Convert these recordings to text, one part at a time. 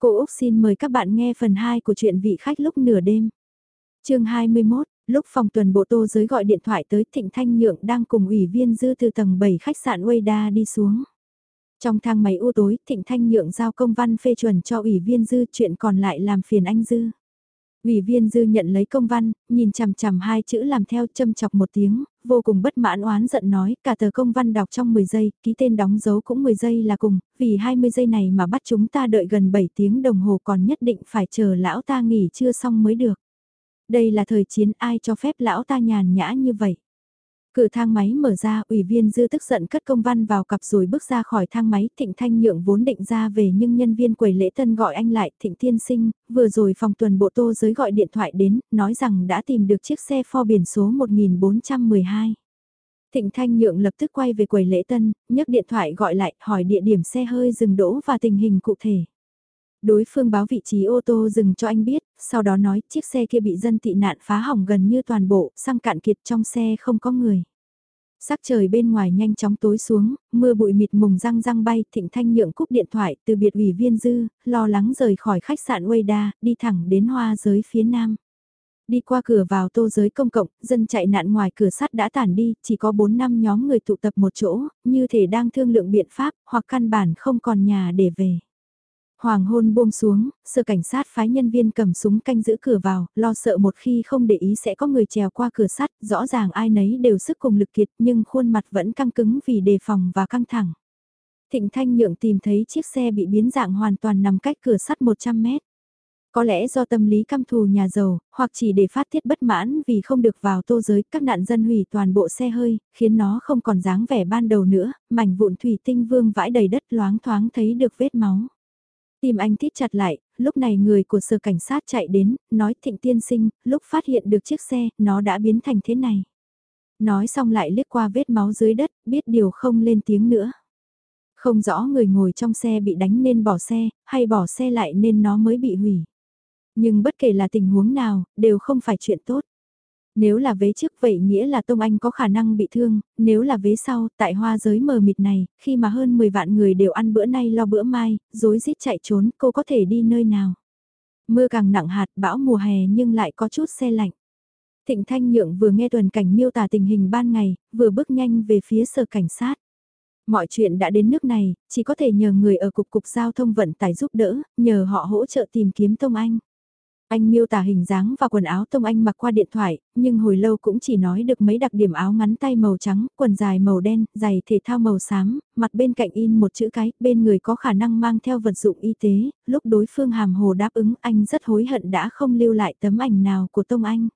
Cô Úc xin mời các bạn nghe phần 2 của truyện vị khách lúc nửa đêm. chương 21, lúc phòng tuần bộ tô giới gọi điện thoại tới Thịnh Thanh Nhượng đang cùng ủy viên dư từ tầng 7 khách sạn Ueda đi xuống. Trong thang máy u tối, Thịnh Thanh Nhượng giao công văn phê chuẩn cho ủy viên dư chuyện còn lại làm phiền anh dư. Ủy viên dư nhận lấy công văn, nhìn chằm chằm hai chữ làm theo châm chọc một tiếng, vô cùng bất mãn oán giận nói, cả tờ công văn đọc trong 10 giây, ký tên đóng dấu cũng 10 giây là cùng, vì 20 giây này mà bắt chúng ta đợi gần 7 tiếng đồng hồ còn nhất định phải chờ lão ta nghỉ chưa xong mới được. Đây là thời chiến ai cho phép lão ta nhàn nhã như vậy. Cửa thang máy mở ra, ủy viên dư tức giận cất công văn vào cặp rồi bước ra khỏi thang máy, thịnh thanh nhượng vốn định ra về nhưng nhân viên quầy lễ tân gọi anh lại, thịnh tiên sinh, vừa rồi phòng tuần bộ tô giới gọi điện thoại đến, nói rằng đã tìm được chiếc xe pho biển số 1412. Thịnh Thanh Nhượng lập tức quay về quầy lễ tân, nhấc điện thoại gọi lại, hỏi địa điểm xe hơi dừng đỗ và tình hình cụ thể. Đối phương báo vị trí ô tô dừng cho anh biết, sau đó nói chiếc xe kia bị dân tị nạn phá hỏng gần như toàn bộ, xăng cạn kiệt trong xe không có người. Sắc trời bên ngoài nhanh chóng tối xuống, mưa bụi mịt mùng răng răng bay, thịnh thanh nhượng cúp điện thoại từ biệt ủy viên dư, lo lắng rời khỏi khách sạn Ueda, đi thẳng đến hoa giới phía nam. Đi qua cửa vào tô giới công cộng, dân chạy nạn ngoài cửa sắt đã tản đi, chỉ có 4 năm nhóm người tụ tập một chỗ, như thể đang thương lượng biện pháp, hoặc căn bản không còn nhà để về. Hoàng hôn buông xuống, sở cảnh sát phái nhân viên cầm súng canh giữ cửa vào, lo sợ một khi không để ý sẽ có người trèo qua cửa sắt, rõ ràng ai nấy đều sức cùng lực kiệt nhưng khuôn mặt vẫn căng cứng vì đề phòng và căng thẳng. Thịnh Thanh Nhượng tìm thấy chiếc xe bị biến dạng hoàn toàn nằm cách cửa sắt 100 mét. Có lẽ do tâm lý căm thù nhà giàu, hoặc chỉ để phát tiết bất mãn vì không được vào tô giới, các nạn dân hủy toàn bộ xe hơi, khiến nó không còn dáng vẻ ban đầu nữa, mảnh vụn thủy tinh vương vãi đầy đất loáng thoáng thấy được vết máu. Tim anh thít chặt lại, lúc này người của sở cảnh sát chạy đến, nói thịnh tiên sinh, lúc phát hiện được chiếc xe, nó đã biến thành thế này. Nói xong lại liếc qua vết máu dưới đất, biết điều không lên tiếng nữa. Không rõ người ngồi trong xe bị đánh nên bỏ xe, hay bỏ xe lại nên nó mới bị hủy. Nhưng bất kể là tình huống nào, đều không phải chuyện tốt. Nếu là vế trước vậy nghĩa là Tông Anh có khả năng bị thương, nếu là vế sau, tại hoa giới mờ mịt này, khi mà hơn 10 vạn người đều ăn bữa nay lo bữa mai, dối rít chạy trốn, cô có thể đi nơi nào? Mưa càng nặng hạt, bão mùa hè nhưng lại có chút xe lạnh. Thịnh Thanh Nhượng vừa nghe tuần cảnh miêu tả tình hình ban ngày, vừa bước nhanh về phía sở cảnh sát. Mọi chuyện đã đến nước này, chỉ có thể nhờ người ở cục cục giao thông vận tải giúp đỡ, nhờ họ hỗ trợ tìm kiếm Tông Anh. Anh miêu tả hình dáng và quần áo Tông Anh mặc qua điện thoại, nhưng hồi lâu cũng chỉ nói được mấy đặc điểm áo ngắn tay màu trắng, quần dài màu đen, giày thể thao màu xám, mặt bên cạnh in một chữ cái, bên người có khả năng mang theo vật dụng y tế, lúc đối phương hàm hồ đáp ứng anh rất hối hận đã không lưu lại tấm ảnh nào của Tông Anh.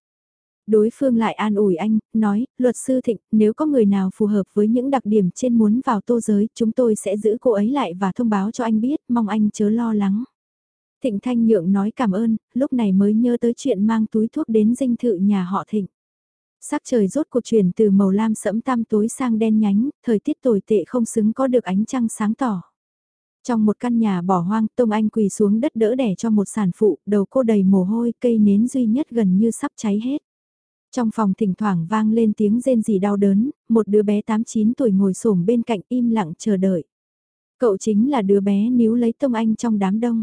Đối phương lại an ủi anh, nói, luật sư Thịnh, nếu có người nào phù hợp với những đặc điểm trên muốn vào tô giới, chúng tôi sẽ giữ cô ấy lại và thông báo cho anh biết, mong anh chớ lo lắng. Thịnh Thanh Nhượng nói cảm ơn, lúc này mới nhớ tới chuyện mang túi thuốc đến dinh thự nhà họ Thịnh. Sắc trời rốt cuộc chuyển từ màu lam sẫm tăm tối sang đen nhánh, thời tiết tồi tệ không xứng có được ánh trăng sáng tỏ. Trong một căn nhà bỏ hoang, Tông Anh quỳ xuống đất đỡ đẻ cho một sản phụ, đầu cô đầy mồ hôi, cây nến duy nhất gần như sắp cháy hết. Trong phòng thỉnh thoảng vang lên tiếng rên rỉ đau đớn, một đứa bé 8-9 tuổi ngồi xổm bên cạnh im lặng chờ đợi. Cậu chính là đứa bé níu lấy Tông Anh trong đám đông.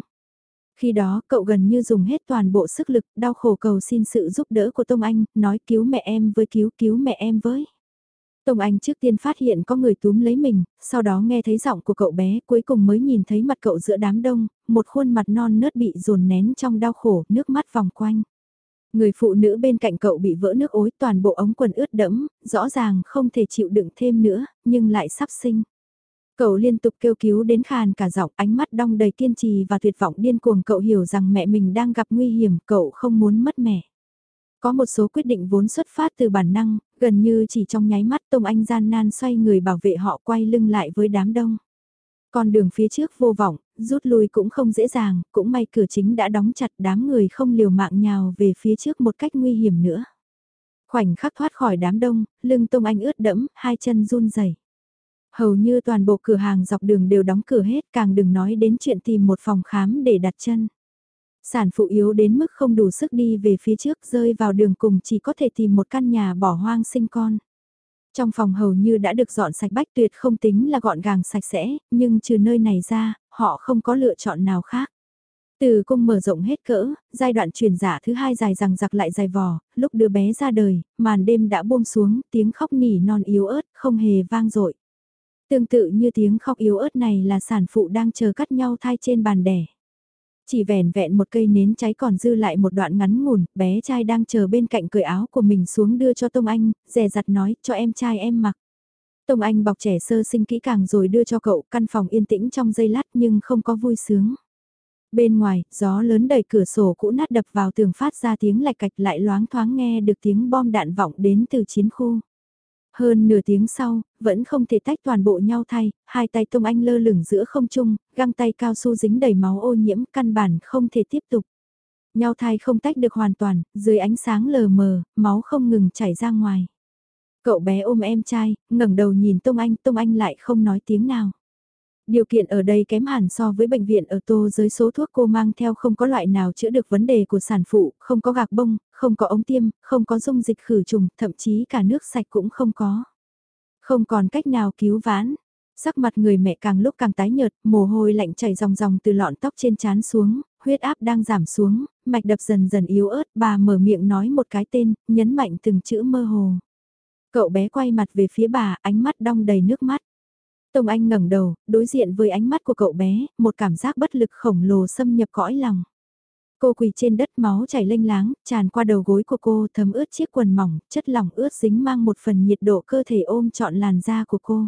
Khi đó cậu gần như dùng hết toàn bộ sức lực, đau khổ cầu xin sự giúp đỡ của Tông Anh, nói cứu mẹ em với cứu cứu mẹ em với. Tông Anh trước tiên phát hiện có người túm lấy mình, sau đó nghe thấy giọng của cậu bé, cuối cùng mới nhìn thấy mặt cậu giữa đám đông, một khuôn mặt non nớt bị dồn nén trong đau khổ, nước mắt vòng quanh. Người phụ nữ bên cạnh cậu bị vỡ nước ối toàn bộ ống quần ướt đẫm, rõ ràng không thể chịu đựng thêm nữa, nhưng lại sắp sinh. Cậu liên tục kêu cứu đến khàn cả giọng ánh mắt đong đầy kiên trì và tuyệt vọng điên cuồng cậu hiểu rằng mẹ mình đang gặp nguy hiểm, cậu không muốn mất mẹ. Có một số quyết định vốn xuất phát từ bản năng, gần như chỉ trong nháy mắt Tông Anh gian nan xoay người bảo vệ họ quay lưng lại với đám đông. Con đường phía trước vô vọng, rút lui cũng không dễ dàng, cũng may cửa chính đã đóng chặt đám người không liều mạng nhào về phía trước một cách nguy hiểm nữa. Khoảnh khắc thoát khỏi đám đông, lưng Tông Anh ướt đẫm, hai chân run rẩy. Hầu như toàn bộ cửa hàng dọc đường đều đóng cửa hết càng đừng nói đến chuyện tìm một phòng khám để đặt chân. Sản phụ yếu đến mức không đủ sức đi về phía trước rơi vào đường cùng chỉ có thể tìm một căn nhà bỏ hoang sinh con. Trong phòng hầu như đã được dọn sạch bách tuyệt không tính là gọn gàng sạch sẽ, nhưng trừ nơi này ra, họ không có lựa chọn nào khác. Từ cung mở rộng hết cỡ, giai đoạn truyền giả thứ hai dài rằng giặc lại dài vò, lúc đứa bé ra đời, màn đêm đã buông xuống, tiếng khóc nỉ non yếu ớt, không hề vang dội. Tương tự như tiếng khóc yếu ớt này là sản phụ đang chờ cắt nhau thai trên bàn đẻ. Chỉ vẻn vẹn một cây nến cháy còn dư lại một đoạn ngắn ngủn, bé trai đang chờ bên cạnh cởi áo của mình xuống đưa cho Tông Anh, dè dặt nói cho em trai em mặc. Tông Anh bọc trẻ sơ sinh kỹ càng rồi đưa cho cậu căn phòng yên tĩnh trong giây lát nhưng không có vui sướng. Bên ngoài, gió lớn đẩy cửa sổ cũ nát đập vào tường phát ra tiếng lạch cạch lại loáng thoáng nghe được tiếng bom đạn vọng đến từ chiến khu. Hơn nửa tiếng sau, vẫn không thể tách toàn bộ nhau thay, hai tay Tông Anh lơ lửng giữa không trung, găng tay cao su dính đầy máu ô nhiễm, căn bản không thể tiếp tục. Nhau thai không tách được hoàn toàn, dưới ánh sáng lờ mờ, máu không ngừng chảy ra ngoài. Cậu bé ôm em trai, ngẩng đầu nhìn Tông Anh, Tông Anh lại không nói tiếng nào. Điều kiện ở đây kém hẳn so với bệnh viện ở tô giới số thuốc cô mang theo không có loại nào chữa được vấn đề của sản phụ, không có gạc bông, không có ống tiêm, không có dung dịch khử trùng, thậm chí cả nước sạch cũng không có. Không còn cách nào cứu vãn. Sắc mặt người mẹ càng lúc càng tái nhợt, mồ hôi lạnh chảy ròng ròng từ lọn tóc trên trán xuống, huyết áp đang giảm xuống, mạch đập dần dần yếu ớt, bà mở miệng nói một cái tên, nhấn mạnh từng chữ mơ hồ. Cậu bé quay mặt về phía bà, ánh mắt đong đầy nước mắt. Tông Anh ngẩng đầu, đối diện với ánh mắt của cậu bé, một cảm giác bất lực khổng lồ xâm nhập cõi lòng. Cô quỳ trên đất máu chảy lênh láng, tràn qua đầu gối của cô thấm ướt chiếc quần mỏng, chất lỏng ướt dính mang một phần nhiệt độ cơ thể ôm trọn làn da của cô.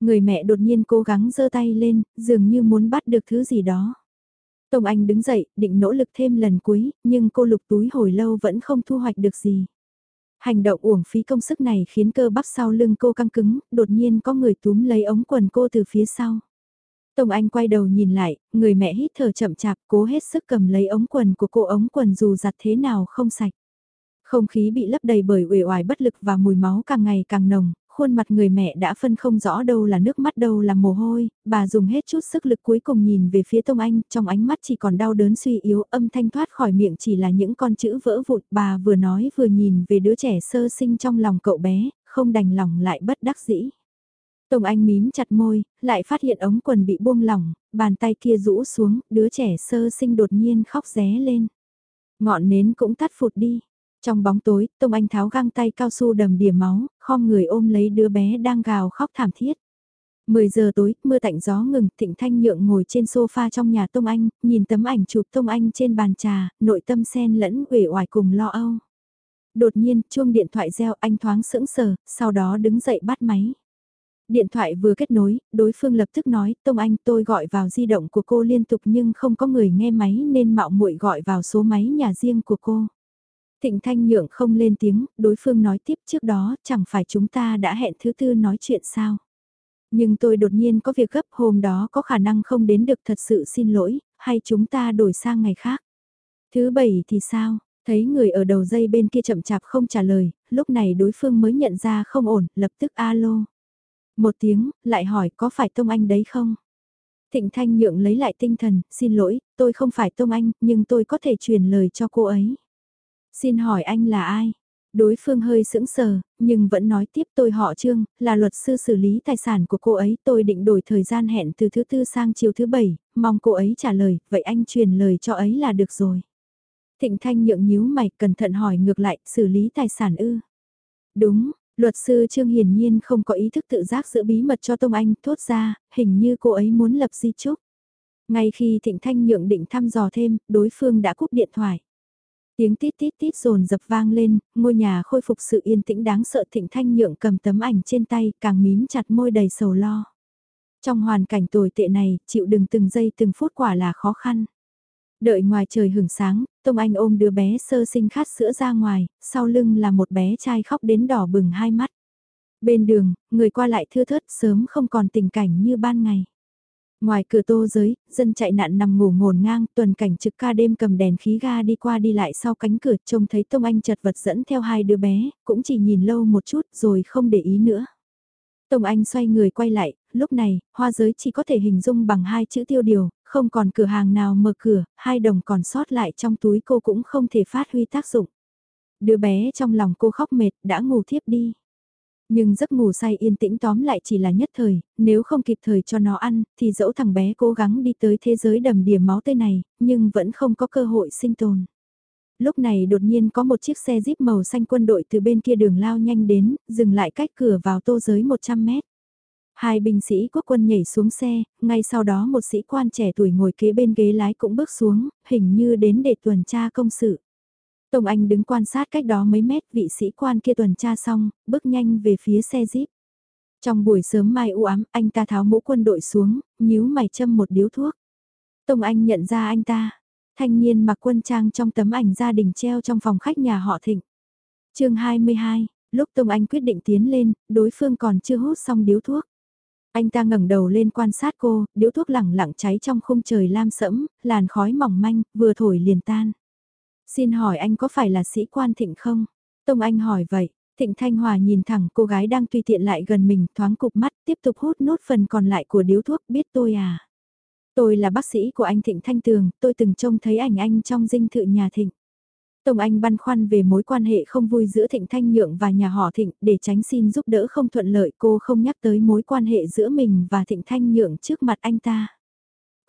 Người mẹ đột nhiên cố gắng giơ tay lên, dường như muốn bắt được thứ gì đó. Tông Anh đứng dậy, định nỗ lực thêm lần cuối, nhưng cô lục túi hồi lâu vẫn không thu hoạch được gì. Hành động uổng phí công sức này khiến cơ bắp sau lưng cô căng cứng, đột nhiên có người túm lấy ống quần cô từ phía sau. Tông Anh quay đầu nhìn lại, người mẹ hít thở chậm chạp cố hết sức cầm lấy ống quần của cô ống quần dù giặt thế nào không sạch. Không khí bị lấp đầy bởi uể oải bất lực và mùi máu càng ngày càng nồng, khuôn mặt người mẹ đã phân không rõ đâu là nước mắt đâu là mồ hôi, bà dùng hết chút sức lực cuối cùng nhìn về phía Tông Anh, trong ánh mắt chỉ còn đau đớn suy yếu, âm thanh thoát khỏi miệng chỉ là những con chữ vỡ vụn, bà vừa nói vừa nhìn về đứa trẻ sơ sinh trong lòng cậu bé, không đành lòng lại bất đắc dĩ. Tông Anh mím chặt môi, lại phát hiện ống quần bị buông lỏng, bàn tay kia rũ xuống, đứa trẻ sơ sinh đột nhiên khóc ré lên. Ngọn nến cũng tắt phụt đi. Trong bóng tối, Tông Anh tháo găng tay cao su đầm đìa máu, khom người ôm lấy đứa bé đang gào khóc thảm thiết. 10 giờ tối, mưa tạnh gió ngừng, Thịnh Thanh Nhượng ngồi trên sofa trong nhà Tông Anh, nhìn tấm ảnh chụp Tông Anh trên bàn trà, nội tâm sen lẫn uể oải cùng lo âu. Đột nhiên, chuông điện thoại reo anh thoáng sững sờ, sau đó đứng dậy bắt máy. Điện thoại vừa kết nối, đối phương lập tức nói, Tông Anh tôi gọi vào di động của cô liên tục nhưng không có người nghe máy nên mạo muội gọi vào số máy nhà riêng của cô. Thịnh Thanh Nhượng không lên tiếng, đối phương nói tiếp trước đó, chẳng phải chúng ta đã hẹn thứ tư nói chuyện sao. Nhưng tôi đột nhiên có việc gấp hôm đó có khả năng không đến được thật sự xin lỗi, hay chúng ta đổi sang ngày khác. Thứ bảy thì sao, thấy người ở đầu dây bên kia chậm chạp không trả lời, lúc này đối phương mới nhận ra không ổn, lập tức alo. Một tiếng, lại hỏi có phải Tông Anh đấy không? Thịnh Thanh Nhượng lấy lại tinh thần, xin lỗi, tôi không phải Tông Anh, nhưng tôi có thể truyền lời cho cô ấy. Xin hỏi anh là ai? Đối phương hơi sững sờ, nhưng vẫn nói tiếp tôi họ Trương, là luật sư xử lý tài sản của cô ấy. Tôi định đổi thời gian hẹn từ thứ tư sang chiều thứ bảy, mong cô ấy trả lời, vậy anh truyền lời cho ấy là được rồi. Thịnh Thanh nhượng nhíu mày, cẩn thận hỏi ngược lại, xử lý tài sản ư? Đúng, luật sư Trương hiển nhiên không có ý thức tự giác giữ bí mật cho Tông Anh, thốt ra, hình như cô ấy muốn lập di chúc. Ngay khi Thịnh Thanh nhượng định thăm dò thêm, đối phương đã cúp điện thoại. Tiếng tít tít tít rồn dập vang lên, ngôi nhà khôi phục sự yên tĩnh đáng sợ thịnh thanh nhượng cầm tấm ảnh trên tay, càng mím chặt môi đầy sầu lo. Trong hoàn cảnh tồi tệ này, chịu đựng từng giây từng phút quả là khó khăn. Đợi ngoài trời hưởng sáng, Tông Anh ôm đứa bé sơ sinh khát sữa ra ngoài, sau lưng là một bé trai khóc đến đỏ bừng hai mắt. Bên đường, người qua lại thưa thớt sớm không còn tình cảnh như ban ngày. Ngoài cửa tô giới, dân chạy nạn nằm ngủ ngổn ngang, tuần cảnh trực ca đêm cầm đèn khí ga đi qua đi lại sau cánh cửa trông thấy Tông Anh chật vật dẫn theo hai đứa bé, cũng chỉ nhìn lâu một chút rồi không để ý nữa. Tông Anh xoay người quay lại, lúc này, hoa giới chỉ có thể hình dung bằng hai chữ tiêu điều, không còn cửa hàng nào mở cửa, hai đồng còn sót lại trong túi cô cũng không thể phát huy tác dụng. Đứa bé trong lòng cô khóc mệt, đã ngủ thiếp đi. Nhưng giấc ngủ say yên tĩnh tóm lại chỉ là nhất thời, nếu không kịp thời cho nó ăn, thì dẫu thằng bé cố gắng đi tới thế giới đầm đìa máu tươi này, nhưng vẫn không có cơ hội sinh tồn. Lúc này đột nhiên có một chiếc xe jeep màu xanh quân đội từ bên kia đường lao nhanh đến, dừng lại cách cửa vào tô giới 100 mét. Hai binh sĩ quốc quân nhảy xuống xe, ngay sau đó một sĩ quan trẻ tuổi ngồi kế bên ghế lái cũng bước xuống, hình như đến để tuần tra công sự. Tông Anh đứng quan sát cách đó mấy mét vị sĩ quan kia tuần tra xong, bước nhanh về phía xe jeep. Trong buổi sớm mai u ám, anh ta tháo mũ quân đội xuống, nhíu mày châm một điếu thuốc. Tông Anh nhận ra anh ta. Thanh niên mặc quân trang trong tấm ảnh gia đình treo trong phòng khách nhà họ Thịnh. chương 22, lúc Tông Anh quyết định tiến lên, đối phương còn chưa hút xong điếu thuốc. Anh ta ngẩng đầu lên quan sát cô, điếu thuốc lẳng lặng cháy trong khung trời lam sẫm, làn khói mỏng manh, vừa thổi liền tan. Xin hỏi anh có phải là sĩ quan thịnh không? Tông Anh hỏi vậy. Thịnh Thanh Hòa nhìn thẳng cô gái đang tùy tiện lại gần mình thoáng cục mắt tiếp tục hút nốt phần còn lại của điếu thuốc biết tôi à. Tôi là bác sĩ của anh Thịnh Thanh Tường, tôi từng trông thấy ảnh anh trong dinh thự nhà Thịnh. Tông Anh băn khoăn về mối quan hệ không vui giữa Thịnh Thanh Nhượng và nhà họ Thịnh để tránh xin giúp đỡ không thuận lợi cô không nhắc tới mối quan hệ giữa mình và Thịnh Thanh Nhượng trước mặt anh ta.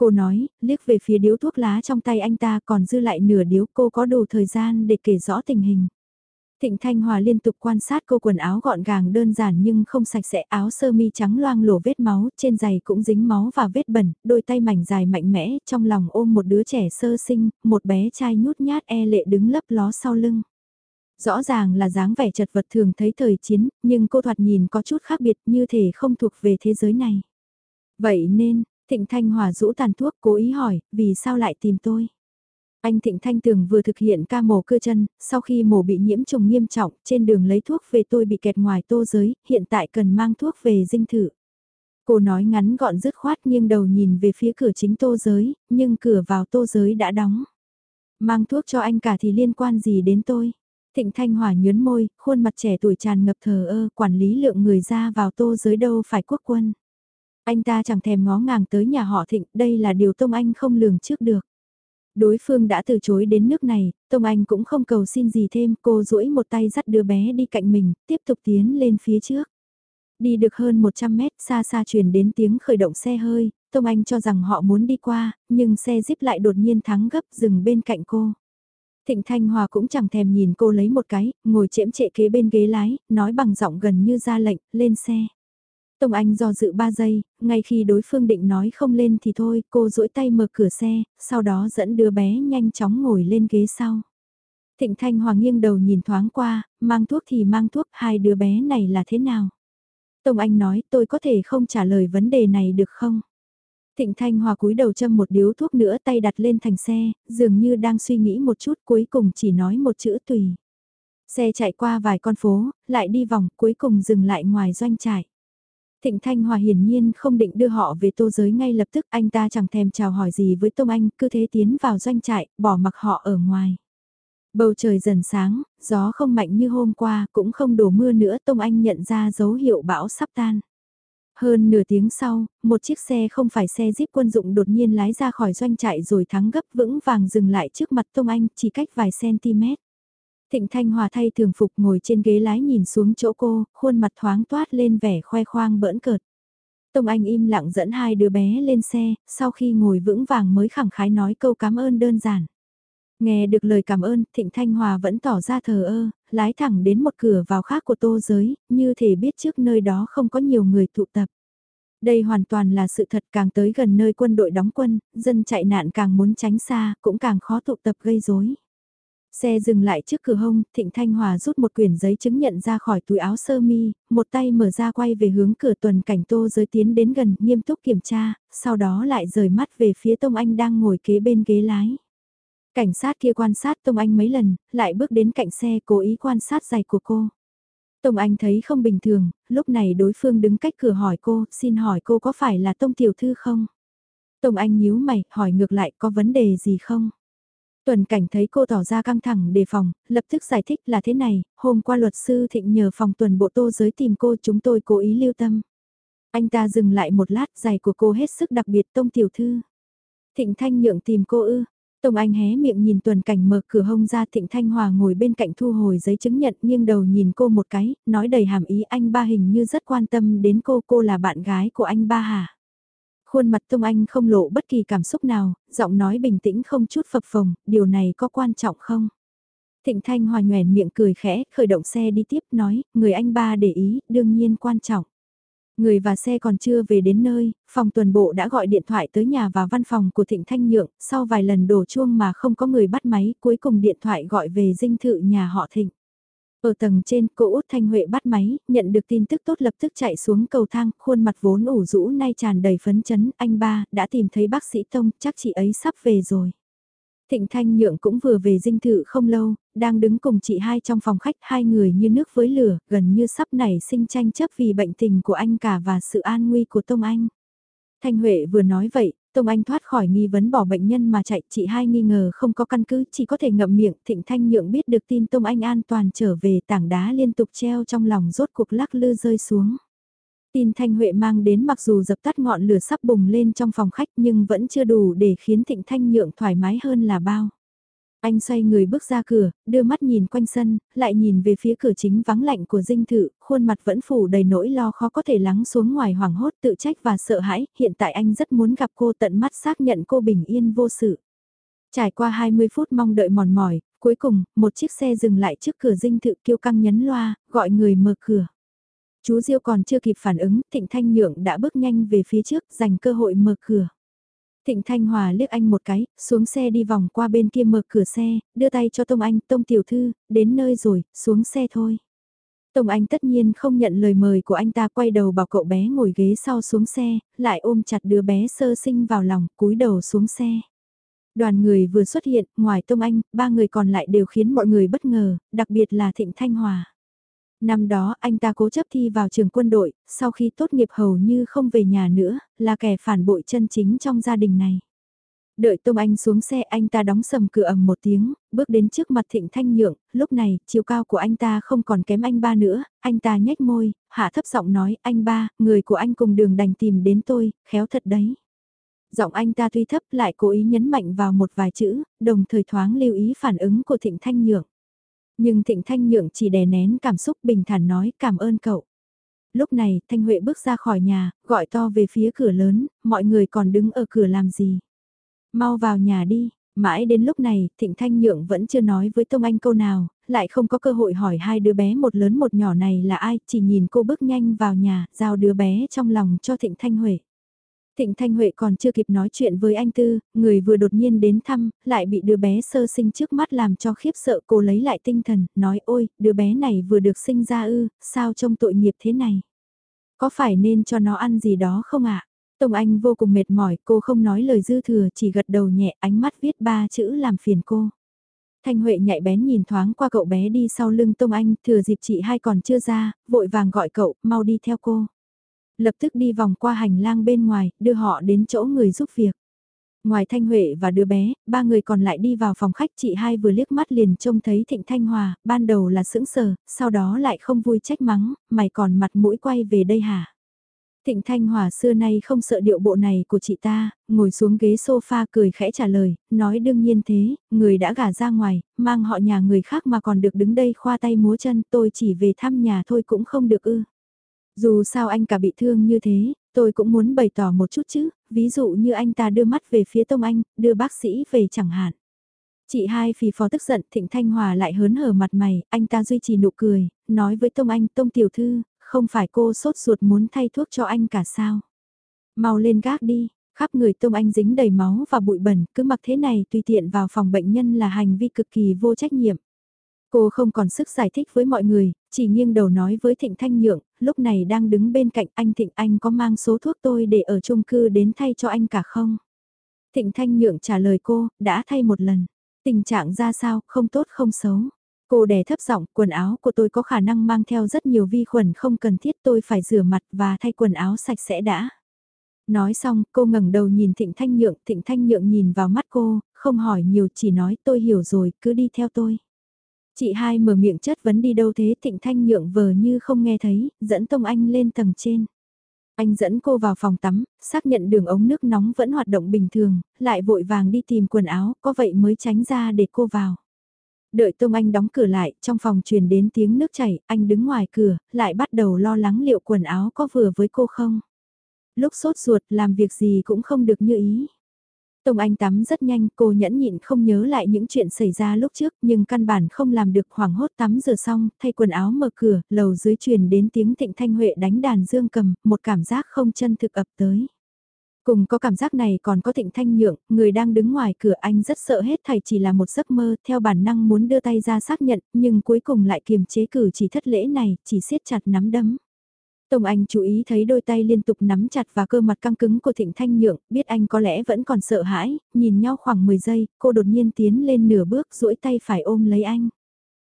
Cô nói, liếc về phía điếu thuốc lá trong tay anh ta còn dư lại nửa điếu cô có đủ thời gian để kể rõ tình hình. Thịnh Thanh Hòa liên tục quan sát cô quần áo gọn gàng đơn giản nhưng không sạch sẽ áo sơ mi trắng loang lổ vết máu, trên giày cũng dính máu và vết bẩn, đôi tay mảnh dài mạnh mẽ, trong lòng ôm một đứa trẻ sơ sinh, một bé trai nhút nhát e lệ đứng lấp ló sau lưng. Rõ ràng là dáng vẻ chật vật thường thấy thời chiến, nhưng cô thoạt nhìn có chút khác biệt như thể không thuộc về thế giới này. Vậy nên, Thịnh Thanh Hòa rũ tàn thuốc cố ý hỏi, vì sao lại tìm tôi? Anh Thịnh Thanh Tường vừa thực hiện ca mổ cơ chân, sau khi mổ bị nhiễm trùng nghiêm trọng, trên đường lấy thuốc về tôi bị kẹt ngoài tô giới, hiện tại cần mang thuốc về dinh thự. Cô nói ngắn gọn dứt khoát nghiêng đầu nhìn về phía cửa chính tô giới, nhưng cửa vào tô giới đã đóng. Mang thuốc cho anh cả thì liên quan gì đến tôi? Thịnh Thanh Hòa nhớn môi, khuôn mặt trẻ tuổi tràn ngập thờ ơ, quản lý lượng người ra vào tô giới đâu phải quốc quân. Anh ta chẳng thèm ngó ngàng tới nhà họ Thịnh, đây là điều Tông Anh không lường trước được. Đối phương đã từ chối đến nước này, Tông Anh cũng không cầu xin gì thêm, cô duỗi một tay dắt đứa bé đi cạnh mình, tiếp tục tiến lên phía trước. Đi được hơn 100 mét, xa xa truyền đến tiếng khởi động xe hơi, Tông Anh cho rằng họ muốn đi qua, nhưng xe zip lại đột nhiên thắng gấp dừng bên cạnh cô. Thịnh Thanh Hòa cũng chẳng thèm nhìn cô lấy một cái, ngồi chễm chệ kế bên ghế lái, nói bằng giọng gần như ra lệnh, lên xe. Tông Anh do dự 3 giây, ngay khi đối phương định nói không lên thì thôi, cô duỗi tay mở cửa xe, sau đó dẫn đứa bé nhanh chóng ngồi lên ghế sau. Thịnh Thanh Hoàng nghiêng đầu nhìn thoáng qua, mang thuốc thì mang thuốc, hai đứa bé này là thế nào? Tông Anh nói tôi có thể không trả lời vấn đề này được không? Thịnh Thanh Hòa cúi đầu châm một điếu thuốc nữa tay đặt lên thành xe, dường như đang suy nghĩ một chút cuối cùng chỉ nói một chữ tùy. Xe chạy qua vài con phố, lại đi vòng cuối cùng dừng lại ngoài doanh trại. Thịnh Thanh Hòa hiển nhiên không định đưa họ về tô giới ngay lập tức anh ta chẳng thèm chào hỏi gì với Tông Anh cứ thế tiến vào doanh trại, bỏ mặc họ ở ngoài. Bầu trời dần sáng, gió không mạnh như hôm qua, cũng không đổ mưa nữa Tông Anh nhận ra dấu hiệu bão sắp tan. Hơn nửa tiếng sau, một chiếc xe không phải xe jeep quân dụng đột nhiên lái ra khỏi doanh trại rồi thắng gấp vững vàng dừng lại trước mặt Tông Anh chỉ cách vài cm. Thịnh Thanh Hòa thay thường phục ngồi trên ghế lái nhìn xuống chỗ cô, khuôn mặt thoáng toát lên vẻ khoe khoang bỡn cợt. Tông Anh im lặng dẫn hai đứa bé lên xe, sau khi ngồi vững vàng mới khẳng khái nói câu cảm ơn đơn giản. Nghe được lời cảm ơn, Thịnh Thanh Hòa vẫn tỏ ra thờ ơ, lái thẳng đến một cửa vào khác của tô giới, như thể biết trước nơi đó không có nhiều người tụ tập. Đây hoàn toàn là sự thật càng tới gần nơi quân đội đóng quân, dân chạy nạn càng muốn tránh xa, cũng càng khó tụ tập gây rối. Xe dừng lại trước cửa hông, Thịnh Thanh Hòa rút một quyển giấy chứng nhận ra khỏi túi áo sơ mi, một tay mở ra quay về hướng cửa tuần cảnh tô giới tiến đến gần, nghiêm túc kiểm tra, sau đó lại rời mắt về phía Tông Anh đang ngồi kế bên ghế lái. Cảnh sát kia quan sát Tông Anh mấy lần, lại bước đến cạnh xe cố ý quan sát giày của cô. Tông Anh thấy không bình thường, lúc này đối phương đứng cách cửa hỏi cô, xin hỏi cô có phải là Tông Tiểu Thư không? Tông Anh nhíu mày, hỏi ngược lại có vấn đề gì không? Tuần cảnh thấy cô tỏ ra căng thẳng đề phòng, lập tức giải thích là thế này, hôm qua luật sư thịnh nhờ phòng tuần bộ tô giới tìm cô chúng tôi cố ý lưu tâm. Anh ta dừng lại một lát giày của cô hết sức đặc biệt tông tiểu thư. Thịnh thanh nhượng tìm cô ư, Tông Anh hé miệng nhìn tuần cảnh mở cửa hông ra Thịnh Thanh Hòa ngồi bên cạnh thu hồi giấy chứng nhận nghiêng đầu nhìn cô một cái, nói đầy hàm ý anh ba hình như rất quan tâm đến cô, cô là bạn gái của anh ba hả? Khuôn mặt Tông Anh không lộ bất kỳ cảm xúc nào, giọng nói bình tĩnh không chút phập phồng, điều này có quan trọng không? Thịnh Thanh Hòa nhoèn miệng cười khẽ, khởi động xe đi tiếp nói, người anh ba để ý, đương nhiên quan trọng. Người và xe còn chưa về đến nơi, phòng tuần bộ đã gọi điện thoại tới nhà và văn phòng của Thịnh Thanh Nhượng, sau vài lần đổ chuông mà không có người bắt máy, cuối cùng điện thoại gọi về dinh thự nhà họ Thịnh. Ở tầng trên, cô Út Thanh Huệ bắt máy, nhận được tin tức tốt lập tức chạy xuống cầu thang, khuôn mặt vốn ủ rũ nay tràn đầy phấn chấn, anh ba, đã tìm thấy bác sĩ Tông, chắc chị ấy sắp về rồi. Thịnh Thanh Nhượng cũng vừa về dinh thự không lâu, đang đứng cùng chị hai trong phòng khách hai người như nước với lửa, gần như sắp nảy sinh tranh chấp vì bệnh tình của anh cả và sự an nguy của Tông Anh. Thanh Huệ vừa nói vậy, Tông Anh thoát khỏi nghi vấn bỏ bệnh nhân mà chạy, chị hai nghi ngờ không có căn cứ, chỉ có thể ngậm miệng, Thịnh Thanh Nhượng biết được tin Tông Anh an toàn trở về tảng đá liên tục treo trong lòng rốt cuộc lắc lư rơi xuống. Tin Thanh Huệ mang đến mặc dù dập tắt ngọn lửa sắp bùng lên trong phòng khách nhưng vẫn chưa đủ để khiến Thịnh Thanh Nhượng thoải mái hơn là bao. Anh xoay người bước ra cửa, đưa mắt nhìn quanh sân, lại nhìn về phía cửa chính vắng lạnh của dinh thự, khuôn mặt vẫn phủ đầy nỗi lo khó có thể lắng xuống ngoài hoảng hốt tự trách và sợ hãi, hiện tại anh rất muốn gặp cô tận mắt xác nhận cô bình yên vô sự. Trải qua 20 phút mong đợi mòn mỏi, cuối cùng, một chiếc xe dừng lại trước cửa dinh thự kêu căng nhấn loa, gọi người mở cửa. Chú Diêu còn chưa kịp phản ứng, Thịnh Thanh Nhượng đã bước nhanh về phía trước, dành cơ hội mở cửa. Thịnh Thanh Hòa liếc anh một cái, xuống xe đi vòng qua bên kia mở cửa xe, đưa tay cho Tông Anh, Tông Tiểu Thư, đến nơi rồi, xuống xe thôi. Tông Anh tất nhiên không nhận lời mời của anh ta quay đầu bảo cậu bé ngồi ghế sau xuống xe, lại ôm chặt đứa bé sơ sinh vào lòng, cúi đầu xuống xe. Đoàn người vừa xuất hiện, ngoài Tông Anh, ba người còn lại đều khiến mọi người bất ngờ, đặc biệt là Thịnh Thanh Hòa. Năm đó anh ta cố chấp thi vào trường quân đội, sau khi tốt nghiệp hầu như không về nhà nữa, là kẻ phản bội chân chính trong gia đình này. Đợi Tông Anh xuống xe anh ta đóng sầm cửa ầm một tiếng, bước đến trước mặt Thịnh Thanh Nhượng, lúc này, chiều cao của anh ta không còn kém anh ba nữa, anh ta nhếch môi, hạ thấp giọng nói, anh ba, người của anh cùng đường đành tìm đến tôi, khéo thật đấy. Giọng anh ta tuy thấp lại cố ý nhấn mạnh vào một vài chữ, đồng thời thoáng lưu ý phản ứng của Thịnh Thanh Nhượng. Nhưng Thịnh Thanh Nhượng chỉ đè nén cảm xúc bình thản nói cảm ơn cậu. Lúc này Thanh Huệ bước ra khỏi nhà, gọi to về phía cửa lớn, mọi người còn đứng ở cửa làm gì. Mau vào nhà đi, mãi đến lúc này Thịnh Thanh Nhượng vẫn chưa nói với Tông Anh câu nào, lại không có cơ hội hỏi hai đứa bé một lớn một nhỏ này là ai, chỉ nhìn cô bước nhanh vào nhà, giao đứa bé trong lòng cho Thịnh Thanh Huệ. Thịnh Thanh Huệ còn chưa kịp nói chuyện với anh Tư, người vừa đột nhiên đến thăm, lại bị đứa bé sơ sinh trước mắt làm cho khiếp sợ cô lấy lại tinh thần, nói ôi, đứa bé này vừa được sinh ra ư, sao trông tội nghiệp thế này? Có phải nên cho nó ăn gì đó không ạ? À? Tông Anh vô cùng mệt mỏi, cô không nói lời dư thừa, chỉ gật đầu nhẹ, ánh mắt viết ba chữ làm phiền cô. Thanh Huệ nhạy bén nhìn thoáng qua cậu bé đi sau lưng Tông Anh, thừa dịp chị hai còn chưa ra, vội vàng gọi cậu, mau đi theo cô lập tức đi vòng qua hành lang bên ngoài, đưa họ đến chỗ người giúp việc. Ngoài Thanh Huệ và đứa bé, ba người còn lại đi vào phòng khách chị hai vừa liếc mắt liền trông thấy Thịnh Thanh Hòa, ban đầu là sững sờ, sau đó lại không vui trách mắng, mày còn mặt mũi quay về đây hả? Thịnh Thanh Hòa xưa nay không sợ điệu bộ này của chị ta, ngồi xuống ghế sofa cười khẽ trả lời, nói đương nhiên thế, người đã gả ra ngoài, mang họ nhà người khác mà còn được đứng đây khoa tay múa chân, tôi chỉ về thăm nhà thôi cũng không được ư. Dù sao anh cả bị thương như thế, tôi cũng muốn bày tỏ một chút chứ, ví dụ như anh ta đưa mắt về phía Tông Anh, đưa bác sĩ về chẳng hạn. Chị hai phì phò tức giận, Thịnh Thanh Hòa lại hớn hở mặt mày, anh ta duy trì nụ cười, nói với Tông Anh, Tông Tiểu Thư, không phải cô sốt ruột muốn thay thuốc cho anh cả sao. Mau lên gác đi, khắp người Tông Anh dính đầy máu và bụi bẩn, cứ mặc thế này tùy tiện vào phòng bệnh nhân là hành vi cực kỳ vô trách nhiệm. Cô không còn sức giải thích với mọi người, chỉ nghiêng đầu nói với Thịnh Thanh Nhượng, lúc này đang đứng bên cạnh anh Thịnh anh có mang số thuốc tôi để ở chung cư đến thay cho anh cả không? Thịnh Thanh Nhượng trả lời cô, đã thay một lần. Tình trạng ra sao, không tốt không xấu. Cô đè thấp giọng, quần áo của tôi có khả năng mang theo rất nhiều vi khuẩn không cần thiết tôi phải rửa mặt và thay quần áo sạch sẽ đã. Nói xong, cô ngẩng đầu nhìn Thịnh Thanh Nhượng, Thịnh Thanh Nhượng nhìn vào mắt cô, không hỏi nhiều chỉ nói tôi hiểu rồi, cứ đi theo tôi. Chị hai mở miệng chất vấn đi đâu thế thịnh thanh nhượng vờ như không nghe thấy, dẫn Tông Anh lên tầng trên. Anh dẫn cô vào phòng tắm, xác nhận đường ống nước nóng vẫn hoạt động bình thường, lại vội vàng đi tìm quần áo, có vậy mới tránh ra để cô vào. Đợi Tông Anh đóng cửa lại, trong phòng truyền đến tiếng nước chảy, anh đứng ngoài cửa, lại bắt đầu lo lắng liệu quần áo có vừa với cô không. Lúc sốt ruột làm việc gì cũng không được như ý. Tông Anh tắm rất nhanh, cô nhẫn nhịn không nhớ lại những chuyện xảy ra lúc trước, nhưng căn bản không làm được hoảng hốt tắm rửa xong, thay quần áo mở cửa, lầu dưới truyền đến tiếng Thịnh Thanh Huệ đánh đàn dương cầm, một cảm giác không chân thực ập tới. Cùng có cảm giác này còn có Thịnh Thanh Nhượng, người đang đứng ngoài cửa anh rất sợ hết thảy chỉ là một giấc mơ, theo bản năng muốn đưa tay ra xác nhận, nhưng cuối cùng lại kiềm chế cử chỉ thất lễ này, chỉ siết chặt nắm đấm. Tông Anh chú ý thấy đôi tay liên tục nắm chặt và cơ mặt căng cứng của Thịnh Thanh Nhượng, biết anh có lẽ vẫn còn sợ hãi, nhìn nhau khoảng 10 giây, cô đột nhiên tiến lên nửa bước duỗi tay phải ôm lấy anh.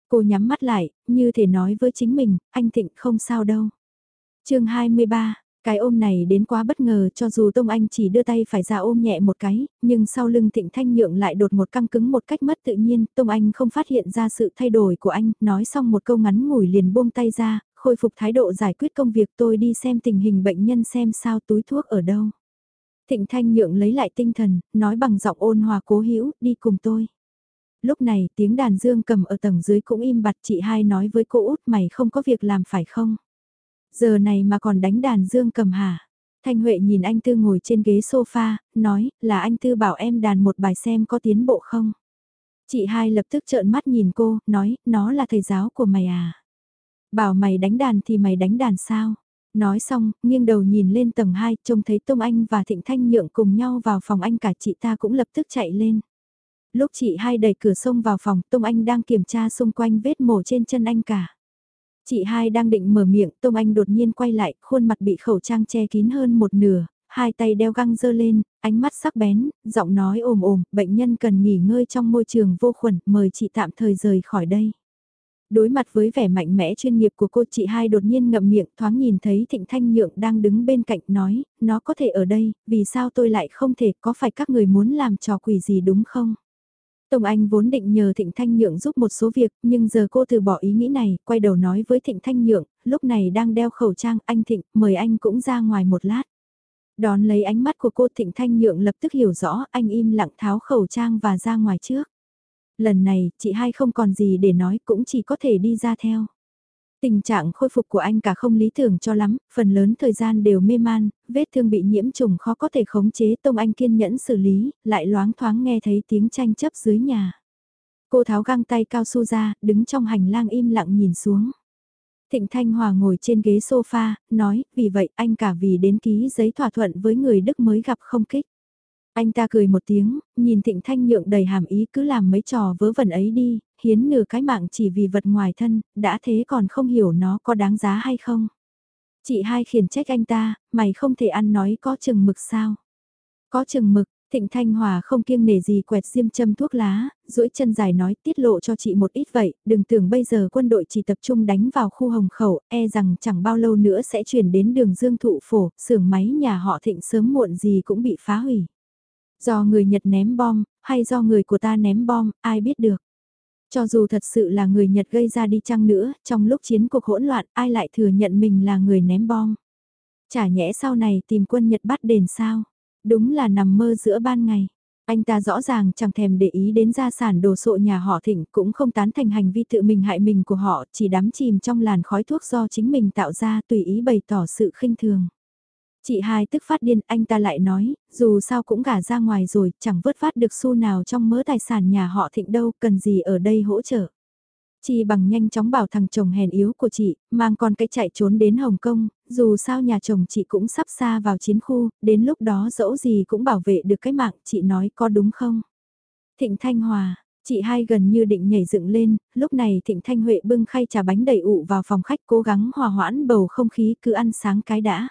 Cô nhắm mắt lại, như thể nói với chính mình, anh Thịnh không sao đâu. chương 23, cái ôm này đến quá bất ngờ cho dù Tông Anh chỉ đưa tay phải ra ôm nhẹ một cái, nhưng sau lưng Thịnh Thanh Nhượng lại đột một căng cứng một cách mất tự nhiên, Tông Anh không phát hiện ra sự thay đổi của anh, nói xong một câu ngắn ngủi liền buông tay ra, khôi phục thái độ giải quyết công việc tôi đi xem tình hình bệnh nhân xem sao túi thuốc ở đâu. Thịnh Thanh Nhượng lấy lại tinh thần, nói bằng giọng ôn hòa cố hữu đi cùng tôi. Lúc này tiếng đàn dương cầm ở tầng dưới cũng im bặt chị hai nói với cô út mày không có việc làm phải không? Giờ này mà còn đánh đàn dương cầm hả? Thanh Huệ nhìn anh Tư ngồi trên ghế sofa, nói là anh Tư bảo em đàn một bài xem có tiến bộ không? Chị hai lập tức trợn mắt nhìn cô, nói, nó là thầy giáo của mày à? Bảo mày đánh đàn thì mày đánh đàn sao? Nói xong, nghiêng đầu nhìn lên tầng 2, trông thấy Tông Anh và Thịnh Thanh Nhượng cùng nhau vào phòng anh cả chị ta cũng lập tức chạy lên. Lúc chị hai đẩy cửa sông vào phòng, Tông Anh đang kiểm tra xung quanh vết mổ trên chân anh cả. Chị hai đang định mở miệng, Tông Anh đột nhiên quay lại, khuôn mặt bị khẩu trang che kín hơn một nửa, hai tay đeo găng dơ lên, ánh mắt sắc bén, giọng nói ồm ồm, bệnh nhân cần nghỉ ngơi trong môi trường vô khuẩn, mời chị tạm thời rời khỏi đây. Đối mặt với vẻ mạnh mẽ chuyên nghiệp của cô chị hai đột nhiên ngậm miệng thoáng nhìn thấy Thịnh Thanh Nhượng đang đứng bên cạnh nói, nó có thể ở đây, vì sao tôi lại không thể, có phải các người muốn làm trò quỷ gì đúng không? Tổng Anh vốn định nhờ Thịnh Thanh Nhượng giúp một số việc, nhưng giờ cô từ bỏ ý nghĩ này, quay đầu nói với Thịnh Thanh Nhượng, lúc này đang đeo khẩu trang, anh Thịnh, mời anh cũng ra ngoài một lát. Đón lấy ánh mắt của cô Thịnh Thanh Nhượng lập tức hiểu rõ, anh im lặng tháo khẩu trang và ra ngoài trước. Lần này, chị hai không còn gì để nói cũng chỉ có thể đi ra theo. Tình trạng khôi phục của anh cả không lý tưởng cho lắm, phần lớn thời gian đều mê man, vết thương bị nhiễm trùng khó có thể khống chế Tông Anh kiên nhẫn xử lý, lại loáng thoáng nghe thấy tiếng tranh chấp dưới nhà. Cô tháo găng tay cao su ra, đứng trong hành lang im lặng nhìn xuống. Thịnh Thanh Hòa ngồi trên ghế sofa, nói, vì vậy anh cả vì đến ký giấy thỏa thuận với người Đức mới gặp không kích. Anh ta cười một tiếng, nhìn Thịnh Thanh Nhượng đầy hàm ý cứ làm mấy trò vớ vẩn ấy đi, hiến nửa cái mạng chỉ vì vật ngoài thân, đã thế còn không hiểu nó có đáng giá hay không. Chị hai khiển trách anh ta, mày không thể ăn nói có chừng mực sao. Có chừng mực, Thịnh Thanh Hòa không kiêng nể gì quẹt diêm châm thuốc lá, duỗi chân dài nói tiết lộ cho chị một ít vậy, đừng tưởng bây giờ quân đội chỉ tập trung đánh vào khu hồng khẩu, e rằng chẳng bao lâu nữa sẽ chuyển đến đường dương thụ phổ, xưởng máy nhà họ Thịnh sớm muộn gì cũng bị phá hủy. Do người Nhật ném bom, hay do người của ta ném bom, ai biết được. Cho dù thật sự là người Nhật gây ra đi chăng nữa, trong lúc chiến cuộc hỗn loạn ai lại thừa nhận mình là người ném bom. Chả nhẽ sau này tìm quân Nhật bắt đền sao. Đúng là nằm mơ giữa ban ngày. Anh ta rõ ràng chẳng thèm để ý đến gia sản đồ sộ nhà họ thịnh cũng không tán thành hành vi tự mình hại mình của họ, chỉ đắm chìm trong làn khói thuốc do chính mình tạo ra tùy ý bày tỏ sự khinh thường. Chị hai tức phát điên, anh ta lại nói, dù sao cũng gả ra ngoài rồi, chẳng vớt phát được xu nào trong mớ tài sản nhà họ thịnh đâu, cần gì ở đây hỗ trợ. Chị bằng nhanh chóng bảo thằng chồng hèn yếu của chị, mang con cái chạy trốn đến Hồng Kông, dù sao nhà chồng chị cũng sắp xa vào chiến khu, đến lúc đó dẫu gì cũng bảo vệ được cái mạng, chị nói có đúng không? Thịnh Thanh Hòa, chị hai gần như định nhảy dựng lên, lúc này Thịnh Thanh Huệ bưng khay trà bánh đầy ụ vào phòng khách cố gắng hòa hoãn bầu không khí cứ ăn sáng cái đã.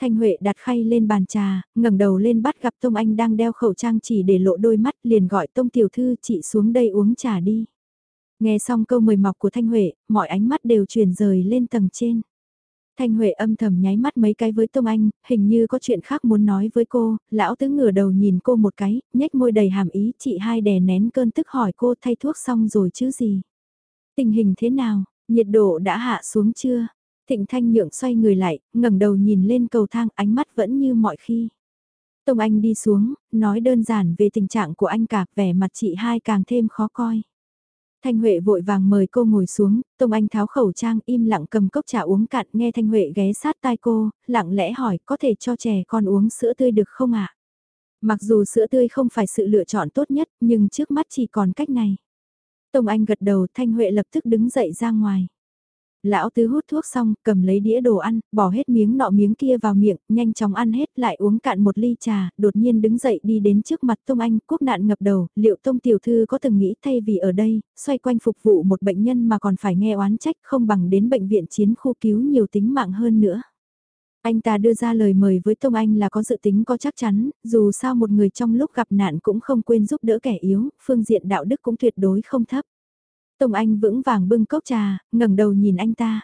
Thanh Huệ đặt khay lên bàn trà, ngẩng đầu lên bắt gặp Tông Anh đang đeo khẩu trang chỉ để lộ đôi mắt liền gọi Tông Tiểu Thư chị xuống đây uống trà đi. Nghe xong câu mời mọc của Thanh Huệ, mọi ánh mắt đều chuyển rời lên tầng trên. Thanh Huệ âm thầm nháy mắt mấy cái với Tông Anh, hình như có chuyện khác muốn nói với cô, lão tứ ngửa đầu nhìn cô một cái, nhếch môi đầy hàm ý, chị hai đè nén cơn tức hỏi cô thay thuốc xong rồi chứ gì. Tình hình thế nào, nhiệt độ đã hạ xuống chưa? Thịnh Thanh Nhượng xoay người lại, ngẩng đầu nhìn lên cầu thang ánh mắt vẫn như mọi khi. Tông Anh đi xuống, nói đơn giản về tình trạng của anh cả, vẻ mặt chị hai càng thêm khó coi. Thanh Huệ vội vàng mời cô ngồi xuống, Tông Anh tháo khẩu trang im lặng cầm cốc trà uống cạn nghe Thanh Huệ ghé sát tai cô, lặng lẽ hỏi có thể cho trẻ con uống sữa tươi được không ạ? Mặc dù sữa tươi không phải sự lựa chọn tốt nhất nhưng trước mắt chỉ còn cách này. Tông Anh gật đầu Thanh Huệ lập tức đứng dậy ra ngoài. Lão tứ hút thuốc xong, cầm lấy đĩa đồ ăn, bỏ hết miếng nọ miếng kia vào miệng, nhanh chóng ăn hết lại uống cạn một ly trà, đột nhiên đứng dậy đi đến trước mặt Tông Anh, quốc nạn ngập đầu, liệu Tông Tiểu Thư có từng nghĩ thay vì ở đây, xoay quanh phục vụ một bệnh nhân mà còn phải nghe oán trách không bằng đến bệnh viện chiến khu cứu nhiều tính mạng hơn nữa. Anh ta đưa ra lời mời với Tông Anh là có dự tính có chắc chắn, dù sao một người trong lúc gặp nạn cũng không quên giúp đỡ kẻ yếu, phương diện đạo đức cũng tuyệt đối không thấp. Tông Anh vững vàng bưng cốc trà, ngẩng đầu nhìn anh ta.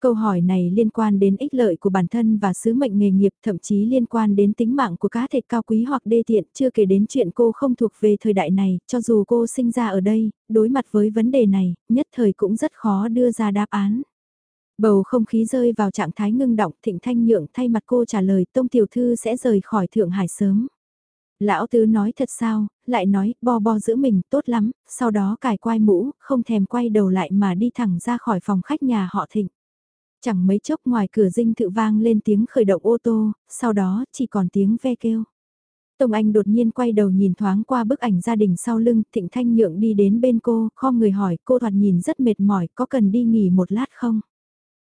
Câu hỏi này liên quan đến ích lợi của bản thân và sứ mệnh nghề nghiệp, thậm chí liên quan đến tính mạng của cá thể cao quý hoặc đê tiện, chưa kể đến chuyện cô không thuộc về thời đại này, cho dù cô sinh ra ở đây, đối mặt với vấn đề này, nhất thời cũng rất khó đưa ra đáp án. Bầu không khí rơi vào trạng thái ngưng động, Thịnh Thanh Nhượng thay mặt cô trả lời Tông Tiểu Thư sẽ rời khỏi Thượng Hải sớm. Lão Tứ nói thật sao, lại nói, bo bo giữ mình tốt lắm, sau đó cài quai mũ, không thèm quay đầu lại mà đi thẳng ra khỏi phòng khách nhà họ Thịnh. Chẳng mấy chốc ngoài cửa dinh thự vang lên tiếng khởi động ô tô, sau đó chỉ còn tiếng ve kêu. Tông Anh đột nhiên quay đầu nhìn thoáng qua bức ảnh gia đình sau lưng, Thịnh Thanh Nhượng đi đến bên cô, kho người hỏi, cô thoạt nhìn rất mệt mỏi, có cần đi nghỉ một lát không?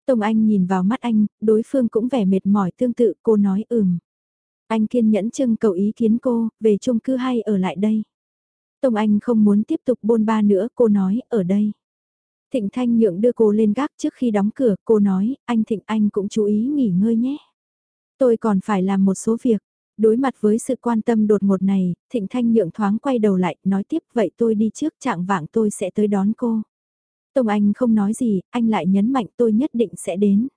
Tông Anh nhìn vào mắt anh, đối phương cũng vẻ mệt mỏi tương tự, cô nói ừm. Anh kiên nhẫn trưng cầu ý kiến cô, về chung cư hay ở lại đây. Tông Anh không muốn tiếp tục bôn ba nữa, cô nói, ở đây. Thịnh Thanh Nhượng đưa cô lên gác trước khi đóng cửa, cô nói, anh Thịnh anh cũng chú ý nghỉ ngơi nhé. Tôi còn phải làm một số việc. Đối mặt với sự quan tâm đột ngột này, Thịnh Thanh Nhượng thoáng quay đầu lại, nói tiếp vậy tôi đi trước trạng vạng tôi sẽ tới đón cô. Tông Anh không nói gì, anh lại nhấn mạnh tôi nhất định sẽ đến.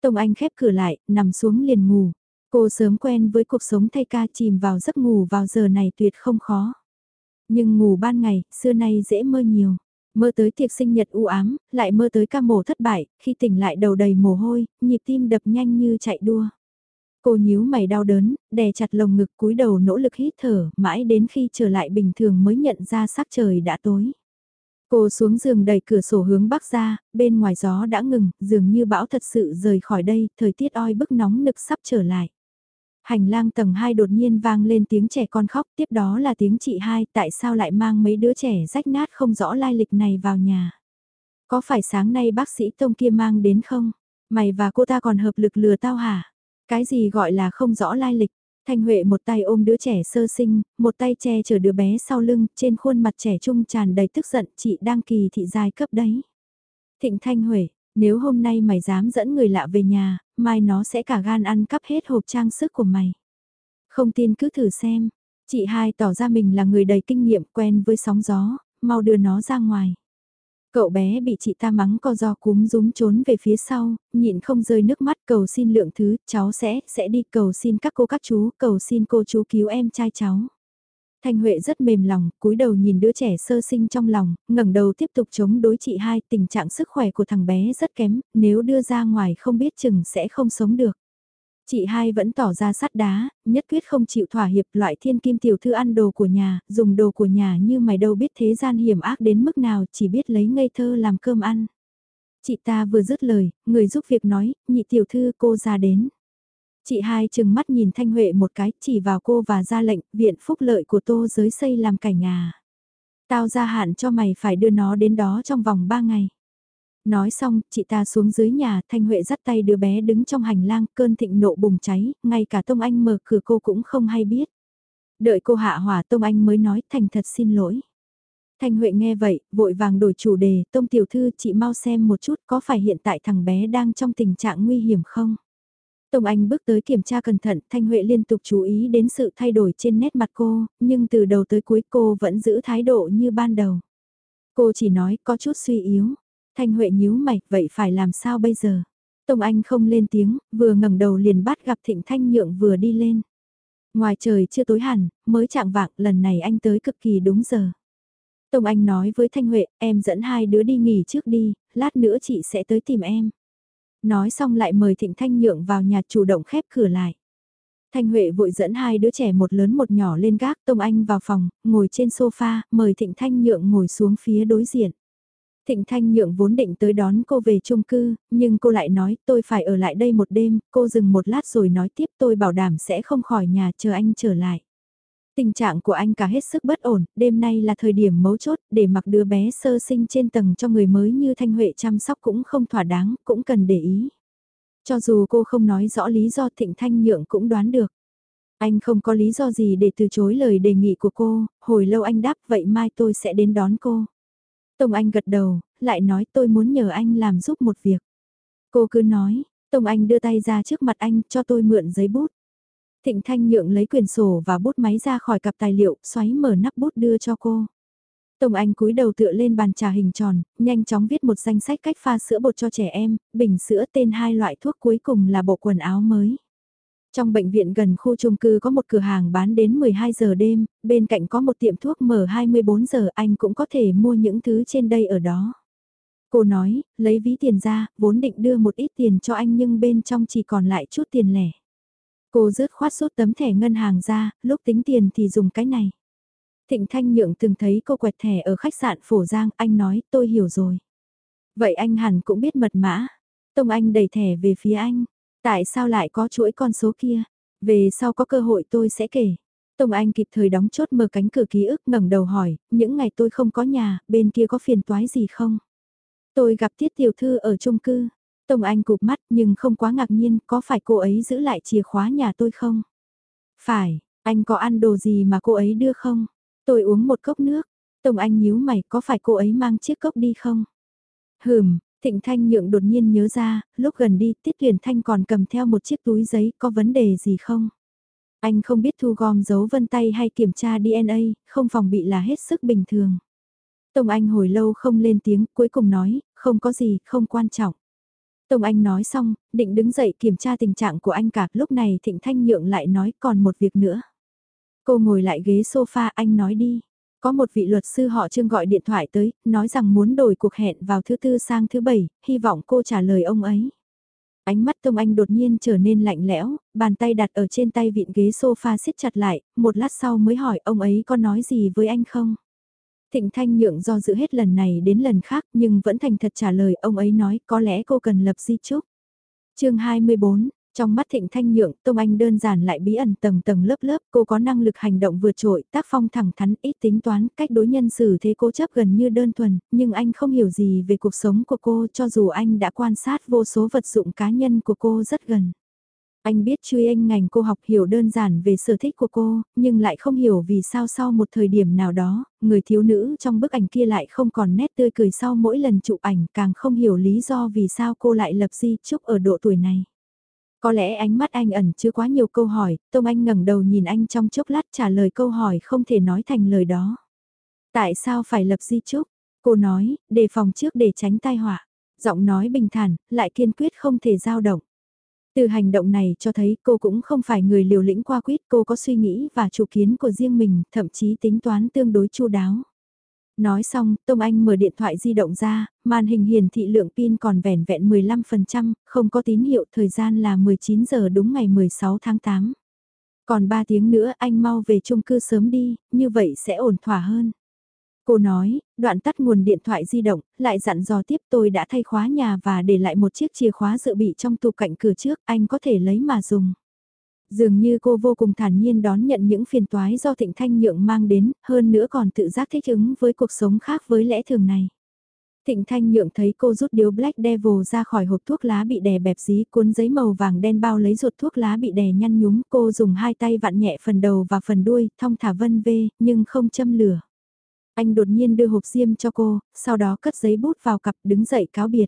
Tông Anh khép cửa lại, nằm xuống liền ngủ. Cô sớm quen với cuộc sống thay ca chìm vào giấc ngủ vào giờ này tuyệt không khó. Nhưng ngủ ban ngày, xưa nay dễ mơ nhiều. Mơ tới tiệc sinh nhật u ám, lại mơ tới ca mổ thất bại, khi tỉnh lại đầu đầy mồ hôi, nhịp tim đập nhanh như chạy đua. Cô nhíu mày đau đớn, đè chặt lồng ngực cúi đầu nỗ lực hít thở, mãi đến khi trở lại bình thường mới nhận ra sắc trời đã tối. Cô xuống giường đẩy cửa sổ hướng bắc ra, bên ngoài gió đã ngừng, dường như bão thật sự rời khỏi đây, thời tiết oi bức nóng nực sắp trở lại. Hành lang tầng 2 đột nhiên vang lên tiếng trẻ con khóc, tiếp đó là tiếng chị hai, tại sao lại mang mấy đứa trẻ rách nát không rõ lai lịch này vào nhà. Có phải sáng nay bác sĩ Tông kia mang đến không? Mày và cô ta còn hợp lực lừa tao hả? Cái gì gọi là không rõ lai lịch? Thanh Huệ một tay ôm đứa trẻ sơ sinh, một tay che chở đứa bé sau lưng, trên khuôn mặt trẻ trung tràn đầy tức giận, chị đang kỳ thị giai cấp đấy. Thịnh Thanh Huệ, nếu hôm nay mày dám dẫn người lạ về nhà, mai nó sẽ cả gan ăn cắp hết hộp trang sức của mày. Không tin cứ thử xem. Chị hai tỏ ra mình là người đầy kinh nghiệm quen với sóng gió, mau đưa nó ra ngoài. Cậu bé bị chị ta mắng co do cúm rúm trốn về phía sau, nhịn không rơi nước mắt cầu xin lượng thứ, cháu sẽ, sẽ đi cầu xin các cô các chú, cầu xin cô chú cứu em trai cháu. Thanh Huệ rất mềm lòng, cúi đầu nhìn đứa trẻ sơ sinh trong lòng, ngẩng đầu tiếp tục chống đối chị hai, tình trạng sức khỏe của thằng bé rất kém, nếu đưa ra ngoài không biết chừng sẽ không sống được. Chị hai vẫn tỏ ra sắt đá, nhất quyết không chịu thỏa hiệp loại thiên kim tiểu thư ăn đồ của nhà, dùng đồ của nhà như mày đâu biết thế gian hiểm ác đến mức nào chỉ biết lấy ngây thơ làm cơm ăn. Chị ta vừa dứt lời, người giúp việc nói, nhị tiểu thư cô ra đến. Chị hai chừng mắt nhìn Thanh Huệ một cái, chỉ vào cô và ra lệnh, viện phúc lợi của tô giới xây làm cảnh nhà. Tao ra hạn cho mày phải đưa nó đến đó trong vòng 3 ngày. Nói xong, chị ta xuống dưới nhà, Thanh Huệ dắt tay đứa bé đứng trong hành lang, cơn thịnh nộ bùng cháy, ngay cả Tông Anh mở cửa cô cũng không hay biết. Đợi cô hạ hỏa Tông Anh mới nói thành thật xin lỗi. Thanh Huệ nghe vậy, vội vàng đổi chủ đề, Tông Tiểu Thư chị mau xem một chút có phải hiện tại thằng bé đang trong tình trạng nguy hiểm không? Tông Anh bước tới kiểm tra cẩn thận, Thanh Huệ liên tục chú ý đến sự thay đổi trên nét mặt cô, nhưng từ đầu tới cuối cô vẫn giữ thái độ như ban đầu. Cô chỉ nói có chút suy yếu. Thanh Huệ nhíu mày, vậy phải làm sao bây giờ? Tông Anh không lên tiếng, vừa ngẩng đầu liền bắt gặp Thịnh Thanh Nhượng vừa đi lên. Ngoài trời chưa tối hẳn, mới chạng vạng, lần này anh tới cực kỳ đúng giờ. Tông Anh nói với Thanh Huệ, em dẫn hai đứa đi nghỉ trước đi, lát nữa chị sẽ tới tìm em. Nói xong lại mời Thịnh Thanh Nhượng vào nhà chủ động khép cửa lại. Thanh Huệ vội dẫn hai đứa trẻ một lớn một nhỏ lên gác Tông Anh vào phòng, ngồi trên sofa, mời Thịnh Thanh Nhượng ngồi xuống phía đối diện. Thịnh Thanh Nhượng vốn định tới đón cô về chung cư, nhưng cô lại nói tôi phải ở lại đây một đêm, cô dừng một lát rồi nói tiếp tôi bảo đảm sẽ không khỏi nhà chờ anh trở lại. Tình trạng của anh cả hết sức bất ổn, đêm nay là thời điểm mấu chốt để mặc đứa bé sơ sinh trên tầng cho người mới như Thanh Huệ chăm sóc cũng không thỏa đáng, cũng cần để ý. Cho dù cô không nói rõ lý do Thịnh Thanh Nhượng cũng đoán được. Anh không có lý do gì để từ chối lời đề nghị của cô, hồi lâu anh đáp vậy mai tôi sẽ đến đón cô. Tông Anh gật đầu, lại nói tôi muốn nhờ anh làm giúp một việc. Cô cứ nói, Tông Anh đưa tay ra trước mặt anh cho tôi mượn giấy bút. Thịnh Thanh nhượng lấy quyển sổ và bút máy ra khỏi cặp tài liệu, xoáy mở nắp bút đưa cho cô. Tông Anh cúi đầu tựa lên bàn trà hình tròn, nhanh chóng viết một danh sách cách pha sữa bột cho trẻ em, bình sữa tên hai loại thuốc cuối cùng là bộ quần áo mới. Trong bệnh viện gần khu chung cư có một cửa hàng bán đến 12 giờ đêm, bên cạnh có một tiệm thuốc mở 24 giờ anh cũng có thể mua những thứ trên đây ở đó. Cô nói, lấy ví tiền ra, vốn định đưa một ít tiền cho anh nhưng bên trong chỉ còn lại chút tiền lẻ. Cô rớt khoát rút tấm thẻ ngân hàng ra, lúc tính tiền thì dùng cái này. Thịnh Thanh Nhượng từng thấy cô quẹt thẻ ở khách sạn Phổ Giang, anh nói, tôi hiểu rồi. Vậy anh hẳn cũng biết mật mã. Tông Anh đẩy thẻ về phía anh. Tại sao lại có chuỗi con số kia? Về sau có cơ hội tôi sẽ kể. Tông Anh kịp thời đóng chốt mở cánh cửa ký ức ngẩng đầu hỏi, những ngày tôi không có nhà, bên kia có phiền toái gì không? Tôi gặp Tiết Tiểu Thư ở chung cư. Tông Anh cụp mắt nhưng không quá ngạc nhiên, có phải cô ấy giữ lại chìa khóa nhà tôi không? Phải, anh có ăn đồ gì mà cô ấy đưa không? Tôi uống một cốc nước. Tông Anh nhíu mày, có phải cô ấy mang chiếc cốc đi không? Hừm, Thịnh Thanh Nhượng đột nhiên nhớ ra, lúc gần đi Tiết tuyển Thanh còn cầm theo một chiếc túi giấy, có vấn đề gì không? Anh không biết thu gom dấu vân tay hay kiểm tra DNA, không phòng bị là hết sức bình thường. Tông Anh hồi lâu không lên tiếng, cuối cùng nói, không có gì, không quan trọng. Tông Anh nói xong, định đứng dậy kiểm tra tình trạng của anh cả, lúc này Thịnh Thanh Nhượng lại nói còn một việc nữa. Cô ngồi lại ghế sofa anh nói đi. Có một vị luật sư họ Trương gọi điện thoại tới, nói rằng muốn đổi cuộc hẹn vào thứ tư sang thứ bảy, hy vọng cô trả lời ông ấy. Ánh mắt Tông Anh đột nhiên trở nên lạnh lẽo, bàn tay đặt ở trên tay vịn ghế sofa siết chặt lại, một lát sau mới hỏi ông ấy có nói gì với anh không? Thịnh Thanh Nhượng do dự hết lần này đến lần khác nhưng vẫn thành thật trả lời ông ấy nói có lẽ cô cần lập di chúc. chương 24, trong mắt Thịnh Thanh Nhượng, Tông Anh đơn giản lại bí ẩn tầng tầng lớp lớp, cô có năng lực hành động vượt trội, tác phong thẳng thắn, ít tính toán, cách đối nhân xử thế cố chấp gần như đơn thuần, nhưng anh không hiểu gì về cuộc sống của cô cho dù anh đã quan sát vô số vật dụng cá nhân của cô rất gần. Anh biết truy anh ngành cô học hiểu đơn giản về sở thích của cô, nhưng lại không hiểu vì sao sau một thời điểm nào đó, người thiếu nữ trong bức ảnh kia lại không còn nét tươi cười sau mỗi lần chụp ảnh càng không hiểu lý do vì sao cô lại lập di chúc ở độ tuổi này. Có lẽ ánh mắt anh ẩn chứa quá nhiều câu hỏi, Tông Anh ngẩng đầu nhìn anh trong chốc lát trả lời câu hỏi không thể nói thành lời đó. Tại sao phải lập di chúc? Cô nói, đề phòng trước để tránh tai họa. Giọng nói bình thản, lại kiên quyết không thể dao động. Từ hành động này cho thấy cô cũng không phải người liều lĩnh qua quýt, cô có suy nghĩ và chủ kiến của riêng mình, thậm chí tính toán tương đối chu đáo. Nói xong, Tông Anh mở điện thoại di động ra, màn hình hiển thị lượng pin còn vẻn vẹn 15%, không có tín hiệu thời gian là 19 giờ đúng ngày 16 tháng 8. Còn 3 tiếng nữa anh mau về chung cư sớm đi, như vậy sẽ ổn thỏa hơn. Cô nói, đoạn tắt nguồn điện thoại di động, lại dặn dò tiếp tôi đã thay khóa nhà và để lại một chiếc chìa khóa dự bị trong tủ cạnh cửa trước, anh có thể lấy mà dùng. Dường như cô vô cùng thản nhiên đón nhận những phiền toái do thịnh thanh nhượng mang đến, hơn nữa còn tự giác thích ứng với cuộc sống khác với lẽ thường này. Thịnh Thanh Nhượng thấy cô rút điếu Black Devil ra khỏi hộp thuốc lá bị đè bẹp dí cuốn giấy màu vàng đen bao lấy ruột thuốc lá bị đè nhăn nhúm cô dùng hai tay vặn nhẹ phần đầu và phần đuôi, thong thả vân vê, nhưng không châm lửa. Anh đột nhiên đưa hộp diêm cho cô, sau đó cất giấy bút vào cặp đứng dậy cáo biệt.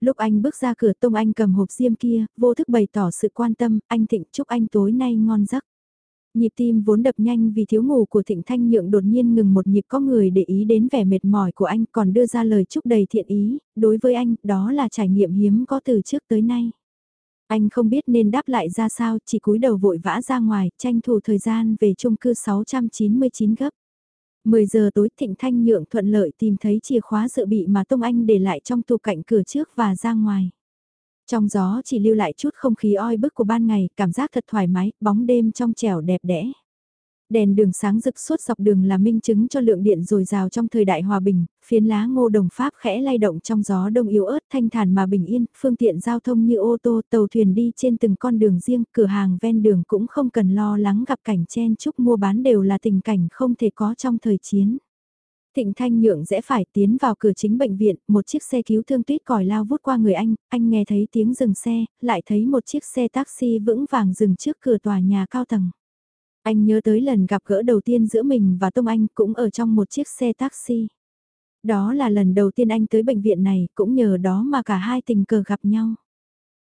Lúc anh bước ra cửa Tông Anh cầm hộp diêm kia, vô thức bày tỏ sự quan tâm, anh Thịnh chúc anh tối nay ngon giấc. Nhịp tim vốn đập nhanh vì thiếu ngủ của Thịnh Thanh Nhượng đột nhiên ngừng một nhịp có người để ý đến vẻ mệt mỏi của anh còn đưa ra lời chúc đầy thiện ý, đối với anh đó là trải nghiệm hiếm có từ trước tới nay. Anh không biết nên đáp lại ra sao, chỉ cúi đầu vội vã ra ngoài, tranh thủ thời gian về chung cư 699 gấp. 10 giờ tối Thịnh Thanh Nhượng thuận lợi tìm thấy chìa khóa dự bị mà Tông Anh để lại trong tủ cạnh cửa trước và ra ngoài. Trong gió chỉ lưu lại chút không khí oi bức của ban ngày, cảm giác thật thoải mái, bóng đêm trong trẻo đẹp đẽ. Đèn đường sáng rực suốt dọc đường là minh chứng cho lượng điện dồi dào trong thời đại hòa bình, phiến lá ngô đồng pháp khẽ lay động trong gió đông yếu ớt thanh thản mà bình yên, phương tiện giao thông như ô tô, tàu thuyền đi trên từng con đường riêng, cửa hàng ven đường cũng không cần lo lắng gặp cảnh chen chúc mua bán đều là tình cảnh không thể có trong thời chiến. Thịnh Thanh Nhượng rẽ phải tiến vào cửa chính bệnh viện, một chiếc xe cứu thương tuyết còi lao vút qua người anh, anh nghe thấy tiếng dừng xe, lại thấy một chiếc xe taxi vững vàng dừng trước cửa tòa nhà cao tầng. Anh nhớ tới lần gặp gỡ đầu tiên giữa mình và Tông Anh cũng ở trong một chiếc xe taxi. Đó là lần đầu tiên anh tới bệnh viện này, cũng nhờ đó mà cả hai tình cờ gặp nhau.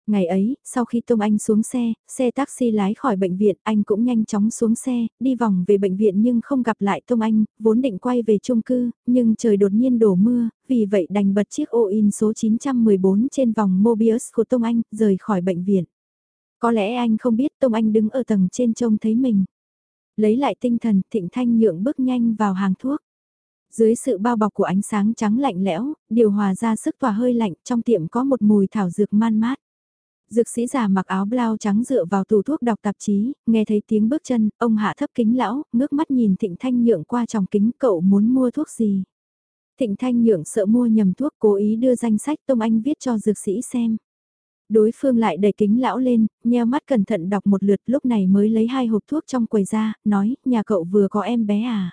Ngày ấy, sau khi Tông Anh xuống xe, xe taxi lái khỏi bệnh viện, anh cũng nhanh chóng xuống xe, đi vòng về bệnh viện nhưng không gặp lại Tông Anh, vốn định quay về chung cư, nhưng trời đột nhiên đổ mưa, vì vậy đành bật chiếc ô in số 914 trên vòng Mobius của Tông Anh, rời khỏi bệnh viện. Có lẽ anh không biết Tông Anh đứng ở tầng trên trông thấy mình. Lấy lại tinh thần, Thịnh Thanh nhượng bước nhanh vào hàng thuốc. Dưới sự bao bọc của ánh sáng trắng lạnh lẽo, điều hòa ra sức tỏa hơi lạnh, trong tiệm có một mùi thảo dược man mát. Dược sĩ già mặc áo blau trắng dựa vào tủ thuốc đọc tạp chí, nghe thấy tiếng bước chân, ông hạ thấp kính lão, ngước mắt nhìn Thịnh Thanh Nhượng qua trong kính cậu muốn mua thuốc gì. Thịnh Thanh Nhượng sợ mua nhầm thuốc cố ý đưa danh sách Tông Anh viết cho dược sĩ xem. Đối phương lại đẩy kính lão lên, nheo mắt cẩn thận đọc một lượt lúc này mới lấy hai hộp thuốc trong quầy ra, nói, nhà cậu vừa có em bé à.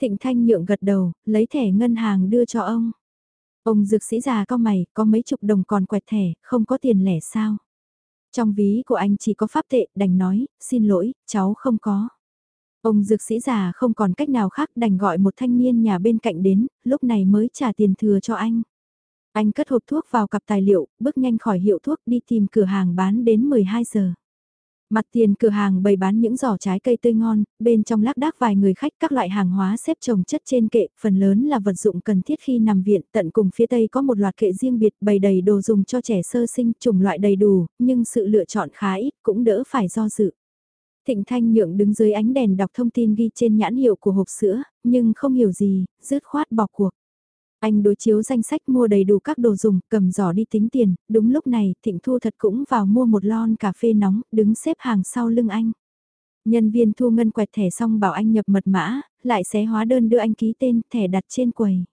Thịnh Thanh nhượng gật đầu, lấy thẻ ngân hàng đưa cho ông. Ông dược sĩ già có mày, có mấy chục đồng còn quẹt thẻ, không có tiền lẻ sao. Trong ví của anh chỉ có pháp tệ, đành nói, xin lỗi, cháu không có. Ông dược sĩ già không còn cách nào khác đành gọi một thanh niên nhà bên cạnh đến, lúc này mới trả tiền thừa cho anh. Anh cất hộp thuốc vào cặp tài liệu, bước nhanh khỏi hiệu thuốc đi tìm cửa hàng bán đến 12 giờ. Mặt tiền cửa hàng bày bán những giỏ trái cây tươi ngon, bên trong lác đác vài người khách các loại hàng hóa xếp chồng chất trên kệ, phần lớn là vật dụng cần thiết khi nằm viện, tận cùng phía tây có một loạt kệ riêng biệt bày đầy đồ dùng cho trẻ sơ sinh, chủng loại đầy đủ, nhưng sự lựa chọn khá ít, cũng đỡ phải do dự. Thịnh Thanh Nhượng đứng dưới ánh đèn đọc thông tin ghi trên nhãn hiệu của hộp sữa, nhưng không hiểu gì, dứt khoát bỏ cuộc. Anh đối chiếu danh sách mua đầy đủ các đồ dùng, cầm giỏ đi tính tiền, đúng lúc này Thịnh Thu thật cũng vào mua một lon cà phê nóng, đứng xếp hàng sau lưng anh. Nhân viên thu ngân quẹt thẻ xong bảo anh nhập mật mã, lại xé hóa đơn đưa anh ký tên, thẻ đặt trên quầy.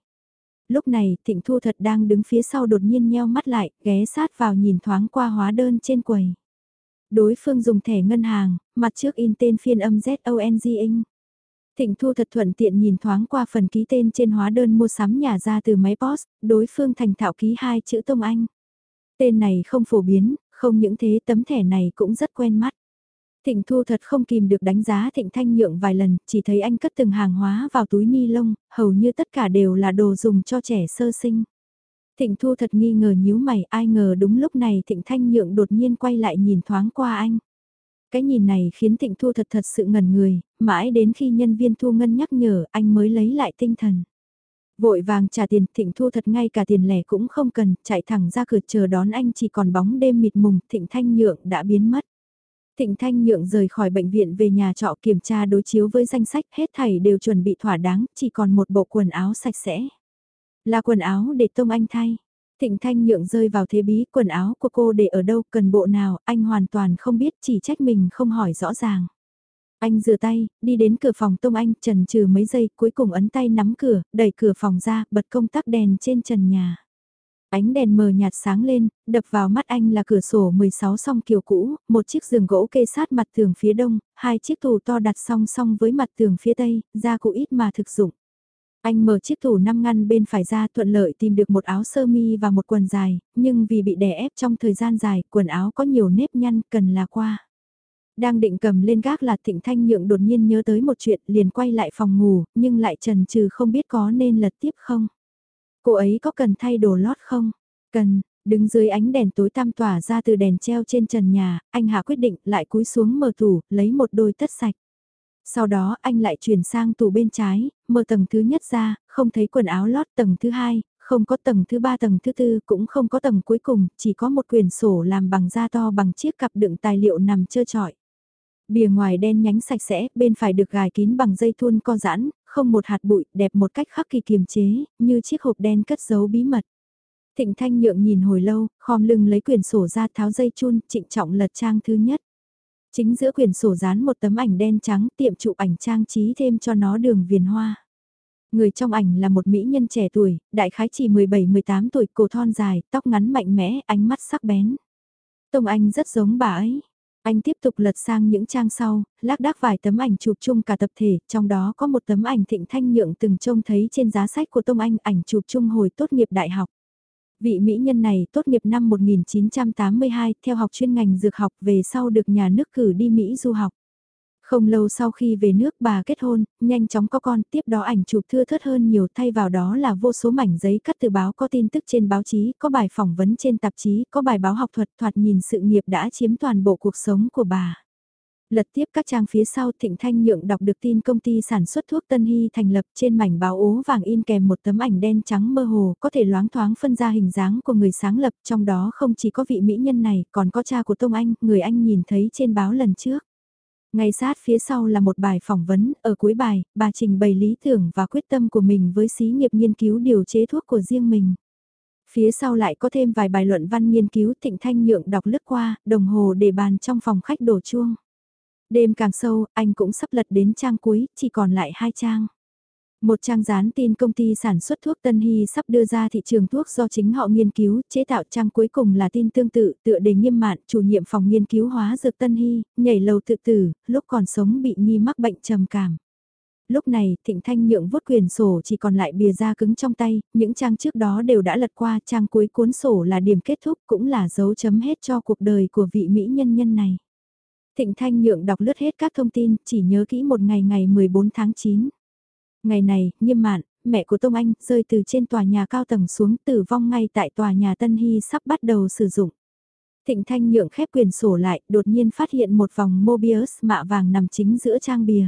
Lúc này Thịnh Thu thật đang đứng phía sau đột nhiên nheo mắt lại, ghé sát vào nhìn thoáng qua hóa đơn trên quầy. Đối phương dùng thẻ ngân hàng, mặt trước in tên phiên âm ZONG Inc. Thịnh Thu thật thuận tiện nhìn thoáng qua phần ký tên trên hóa đơn mua sắm nhà ra từ máy POS đối phương thành thạo ký hai chữ Tông Anh. Tên này không phổ biến, không những thế tấm thẻ này cũng rất quen mắt. Thịnh Thu thật không kìm được đánh giá Thịnh Thanh Nhượng vài lần, chỉ thấy anh cất từng hàng hóa vào túi ni lông, hầu như tất cả đều là đồ dùng cho trẻ sơ sinh. Thịnh Thu thật nghi ngờ nhíu mày, ai ngờ đúng lúc này Thịnh Thanh Nhượng đột nhiên quay lại nhìn thoáng qua anh. Cái nhìn này khiến Thịnh Thu thật thật sự ngẩn người, mãi đến khi nhân viên thu ngân nhắc nhở anh mới lấy lại tinh thần. Vội vàng trả tiền, Thịnh Thu thật ngay cả tiền lẻ cũng không cần, chạy thẳng ra cửa chờ đón anh chỉ còn bóng đêm mịt mùng, Thịnh Thanh Nhượng đã biến mất. Thịnh Thanh Nhượng rời khỏi bệnh viện về nhà trọ kiểm tra đối chiếu với danh sách, hết thảy đều chuẩn bị thỏa đáng, chỉ còn một bộ quần áo sạch sẽ. Là quần áo để Tông Anh thay. Thịnh Thanh Nhượng rơi vào thế bí, quần áo của cô để ở đâu, cần bộ nào, anh hoàn toàn không biết, chỉ trách mình không hỏi rõ ràng. Anh rửa tay, đi đến cửa phòng Tông Anh, trần trừ mấy giây, cuối cùng ấn tay nắm cửa, đẩy cửa phòng ra, bật công tắc đèn trên trần nhà. Ánh đèn mờ nhạt sáng lên, đập vào mắt anh là cửa sổ 16 song kiều cũ, một chiếc giường gỗ kê sát mặt tường phía đông, hai chiếc tủ to đặt song song với mặt tường phía tây, da cụ ít mà thực dụng. Anh mở chiếc tủ năm ngăn bên phải ra thuận lợi tìm được một áo sơ mi và một quần dài, nhưng vì bị đè ép trong thời gian dài, quần áo có nhiều nếp nhăn cần là qua. Đang định cầm lên gác là Thịnh Thanh Nhượng đột nhiên nhớ tới một chuyện liền quay lại phòng ngủ, nhưng lại trần trừ không biết có nên lật tiếp không. Cô ấy có cần thay đồ lót không? Cần, đứng dưới ánh đèn tối tăm tỏa ra từ đèn treo trên trần nhà, anh Hạ quyết định lại cúi xuống mở tủ, lấy một đôi tất sạch. Sau đó anh lại chuyển sang tủ bên trái, mở tầng thứ nhất ra, không thấy quần áo lót tầng thứ hai, không có tầng thứ ba tầng thứ tư cũng không có tầng cuối cùng, chỉ có một quyển sổ làm bằng da to bằng chiếc cặp đựng tài liệu nằm trơ trọi. Bìa ngoài đen nhánh sạch sẽ, bên phải được gài kín bằng dây thun co giãn, không một hạt bụi, đẹp một cách khắc kỳ kiềm chế, như chiếc hộp đen cất giấu bí mật. Thịnh Thanh Nhượng nhìn hồi lâu, khom lưng lấy quyển sổ ra tháo dây chun, trịnh trọng lật trang thứ nhất. Chính giữa quyển sổ dán một tấm ảnh đen trắng tiệm chụp ảnh trang trí thêm cho nó đường viền hoa. Người trong ảnh là một mỹ nhân trẻ tuổi, đại khái chỉ 17-18 tuổi, cổ thon dài, tóc ngắn mạnh mẽ, ánh mắt sắc bén. Tông Anh rất giống bà ấy. Anh tiếp tục lật sang những trang sau, lác đác vài tấm ảnh chụp chung cả tập thể, trong đó có một tấm ảnh thịnh thanh nhượng từng trông thấy trên giá sách của Tông Anh ảnh chụp chung hồi tốt nghiệp đại học. Vị mỹ nhân này tốt nghiệp năm 1982 theo học chuyên ngành dược học về sau được nhà nước cử đi Mỹ du học. Không lâu sau khi về nước bà kết hôn, nhanh chóng có con, tiếp đó ảnh chụp thưa thớt hơn nhiều thay vào đó là vô số mảnh giấy cắt từ báo có tin tức trên báo chí, có bài phỏng vấn trên tạp chí, có bài báo học thuật thoạt nhìn sự nghiệp đã chiếm toàn bộ cuộc sống của bà. Lật tiếp các trang phía sau Thịnh Thanh Nhượng đọc được tin công ty sản xuất thuốc Tân Hy thành lập trên mảnh báo ố vàng in kèm một tấm ảnh đen trắng mơ hồ có thể loáng thoáng phân ra hình dáng của người sáng lập trong đó không chỉ có vị mỹ nhân này còn có cha của Tông Anh, người anh nhìn thấy trên báo lần trước. Ngay sát phía sau là một bài phỏng vấn, ở cuối bài, bà trình bày lý tưởng và quyết tâm của mình với xí nghiệp nghiên cứu điều chế thuốc của riêng mình. Phía sau lại có thêm vài bài luận văn nghiên cứu thịnh thanh nhượng đọc lướt qua, đồng hồ để bàn trong phòng khách đổ chuông. Đêm càng sâu, anh cũng sắp lật đến trang cuối, chỉ còn lại hai trang. Một trang dán tin công ty sản xuất thuốc Tân Hy sắp đưa ra thị trường thuốc do chính họ nghiên cứu, chế tạo trang cuối cùng là tin tương tự, tựa đề nghiêm mạn, chủ nhiệm phòng nghiên cứu hóa dược Tân Hy, nhảy lầu tự tử, lúc còn sống bị nghi mắc bệnh trầm cảm. Lúc này, Thịnh Thanh nhượng vuốt quyền sổ chỉ còn lại bìa da cứng trong tay, những trang trước đó đều đã lật qua, trang cuối cuốn sổ là điểm kết thúc cũng là dấu chấm hết cho cuộc đời của vị mỹ nhân nhân này. Thịnh Thanh nhượng đọc lướt hết các thông tin, chỉ nhớ kỹ một ngày ngày 14 tháng 9. Ngày này, nghiêm mạn, mẹ của Tông Anh, rơi từ trên tòa nhà cao tầng xuống tử vong ngay tại tòa nhà Tân Hy sắp bắt đầu sử dụng. Thịnh Thanh nhượng khép quyền sổ lại, đột nhiên phát hiện một vòng Mobius mạ vàng nằm chính giữa trang bìa.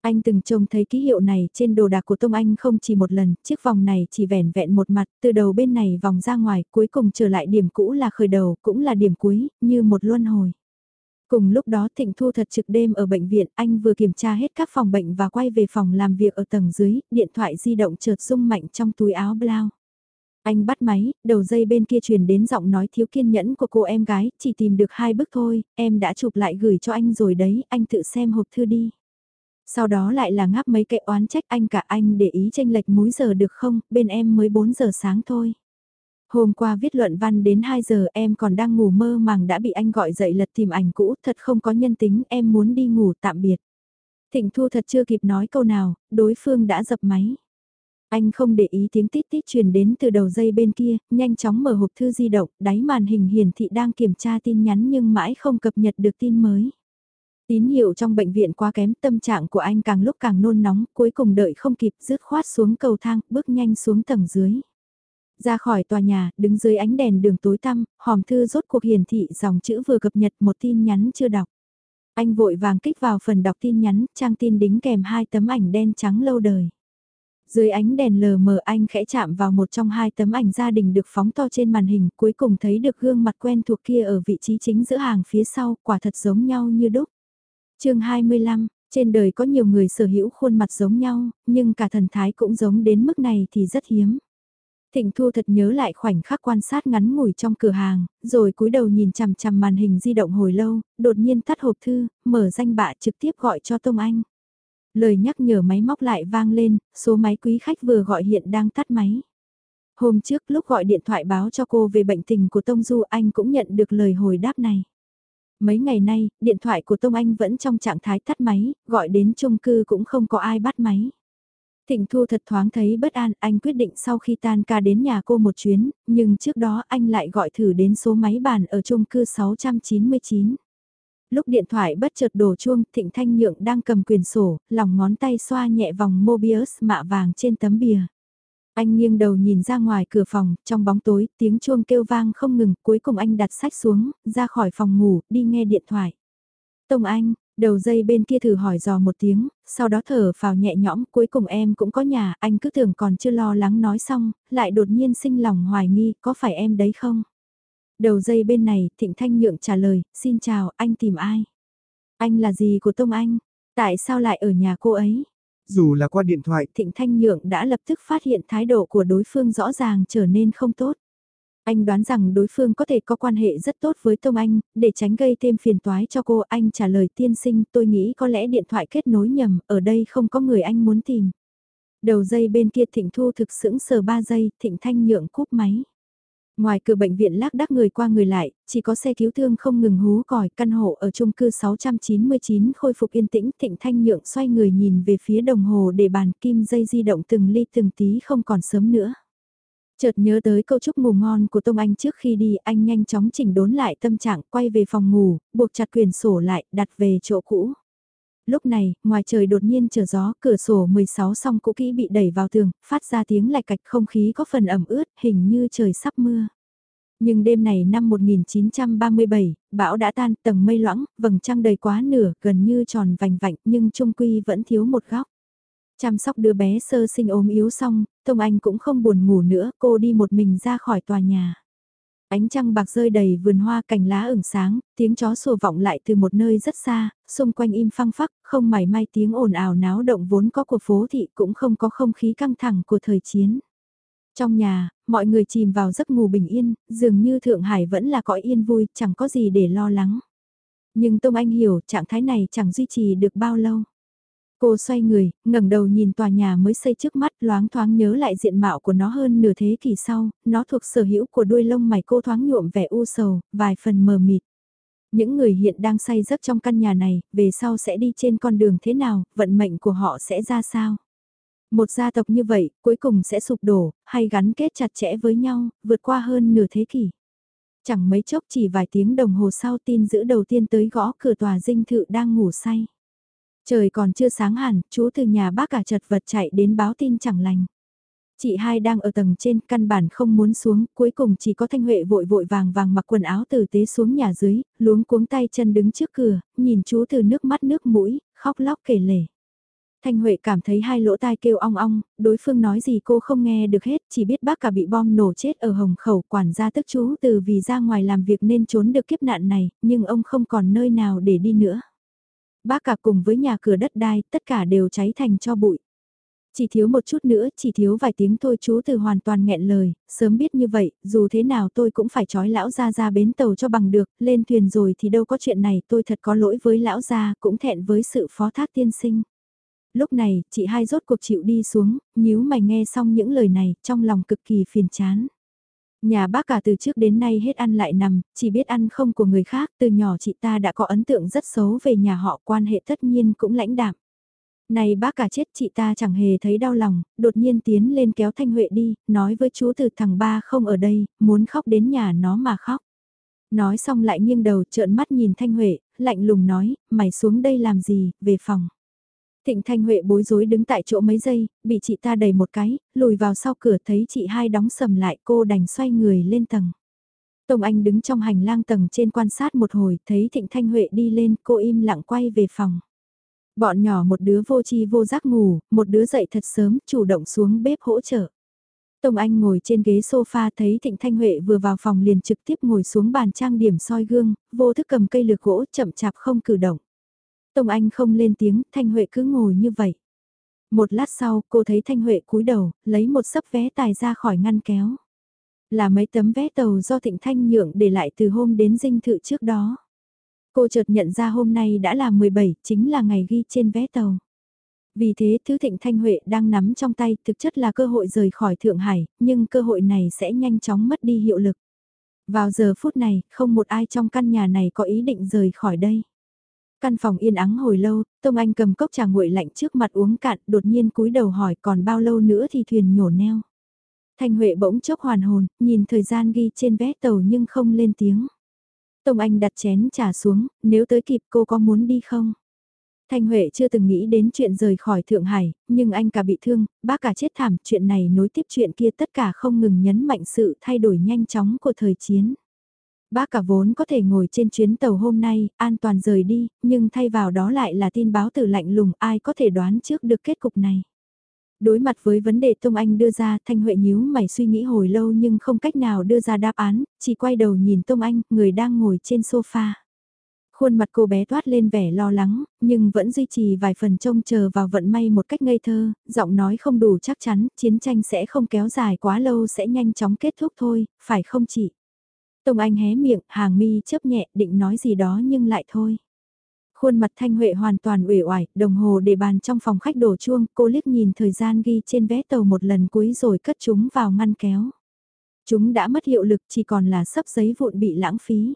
Anh từng trông thấy ký hiệu này trên đồ đạc của Tông Anh không chỉ một lần, chiếc vòng này chỉ vẻn vẹn một mặt, từ đầu bên này vòng ra ngoài, cuối cùng trở lại điểm cũ là khởi đầu, cũng là điểm cuối, như một luân hồi. Cùng lúc đó Thịnh Thu thật trực đêm ở bệnh viện, anh vừa kiểm tra hết các phòng bệnh và quay về phòng làm việc ở tầng dưới, điện thoại di động chợt rung mạnh trong túi áo blau. Anh bắt máy, đầu dây bên kia truyền đến giọng nói thiếu kiên nhẫn của cô em gái, chỉ tìm được hai bức thôi, em đã chụp lại gửi cho anh rồi đấy, anh tự xem hộp thư đi. Sau đó lại là ngáp mấy cái oán trách anh cả anh để ý tranh lệch múi giờ được không, bên em mới 4 giờ sáng thôi. Hôm qua viết luận văn đến 2 giờ em còn đang ngủ mơ màng đã bị anh gọi dậy lật tìm ảnh cũ, thật không có nhân tính, em muốn đi ngủ tạm biệt. Thịnh Thu thật chưa kịp nói câu nào, đối phương đã dập máy. Anh không để ý tiếng tít tít truyền đến từ đầu dây bên kia, nhanh chóng mở hộp thư di động, đáy màn hình hiển thị đang kiểm tra tin nhắn nhưng mãi không cập nhật được tin mới. Tín hiệu trong bệnh viện quá kém, tâm trạng của anh càng lúc càng nôn nóng, cuối cùng đợi không kịp rứt khoát xuống cầu thang, bước nhanh xuống tầng dưới. Ra khỏi tòa nhà, đứng dưới ánh đèn đường tối tăm, hòm thư rốt cuộc hiển thị dòng chữ vừa cập nhật một tin nhắn chưa đọc. Anh vội vàng kích vào phần đọc tin nhắn, trang tin đính kèm hai tấm ảnh đen trắng lâu đời. Dưới ánh đèn lờ mờ anh khẽ chạm vào một trong hai tấm ảnh gia đình được phóng to trên màn hình, cuối cùng thấy được gương mặt quen thuộc kia ở vị trí chính giữa hàng phía sau, quả thật giống nhau như đúc. chương 25, trên đời có nhiều người sở hữu khuôn mặt giống nhau, nhưng cả thần thái cũng giống đến mức này thì rất hiếm. Thịnh Thu thật nhớ lại khoảnh khắc quan sát ngắn ngủi trong cửa hàng, rồi cúi đầu nhìn chằm chằm màn hình di động hồi lâu, đột nhiên tắt hộp thư, mở danh bạ trực tiếp gọi cho Tông Anh. Lời nhắc nhở máy móc lại vang lên, số máy quý khách vừa gọi hiện đang tắt máy. Hôm trước lúc gọi điện thoại báo cho cô về bệnh tình của Tông Du anh cũng nhận được lời hồi đáp này. Mấy ngày nay, điện thoại của Tông Anh vẫn trong trạng thái tắt máy, gọi đến chung cư cũng không có ai bắt máy. Thịnh Thu thật thoáng thấy bất an, anh quyết định sau khi tan ca đến nhà cô một chuyến, nhưng trước đó anh lại gọi thử đến số máy bàn ở chung cư 699. Lúc điện thoại bất chợt đổ chuông, Thịnh Thanh Nhượng đang cầm quyền sổ, lòng ngón tay xoa nhẹ vòng Mobius mạ vàng trên tấm bìa. Anh nghiêng đầu nhìn ra ngoài cửa phòng, trong bóng tối, tiếng chuông kêu vang không ngừng, cuối cùng anh đặt sách xuống, ra khỏi phòng ngủ, đi nghe điện thoại. Tông Anh, Đầu dây bên kia thử hỏi dò một tiếng, sau đó thở vào nhẹ nhõm, cuối cùng em cũng có nhà, anh cứ tưởng còn chưa lo lắng nói xong, lại đột nhiên sinh lòng hoài nghi, có phải em đấy không? Đầu dây bên này, Thịnh Thanh Nhượng trả lời, xin chào, anh tìm ai? Anh là gì của Tông Anh? Tại sao lại ở nhà cô ấy? Dù là qua điện thoại, Thịnh Thanh Nhượng đã lập tức phát hiện thái độ của đối phương rõ ràng trở nên không tốt. Anh đoán rằng đối phương có thể có quan hệ rất tốt với Tông Anh, để tránh gây thêm phiền toái cho cô. Anh trả lời tiên sinh tôi nghĩ có lẽ điện thoại kết nối nhầm, ở đây không có người anh muốn tìm. Đầu dây bên kia Thịnh Thu thực sững sờ 3 giây, Thịnh Thanh nhượng cúp máy. Ngoài cửa bệnh viện lác đác người qua người lại, chỉ có xe cứu thương không ngừng hú còi, căn hộ ở chung cư 699 khôi phục yên tĩnh, Thịnh Thanh Nhượng xoay người nhìn về phía đồng hồ để bàn kim dây di động từng ly từng tí không còn sớm nữa. Chợt nhớ tới câu chúc ngủ ngon của Tông Anh trước khi đi, anh nhanh chóng chỉnh đốn lại tâm trạng, quay về phòng ngủ, buộc chặt quyền sổ lại, đặt về chỗ cũ. Lúc này, ngoài trời đột nhiên trở gió, cửa sổ 16 song cũ kỹ bị đẩy vào tường, phát ra tiếng lạch cạch không khí có phần ẩm ướt, hình như trời sắp mưa. Nhưng đêm này năm 1937, bão đã tan, tầng mây loãng, vầng trăng đầy quá nửa, gần như tròn vành vạnh, nhưng trung quy vẫn thiếu một góc. Chăm sóc đứa bé sơ sinh ốm yếu xong, Tông Anh cũng không buồn ngủ nữa, cô đi một mình ra khỏi tòa nhà. Ánh trăng bạc rơi đầy vườn hoa cành lá ửng sáng, tiếng chó sủa vọng lại từ một nơi rất xa, xung quanh im phăng phắc, không mảy may tiếng ồn ào náo động vốn có của phố thị cũng không có không khí căng thẳng của thời chiến. Trong nhà, mọi người chìm vào giấc ngủ bình yên, dường như Thượng Hải vẫn là cõi yên vui, chẳng có gì để lo lắng. Nhưng Tông Anh hiểu trạng thái này chẳng duy trì được bao lâu. Cô xoay người, ngẩng đầu nhìn tòa nhà mới xây trước mắt loáng thoáng nhớ lại diện mạo của nó hơn nửa thế kỷ sau, nó thuộc sở hữu của đuôi lông mày cô thoáng nhuộm vẻ u sầu, vài phần mờ mịt. Những người hiện đang say giấc trong căn nhà này, về sau sẽ đi trên con đường thế nào, vận mệnh của họ sẽ ra sao? Một gia tộc như vậy, cuối cùng sẽ sụp đổ, hay gắn kết chặt chẽ với nhau, vượt qua hơn nửa thế kỷ. Chẳng mấy chốc chỉ vài tiếng đồng hồ sau tin giữ đầu tiên tới gõ cửa tòa dinh thự đang ngủ say. Trời còn chưa sáng hẳn, chú từ nhà bác cả chật vật chạy đến báo tin chẳng lành. Chị hai đang ở tầng trên, căn bản không muốn xuống, cuối cùng chỉ có Thanh Huệ vội vội vàng vàng mặc quần áo tử tế xuống nhà dưới, luống cuống tay chân đứng trước cửa, nhìn chú từ nước mắt nước mũi, khóc lóc kể lể. Thanh Huệ cảm thấy hai lỗ tai kêu ong ong, đối phương nói gì cô không nghe được hết, chỉ biết bác cả bị bom nổ chết ở hồng khẩu quản gia tức chú từ vì ra ngoài làm việc nên trốn được kiếp nạn này, nhưng ông không còn nơi nào để đi nữa. Bác cả cùng với nhà cửa đất đai, tất cả đều cháy thành cho bụi. Chỉ thiếu một chút nữa, chỉ thiếu vài tiếng thôi chú từ hoàn toàn nghẹn lời, sớm biết như vậy, dù thế nào tôi cũng phải trói lão ra ra bến tàu cho bằng được, lên thuyền rồi thì đâu có chuyện này, tôi thật có lỗi với lão gia, cũng thẹn với sự phó thác tiên sinh. Lúc này, chị hai rốt cuộc chịu đi xuống, nhíu mày nghe xong những lời này, trong lòng cực kỳ phiền chán. Nhà bác cả từ trước đến nay hết ăn lại nằm, chỉ biết ăn không của người khác, từ nhỏ chị ta đã có ấn tượng rất xấu về nhà họ quan hệ tất nhiên cũng lãnh đạm. Này bác cả chết chị ta chẳng hề thấy đau lòng, đột nhiên tiến lên kéo Thanh Huệ đi, nói với chú từ thằng ba không ở đây, muốn khóc đến nhà nó mà khóc. Nói xong lại nghiêng đầu trợn mắt nhìn Thanh Huệ, lạnh lùng nói, mày xuống đây làm gì, về phòng. Thịnh Thanh Huệ bối rối đứng tại chỗ mấy giây, bị chị ta đẩy một cái, lùi vào sau cửa thấy chị hai đóng sầm lại cô đành xoay người lên tầng. Tông Anh đứng trong hành lang tầng trên quan sát một hồi, thấy Thịnh Thanh Huệ đi lên, cô im lặng quay về phòng. Bọn nhỏ một đứa vô chi vô giác ngủ, một đứa dậy thật sớm, chủ động xuống bếp hỗ trợ. Tông Anh ngồi trên ghế sofa thấy Thịnh Thanh Huệ vừa vào phòng liền trực tiếp ngồi xuống bàn trang điểm soi gương, vô thức cầm cây lược gỗ chậm chạp không cử động. Tông Anh không lên tiếng, Thanh Huệ cứ ngồi như vậy. Một lát sau, cô thấy Thanh Huệ cúi đầu, lấy một sấp vé tài ra khỏi ngăn kéo. Là mấy tấm vé tàu do Thịnh Thanh nhượng để lại từ hôm đến dinh thự trước đó. Cô chợt nhận ra hôm nay đã là 17, chính là ngày ghi trên vé tàu. Vì thế Thứ Thịnh Thanh Huệ đang nắm trong tay thực chất là cơ hội rời khỏi Thượng Hải, nhưng cơ hội này sẽ nhanh chóng mất đi hiệu lực. Vào giờ phút này, không một ai trong căn nhà này có ý định rời khỏi đây. Căn phòng yên ắng hồi lâu, Tông Anh cầm cốc trà nguội lạnh trước mặt uống cạn, đột nhiên cúi đầu hỏi còn bao lâu nữa thì thuyền nhổ neo. Thanh Huệ bỗng chốc hoàn hồn, nhìn thời gian ghi trên vé tàu nhưng không lên tiếng. Tông Anh đặt chén trà xuống, nếu tới kịp cô có muốn đi không? Thanh Huệ chưa từng nghĩ đến chuyện rời khỏi Thượng Hải, nhưng anh cả bị thương, bác cả chết thảm, chuyện này nối tiếp chuyện kia tất cả không ngừng nhấn mạnh sự thay đổi nhanh chóng của thời chiến. Bác cả vốn có thể ngồi trên chuyến tàu hôm nay, an toàn rời đi, nhưng thay vào đó lại là tin báo từ lạnh lùng ai có thể đoán trước được kết cục này. Đối mặt với vấn đề Tông Anh đưa ra, Thanh Huệ nhíu mày suy nghĩ hồi lâu nhưng không cách nào đưa ra đáp án, chỉ quay đầu nhìn Tông Anh, người đang ngồi trên sofa. Khuôn mặt cô bé toát lên vẻ lo lắng, nhưng vẫn duy trì vài phần trông chờ vào vận may một cách ngây thơ, giọng nói không đủ chắc chắn, chiến tranh sẽ không kéo dài quá lâu sẽ nhanh chóng kết thúc thôi, phải không chị? Tông Anh hé miệng, hàng mi chớp nhẹ, định nói gì đó nhưng lại thôi. Khuôn mặt Thanh Huệ hoàn toàn uể oải, đồng hồ để bàn trong phòng khách đổ chuông, cô liếc nhìn thời gian ghi trên vé tàu một lần cuối rồi cất chúng vào ngăn kéo. Chúng đã mất hiệu lực chỉ còn là sấp giấy vụn bị lãng phí.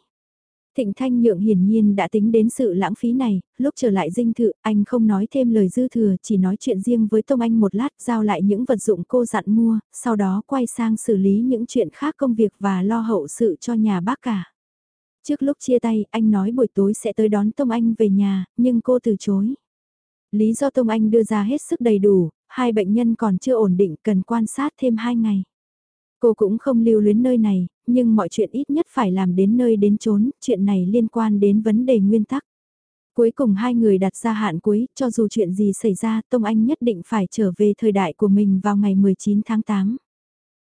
Thịnh Thanh Nhượng hiển nhiên đã tính đến sự lãng phí này, lúc trở lại dinh thự, anh không nói thêm lời dư thừa, chỉ nói chuyện riêng với Tông Anh một lát, giao lại những vật dụng cô dặn mua, sau đó quay sang xử lý những chuyện khác công việc và lo hậu sự cho nhà bác cả. Trước lúc chia tay, anh nói buổi tối sẽ tới đón Tông Anh về nhà, nhưng cô từ chối. Lý do Tông Anh đưa ra hết sức đầy đủ, hai bệnh nhân còn chưa ổn định cần quan sát thêm hai ngày. Cô cũng không lưu luyến nơi này, nhưng mọi chuyện ít nhất phải làm đến nơi đến chốn, chuyện này liên quan đến vấn đề nguyên tắc. Cuối cùng hai người đặt ra hạn cuối, cho dù chuyện gì xảy ra, Tông Anh nhất định phải trở về thời đại của mình vào ngày 19 tháng 8.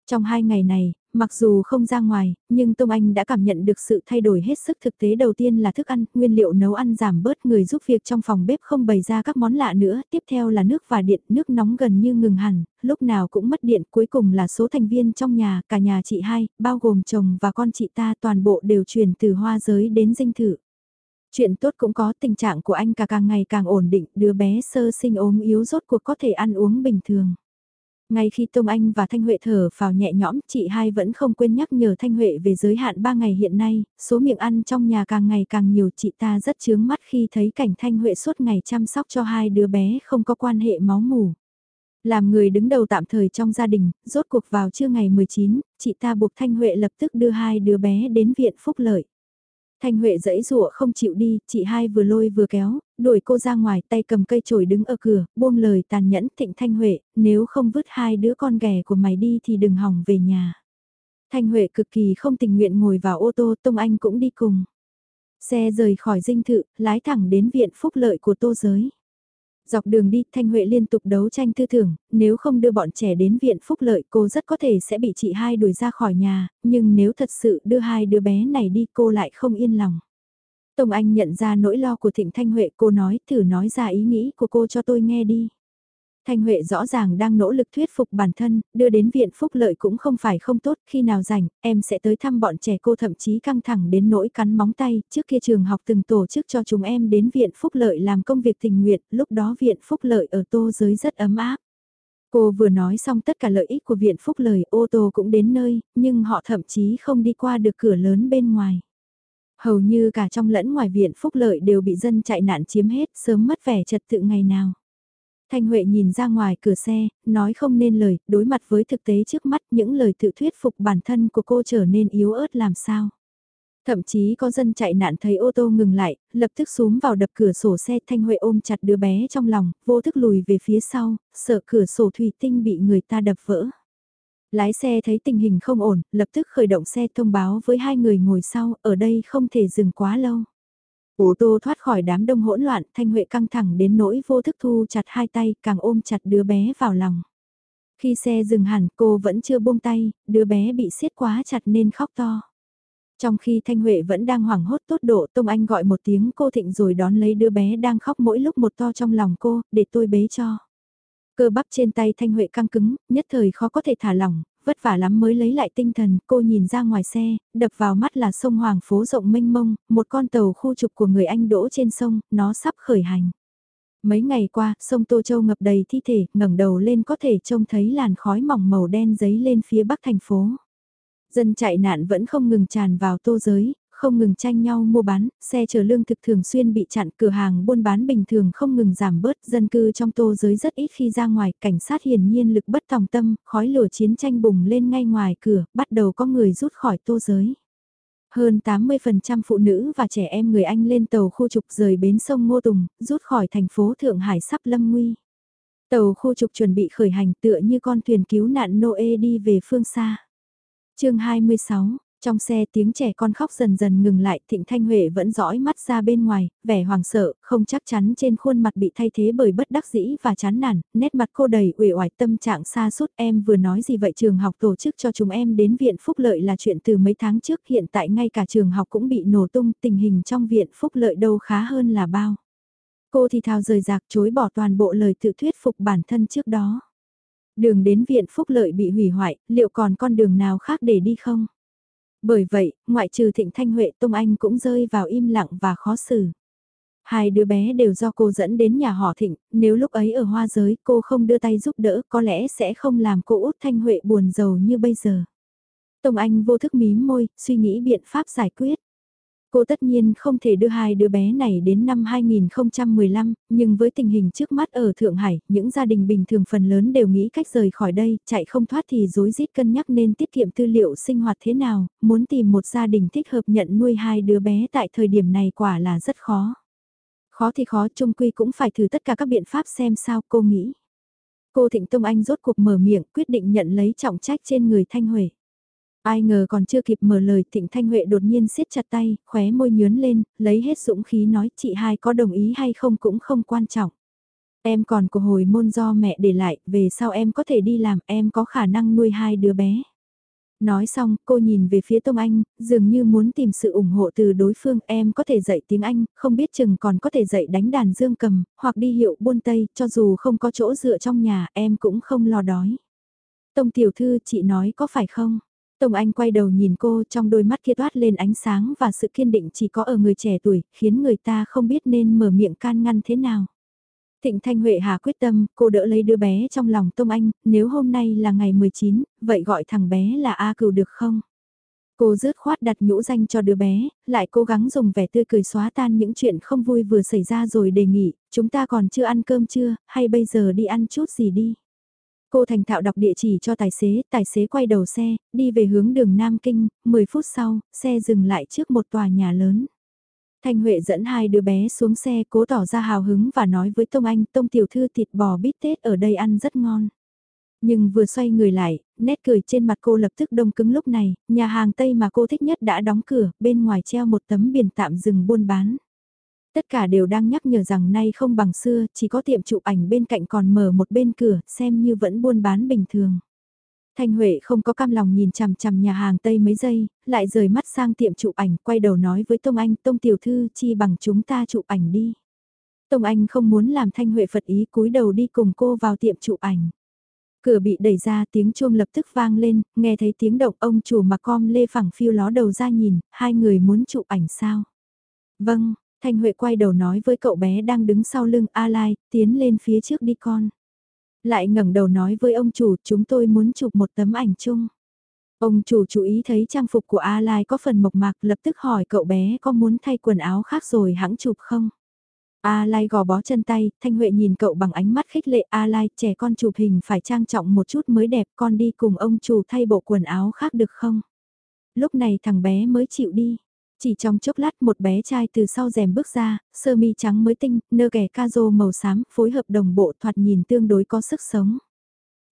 Trong hai ngày này, mặc dù không ra ngoài, nhưng Tông Anh đã cảm nhận được sự thay đổi hết sức thực tế đầu tiên là thức ăn, nguyên liệu nấu ăn giảm bớt người giúp việc trong phòng bếp không bày ra các món lạ nữa, tiếp theo là nước và điện, nước nóng gần như ngừng hẳn, lúc nào cũng mất điện, cuối cùng là số thành viên trong nhà, cả nhà chị hai, bao gồm chồng và con chị ta toàn bộ đều chuyển từ hoa giới đến dinh thự. Chuyện tốt cũng có tình trạng của anh cả càng ngày càng ổn định, đứa bé sơ sinh ốm yếu rốt cuộc có thể ăn uống bình thường. Ngay khi Tông Anh và Thanh Huệ thở vào nhẹ nhõm, chị hai vẫn không quên nhắc nhở Thanh Huệ về giới hạn 3 ngày hiện nay, số miệng ăn trong nhà càng ngày càng nhiều chị ta rất chướng mắt khi thấy cảnh Thanh Huệ suốt ngày chăm sóc cho hai đứa bé không có quan hệ máu mủ. Làm người đứng đầu tạm thời trong gia đình, rốt cuộc vào trưa ngày 19, chị ta buộc Thanh Huệ lập tức đưa hai đứa bé đến viện phúc lợi. Thanh Huệ dẫy rụa không chịu đi, chị hai vừa lôi vừa kéo, đuổi cô ra ngoài tay cầm cây chổi đứng ở cửa, buông lời tàn nhẫn thịnh Thanh Huệ, nếu không vứt hai đứa con ghẻ của mày đi thì đừng hỏng về nhà. Thanh Huệ cực kỳ không tình nguyện ngồi vào ô tô, Tông Anh cũng đi cùng. Xe rời khỏi dinh thự, lái thẳng đến viện phúc lợi của tô giới. Dọc đường đi, Thanh Huệ liên tục đấu tranh tư tưởng, nếu không đưa bọn trẻ đến viện phúc lợi cô rất có thể sẽ bị chị hai đuổi ra khỏi nhà, nhưng nếu thật sự đưa hai đứa bé này đi cô lại không yên lòng. Tông Anh nhận ra nỗi lo của Thịnh Thanh Huệ cô nói thử nói ra ý nghĩ của cô cho tôi nghe đi. Thanh Huệ rõ ràng đang nỗ lực thuyết phục bản thân, đưa đến viện phúc lợi cũng không phải không tốt, khi nào rảnh, em sẽ tới thăm bọn trẻ cô thậm chí căng thẳng đến nỗi cắn móng tay, trước kia trường học từng tổ chức cho chúng em đến viện phúc lợi làm công việc tình nguyện, lúc đó viện phúc lợi ở tô giới rất ấm áp. Cô vừa nói xong tất cả lợi ích của viện phúc lợi ô tô cũng đến nơi, nhưng họ thậm chí không đi qua được cửa lớn bên ngoài. Hầu như cả trong lẫn ngoài viện phúc lợi đều bị dân chạy nạn chiếm hết sớm mất vẻ trật tự ngày nào. Thanh Huệ nhìn ra ngoài cửa xe, nói không nên lời, đối mặt với thực tế trước mắt những lời tự thuyết phục bản thân của cô trở nên yếu ớt làm sao. Thậm chí có dân chạy nạn thấy ô tô ngừng lại, lập tức xuống vào đập cửa sổ xe Thanh Huệ ôm chặt đứa bé trong lòng, vô thức lùi về phía sau, sợ cửa sổ thủy tinh bị người ta đập vỡ. Lái xe thấy tình hình không ổn, lập tức khởi động xe thông báo với hai người ngồi sau, ở đây không thể dừng quá lâu. Ô tô thoát khỏi đám đông hỗn loạn, Thanh Huệ căng thẳng đến nỗi vô thức thu chặt hai tay, càng ôm chặt đứa bé vào lòng. Khi xe dừng hẳn, cô vẫn chưa buông tay, đứa bé bị siết quá chặt nên khóc to. Trong khi Thanh Huệ vẫn đang hoảng hốt tốt độ, Tông Anh gọi một tiếng cô thịnh rồi đón lấy đứa bé đang khóc mỗi lúc một to trong lòng cô, để tôi bế cho. Cơ bắp trên tay Thanh Huệ căng cứng, nhất thời khó có thể thả lỏng, vất vả lắm mới lấy lại tinh thần, cô nhìn ra ngoài xe, đập vào mắt là sông Hoàng phố rộng mênh mông, một con tàu khu trục của người Anh đỗ trên sông, nó sắp khởi hành. Mấy ngày qua, sông Tô Châu ngập đầy thi thể, ngẩng đầu lên có thể trông thấy làn khói mỏng màu đen giấy lên phía bắc thành phố. Dân chạy nạn vẫn không ngừng tràn vào tô giới, không ngừng tranh nhau mua bán, xe chở lương thực thường xuyên bị chặn, cửa hàng buôn bán bình thường không ngừng giảm bớt, dân cư trong tô giới rất ít khi ra ngoài, cảnh sát hiển nhiên lực bất tòng tâm, khói lửa chiến tranh bùng lên ngay ngoài cửa, bắt đầu có người rút khỏi tô giới. Hơn 80% phụ nữ và trẻ em người Anh lên tàu khu trục rời bến sông Ngô Tùng, rút khỏi thành phố Thượng Hải sắp lâm nguy. Tàu khu trục chuẩn bị khởi hành tựa như con thuyền cứu nạn Noe đi về phương xa. chương 26, trong xe tiếng trẻ con khóc dần dần ngừng lại, Thịnh Thanh Huệ vẫn dõi mắt ra bên ngoài, vẻ hoàng sợ, không chắc chắn trên khuôn mặt bị thay thế bởi bất đắc dĩ và chán nản, nét mặt cô đầy uể oải tâm trạng xa sút em vừa nói gì vậy trường học tổ chức cho chúng em đến viện phúc lợi là chuyện từ mấy tháng trước hiện tại ngay cả trường học cũng bị nổ tung tình hình trong viện phúc lợi đâu khá hơn là bao. Cô thì thào rời rạc chối bỏ toàn bộ lời tự thuyết phục bản thân trước đó. Đường đến viện phúc lợi bị hủy hoại, liệu còn con đường nào khác để đi không? Bởi vậy, ngoại trừ Thịnh Thanh Huệ Tông Anh cũng rơi vào im lặng và khó xử. Hai đứa bé đều do cô dẫn đến nhà họ Thịnh, nếu lúc ấy ở hoa giới cô không đưa tay giúp đỡ có lẽ sẽ không làm cô út Thanh Huệ buồn giàu như bây giờ. Tông Anh vô thức mím môi, suy nghĩ biện pháp giải quyết. Cô tất nhiên không thể đưa hai đứa bé này đến năm 2015, nhưng với tình hình trước mắt ở Thượng Hải, những gia đình bình thường phần lớn đều nghĩ cách rời khỏi đây, chạy không thoát thì rối rít cân nhắc nên tiết kiệm tư liệu sinh hoạt thế nào, muốn tìm một gia đình thích hợp nhận nuôi hai đứa bé tại thời điểm này quả là rất khó. Khó thì khó, trung quy cũng phải thử tất cả các biện pháp xem sao cô nghĩ. Cô Thịnh Tông Anh rốt cuộc mở miệng quyết định nhận lấy trọng trách trên người Thanh Huệ. Ai ngờ còn chưa kịp mở lời Thịnh Thanh Huệ đột nhiên siết chặt tay, khóe môi nhướn lên, lấy hết dũng khí nói chị hai có đồng ý hay không cũng không quan trọng. Em còn của hồi môn do mẹ để lại, về sau em có thể đi làm, em có khả năng nuôi hai đứa bé. Nói xong, cô nhìn về phía Tông Anh, dường như muốn tìm sự ủng hộ từ đối phương, em có thể dạy tiếng Anh, không biết chừng còn có thể dạy đánh đàn dương cầm, hoặc đi hiệu buôn Tây, cho dù không có chỗ dựa trong nhà, em cũng không lo đói. Tông tiểu thư, chị nói có phải không? Tông Anh quay đầu nhìn cô trong đôi mắt kia toát lên ánh sáng và sự kiên định chỉ có ở người trẻ tuổi, khiến người ta không biết nên mở miệng can ngăn thế nào. Thịnh Thanh Huệ hà quyết tâm, cô đỡ lấy đứa bé trong lòng Tông Anh, nếu hôm nay là ngày 19, vậy gọi thằng bé là A Cửu được không? Cô rớt khoát đặt nhũ danh cho đứa bé, lại cố gắng dùng vẻ tươi cười xóa tan những chuyện không vui vừa xảy ra rồi đề nghị, chúng ta còn chưa ăn cơm chưa, hay bây giờ đi ăn chút gì đi? Cô thành thạo đọc địa chỉ cho tài xế, tài xế quay đầu xe, đi về hướng đường Nam Kinh, 10 phút sau, xe dừng lại trước một tòa nhà lớn. Thanh Huệ dẫn hai đứa bé xuống xe cố tỏ ra hào hứng và nói với Tông Anh, Tông tiểu thư thịt bò bít tết ở đây ăn rất ngon. Nhưng vừa xoay người lại, nét cười trên mặt cô lập tức đông cứng lúc này, nhà hàng Tây mà cô thích nhất đã đóng cửa, bên ngoài treo một tấm biển tạm dừng buôn bán. Tất cả đều đang nhắc nhở rằng nay không bằng xưa, chỉ có tiệm chụp ảnh bên cạnh còn mở một bên cửa, xem như vẫn buôn bán bình thường. Thanh Huệ không có cam lòng nhìn chằm chằm nhà hàng Tây mấy giây, lại rời mắt sang tiệm chụp ảnh, quay đầu nói với Tông Anh, Tông Tiểu Thư chi bằng chúng ta chụp ảnh đi. Tông Anh không muốn làm Thanh Huệ Phật ý cúi đầu đi cùng cô vào tiệm chụp ảnh. Cửa bị đẩy ra tiếng chuông lập tức vang lên, nghe thấy tiếng động ông chủ mà com lê phẳng phiêu ló đầu ra nhìn, hai người muốn chụp ảnh sao? Vâng, Thanh Huệ quay đầu nói với cậu bé đang đứng sau lưng A Lai, tiến lên phía trước đi con. Lại ngẩng đầu nói với ông chủ, chúng tôi muốn chụp một tấm ảnh chung. Ông chủ chú ý thấy trang phục của A Lai có phần mộc mạc lập tức hỏi cậu bé có muốn thay quần áo khác rồi hãng chụp không? A Lai gò bó chân tay, Thanh Huệ nhìn cậu bằng ánh mắt khích lệ A Lai trẻ con chụp hình phải trang trọng một chút mới đẹp con đi cùng ông chủ thay bộ quần áo khác được không? Lúc này thằng bé mới chịu đi. Chỉ trong chốc lát một bé trai từ sau rèm bước ra, sơ mi trắng mới tinh, nơ kẻ ca rô màu xám, phối hợp đồng bộ thoạt nhìn tương đối có sức sống.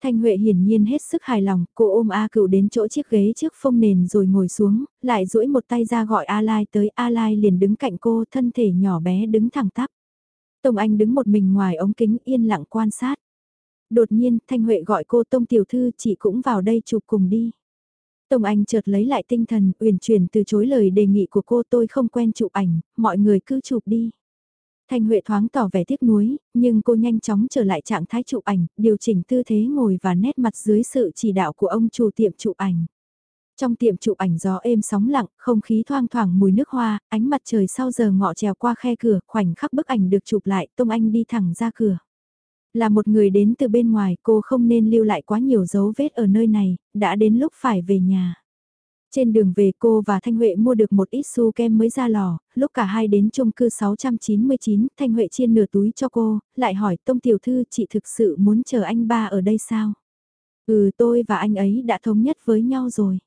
Thanh Huệ hiển nhiên hết sức hài lòng, cô ôm A cựu đến chỗ chiếc ghế trước phông nền rồi ngồi xuống, lại duỗi một tay ra gọi A Lai tới A Lai liền đứng cạnh cô thân thể nhỏ bé đứng thẳng tắp. Tông Anh đứng một mình ngoài ống kính yên lặng quan sát. Đột nhiên Thanh Huệ gọi cô Tông Tiểu Thư chị cũng vào đây chụp cùng đi. Tông Anh chợt lấy lại tinh thần, uyển chuyển từ chối lời đề nghị của cô tôi không quen chụp ảnh, mọi người cứ chụp đi. Thanh Huệ thoáng tỏ vẻ tiếc nuối, nhưng cô nhanh chóng trở lại trạng thái chụp ảnh, điều chỉnh tư thế ngồi và nét mặt dưới sự chỉ đạo của ông chủ tiệm chụp ảnh. Trong tiệm chụp ảnh gió êm sóng lặng, không khí thoang thoảng mùi nước hoa, ánh mặt trời sau giờ ngọ trèo qua khe cửa, khoảnh khắc bức ảnh được chụp lại, Tông Anh đi thẳng ra cửa. Là một người đến từ bên ngoài cô không nên lưu lại quá nhiều dấu vết ở nơi này, đã đến lúc phải về nhà. Trên đường về cô và Thanh Huệ mua được một ít su kem mới ra lò, lúc cả hai đến chung cư 699, Thanh Huệ chiên nửa túi cho cô, lại hỏi Tông Tiểu Thư chị thực sự muốn chờ anh ba ở đây sao? Ừ tôi và anh ấy đã thống nhất với nhau rồi.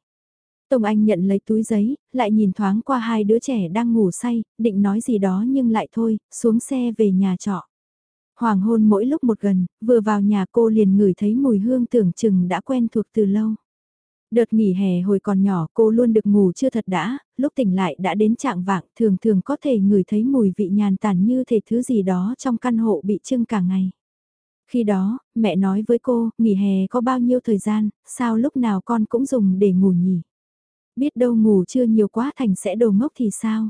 Tông Anh nhận lấy túi giấy, lại nhìn thoáng qua hai đứa trẻ đang ngủ say, định nói gì đó nhưng lại thôi, xuống xe về nhà trọ. Hoàng hôn mỗi lúc một gần, vừa vào nhà cô liền ngửi thấy mùi hương tưởng chừng đã quen thuộc từ lâu. Đợt nghỉ hè hồi còn nhỏ cô luôn được ngủ chưa thật đã, lúc tỉnh lại đã đến trạng vạng thường thường có thể ngửi thấy mùi vị nhàn tản như thể thứ gì đó trong căn hộ bị trưng cả ngày. Khi đó, mẹ nói với cô, nghỉ hè có bao nhiêu thời gian, sao lúc nào con cũng dùng để ngủ nhỉ? Biết đâu ngủ chưa nhiều quá thành sẽ đồ ngốc thì sao?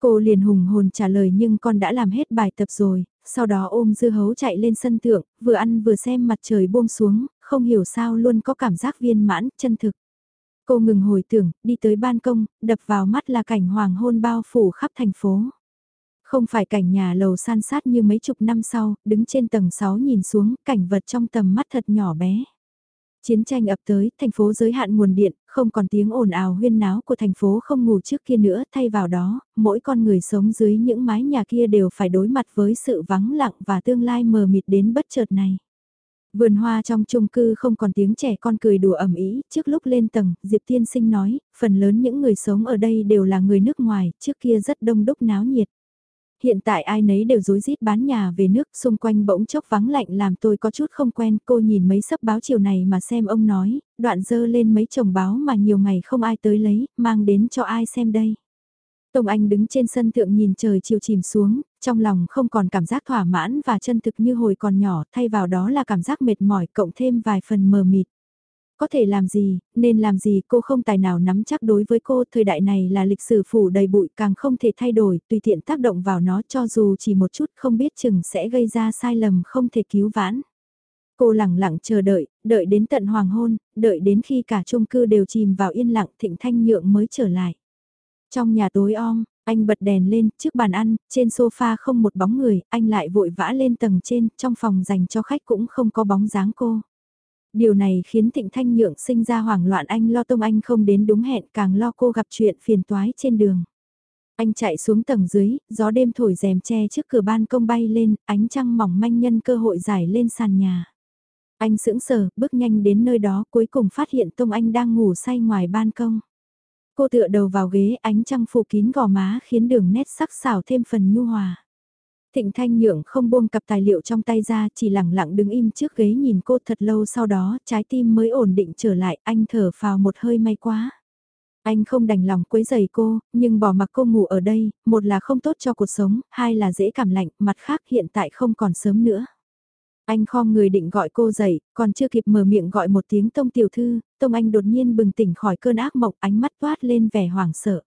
Cô liền hùng hồn trả lời nhưng con đã làm hết bài tập rồi, sau đó ôm dưa hấu chạy lên sân thượng, vừa ăn vừa xem mặt trời buông xuống, không hiểu sao luôn có cảm giác viên mãn, chân thực. Cô ngừng hồi tưởng, đi tới ban công, đập vào mắt là cảnh hoàng hôn bao phủ khắp thành phố. Không phải cảnh nhà lầu san sát như mấy chục năm sau, đứng trên tầng 6 nhìn xuống, cảnh vật trong tầm mắt thật nhỏ bé. Chiến tranh ập tới, thành phố giới hạn nguồn điện, không còn tiếng ồn ào huyên náo của thành phố không ngủ trước kia nữa, thay vào đó, mỗi con người sống dưới những mái nhà kia đều phải đối mặt với sự vắng lặng và tương lai mờ mịt đến bất chợt này. Vườn hoa trong chung cư không còn tiếng trẻ con cười đùa ẩm ý, trước lúc lên tầng, Diệp Tiên Sinh nói, phần lớn những người sống ở đây đều là người nước ngoài, trước kia rất đông đúc náo nhiệt. Hiện tại ai nấy đều rối rít bán nhà về nước, xung quanh bỗng chốc vắng lạnh làm tôi có chút không quen, cô nhìn mấy sấp báo chiều này mà xem ông nói, đoạn dơ lên mấy chồng báo mà nhiều ngày không ai tới lấy, mang đến cho ai xem đây. Tông Anh đứng trên sân thượng nhìn trời chiều chìm xuống, trong lòng không còn cảm giác thỏa mãn và chân thực như hồi còn nhỏ, thay vào đó là cảm giác mệt mỏi cộng thêm vài phần mờ mịt. Có thể làm gì, nên làm gì cô không tài nào nắm chắc đối với cô, thời đại này là lịch sử phủ đầy bụi càng không thể thay đổi, tùy tiện tác động vào nó cho dù chỉ một chút không biết chừng sẽ gây ra sai lầm không thể cứu vãn. Cô lặng lặng chờ đợi, đợi đến tận hoàng hôn, đợi đến khi cả chung cư đều chìm vào yên lặng thịnh thanh nhượng mới trở lại. Trong nhà tối om, anh bật đèn lên, trước bàn ăn, trên sofa không một bóng người, anh lại vội vã lên tầng trên, trong phòng dành cho khách cũng không có bóng dáng cô. Điều này khiến Thịnh Thanh Nhượng sinh ra hoảng loạn anh lo Tông Anh không đến đúng hẹn càng lo cô gặp chuyện phiền toái trên đường. Anh chạy xuống tầng dưới, gió đêm thổi rèm che trước cửa ban công bay lên, ánh trăng mỏng manh nhân cơ hội giải lên sàn nhà. Anh sững sờ, bước nhanh đến nơi đó cuối cùng phát hiện Tông Anh đang ngủ say ngoài ban công. Cô tựa đầu vào ghế ánh trăng phủ kín gò má khiến đường nét sắc xảo thêm phần nhu hòa. Thịnh Thanh Nhượng không buông cặp tài liệu trong tay ra chỉ lặng lặng đứng im trước ghế nhìn cô thật lâu sau đó trái tim mới ổn định trở lại anh thở phào một hơi may quá. Anh không đành lòng quấy giày cô, nhưng bỏ mặc cô ngủ ở đây, một là không tốt cho cuộc sống, hai là dễ cảm lạnh, mặt khác hiện tại không còn sớm nữa. Anh khom người định gọi cô dậy, còn chưa kịp mở miệng gọi một tiếng tông tiểu thư, tông anh đột nhiên bừng tỉnh khỏi cơn ác mộng ánh mắt toát lên vẻ hoảng sợ.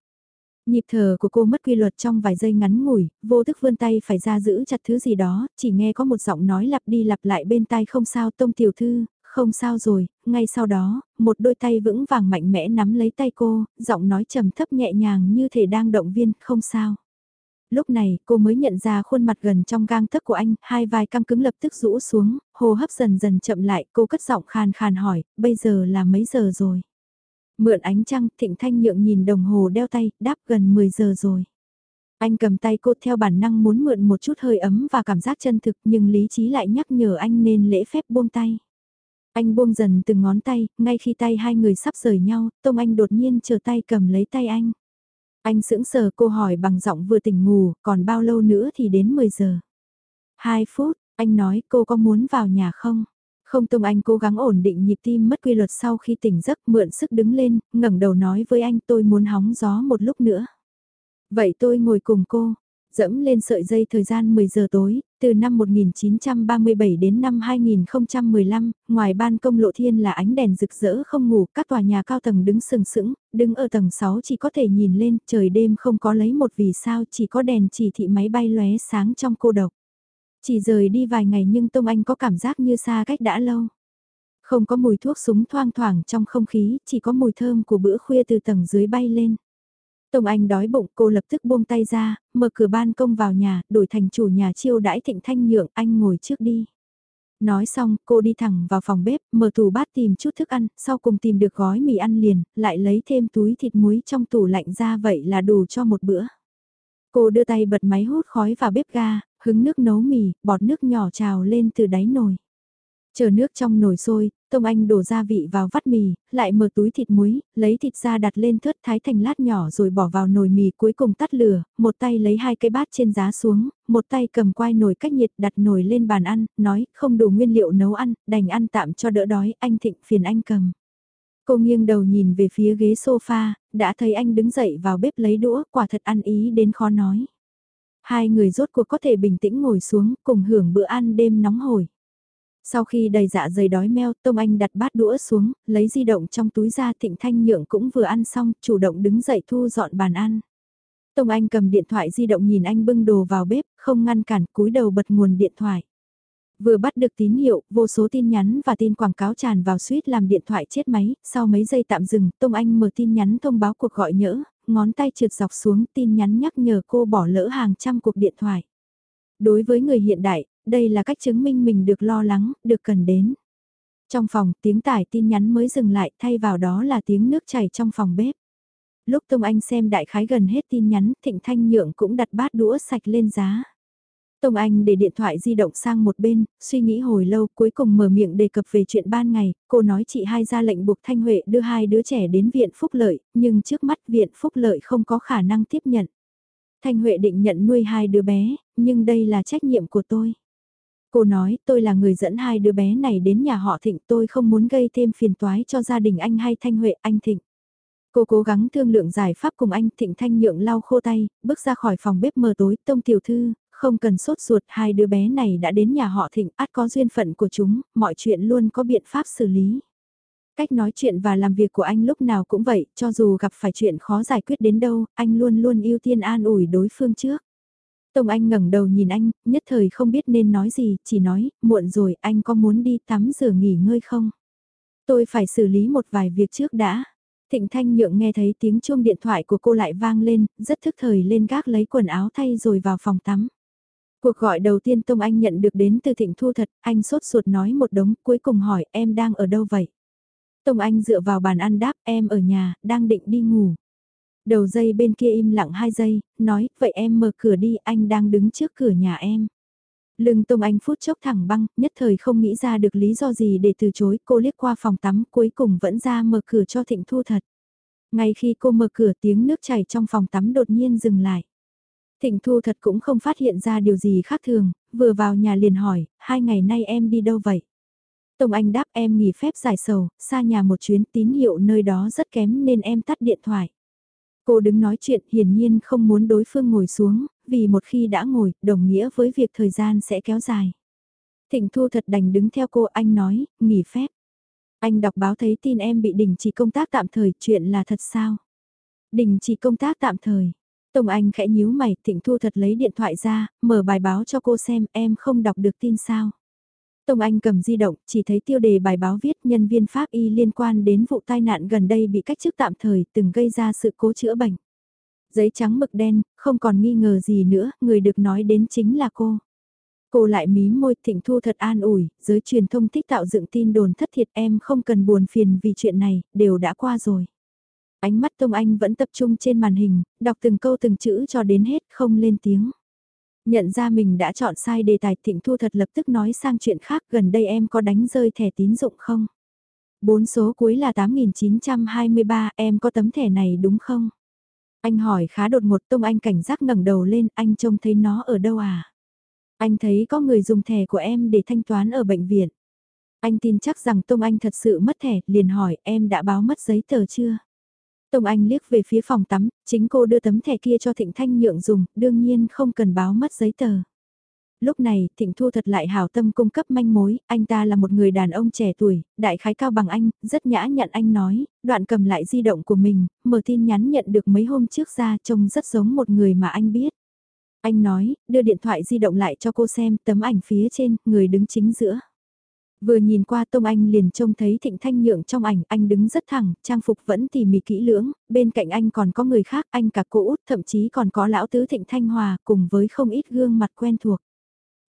Nhịp thở của cô mất quy luật trong vài giây ngắn ngủi, vô thức vươn tay phải ra giữ chặt thứ gì đó, chỉ nghe có một giọng nói lặp đi lặp lại bên tai không sao tông tiểu thư, không sao rồi, ngay sau đó, một đôi tay vững vàng mạnh mẽ nắm lấy tay cô, giọng nói trầm thấp nhẹ nhàng như thể đang động viên, không sao. Lúc này, cô mới nhận ra khuôn mặt gần trong gang tấc của anh, hai vai căng cứng lập tức rũ xuống, hô hấp dần dần chậm lại, cô cất giọng khàn khàn hỏi, bây giờ là mấy giờ rồi? Mượn ánh trăng, Thịnh Thanh Nhượng nhìn đồng hồ đeo tay, đáp gần 10 giờ rồi. Anh cầm tay cô theo bản năng muốn mượn một chút hơi ấm và cảm giác chân thực nhưng lý trí lại nhắc nhở anh nên lễ phép buông tay. Anh buông dần từng ngón tay, ngay khi tay hai người sắp rời nhau, Tông Anh đột nhiên chờ tay cầm lấy tay anh. Anh sững sờ cô hỏi bằng giọng vừa tỉnh ngủ, còn bao lâu nữa thì đến 10 giờ. 2 phút, anh nói cô có muốn vào nhà không? Không Tông Anh cố gắng ổn định nhịp tim mất quy luật sau khi tỉnh giấc mượn sức đứng lên, ngẩng đầu nói với anh tôi muốn hóng gió một lúc nữa. Vậy tôi ngồi cùng cô, dẫm lên sợi dây thời gian 10 giờ tối, từ năm 1937 đến năm 2015, ngoài ban công lộ thiên là ánh đèn rực rỡ không ngủ, các tòa nhà cao tầng đứng sừng sững, đứng ở tầng 6 chỉ có thể nhìn lên, trời đêm không có lấy một vì sao chỉ có đèn chỉ thị máy bay lóe sáng trong cô độc. Chỉ rời đi vài ngày nhưng Tông Anh có cảm giác như xa cách đã lâu. Không có mùi thuốc súng thoang thoảng trong không khí, chỉ có mùi thơm của bữa khuya từ tầng dưới bay lên. Tông Anh đói bụng cô lập tức buông tay ra, mở cửa ban công vào nhà, đổi thành chủ nhà chiêu đãi thịnh thanh nhượng anh ngồi trước đi. Nói xong, cô đi thẳng vào phòng bếp, mở tủ bát tìm chút thức ăn, sau cùng tìm được gói mì ăn liền, lại lấy thêm túi thịt muối trong tủ lạnh ra vậy là đủ cho một bữa. Cô đưa tay bật máy hút khói vào bếp ga, hứng nước nấu mì, bọt nước nhỏ trào lên từ đáy nồi. Chờ nước trong nồi sôi, Tông Anh đổ gia vị vào vắt mì, lại mở túi thịt muối, lấy thịt ra đặt lên thớt thái thành lát nhỏ rồi bỏ vào nồi mì cuối cùng tắt lửa, một tay lấy hai cái bát trên giá xuống, một tay cầm quai nồi cách nhiệt đặt nồi lên bàn ăn, nói không đủ nguyên liệu nấu ăn, đành ăn tạm cho đỡ đói, anh thịnh phiền anh cầm. Cô nghiêng đầu nhìn về phía ghế sofa, đã thấy anh đứng dậy vào bếp lấy đũa, quả thật ăn ý đến khó nói. Hai người rốt cuộc có thể bình tĩnh ngồi xuống, cùng hưởng bữa ăn đêm nóng hổi. Sau khi đầy dạ dày đói meo, Tông Anh đặt bát đũa xuống, lấy di động trong túi ra Thịnh Thanh Nhượng cũng vừa ăn xong, chủ động đứng dậy thu dọn bàn ăn. Tông Anh cầm điện thoại di động nhìn anh bưng đồ vào bếp, không ngăn cản, cúi đầu bật nguồn điện thoại. Vừa bắt được tín hiệu, vô số tin nhắn và tin quảng cáo tràn vào suýt làm điện thoại chết máy, sau mấy giây tạm dừng, Tông Anh mở tin nhắn thông báo cuộc gọi nhỡ, ngón tay trượt dọc xuống tin nhắn nhắc nhở cô bỏ lỡ hàng trăm cuộc điện thoại. Đối với người hiện đại, đây là cách chứng minh mình được lo lắng, được cần đến. Trong phòng, tiếng tải tin nhắn mới dừng lại, thay vào đó là tiếng nước chảy trong phòng bếp. Lúc Tông Anh xem đại khái gần hết tin nhắn, Thịnh Thanh Nhượng cũng đặt bát đũa sạch lên giá. Tông Anh để điện thoại di động sang một bên, suy nghĩ hồi lâu cuối cùng mở miệng đề cập về chuyện ban ngày, cô nói chị hai ra lệnh buộc Thanh Huệ đưa hai đứa trẻ đến viện phúc lợi, nhưng trước mắt viện phúc lợi không có khả năng tiếp nhận. Thanh Huệ định nhận nuôi hai đứa bé, nhưng đây là trách nhiệm của tôi. Cô nói tôi là người dẫn hai đứa bé này đến nhà họ Thịnh tôi không muốn gây thêm phiền toái cho gia đình anh hay Thanh Huệ anh Thịnh. Cô cố gắng thương lượng giải pháp cùng anh Thịnh Thanh nhượng lau khô tay, bước ra khỏi phòng bếp mờ tối, tông tiểu thư, không cần sốt ruột hai đứa bé này đã đến nhà họ Thịnh, át có duyên phận của chúng, mọi chuyện luôn có biện pháp xử lý. Cách nói chuyện và làm việc của anh lúc nào cũng vậy, cho dù gặp phải chuyện khó giải quyết đến đâu, anh luôn luôn ưu tiên an ủi đối phương trước. Tông Anh ngẩng đầu nhìn anh, nhất thời không biết nên nói gì, chỉ nói, muộn rồi, anh có muốn đi tắm rửa nghỉ ngơi không? Tôi phải xử lý một vài việc trước đã. Thịnh Thanh Nhượng nghe thấy tiếng chuông điện thoại của cô lại vang lên, rất thức thời lên gác lấy quần áo thay rồi vào phòng tắm. Cuộc gọi đầu tiên Tông Anh nhận được đến từ Thịnh Thu thật, anh sốt ruột nói một đống, cuối cùng hỏi em đang ở đâu vậy? Tông Anh dựa vào bàn ăn đáp em ở nhà, đang định đi ngủ. Đầu dây bên kia im lặng 2 giây, nói, vậy em mở cửa đi, anh đang đứng trước cửa nhà em. Lưng Tông Anh phút chốc thẳng băng, nhất thời không nghĩ ra được lý do gì để từ chối, cô liếc qua phòng tắm, cuối cùng vẫn ra mở cửa cho Thịnh Thu thật. Ngay khi cô mở cửa tiếng nước chảy trong phòng tắm đột nhiên dừng lại. Thịnh Thu thật cũng không phát hiện ra điều gì khác thường, vừa vào nhà liền hỏi, hai ngày nay em đi đâu vậy? Tông Anh đáp em nghỉ phép giải sầu, xa nhà một chuyến tín hiệu nơi đó rất kém nên em tắt điện thoại. Cô đứng nói chuyện hiển nhiên không muốn đối phương ngồi xuống, vì một khi đã ngồi, đồng nghĩa với việc thời gian sẽ kéo dài. Thịnh Thu thật đành đứng theo cô anh nói, nghỉ phép. Anh đọc báo thấy tin em bị đình chỉ công tác tạm thời, chuyện là thật sao? Đình chỉ công tác tạm thời. Tông Anh khẽ nhíu mày, Thịnh Thu thật lấy điện thoại ra, mở bài báo cho cô xem em không đọc được tin sao. Tông Anh cầm di động, chỉ thấy tiêu đề bài báo viết nhân viên pháp y liên quan đến vụ tai nạn gần đây bị cách chức tạm thời từng gây ra sự cố chữa bệnh. Giấy trắng mực đen, không còn nghi ngờ gì nữa, người được nói đến chính là cô. Cô lại mí môi thịnh thu thật an ủi, giới truyền thông thích tạo dựng tin đồn thất thiệt em không cần buồn phiền vì chuyện này, đều đã qua rồi. Ánh mắt Tông Anh vẫn tập trung trên màn hình, đọc từng câu từng chữ cho đến hết không lên tiếng. Nhận ra mình đã chọn sai đề tài Thịnh Thu thật lập tức nói sang chuyện khác gần đây em có đánh rơi thẻ tín dụng không? Bốn số cuối là 8923 em có tấm thẻ này đúng không? Anh hỏi khá đột ngột Tông Anh cảnh giác ngẩng đầu lên anh trông thấy nó ở đâu à? Anh thấy có người dùng thẻ của em để thanh toán ở bệnh viện. Anh tin chắc rằng Tông Anh thật sự mất thẻ, liền hỏi em đã báo mất giấy tờ chưa? Tông Anh liếc về phía phòng tắm, chính cô đưa tấm thẻ kia cho Thịnh Thanh Nhượng dùng, đương nhiên không cần báo mất giấy tờ. Lúc này, Thịnh Thu thật lại hảo tâm cung cấp manh mối, anh ta là một người đàn ông trẻ tuổi, đại khái cao bằng anh, rất nhã nhận anh nói, đoạn cầm lại di động của mình, mở tin nhắn nhận được mấy hôm trước ra trông rất giống một người mà anh biết. Anh nói, đưa điện thoại di động lại cho cô xem tấm ảnh phía trên, người đứng chính giữa. Vừa nhìn qua Tông Anh liền trông thấy Thịnh Thanh Nhượng trong ảnh, anh đứng rất thẳng, trang phục vẫn tỉ mỉ kỹ lưỡng, bên cạnh anh còn có người khác, anh cả cô út, thậm chí còn có lão tứ Thịnh Thanh Hòa, cùng với không ít gương mặt quen thuộc.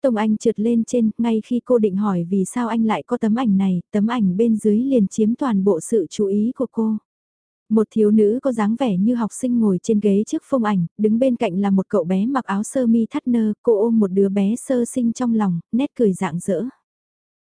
Tông Anh trượt lên trên, ngay khi cô định hỏi vì sao anh lại có tấm ảnh này, tấm ảnh bên dưới liền chiếm toàn bộ sự chú ý của cô. Một thiếu nữ có dáng vẻ như học sinh ngồi trên ghế trước phông ảnh, đứng bên cạnh là một cậu bé mặc áo sơ mi thắt nơ, cô ôm một đứa bé sơ sinh trong lòng, nét cười rạng rỡ.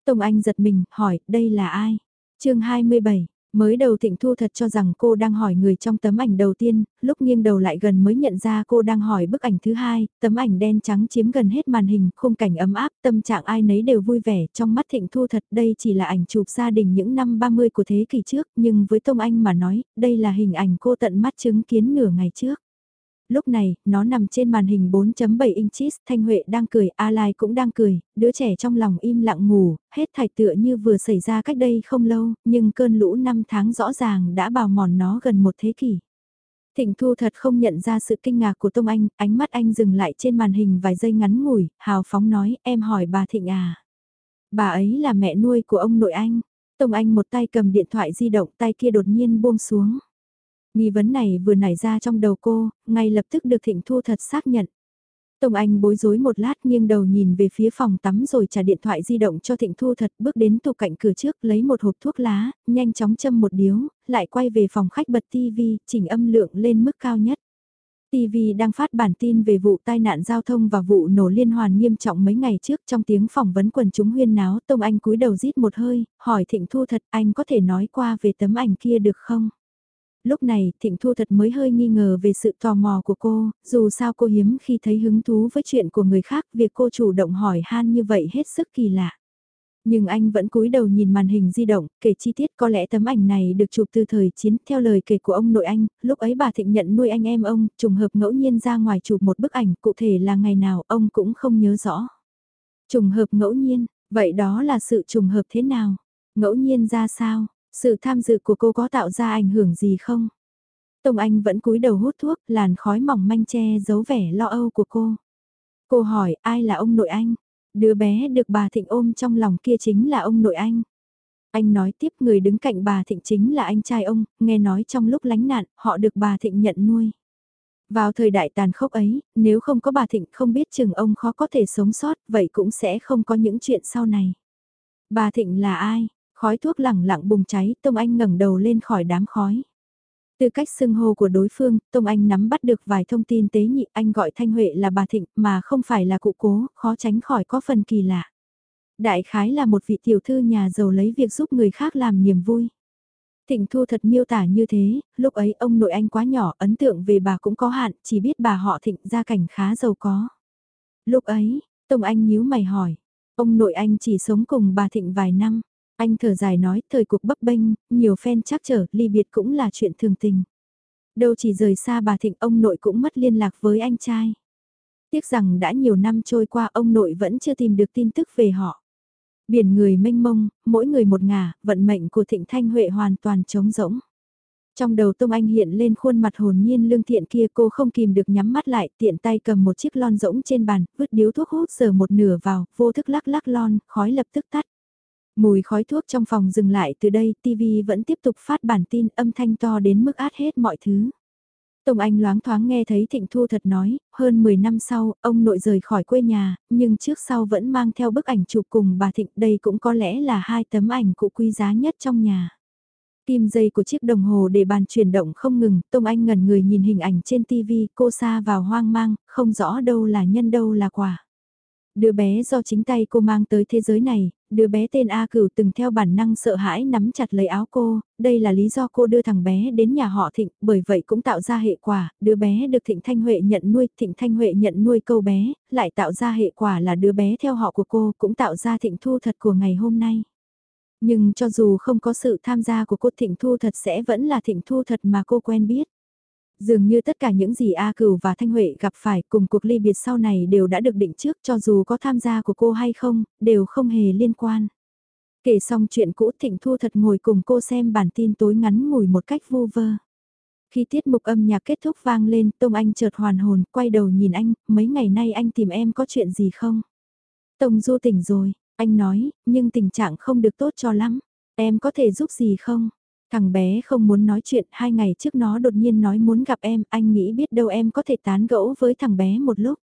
Tông Anh giật mình, hỏi, đây là ai? chương 27, Mới đầu Thịnh Thu thật cho rằng cô đang hỏi người trong tấm ảnh đầu tiên, lúc nghiêng đầu lại gần mới nhận ra cô đang hỏi bức ảnh thứ hai, tấm ảnh đen trắng chiếm gần hết màn hình, khung cảnh ấm áp, tâm trạng ai nấy đều vui vẻ, trong mắt Thịnh Thu thật đây chỉ là ảnh chụp gia đình những năm 30 của thế kỷ trước, nhưng với Tông Anh mà nói, đây là hình ảnh cô tận mắt chứng kiến nửa ngày trước. Lúc này, nó nằm trên màn hình 4.7 inches, Thanh Huệ đang cười, A Lai cũng đang cười, đứa trẻ trong lòng im lặng ngủ, hết thải tựa như vừa xảy ra cách đây không lâu, nhưng cơn lũ năm tháng rõ ràng đã bào mòn nó gần một thế kỷ. Thịnh Thu thật không nhận ra sự kinh ngạc của Tông Anh, ánh mắt anh dừng lại trên màn hình vài giây ngắn ngủi, hào phóng nói, em hỏi bà Thịnh à. Bà ấy là mẹ nuôi của ông nội anh. Tông Anh một tay cầm điện thoại di động tay kia đột nhiên buông xuống. Nghi vấn này vừa nảy ra trong đầu cô, ngay lập tức được Thịnh Thu thật xác nhận. Tông Anh bối rối một lát nghiêng đầu nhìn về phía phòng tắm rồi trả điện thoại di động cho Thịnh Thu thật bước đến tủ cạnh cửa trước lấy một hộp thuốc lá, nhanh chóng châm một điếu, lại quay về phòng khách bật TV, chỉnh âm lượng lên mức cao nhất. TV đang phát bản tin về vụ tai nạn giao thông và vụ nổ liên hoàn nghiêm trọng mấy ngày trước trong tiếng phỏng vấn quần chúng huyên náo Tông Anh cúi đầu rít một hơi, hỏi Thịnh Thu thật anh có thể nói qua về tấm ảnh kia được không? Lúc này Thịnh Thu thật mới hơi nghi ngờ về sự tò mò của cô, dù sao cô hiếm khi thấy hứng thú với chuyện của người khác, việc cô chủ động hỏi han như vậy hết sức kỳ lạ. Nhưng anh vẫn cúi đầu nhìn màn hình di động, kể chi tiết có lẽ tấm ảnh này được chụp từ thời chiến, theo lời kể của ông nội anh, lúc ấy bà Thịnh nhận nuôi anh em ông, trùng hợp ngẫu nhiên ra ngoài chụp một bức ảnh, cụ thể là ngày nào ông cũng không nhớ rõ. Trùng hợp ngẫu nhiên, vậy đó là sự trùng hợp thế nào? Ngẫu nhiên ra sao? Sự tham dự của cô có tạo ra ảnh hưởng gì không? Tông Anh vẫn cúi đầu hút thuốc, làn khói mỏng manh che giấu vẻ lo âu của cô. Cô hỏi ai là ông nội anh? Đứa bé được bà Thịnh ôm trong lòng kia chính là ông nội anh. Anh nói tiếp người đứng cạnh bà Thịnh chính là anh trai ông, nghe nói trong lúc lánh nạn, họ được bà Thịnh nhận nuôi. Vào thời đại tàn khốc ấy, nếu không có bà Thịnh không biết chừng ông khó có thể sống sót, vậy cũng sẽ không có những chuyện sau này. Bà Thịnh là ai? Khói thuốc lẳng lặng bùng cháy, Tông Anh ngẩng đầu lên khỏi đám khói. Từ cách xưng hô của đối phương, Tông Anh nắm bắt được vài thông tin tế nhị anh gọi Thanh Huệ là bà Thịnh mà không phải là cụ cố, khó tránh khỏi có phần kỳ lạ. Đại khái là một vị tiểu thư nhà giàu lấy việc giúp người khác làm niềm vui. Thịnh Thu thật miêu tả như thế, lúc ấy ông nội anh quá nhỏ, ấn tượng về bà cũng có hạn, chỉ biết bà họ Thịnh gia cảnh khá giàu có. Lúc ấy, Tông Anh nhíu mày hỏi, ông nội anh chỉ sống cùng bà Thịnh vài năm. Anh thở dài nói, thời cuộc bấp bênh, nhiều fan chắc trở, ly biệt cũng là chuyện thường tình. Đâu chỉ rời xa bà Thịnh, ông nội cũng mất liên lạc với anh trai. Tiếc rằng đã nhiều năm trôi qua ông nội vẫn chưa tìm được tin tức về họ. Biển người mênh mông, mỗi người một ngả, vận mệnh của Thịnh Thanh Huệ hoàn toàn trống rỗng. Trong đầu Tông Anh hiện lên khuôn mặt hồn nhiên lương thiện kia cô không kìm được nhắm mắt lại tiện tay cầm một chiếc lon rỗng trên bàn, vứt điếu thuốc hút giờ một nửa vào, vô thức lắc lắc lon, khói lập tức tắt. Mùi khói thuốc trong phòng dừng lại từ đây, TV vẫn tiếp tục phát bản tin âm thanh to đến mức át hết mọi thứ. Tông Anh loáng thoáng nghe thấy Thịnh Thu thật nói, hơn 10 năm sau, ông nội rời khỏi quê nhà, nhưng trước sau vẫn mang theo bức ảnh chụp cùng bà Thịnh, đây cũng có lẽ là hai tấm ảnh cụ quý giá nhất trong nhà. Kim dây của chiếc đồng hồ để bàn chuyển động không ngừng, Tông Anh ngẩn người nhìn hình ảnh trên TV, cô xa vào hoang mang, không rõ đâu là nhân đâu là quả. Đứa bé do chính tay cô mang tới thế giới này, đứa bé tên A Cửu từng theo bản năng sợ hãi nắm chặt lấy áo cô, đây là lý do cô đưa thằng bé đến nhà họ Thịnh, bởi vậy cũng tạo ra hệ quả, đứa bé được Thịnh Thanh Huệ nhận nuôi, Thịnh Thanh Huệ nhận nuôi câu bé, lại tạo ra hệ quả là đứa bé theo họ của cô cũng tạo ra Thịnh Thu thật của ngày hôm nay. Nhưng cho dù không có sự tham gia của cô Thịnh Thu thật sẽ vẫn là Thịnh Thu thật mà cô quen biết. Dường như tất cả những gì A Cửu và Thanh Huệ gặp phải cùng cuộc ly biệt sau này đều đã được định trước cho dù có tham gia của cô hay không, đều không hề liên quan. Kể xong chuyện cũ Thịnh Thu thật ngồi cùng cô xem bản tin tối ngắn ngủi một cách vu vơ. Khi tiết mục âm nhạc kết thúc vang lên, Tông Anh chợt hoàn hồn, quay đầu nhìn anh, mấy ngày nay anh tìm em có chuyện gì không? Tông Du tỉnh rồi, anh nói, nhưng tình trạng không được tốt cho lắm. Em có thể giúp gì không? Thằng bé không muốn nói chuyện, hai ngày trước nó đột nhiên nói muốn gặp em, anh nghĩ biết đâu em có thể tán gẫu với thằng bé một lúc.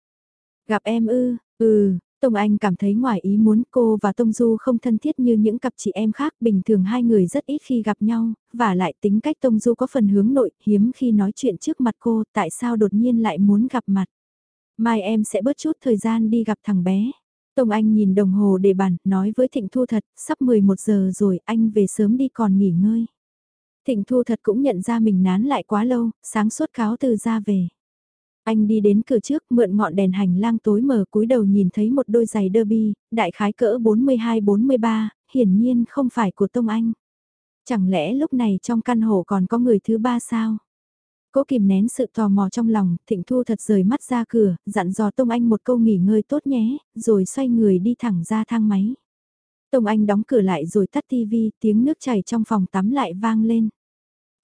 Gặp em ư, ừ, Tông Anh cảm thấy ngoài ý muốn cô và Tông Du không thân thiết như những cặp chị em khác, bình thường hai người rất ít khi gặp nhau, và lại tính cách Tông Du có phần hướng nội, hiếm khi nói chuyện trước mặt cô, tại sao đột nhiên lại muốn gặp mặt. Mai em sẽ bớt chút thời gian đi gặp thằng bé. Tông Anh nhìn đồng hồ để bàn, nói với Thịnh Thu thật, sắp 11 giờ rồi, anh về sớm đi còn nghỉ ngơi. Thịnh Thu thật cũng nhận ra mình nán lại quá lâu, sáng suốt cáo từ ra về. Anh đi đến cửa trước mượn ngọn đèn hành lang tối mờ cúi đầu nhìn thấy một đôi giày derby, đại khái cỡ 42-43, hiển nhiên không phải của Tông Anh. Chẳng lẽ lúc này trong căn hộ còn có người thứ ba sao? Cố kìm nén sự tò mò trong lòng, Thịnh Thu thật rời mắt ra cửa, dặn dò Tông Anh một câu nghỉ ngơi tốt nhé, rồi xoay người đi thẳng ra thang máy. Tông Anh đóng cửa lại rồi tắt tivi, tiếng nước chảy trong phòng tắm lại vang lên.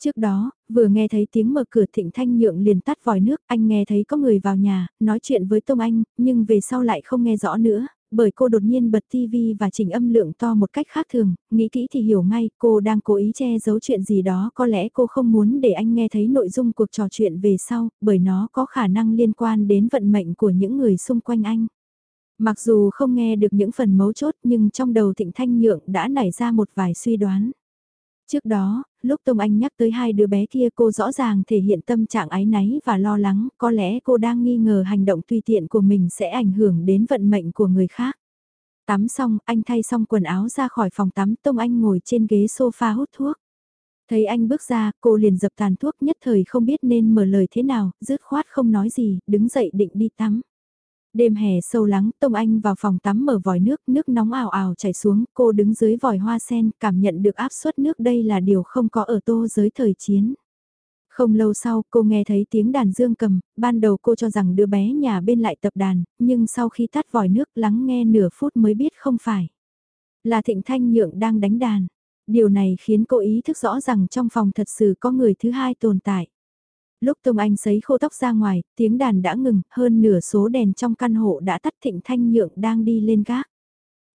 Trước đó, vừa nghe thấy tiếng mở cửa thịnh thanh nhượng liền tắt vòi nước, anh nghe thấy có người vào nhà, nói chuyện với Tông Anh, nhưng về sau lại không nghe rõ nữa, bởi cô đột nhiên bật tivi và chỉnh âm lượng to một cách khác thường, nghĩ kỹ thì hiểu ngay cô đang cố ý che giấu chuyện gì đó có lẽ cô không muốn để anh nghe thấy nội dung cuộc trò chuyện về sau, bởi nó có khả năng liên quan đến vận mệnh của những người xung quanh anh. Mặc dù không nghe được những phần mấu chốt nhưng trong đầu Thịnh Thanh Nhượng đã nảy ra một vài suy đoán. Trước đó, lúc Tông Anh nhắc tới hai đứa bé kia cô rõ ràng thể hiện tâm trạng ái náy và lo lắng, có lẽ cô đang nghi ngờ hành động tùy tiện của mình sẽ ảnh hưởng đến vận mệnh của người khác. Tắm xong, anh thay xong quần áo ra khỏi phòng tắm, Tông Anh ngồi trên ghế sofa hút thuốc. Thấy anh bước ra, cô liền dập tàn thuốc nhất thời không biết nên mở lời thế nào, dứt khoát không nói gì, đứng dậy định đi tắm. Đêm hè sâu lắng, Tông Anh vào phòng tắm mở vòi nước, nước nóng ảo ảo chảy xuống, cô đứng dưới vòi hoa sen, cảm nhận được áp suất nước đây là điều không có ở tô giới thời chiến. Không lâu sau, cô nghe thấy tiếng đàn dương cầm, ban đầu cô cho rằng đứa bé nhà bên lại tập đàn, nhưng sau khi tắt vòi nước lắng nghe nửa phút mới biết không phải. Là Thịnh Thanh Nhượng đang đánh đàn. Điều này khiến cô ý thức rõ rằng trong phòng thật sự có người thứ hai tồn tại. Lúc Tông Anh sấy khô tóc ra ngoài, tiếng đàn đã ngừng, hơn nửa số đèn trong căn hộ đã tắt thịnh thanh nhượng đang đi lên gác.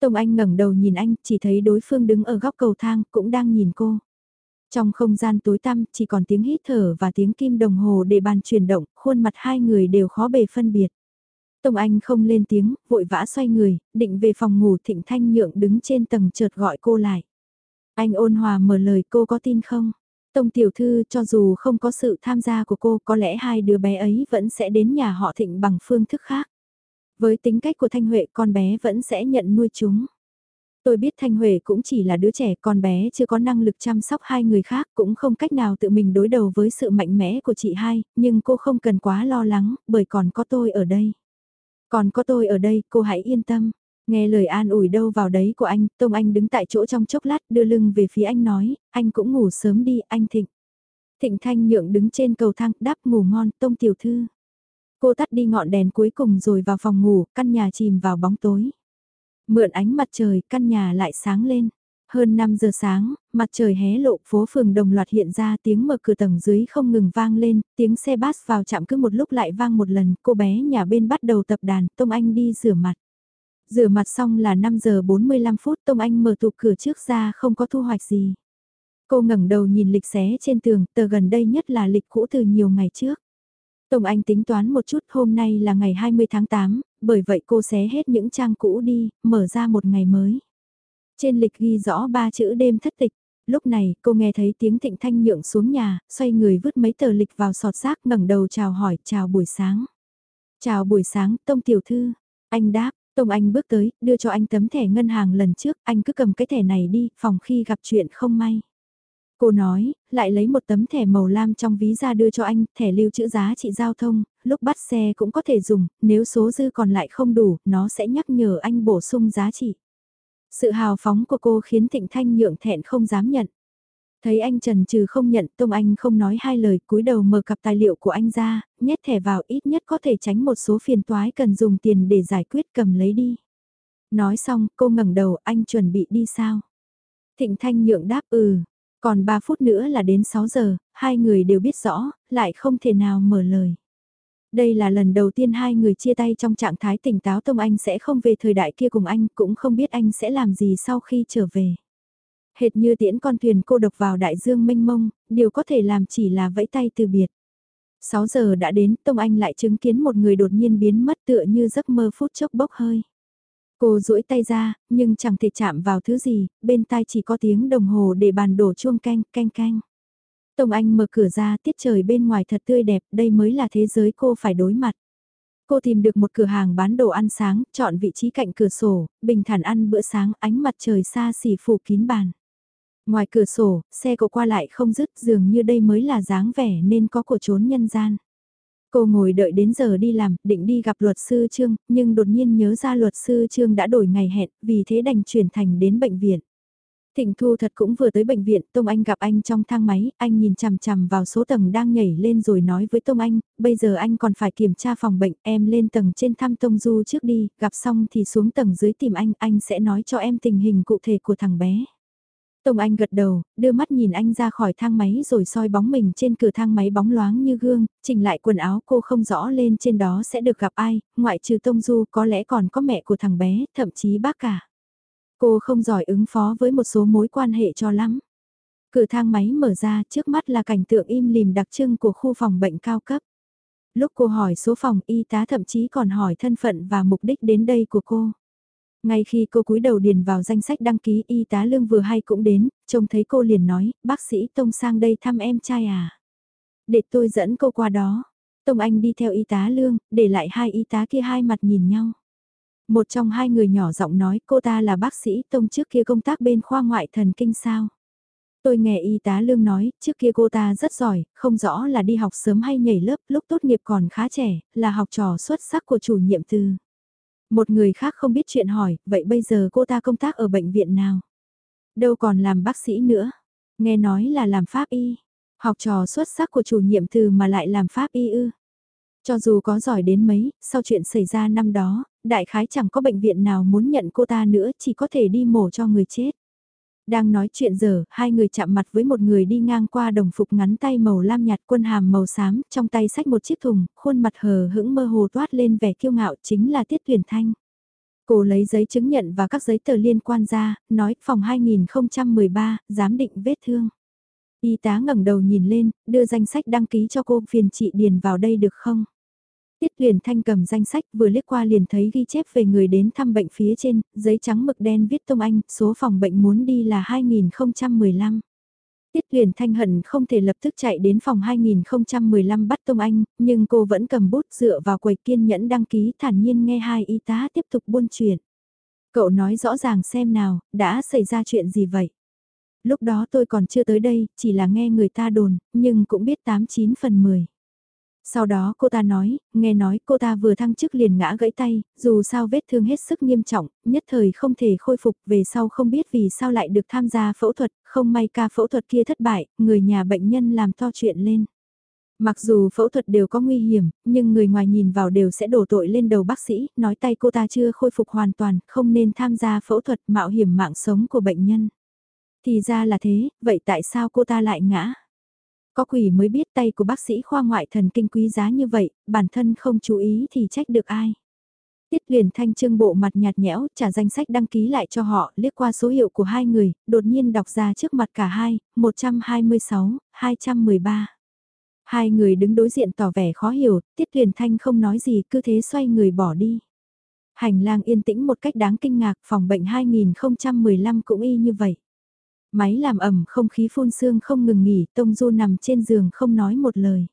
Tông Anh ngẩng đầu nhìn anh, chỉ thấy đối phương đứng ở góc cầu thang, cũng đang nhìn cô. Trong không gian tối tăm, chỉ còn tiếng hít thở và tiếng kim đồng hồ để bàn chuyển động, khuôn mặt hai người đều khó bề phân biệt. Tông Anh không lên tiếng, vội vã xoay người, định về phòng ngủ Thịnh Thanh Nhượng đứng trên tầng chợt gọi cô lại. Anh ôn hòa mở lời cô có tin không? Tông tiểu thư cho dù không có sự tham gia của cô có lẽ hai đứa bé ấy vẫn sẽ đến nhà họ thịnh bằng phương thức khác. Với tính cách của Thanh Huệ con bé vẫn sẽ nhận nuôi chúng. Tôi biết Thanh Huệ cũng chỉ là đứa trẻ con bé chưa có năng lực chăm sóc hai người khác cũng không cách nào tự mình đối đầu với sự mạnh mẽ của chị hai, nhưng cô không cần quá lo lắng bởi còn có tôi ở đây. Còn có tôi ở đây cô hãy yên tâm. Nghe lời an ủi đâu vào đấy của anh, Tông Anh đứng tại chỗ trong chốc lát đưa lưng về phía anh nói, anh cũng ngủ sớm đi, anh Thịnh. Thịnh Thanh nhượng đứng trên cầu thang, đáp ngủ ngon, Tông Tiểu Thư. Cô tắt đi ngọn đèn cuối cùng rồi vào phòng ngủ, căn nhà chìm vào bóng tối. Mượn ánh mặt trời, căn nhà lại sáng lên. Hơn 5 giờ sáng, mặt trời hé lộ, phố phường đồng loạt hiện ra tiếng mở cửa tầng dưới không ngừng vang lên, tiếng xe bus vào chạm cứ một lúc lại vang một lần, cô bé nhà bên bắt đầu tập đàn, Tông Anh đi rửa mặt. Rửa mặt xong là 5 giờ 45 phút Tông Anh mở tủ cửa trước ra không có thu hoạch gì. Cô ngẩng đầu nhìn lịch xé trên tường, tờ gần đây nhất là lịch cũ từ nhiều ngày trước. Tông Anh tính toán một chút hôm nay là ngày 20 tháng 8, bởi vậy cô xé hết những trang cũ đi, mở ra một ngày mới. Trên lịch ghi rõ ba chữ đêm thất tịch. Lúc này cô nghe thấy tiếng thịnh thanh nhượng xuống nhà, xoay người vứt mấy tờ lịch vào sọt rác ngẩng đầu chào hỏi chào buổi sáng. Chào buổi sáng, Tông Tiểu Thư. Anh đáp, Tông Anh bước tới, đưa cho anh tấm thẻ ngân hàng lần trước, anh cứ cầm cái thẻ này đi, phòng khi gặp chuyện không may. Cô nói, lại lấy một tấm thẻ màu lam trong ví ra đưa cho anh, thẻ lưu trữ giá trị giao thông, lúc bắt xe cũng có thể dùng, nếu số dư còn lại không đủ, nó sẽ nhắc nhở anh bổ sung giá trị. Sự hào phóng của cô khiến Thịnh Thanh nhượng thẹn không dám nhận. Thấy anh Trần trừ không nhận, Tông Anh không nói hai lời, cúi đầu mở cặp tài liệu của anh ra, nhét thẻ vào ít nhất có thể tránh một số phiền toái cần dùng tiền để giải quyết cầm lấy đi. Nói xong, cô ngẩng đầu, anh chuẩn bị đi sao? Thịnh Thanh nhượng đáp ừ, còn 3 phút nữa là đến 6 giờ, hai người đều biết rõ, lại không thể nào mở lời. Đây là lần đầu tiên hai người chia tay trong trạng thái tỉnh táo Tông Anh sẽ không về thời đại kia cùng anh, cũng không biết anh sẽ làm gì sau khi trở về. Hệt như tiễn con thuyền cô độc vào đại dương mênh mông, điều có thể làm chỉ là vẫy tay từ biệt. 6 giờ đã đến, Tông Anh lại chứng kiến một người đột nhiên biến mất tựa như giấc mơ phút chốc bốc hơi. Cô duỗi tay ra, nhưng chẳng thể chạm vào thứ gì, bên tai chỉ có tiếng đồng hồ để bàn đổ chuông canh, canh canh. Tông Anh mở cửa ra, tiết trời bên ngoài thật tươi đẹp, đây mới là thế giới cô phải đối mặt. Cô tìm được một cửa hàng bán đồ ăn sáng, chọn vị trí cạnh cửa sổ, bình thản ăn bữa sáng, ánh mặt trời xa xỉ phủ kín bàn. Ngoài cửa sổ, xe cộ qua lại không dứt dường như đây mới là dáng vẻ nên có của trốn nhân gian. Cô ngồi đợi đến giờ đi làm, định đi gặp luật sư Trương, nhưng đột nhiên nhớ ra luật sư Trương đã đổi ngày hẹn, vì thế đành chuyển thành đến bệnh viện. Thịnh Thu thật cũng vừa tới bệnh viện, Tông Anh gặp anh trong thang máy, anh nhìn chằm chằm vào số tầng đang nhảy lên rồi nói với Tông Anh, bây giờ anh còn phải kiểm tra phòng bệnh, em lên tầng trên thăm Tông Du trước đi, gặp xong thì xuống tầng dưới tìm anh, anh sẽ nói cho em tình hình cụ thể của thằng bé. Tông Anh gật đầu, đưa mắt nhìn anh ra khỏi thang máy rồi soi bóng mình trên cửa thang máy bóng loáng như gương, chỉnh lại quần áo cô không rõ lên trên đó sẽ được gặp ai, ngoại trừ Tông Du có lẽ còn có mẹ của thằng bé, thậm chí bác cả. Cô không giỏi ứng phó với một số mối quan hệ cho lắm. Cửa thang máy mở ra trước mắt là cảnh tượng im lìm đặc trưng của khu phòng bệnh cao cấp. Lúc cô hỏi số phòng y tá thậm chí còn hỏi thân phận và mục đích đến đây của cô. Ngay khi cô cúi đầu điền vào danh sách đăng ký y tá lương vừa hay cũng đến, trông thấy cô liền nói, bác sĩ Tông sang đây thăm em trai à. Để tôi dẫn cô qua đó. Tông Anh đi theo y tá lương, để lại hai y tá kia hai mặt nhìn nhau. Một trong hai người nhỏ giọng nói cô ta là bác sĩ Tông trước kia công tác bên khoa ngoại thần kinh sao. Tôi nghe y tá lương nói, trước kia cô ta rất giỏi, không rõ là đi học sớm hay nhảy lớp, lúc tốt nghiệp còn khá trẻ, là học trò xuất sắc của chủ nhiệm từ. Một người khác không biết chuyện hỏi, vậy bây giờ cô ta công tác ở bệnh viện nào? Đâu còn làm bác sĩ nữa? Nghe nói là làm pháp y. Học trò xuất sắc của chủ nhiệm từ mà lại làm pháp y ư. Cho dù có giỏi đến mấy, sau chuyện xảy ra năm đó, đại khái chẳng có bệnh viện nào muốn nhận cô ta nữa chỉ có thể đi mổ cho người chết. Đang nói chuyện giờ, hai người chạm mặt với một người đi ngang qua đồng phục ngắn tay màu lam nhạt quân hàm màu xám, trong tay sách một chiếc thùng, khuôn mặt hờ hững mơ hồ toát lên vẻ kiêu ngạo chính là Tiết Tuyển Thanh. Cô lấy giấy chứng nhận và các giấy tờ liên quan ra, nói phòng 2013, giám định vết thương. Y tá ngẩng đầu nhìn lên, đưa danh sách đăng ký cho cô phiền chị điền vào đây được không? Tiết Huyền Thanh cầm danh sách vừa liếc qua liền thấy ghi chép về người đến thăm bệnh phía trên, giấy trắng mực đen viết Tông Anh, số phòng bệnh muốn đi là 2015. Tiết Huyền Thanh hận không thể lập tức chạy đến phòng 2015 bắt Tông Anh, nhưng cô vẫn cầm bút dựa vào quầy kiên nhẫn đăng ký thản nhiên nghe hai y tá tiếp tục buôn chuyện. Cậu nói rõ ràng xem nào, đã xảy ra chuyện gì vậy? Lúc đó tôi còn chưa tới đây, chỉ là nghe người ta đồn, nhưng cũng biết 89 phần 10. Sau đó cô ta nói, nghe nói cô ta vừa thăng chức liền ngã gãy tay, dù sao vết thương hết sức nghiêm trọng, nhất thời không thể khôi phục, về sau không biết vì sao lại được tham gia phẫu thuật, không may ca phẫu thuật kia thất bại, người nhà bệnh nhân làm to chuyện lên. Mặc dù phẫu thuật đều có nguy hiểm, nhưng người ngoài nhìn vào đều sẽ đổ tội lên đầu bác sĩ, nói tay cô ta chưa khôi phục hoàn toàn, không nên tham gia phẫu thuật mạo hiểm mạng sống của bệnh nhân. Thì ra là thế, vậy tại sao cô ta lại ngã? Có quỷ mới biết tay của bác sĩ khoa ngoại thần kinh quý giá như vậy, bản thân không chú ý thì trách được ai. Tiết Huyền thanh trương bộ mặt nhạt nhẽo, trả danh sách đăng ký lại cho họ, liếc qua số hiệu của hai người, đột nhiên đọc ra trước mặt cả hai, 126, 213. Hai người đứng đối diện tỏ vẻ khó hiểu, Tiết Huyền thanh không nói gì, cứ thế xoay người bỏ đi. Hành lang yên tĩnh một cách đáng kinh ngạc, phòng bệnh 2015 cũng y như vậy. Máy làm ẩm không khí phun sương không ngừng nghỉ, Tông Du nằm trên giường không nói một lời.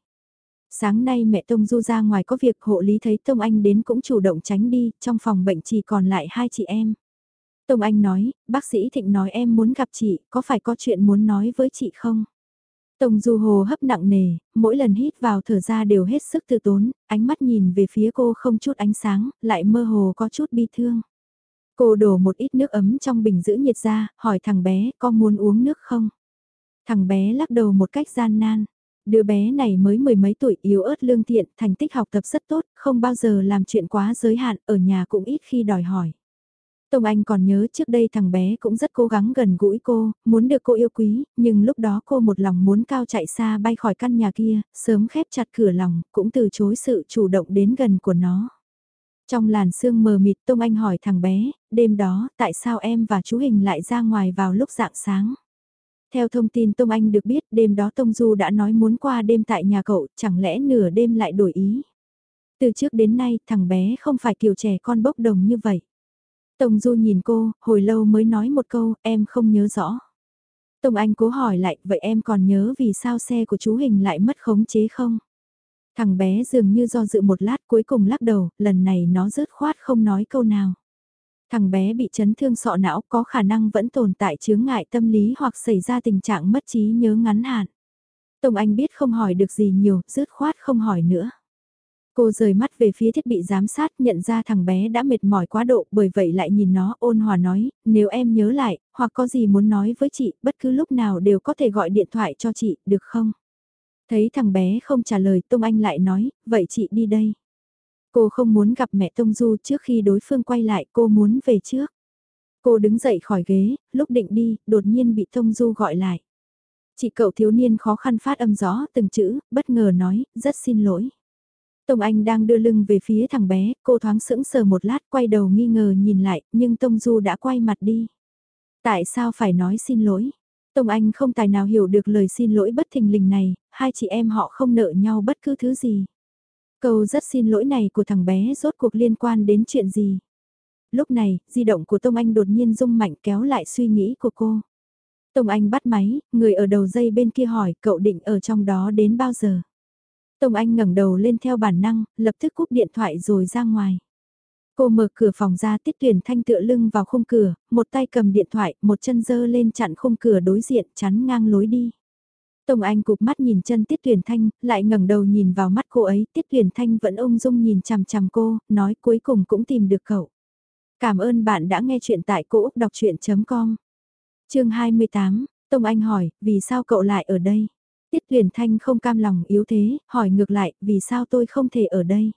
Sáng nay mẹ Tông Du ra ngoài có việc hộ lý thấy Tông Anh đến cũng chủ động tránh đi, trong phòng bệnh chỉ còn lại hai chị em. Tông Anh nói, bác sĩ Thịnh nói em muốn gặp chị, có phải có chuyện muốn nói với chị không? Tông Du hồ hấp nặng nề, mỗi lần hít vào thở ra đều hết sức tự tốn, ánh mắt nhìn về phía cô không chút ánh sáng, lại mơ hồ có chút bi thương. Cô đổ một ít nước ấm trong bình giữ nhiệt ra, hỏi thằng bé có muốn uống nước không? Thằng bé lắc đầu một cách gian nan. Đứa bé này mới mười mấy tuổi yếu ớt lương thiện, thành tích học tập rất tốt, không bao giờ làm chuyện quá giới hạn, ở nhà cũng ít khi đòi hỏi. Tông Anh còn nhớ trước đây thằng bé cũng rất cố gắng gần gũi cô, muốn được cô yêu quý, nhưng lúc đó cô một lòng muốn cao chạy xa bay khỏi căn nhà kia, sớm khép chặt cửa lòng, cũng từ chối sự chủ động đến gần của nó. Trong làn sương mờ mịt Tông Anh hỏi thằng bé, đêm đó tại sao em và chú Hình lại ra ngoài vào lúc dạng sáng? Theo thông tin Tông Anh được biết đêm đó Tông Du đã nói muốn qua đêm tại nhà cậu, chẳng lẽ nửa đêm lại đổi ý? Từ trước đến nay thằng bé không phải kiểu trẻ con bốc đồng như vậy. Tông Du nhìn cô, hồi lâu mới nói một câu, em không nhớ rõ. Tông Anh cố hỏi lại, vậy em còn nhớ vì sao xe của chú Hình lại mất khống chế không? Thằng bé dường như do dự một lát cuối cùng lắc đầu, lần này nó rớt khoát không nói câu nào. Thằng bé bị chấn thương sọ não có khả năng vẫn tồn tại chướng ngại tâm lý hoặc xảy ra tình trạng mất trí nhớ ngắn hạn. Tông Anh biết không hỏi được gì nhiều, rứt khoát không hỏi nữa. Cô rời mắt về phía thiết bị giám sát nhận ra thằng bé đã mệt mỏi quá độ bởi vậy lại nhìn nó ôn hòa nói, nếu em nhớ lại, hoặc có gì muốn nói với chị, bất cứ lúc nào đều có thể gọi điện thoại cho chị, được không? Thấy thằng bé không trả lời Tông Anh lại nói, vậy chị đi đây. Cô không muốn gặp mẹ Tông Du trước khi đối phương quay lại cô muốn về trước. Cô đứng dậy khỏi ghế, lúc định đi, đột nhiên bị Tông Du gọi lại. Chị cậu thiếu niên khó khăn phát âm rõ từng chữ, bất ngờ nói, rất xin lỗi. Tông Anh đang đưa lưng về phía thằng bé, cô thoáng sững sờ một lát quay đầu nghi ngờ nhìn lại, nhưng Tông Du đã quay mặt đi. Tại sao phải nói xin lỗi? Tông Anh không tài nào hiểu được lời xin lỗi bất thình lình này, hai chị em họ không nợ nhau bất cứ thứ gì. Câu rất xin lỗi này của thằng bé rốt cuộc liên quan đến chuyện gì? Lúc này, di động của Tông Anh đột nhiên rung mạnh kéo lại suy nghĩ của cô. Tông Anh bắt máy, người ở đầu dây bên kia hỏi cậu định ở trong đó đến bao giờ? Tông Anh ngẩng đầu lên theo bản năng, lập tức cúp điện thoại rồi ra ngoài. Cô mở cửa phòng ra tiết tuyển thanh tựa lưng vào khung cửa, một tay cầm điện thoại, một chân dơ lên chặn khung cửa đối diện chắn ngang lối đi. Tông Anh cụp mắt nhìn chân Tiết Tuyển Thanh, lại ngẩng đầu nhìn vào mắt cô ấy, Tiết Tuyển Thanh vẫn ung dung nhìn chằm chằm cô, nói cuối cùng cũng tìm được cậu. Cảm ơn bạn đã nghe chuyện tại cô Úc Đọc Chuyện.com. Chương 28, Tông Anh hỏi, vì sao cậu lại ở đây? Tiết Tuyển Thanh không cam lòng yếu thế, hỏi ngược lại, vì sao tôi không thể ở đây?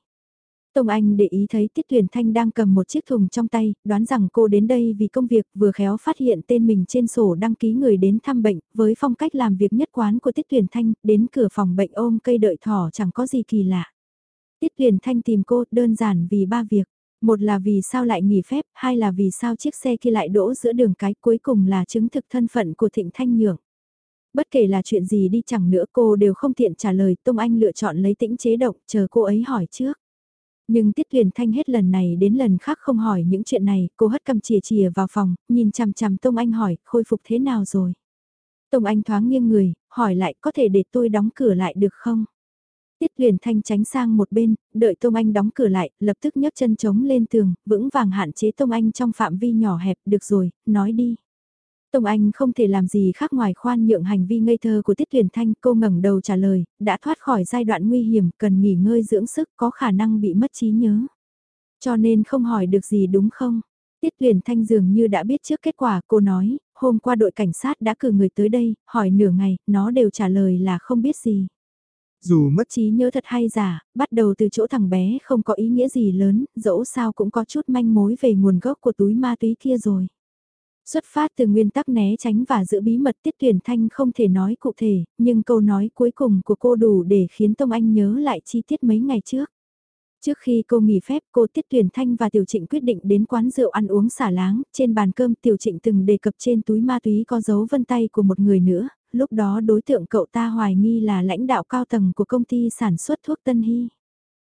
Tông Anh để ý thấy Tiết Thuyền Thanh đang cầm một chiếc thùng trong tay, đoán rằng cô đến đây vì công việc vừa khéo phát hiện tên mình trên sổ đăng ký người đến thăm bệnh, với phong cách làm việc nhất quán của Tiết Thuyền Thanh, đến cửa phòng bệnh ôm cây đợi thỏ chẳng có gì kỳ lạ. Tiết Thuyền Thanh tìm cô đơn giản vì ba việc. Một là vì sao lại nghỉ phép, hai là vì sao chiếc xe kia lại đỗ giữa đường cái cuối cùng là chứng thực thân phận của Thịnh Thanh Nhượng. Bất kể là chuyện gì đi chẳng nữa cô đều không tiện trả lời Tông Anh lựa chọn lấy tĩnh chế động chờ cô ấy hỏi trước. Nhưng Tiết Tuyền Thanh hết lần này đến lần khác không hỏi những chuyện này, cô hất cầm chìa chìa vào phòng, nhìn chằm chằm Tông Anh hỏi, khôi phục thế nào rồi? Tông Anh thoáng nghiêng người, hỏi lại có thể để tôi đóng cửa lại được không? Tiết Tuyền Thanh tránh sang một bên, đợi Tông Anh đóng cửa lại, lập tức nhấc chân trống lên tường, vững vàng hạn chế Tông Anh trong phạm vi nhỏ hẹp, được rồi, nói đi. Tông Anh không thể làm gì khác ngoài khoan nhượng hành vi ngây thơ của Tiết Tuyền Thanh, cô ngẩng đầu trả lời, đã thoát khỏi giai đoạn nguy hiểm, cần nghỉ ngơi dưỡng sức, có khả năng bị mất trí nhớ. Cho nên không hỏi được gì đúng không? Tiết Tuyền Thanh dường như đã biết trước kết quả, cô nói, hôm qua đội cảnh sát đã cử người tới đây, hỏi nửa ngày, nó đều trả lời là không biết gì. Dù mất trí nhớ thật hay giả, bắt đầu từ chỗ thằng bé không có ý nghĩa gì lớn, dẫu sao cũng có chút manh mối về nguồn gốc của túi ma túy kia rồi. Xuất phát từ nguyên tắc né tránh và giữ bí mật Tiết Tuyển Thanh không thể nói cụ thể, nhưng câu nói cuối cùng của cô đủ để khiến Tông Anh nhớ lại chi tiết mấy ngày trước. Trước khi cô nghỉ phép cô Tiết Tuyển Thanh và Tiểu Trịnh quyết định đến quán rượu ăn uống xả láng, trên bàn cơm Tiểu Trịnh từng đề cập trên túi ma túy có dấu vân tay của một người nữa, lúc đó đối tượng cậu ta hoài nghi là lãnh đạo cao tầng của công ty sản xuất thuốc Tân Hy.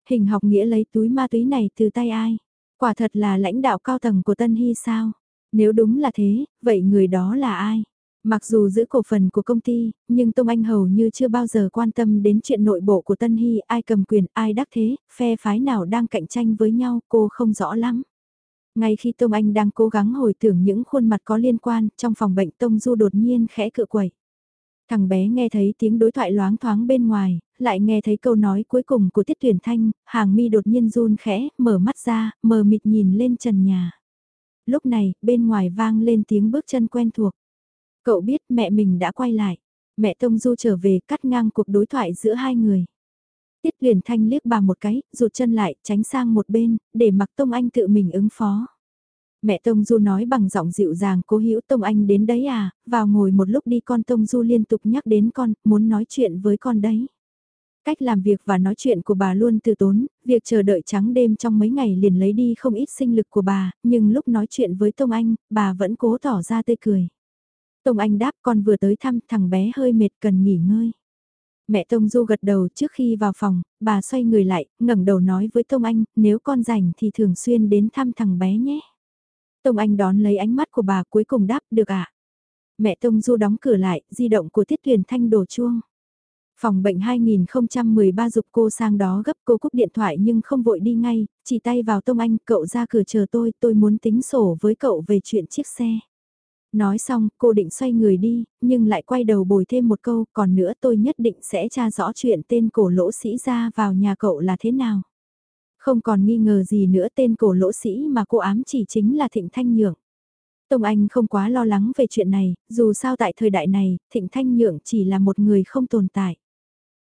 Hình học nghĩa lấy túi ma túy này từ tay ai? Quả thật là lãnh đạo cao tầng của Tân Hy sao? Nếu đúng là thế, vậy người đó là ai? Mặc dù giữ cổ phần của công ty, nhưng Tông Anh hầu như chưa bao giờ quan tâm đến chuyện nội bộ của Tân Hy, ai cầm quyền, ai đắc thế, phe phái nào đang cạnh tranh với nhau, cô không rõ lắm. Ngay khi Tông Anh đang cố gắng hồi tưởng những khuôn mặt có liên quan, trong phòng bệnh Tông Du đột nhiên khẽ cự quẩy. Thằng bé nghe thấy tiếng đối thoại loáng thoáng bên ngoài, lại nghe thấy câu nói cuối cùng của Tiết Tuyển Thanh, hàng mi đột nhiên run khẽ, mở mắt ra, mờ mịt nhìn lên trần nhà. Lúc này, bên ngoài vang lên tiếng bước chân quen thuộc. Cậu biết mẹ mình đã quay lại. Mẹ Tông Du trở về cắt ngang cuộc đối thoại giữa hai người. Tiết Huyền Thanh liếc bà một cái, rụt chân lại, tránh sang một bên, để mặc Tông Anh tự mình ứng phó. Mẹ Tông Du nói bằng giọng dịu dàng cố hữu Tông Anh đến đấy à, vào ngồi một lúc đi con Tông Du liên tục nhắc đến con, muốn nói chuyện với con đấy. Cách làm việc và nói chuyện của bà luôn từ tốn, việc chờ đợi trắng đêm trong mấy ngày liền lấy đi không ít sinh lực của bà, nhưng lúc nói chuyện với Tông Anh, bà vẫn cố tỏ ra tươi cười. Tông Anh đáp con vừa tới thăm thằng bé hơi mệt cần nghỉ ngơi. Mẹ Tông Du gật đầu trước khi vào phòng, bà xoay người lại, ngẩng đầu nói với Tông Anh, nếu con rảnh thì thường xuyên đến thăm thằng bé nhé. Tông Anh đón lấy ánh mắt của bà cuối cùng đáp, được ạ. À? Mẹ Tông Du đóng cửa lại, di động của Tiết Tuyền Thanh đổ chuông. Phòng bệnh 2013 dục cô sang đó gấp cô cúp điện thoại nhưng không vội đi ngay, chỉ tay vào Tông Anh, cậu ra cửa chờ tôi, tôi muốn tính sổ với cậu về chuyện chiếc xe. Nói xong, cô định xoay người đi, nhưng lại quay đầu bồi thêm một câu, còn nữa tôi nhất định sẽ tra rõ chuyện tên cổ lỗ sĩ ra vào nhà cậu là thế nào. Không còn nghi ngờ gì nữa tên cổ lỗ sĩ mà cô ám chỉ chính là Thịnh Thanh Nhượng. Tông Anh không quá lo lắng về chuyện này, dù sao tại thời đại này, Thịnh Thanh Nhượng chỉ là một người không tồn tại.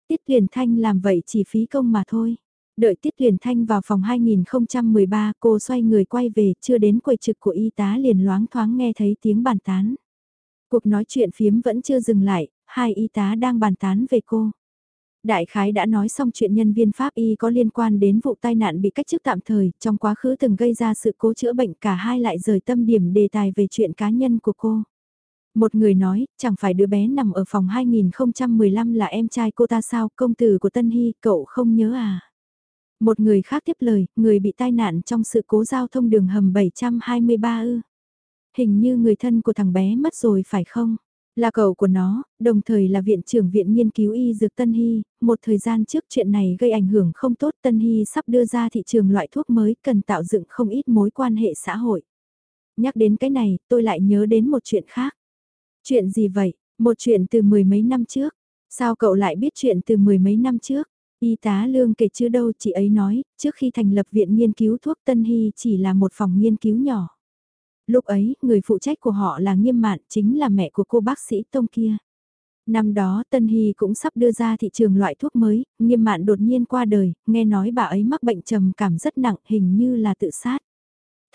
Tiết Huyền Thanh làm vậy chỉ phí công mà thôi. Đợi Tiết Huyền Thanh vào phòng 2013 cô xoay người quay về chưa đến quầy trực của y tá liền loáng thoáng nghe thấy tiếng bàn tán. Cuộc nói chuyện phiếm vẫn chưa dừng lại, hai y tá đang bàn tán về cô. Đại khái đã nói xong chuyện nhân viên pháp y có liên quan đến vụ tai nạn bị cách chức tạm thời, trong quá khứ từng gây ra sự cố chữa bệnh cả hai lại rời tâm điểm đề tài về chuyện cá nhân của cô. Một người nói, chẳng phải đứa bé nằm ở phòng 2015 là em trai cô ta sao, công tử của Tân Hy, cậu không nhớ à? Một người khác tiếp lời, người bị tai nạn trong sự cố giao thông đường hầm 723 ư. Hình như người thân của thằng bé mất rồi phải không? Là cậu của nó, đồng thời là viện trưởng viện nghiên cứu y dược Tân Hy, một thời gian trước chuyện này gây ảnh hưởng không tốt Tân Hy sắp đưa ra thị trường loại thuốc mới cần tạo dựng không ít mối quan hệ xã hội. Nhắc đến cái này, tôi lại nhớ đến một chuyện khác. Chuyện gì vậy? Một chuyện từ mười mấy năm trước. Sao cậu lại biết chuyện từ mười mấy năm trước? Y tá lương kể chứ đâu chị ấy nói, trước khi thành lập viện nghiên cứu thuốc Tân Hy chỉ là một phòng nghiên cứu nhỏ. Lúc ấy, người phụ trách của họ là nghiêm mạn, chính là mẹ của cô bác sĩ Tông kia. Năm đó Tân Hy cũng sắp đưa ra thị trường loại thuốc mới, nghiêm mạn đột nhiên qua đời, nghe nói bà ấy mắc bệnh trầm cảm rất nặng, hình như là tự sát.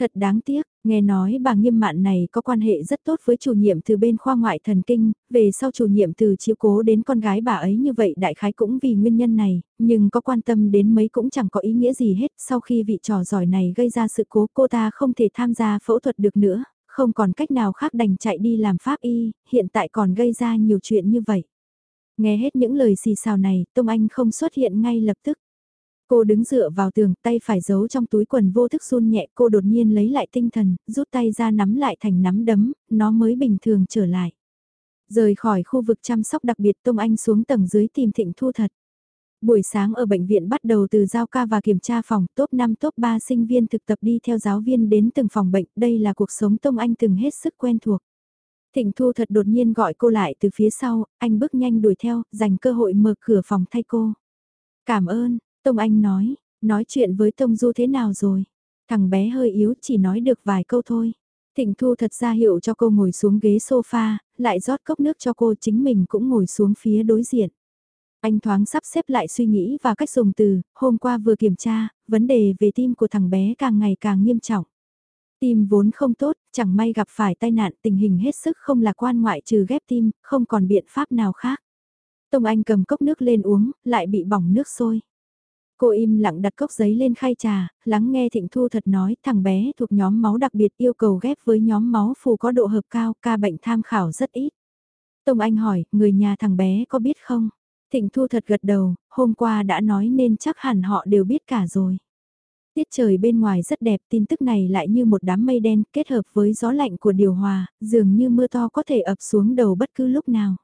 Thật đáng tiếc, nghe nói bà nghiêm mạn này có quan hệ rất tốt với chủ nhiệm từ bên khoa ngoại thần kinh, về sau chủ nhiệm từ chiếu cố đến con gái bà ấy như vậy đại khái cũng vì nguyên nhân này, nhưng có quan tâm đến mấy cũng chẳng có ý nghĩa gì hết. Sau khi vị trò giỏi này gây ra sự cố cô ta không thể tham gia phẫu thuật được nữa, không còn cách nào khác đành chạy đi làm pháp y, hiện tại còn gây ra nhiều chuyện như vậy. Nghe hết những lời xì xào này, Tông Anh không xuất hiện ngay lập tức. Cô đứng dựa vào tường, tay phải giấu trong túi quần vô thức run nhẹ, cô đột nhiên lấy lại tinh thần, rút tay ra nắm lại thành nắm đấm, nó mới bình thường trở lại. Rời khỏi khu vực chăm sóc đặc biệt Tông Anh xuống tầng dưới tìm Thịnh Thu thật. Buổi sáng ở bệnh viện bắt đầu từ giao ca và kiểm tra phòng, top 5 top 3 sinh viên thực tập đi theo giáo viên đến từng phòng bệnh, đây là cuộc sống Tông Anh từng hết sức quen thuộc. Thịnh Thu thật đột nhiên gọi cô lại từ phía sau, anh bước nhanh đuổi theo, dành cơ hội mở cửa phòng thay cô. Cảm ơn, Tông Anh nói, nói chuyện với Tông Du thế nào rồi? Thằng bé hơi yếu chỉ nói được vài câu thôi. Thịnh Thu thật ra hiệu cho cô ngồi xuống ghế sofa, lại rót cốc nước cho cô chính mình cũng ngồi xuống phía đối diện. Anh thoáng sắp xếp lại suy nghĩ và cách dùng từ, hôm qua vừa kiểm tra, vấn đề về tim của thằng bé càng ngày càng nghiêm trọng. Tim vốn không tốt, chẳng may gặp phải tai nạn tình hình hết sức không lạc quan ngoại trừ ghép tim, không còn biện pháp nào khác. Tông Anh cầm cốc nước lên uống, lại bị bỏng nước sôi. Cô im lặng đặt cốc giấy lên khay trà, lắng nghe Thịnh Thu thật nói thằng bé thuộc nhóm máu đặc biệt yêu cầu ghép với nhóm máu phù có độ hợp cao, ca bệnh tham khảo rất ít. Tông Anh hỏi, người nhà thằng bé có biết không? Thịnh Thu thật gật đầu, hôm qua đã nói nên chắc hẳn họ đều biết cả rồi. Tiết trời bên ngoài rất đẹp, tin tức này lại như một đám mây đen kết hợp với gió lạnh của điều hòa, dường như mưa to có thể ập xuống đầu bất cứ lúc nào.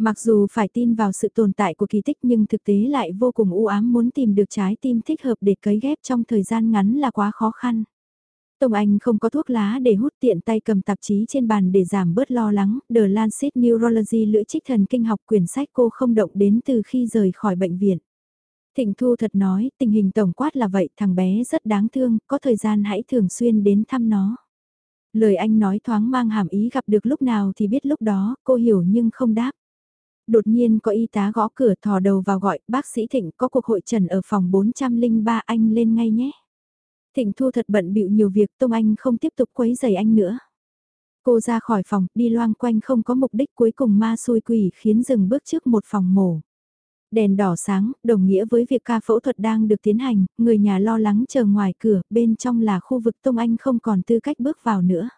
Mặc dù phải tin vào sự tồn tại của kỳ tích nhưng thực tế lại vô cùng u ám muốn tìm được trái tim thích hợp để cấy ghép trong thời gian ngắn là quá khó khăn. Tông Anh không có thuốc lá để hút tiện tay cầm tạp chí trên bàn để giảm bớt lo lắng, The Lancet Neurology lưỡi trích thần kinh học quyển sách cô không động đến từ khi rời khỏi bệnh viện. Thịnh Thu thật nói, tình hình tổng quát là vậy, thằng bé rất đáng thương, có thời gian hãy thường xuyên đến thăm nó. Lời anh nói thoáng mang hàm ý gặp được lúc nào thì biết lúc đó, cô hiểu nhưng không đáp đột nhiên có y tá gõ cửa thò đầu vào gọi, bác sĩ Thịnh có cuộc hội trần ở phòng 403 anh lên ngay nhé. Thịnh Thu thật bận bịu nhiều việc Tông Anh không tiếp tục quấy giày anh nữa. Cô ra khỏi phòng, đi loang quanh không có mục đích cuối cùng ma xui quỷ khiến dừng bước trước một phòng mổ. Đèn đỏ sáng, đồng nghĩa với việc ca phẫu thuật đang được tiến hành, người nhà lo lắng chờ ngoài cửa, bên trong là khu vực Tông Anh không còn tư cách bước vào nữa.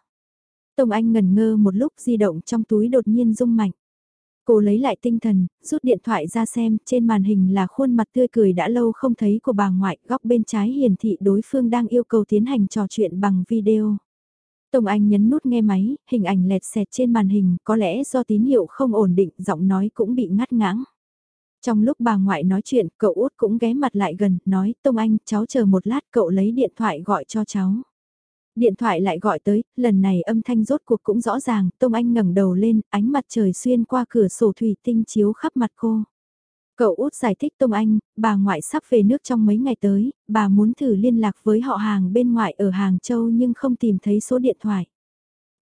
Tông Anh ngần ngơ một lúc di động trong túi đột nhiên rung mạnh. Cô lấy lại tinh thần, rút điện thoại ra xem, trên màn hình là khuôn mặt tươi cười đã lâu không thấy của bà ngoại, góc bên trái hiển thị đối phương đang yêu cầu tiến hành trò chuyện bằng video. Tổng Anh nhấn nút nghe máy, hình ảnh lẹt xẹt trên màn hình, có lẽ do tín hiệu không ổn định, giọng nói cũng bị ngắt ngãng. Trong lúc bà ngoại nói chuyện, cậu út cũng ghé mặt lại gần, nói, Tông Anh, cháu chờ một lát, cậu lấy điện thoại gọi cho cháu. Điện thoại lại gọi tới, lần này âm thanh rốt cuộc cũng rõ ràng, Tông Anh ngẩng đầu lên, ánh mặt trời xuyên qua cửa sổ thủy tinh chiếu khắp mặt cô. Cậu út giải thích Tông Anh, bà ngoại sắp về nước trong mấy ngày tới, bà muốn thử liên lạc với họ hàng bên ngoại ở Hàng Châu nhưng không tìm thấy số điện thoại.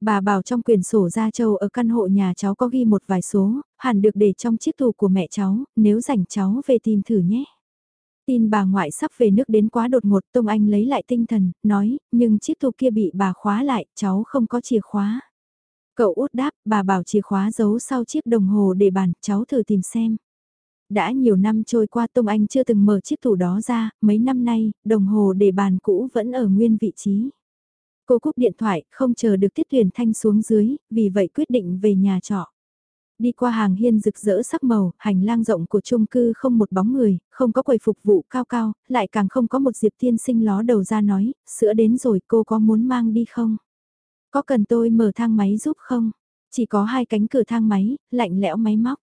Bà bảo trong quyển sổ Gia Châu ở căn hộ nhà cháu có ghi một vài số, hẳn được để trong chiếc tủ của mẹ cháu, nếu rảnh cháu về tìm thử nhé. Tin bà ngoại sắp về nước đến quá đột ngột Tông Anh lấy lại tinh thần, nói, nhưng chiếc tủ kia bị bà khóa lại, cháu không có chìa khóa. Cậu út đáp, bà bảo chìa khóa giấu sau chiếc đồng hồ để bàn, cháu thử tìm xem. Đã nhiều năm trôi qua Tông Anh chưa từng mở chiếc tủ đó ra, mấy năm nay, đồng hồ để bàn cũ vẫn ở nguyên vị trí. Cô cúp điện thoại, không chờ được Tiết tuyển Thanh xuống dưới, vì vậy quyết định về nhà trọ. Đi qua hàng hiên rực rỡ sắc màu, hành lang rộng của chung cư không một bóng người, không có quầy phục vụ cao cao, lại càng không có một diệp tiên sinh ló đầu ra nói, sữa đến rồi cô có muốn mang đi không? Có cần tôi mở thang máy giúp không? Chỉ có hai cánh cửa thang máy, lạnh lẽo máy móc.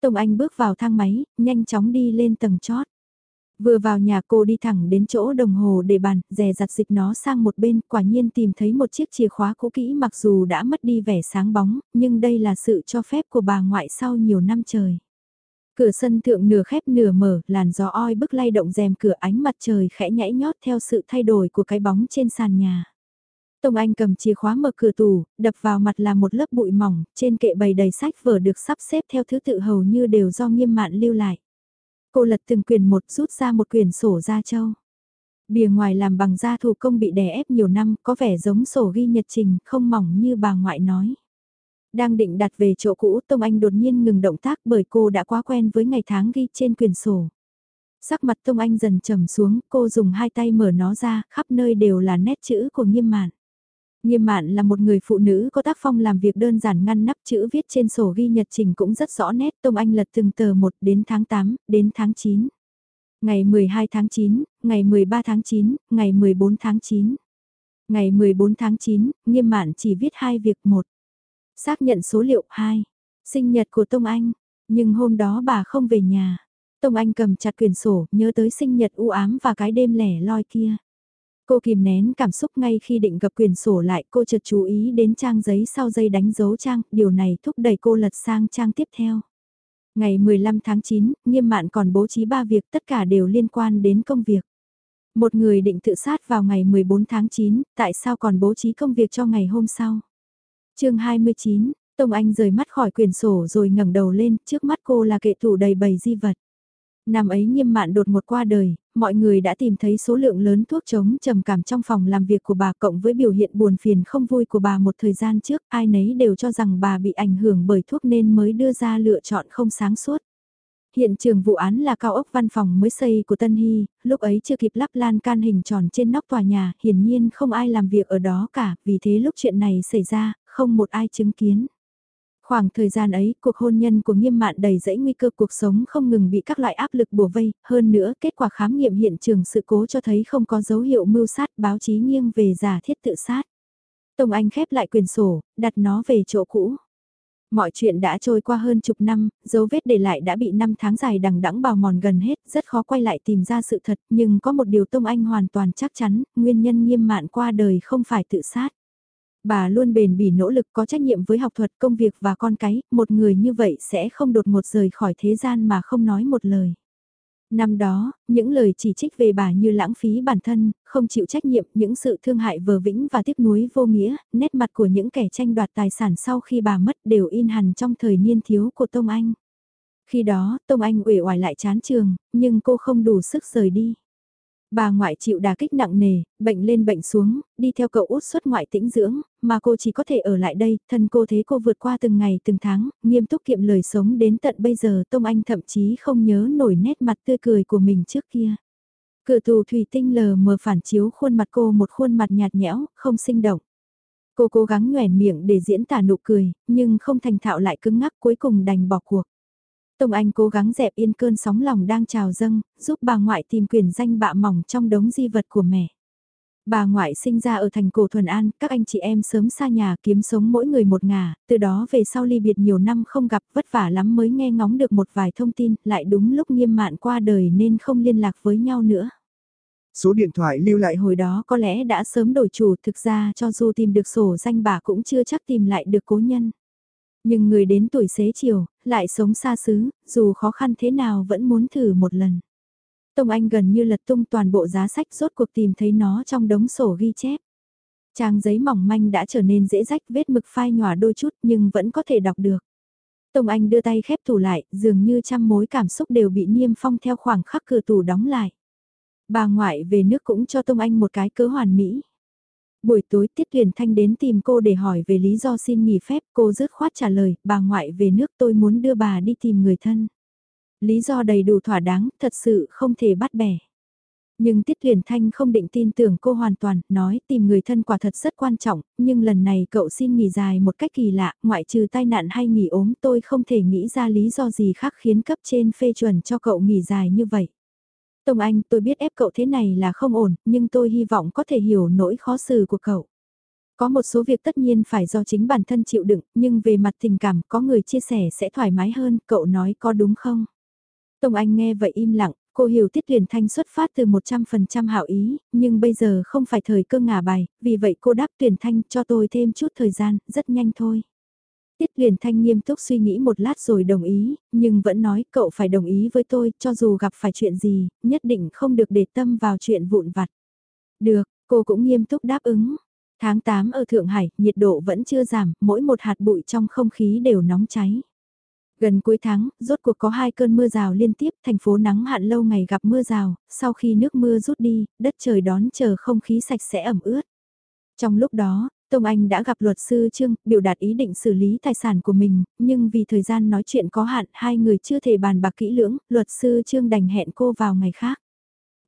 Tông Anh bước vào thang máy, nhanh chóng đi lên tầng chót. Vừa vào nhà cô đi thẳng đến chỗ đồng hồ để bàn, dè dặt dịch nó sang một bên, quả nhiên tìm thấy một chiếc chìa khóa cũ kỹ mặc dù đã mất đi vẻ sáng bóng, nhưng đây là sự cho phép của bà ngoại sau nhiều năm trời. Cửa sân thượng nửa khép nửa mở, làn gió oi bức lay động rèm cửa ánh mặt trời khẽ nhảy nhót theo sự thay đổi của cái bóng trên sàn nhà. Tông Anh cầm chìa khóa mở cửa tủ, đập vào mặt là một lớp bụi mỏng, trên kệ bày đầy sách vở được sắp xếp theo thứ tự hầu như đều do nghiêm mạn lưu lại. Cô lật từng quyển một rút ra một quyển sổ da châu. Bìa ngoài làm bằng da thủ công bị đè ép nhiều năm, có vẻ giống sổ ghi nhật trình, không mỏng như bà ngoại nói. Đang định đặt về chỗ cũ, Tông Anh đột nhiên ngừng động tác bởi cô đã quá quen với ngày tháng ghi trên quyển sổ. Sắc mặt Tông Anh dần trầm xuống, cô dùng hai tay mở nó ra, khắp nơi đều là nét chữ của nghiêm mạn. Nghiêm mạn là một người phụ nữ có tác phong làm việc đơn giản ngăn nắp chữ viết trên sổ ghi nhật trình cũng rất rõ nét. Tông Anh lật từng tờ 1 đến tháng 8, đến tháng 9. Ngày 12 tháng 9, ngày 13 tháng 9, ngày 14 tháng 9. Ngày 14 tháng 9, nghiêm mạn chỉ viết hai việc một. Xác nhận số liệu 2. Sinh nhật của Tông Anh. Nhưng hôm đó bà không về nhà. Tông Anh cầm chặt quyển sổ, nhớ tới sinh nhật u ám và cái đêm lẻ loi kia. Cô kìm nén cảm xúc ngay khi định gặp quyền sổ lại cô chợt chú ý đến trang giấy sau dây đánh dấu trang, điều này thúc đẩy cô lật sang trang tiếp theo. Ngày 15 tháng 9, nghiêm mạn còn bố trí 3 việc tất cả đều liên quan đến công việc. Một người định tự sát vào ngày 14 tháng 9, tại sao còn bố trí công việc cho ngày hôm sau? chương 29, Tông Anh rời mắt khỏi quyển sổ rồi ngẩng đầu lên, trước mắt cô là kệ tủ đầy bầy di vật. Năm ấy nghiêm mạn đột một qua đời, mọi người đã tìm thấy số lượng lớn thuốc chống trầm cảm trong phòng làm việc của bà cộng với biểu hiện buồn phiền không vui của bà một thời gian trước, ai nấy đều cho rằng bà bị ảnh hưởng bởi thuốc nên mới đưa ra lựa chọn không sáng suốt. Hiện trường vụ án là cao ốc văn phòng mới xây của Tân Hy, lúc ấy chưa kịp lắp lan can hình tròn trên nóc tòa nhà, hiển nhiên không ai làm việc ở đó cả, vì thế lúc chuyện này xảy ra, không một ai chứng kiến. Khoảng thời gian ấy, cuộc hôn nhân của nghiêm mạn đầy dẫy nguy cơ cuộc sống không ngừng bị các loại áp lực bùa vây, hơn nữa kết quả khám nghiệm hiện trường sự cố cho thấy không có dấu hiệu mưu sát báo chí nghiêng về giả thiết tự sát. Tông Anh khép lại quyền sổ, đặt nó về chỗ cũ. Mọi chuyện đã trôi qua hơn chục năm, dấu vết để lại đã bị năm tháng dài đằng đẵng bào mòn gần hết, rất khó quay lại tìm ra sự thật, nhưng có một điều Tông Anh hoàn toàn chắc chắn, nguyên nhân nghiêm mạn qua đời không phải tự sát. Bà luôn bền bỉ nỗ lực có trách nhiệm với học thuật công việc và con cái, một người như vậy sẽ không đột ngột rời khỏi thế gian mà không nói một lời. Năm đó, những lời chỉ trích về bà như lãng phí bản thân, không chịu trách nhiệm, những sự thương hại vờ vĩnh và tiếc nuối vô nghĩa, nét mặt của những kẻ tranh đoạt tài sản sau khi bà mất đều in hẳn trong thời niên thiếu của Tông Anh. Khi đó, Tông Anh uể oải lại chán trường, nhưng cô không đủ sức rời đi. Bà ngoại chịu đà kích nặng nề, bệnh lên bệnh xuống, đi theo cậu út xuất ngoại tĩnh dưỡng, mà cô chỉ có thể ở lại đây, thân cô thế cô vượt qua từng ngày từng tháng, nghiêm túc kiệm lời sống đến tận bây giờ Tông Anh thậm chí không nhớ nổi nét mặt tươi cười của mình trước kia. Cửa tù thủy tinh lờ mờ phản chiếu khuôn mặt cô một khuôn mặt nhạt nhẽo, không sinh động. Cô cố gắng nhoẻn miệng để diễn tả nụ cười, nhưng không thành thạo lại cứng ngắc cuối cùng đành bỏ cuộc. Tông Anh cố gắng dẹp yên cơn sóng lòng đang trào dâng, giúp bà ngoại tìm quyền danh bạ mỏng trong đống di vật của mẹ. Bà ngoại sinh ra ở thành cổ Thuần An, các anh chị em sớm xa nhà kiếm sống mỗi người một ngả, từ đó về sau ly biệt nhiều năm không gặp vất vả lắm mới nghe ngóng được một vài thông tin, lại đúng lúc nghiêm mạn qua đời nên không liên lạc với nhau nữa. Số điện thoại lưu lại hồi đó có lẽ đã sớm đổi chủ thực ra cho dù tìm được sổ danh bà cũng chưa chắc tìm lại được cố nhân. Nhưng người đến tuổi xế chiều, lại sống xa xứ, dù khó khăn thế nào vẫn muốn thử một lần. Tông Anh gần như lật tung toàn bộ giá sách rốt cuộc tìm thấy nó trong đống sổ ghi chép. Trang giấy mỏng manh đã trở nên dễ rách vết mực phai nhòa đôi chút nhưng vẫn có thể đọc được. Tông Anh đưa tay khép tủ lại, dường như trăm mối cảm xúc đều bị niêm phong theo khoảng khắc cửa tủ đóng lại. Bà ngoại về nước cũng cho Tông Anh một cái cớ hoàn mỹ. Buổi tối Tiết Tuyền Thanh đến tìm cô để hỏi về lý do xin nghỉ phép, cô dứt khoát trả lời, bà ngoại về nước tôi muốn đưa bà đi tìm người thân. Lý do đầy đủ thỏa đáng, thật sự không thể bắt bẻ. Nhưng Tiết Tuyền Thanh không định tin tưởng cô hoàn toàn, nói tìm người thân quả thật rất quan trọng, nhưng lần này cậu xin nghỉ dài một cách kỳ lạ, ngoại trừ tai nạn hay nghỉ ốm tôi không thể nghĩ ra lý do gì khác khiến cấp trên phê chuẩn cho cậu nghỉ dài như vậy. Tông Anh, tôi biết ép cậu thế này là không ổn, nhưng tôi hy vọng có thể hiểu nỗi khó xử của cậu. Có một số việc tất nhiên phải do chính bản thân chịu đựng, nhưng về mặt tình cảm có người chia sẻ sẽ thoải mái hơn, cậu nói có đúng không? Tông Anh nghe vậy im lặng, cô hiểu Tiết Huyền Thanh xuất phát từ 100% hảo ý, nhưng bây giờ không phải thời cơ ngả bài, vì vậy cô đáp Tuyển Thanh cho tôi thêm chút thời gian, rất nhanh thôi. Tiết Huyền Thanh nghiêm túc suy nghĩ một lát rồi đồng ý, nhưng vẫn nói cậu phải đồng ý với tôi, cho dù gặp phải chuyện gì, nhất định không được để tâm vào chuyện vụn vặt. Được, cô cũng nghiêm túc đáp ứng. Tháng 8 ở Thượng Hải, nhiệt độ vẫn chưa giảm, mỗi một hạt bụi trong không khí đều nóng cháy. Gần cuối tháng, rốt cuộc có hai cơn mưa rào liên tiếp, thành phố nắng hạn lâu ngày gặp mưa rào, sau khi nước mưa rút đi, đất trời đón chờ không khí sạch sẽ ẩm ướt. Trong lúc đó, Tông Anh đã gặp luật sư Trương, biểu đạt ý định xử lý tài sản của mình, nhưng vì thời gian nói chuyện có hạn, hai người chưa thể bàn bạc kỹ lưỡng, luật sư Trương đành hẹn cô vào ngày khác.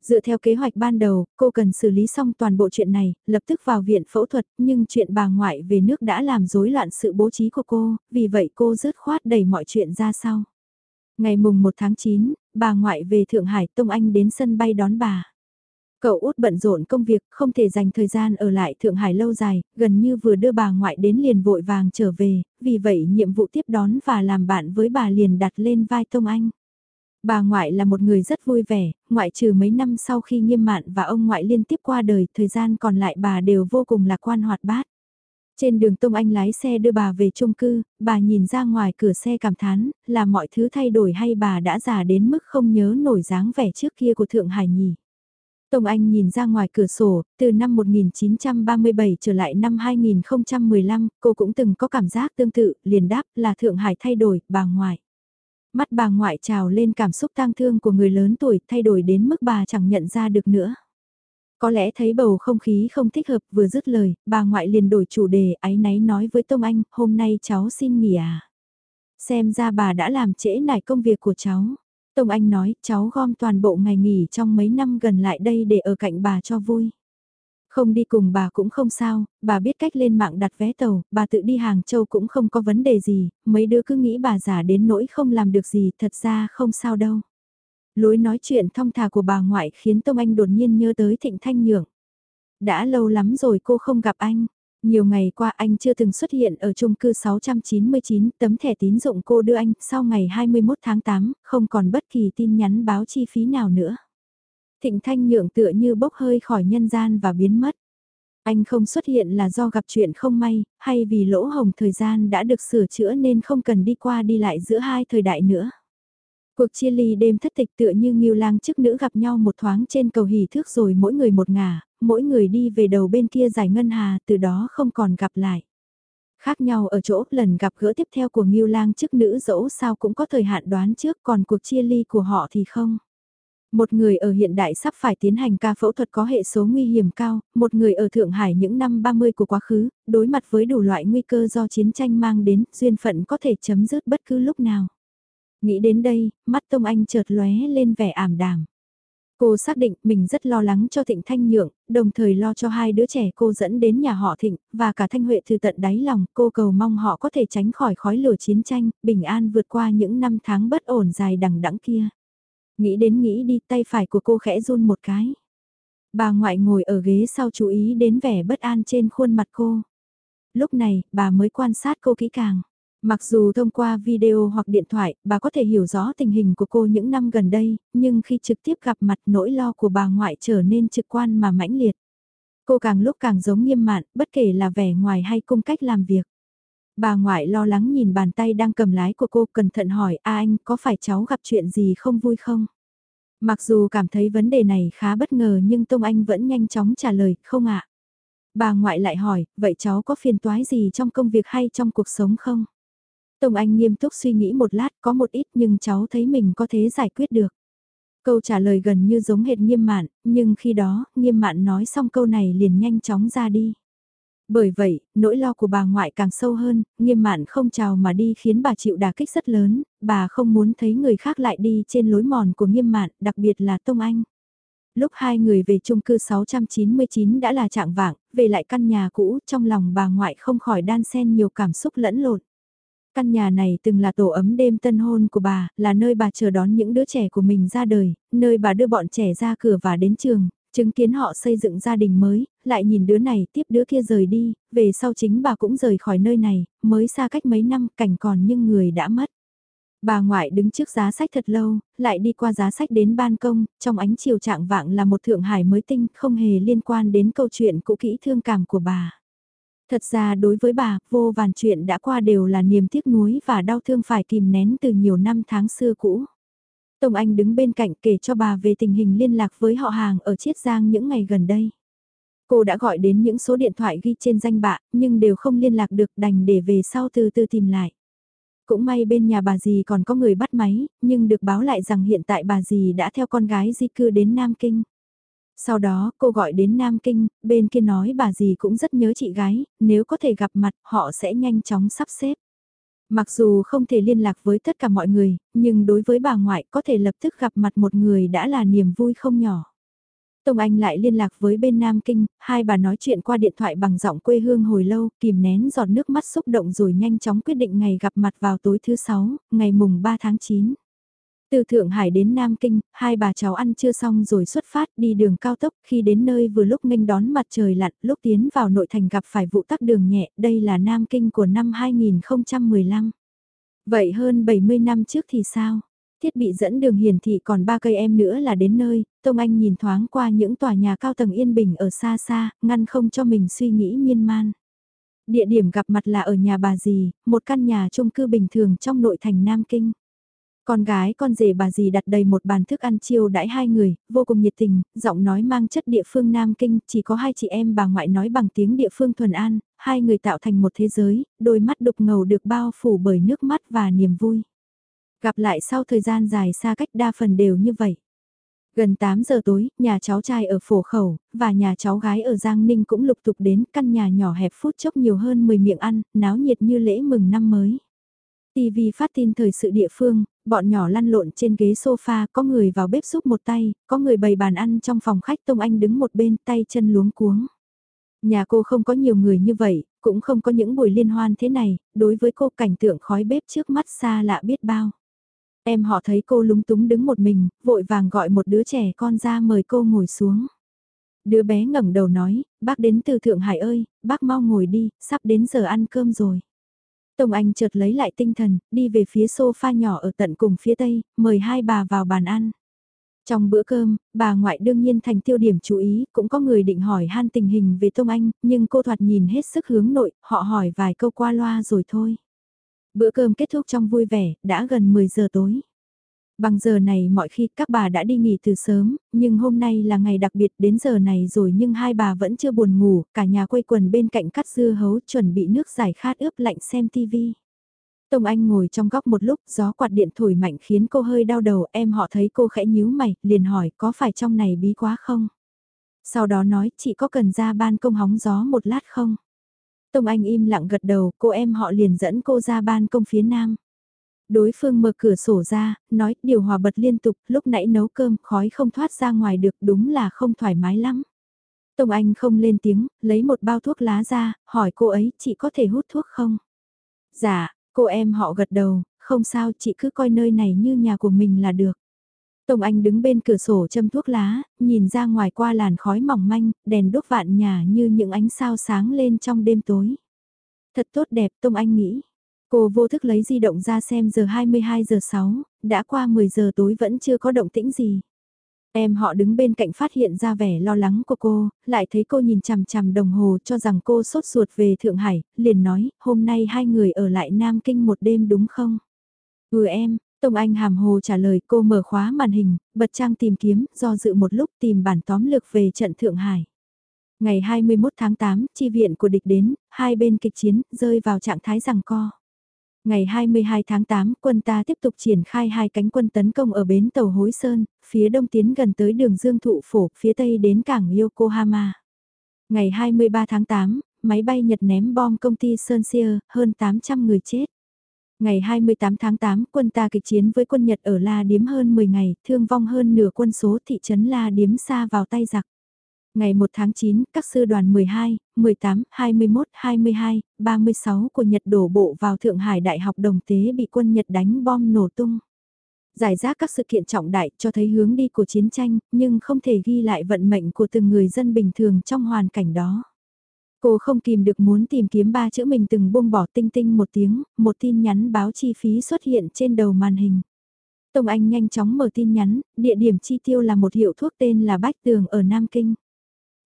Dựa theo kế hoạch ban đầu, cô cần xử lý xong toàn bộ chuyện này, lập tức vào viện phẫu thuật, nhưng chuyện bà ngoại về nước đã làm rối loạn sự bố trí của cô, vì vậy cô rớt khoát đẩy mọi chuyện ra sau. Ngày mùng 1 tháng 9, bà ngoại về Thượng Hải Tông Anh đến sân bay đón bà. Cậu út bận rộn công việc, không thể dành thời gian ở lại Thượng Hải lâu dài, gần như vừa đưa bà ngoại đến liền vội vàng trở về, vì vậy nhiệm vụ tiếp đón và làm bạn với bà liền đặt lên vai Tông Anh. Bà ngoại là một người rất vui vẻ, ngoại trừ mấy năm sau khi nghiêm mạn và ông ngoại liên tiếp qua đời, thời gian còn lại bà đều vô cùng lạc quan hoạt bát. Trên đường Tông Anh lái xe đưa bà về chung cư, bà nhìn ra ngoài cửa xe cảm thán, là mọi thứ thay đổi hay bà đã già đến mức không nhớ nổi dáng vẻ trước kia của Thượng Hải nhỉ. Tông Anh nhìn ra ngoài cửa sổ, từ năm 1937 trở lại năm 2015, cô cũng từng có cảm giác tương tự, liền đáp là Thượng Hải thay đổi, bà ngoại mắt bà ngoại trào lên cảm xúc tang thương của người lớn tuổi thay đổi đến mức bà chẳng nhận ra được nữa. Có lẽ thấy bầu không khí không thích hợp vừa dứt lời, bà ngoại liền đổi chủ đề ái náy nói với Tông Anh, hôm nay cháu xin nghỉ à. Xem ra bà đã làm trễ nải công việc của cháu. Tông Anh nói, cháu gom toàn bộ ngày nghỉ trong mấy năm gần lại đây để ở cạnh bà cho vui. Không đi cùng bà cũng không sao, bà biết cách lên mạng đặt vé tàu, bà tự đi Hàng Châu cũng không có vấn đề gì, mấy đứa cứ nghĩ bà giả đến nỗi không làm được gì, thật ra không sao đâu. Lối nói chuyện thong thả của bà ngoại khiến Tông Anh đột nhiên nhớ tới Thịnh Thanh Nhượng. Đã lâu lắm rồi cô không gặp anh. Nhiều ngày qua anh chưa từng xuất hiện ở chung cư 699 tấm thẻ tín dụng cô đưa anh sau ngày 21 tháng 8, không còn bất kỳ tin nhắn báo chi phí nào nữa. Thịnh Thanh Nhượng tựa như bốc hơi khỏi nhân gian và biến mất. Anh không xuất hiện là do gặp chuyện không may, hay vì lỗ hồng thời gian đã được sửa chữa nên không cần đi qua đi lại giữa hai thời đại nữa. Cuộc chia ly đêm thất tịch tựa như nghiêu lang chức nữ gặp nhau một thoáng trên cầu hỉ thước rồi mỗi người một ngả, mỗi người đi về đầu bên kia giải ngân hà từ đó không còn gặp lại. Khác nhau ở chỗ lần gặp gỡ tiếp theo của nghiêu lang chức nữ dẫu sao cũng có thời hạn đoán trước còn cuộc chia ly của họ thì không. Một người ở hiện đại sắp phải tiến hành ca phẫu thuật có hệ số nguy hiểm cao, một người ở Thượng Hải những năm 30 của quá khứ, đối mặt với đủ loại nguy cơ do chiến tranh mang đến, duyên phận có thể chấm dứt bất cứ lúc nào. Nghĩ đến đây, mắt Tông Anh chợt lóe lên vẻ ảm đạm. Cô xác định mình rất lo lắng cho Thịnh Thanh Nhượng, đồng thời lo cho hai đứa trẻ cô dẫn đến nhà họ Thịnh, và cả Thanh Huệ từ tận đáy lòng, cô cầu mong họ có thể tránh khỏi khói lửa chiến tranh, bình an vượt qua những năm tháng bất ổn dài đằng đẵng kia. Nghĩ đến nghĩ đi tay phải của cô khẽ run một cái. Bà ngoại ngồi ở ghế sau chú ý đến vẻ bất an trên khuôn mặt cô. Lúc này, bà mới quan sát cô kỹ càng. Mặc dù thông qua video hoặc điện thoại, bà có thể hiểu rõ tình hình của cô những năm gần đây, nhưng khi trực tiếp gặp mặt nỗi lo của bà ngoại trở nên trực quan mà mãnh liệt. Cô càng lúc càng giống nghiêm mạn, bất kể là vẻ ngoài hay cung cách làm việc. Bà ngoại lo lắng nhìn bàn tay đang cầm lái của cô cẩn thận hỏi a anh có phải cháu gặp chuyện gì không vui không? Mặc dù cảm thấy vấn đề này khá bất ngờ nhưng Tông Anh vẫn nhanh chóng trả lời không ạ. Bà ngoại lại hỏi, vậy cháu có phiền toái gì trong công việc hay trong cuộc sống không? Tông Anh nghiêm túc suy nghĩ một lát có một ít nhưng cháu thấy mình có thể giải quyết được. Câu trả lời gần như giống hệt nghiêm mạn, nhưng khi đó, nghiêm mạn nói xong câu này liền nhanh chóng ra đi. Bởi vậy, nỗi lo của bà ngoại càng sâu hơn, nghiêm mạn không chào mà đi khiến bà chịu đả kích rất lớn, bà không muốn thấy người khác lại đi trên lối mòn của nghiêm mạn, đặc biệt là Tông Anh. Lúc hai người về chung cư 699 đã là trạng vạng, về lại căn nhà cũ, trong lòng bà ngoại không khỏi đan xen nhiều cảm xúc lẫn lộn. Căn nhà này từng là tổ ấm đêm tân hôn của bà, là nơi bà chờ đón những đứa trẻ của mình ra đời, nơi bà đưa bọn trẻ ra cửa và đến trường, chứng kiến họ xây dựng gia đình mới, lại nhìn đứa này tiếp đứa kia rời đi, về sau chính bà cũng rời khỏi nơi này, mới xa cách mấy năm cảnh còn nhưng người đã mất. Bà ngoại đứng trước giá sách thật lâu, lại đi qua giá sách đến ban công, trong ánh chiều trạng vạng là một Thượng Hải mới tinh, không hề liên quan đến câu chuyện cũ kỹ thương cảm của bà. Thật ra đối với bà, vô vàn chuyện đã qua đều là niềm tiếc nuối và đau thương phải kìm nén từ nhiều năm tháng xưa cũ. Tông Anh đứng bên cạnh kể cho bà về tình hình liên lạc với họ hàng ở Chiết Giang những ngày gần đây. Cô đã gọi đến những số điện thoại ghi trên danh bạ, nhưng đều không liên lạc được đành để về sau từ từ tìm lại. Cũng may bên nhà bà dì còn có người bắt máy, nhưng được báo lại rằng hiện tại bà dì đã theo con gái di cư đến Nam Kinh. Sau đó cô gọi đến Nam Kinh, bên kia nói bà gì cũng rất nhớ chị gái, nếu có thể gặp mặt họ sẽ nhanh chóng sắp xếp. Mặc dù không thể liên lạc với tất cả mọi người, nhưng đối với bà ngoại có thể lập tức gặp mặt một người đã là niềm vui không nhỏ. Tông Anh lại liên lạc với bên Nam Kinh, hai bà nói chuyện qua điện thoại bằng giọng quê hương hồi lâu, kìm nén giọt nước mắt xúc động rồi nhanh chóng quyết định ngày gặp mặt vào tối thứ sáu, ngày mùng 3 tháng 9. Từ Thượng Hải đến Nam Kinh, hai bà cháu ăn chưa xong rồi xuất phát đi đường cao tốc khi đến nơi vừa lúc nghênh đón mặt trời lặn lúc tiến vào nội thành gặp phải vụ tắc đường nhẹ, đây là Nam Kinh của năm 2015. Vậy hơn 70 năm trước thì sao? Thiết bị dẫn đường hiển thị còn 3 cây em nữa là đến nơi, Tông Anh nhìn thoáng qua những tòa nhà cao tầng yên bình ở xa xa, ngăn không cho mình suy nghĩ miên man. Địa điểm gặp mặt là ở nhà bà dì, một căn nhà chung cư bình thường trong nội thành Nam Kinh. Con gái con rể bà dì đặt đầy một bàn thức ăn chiêu đãi hai người, vô cùng nhiệt tình, giọng nói mang chất địa phương Nam Kinh, chỉ có hai chị em bà ngoại nói bằng tiếng địa phương thuần an, hai người tạo thành một thế giới, đôi mắt đục ngầu được bao phủ bởi nước mắt và niềm vui. Gặp lại sau thời gian dài xa cách đa phần đều như vậy. Gần 8 giờ tối, nhà cháu trai ở phổ khẩu, và nhà cháu gái ở Giang Ninh cũng lục tục đến căn nhà nhỏ hẹp phút chốc nhiều hơn 10 miệng ăn, náo nhiệt như lễ mừng năm mới. TV phát tin thời sự địa phương, bọn nhỏ lăn lộn trên ghế sofa, có người vào bếp giúp một tay, có người bày bàn ăn trong phòng khách Tông Anh đứng một bên tay chân luống cuống. Nhà cô không có nhiều người như vậy, cũng không có những buổi liên hoan thế này, đối với cô cảnh tượng khói bếp trước mắt xa lạ biết bao. Em họ thấy cô lúng túng đứng một mình, vội vàng gọi một đứa trẻ con ra mời cô ngồi xuống. Đứa bé ngẩng đầu nói, bác đến từ Thượng Hải ơi, bác mau ngồi đi, sắp đến giờ ăn cơm rồi. Tông Anh chợt lấy lại tinh thần, đi về phía sofa nhỏ ở tận cùng phía tây, mời hai bà vào bàn ăn. Trong bữa cơm, bà ngoại đương nhiên thành tiêu điểm chú ý, cũng có người định hỏi han tình hình về Tông Anh, nhưng cô thoạt nhìn hết sức hướng nội, họ hỏi vài câu qua loa rồi thôi. Bữa cơm kết thúc trong vui vẻ, đã gần 10 giờ tối. Bằng giờ này mọi khi các bà đã đi nghỉ từ sớm, nhưng hôm nay là ngày đặc biệt đến giờ này rồi nhưng hai bà vẫn chưa buồn ngủ, cả nhà quây quần bên cạnh cắt dưa hấu chuẩn bị nước giải khát ướp lạnh xem tivi. Tông Anh ngồi trong góc một lúc, gió quạt điện thổi mạnh khiến cô hơi đau đầu, em họ thấy cô khẽ nhíu mày, liền hỏi có phải trong này bí quá không? Sau đó nói chị có cần ra ban công hóng gió một lát không? Tông Anh im lặng gật đầu, cô em họ liền dẫn cô ra ban công phía nam. Đối phương mở cửa sổ ra, nói điều hòa bật liên tục, lúc nãy nấu cơm, khói không thoát ra ngoài được, đúng là không thoải mái lắm. Tông Anh không lên tiếng, lấy một bao thuốc lá ra, hỏi cô ấy, chị có thể hút thuốc không? Dạ, cô em họ gật đầu, không sao, chị cứ coi nơi này như nhà của mình là được. Tông Anh đứng bên cửa sổ châm thuốc lá, nhìn ra ngoài qua làn khói mỏng manh, đèn đốt vạn nhà như những ánh sao sáng lên trong đêm tối. Thật tốt đẹp Tông Anh nghĩ. Cô vô thức lấy di động ra xem giờ 22 giờ 6, đã qua 10 giờ tối vẫn chưa có động tĩnh gì. Em họ đứng bên cạnh phát hiện ra vẻ lo lắng của cô, lại thấy cô nhìn chằm chằm đồng hồ cho rằng cô sốt ruột về Thượng Hải, liền nói, hôm nay hai người ở lại Nam Kinh một đêm đúng không? Ừ em, Tông Anh hàm hồ trả lời cô mở khóa màn hình, bật trang tìm kiếm, do dự một lúc tìm bản tóm lược về trận Thượng Hải. Ngày 21 tháng 8, chi viện của địch đến, hai bên kịch chiến, rơi vào trạng thái rằng co. Ngày 22 tháng 8, quân ta tiếp tục triển khai hai cánh quân tấn công ở bến tàu Hối Sơn, phía đông tiến gần tới đường Dương Thụ Phổ, phía tây đến cảng Yokohama. Ngày 23 tháng 8, máy bay Nhật ném bom công ty Sơn Sear, hơn 800 người chết. Ngày 28 tháng 8, quân ta kịch chiến với quân Nhật ở La Điếm hơn 10 ngày, thương vong hơn nửa quân số thị trấn La Điếm xa vào tay giặc. Ngày 1 tháng 9, các sư đoàn 12, 18, 21, 22, 36 của Nhật đổ bộ vào Thượng Hải Đại học Đồng Tế bị quân Nhật đánh bom nổ tung. Giải rác các sự kiện trọng đại cho thấy hướng đi của chiến tranh, nhưng không thể ghi lại vận mệnh của từng người dân bình thường trong hoàn cảnh đó. Cô không kìm được muốn tìm kiếm ba chữ mình từng buông bỏ tinh tinh một tiếng, một tin nhắn báo chi phí xuất hiện trên đầu màn hình. Tông Anh nhanh chóng mở tin nhắn, địa điểm chi tiêu là một hiệu thuốc tên là Bách Tường ở Nam Kinh.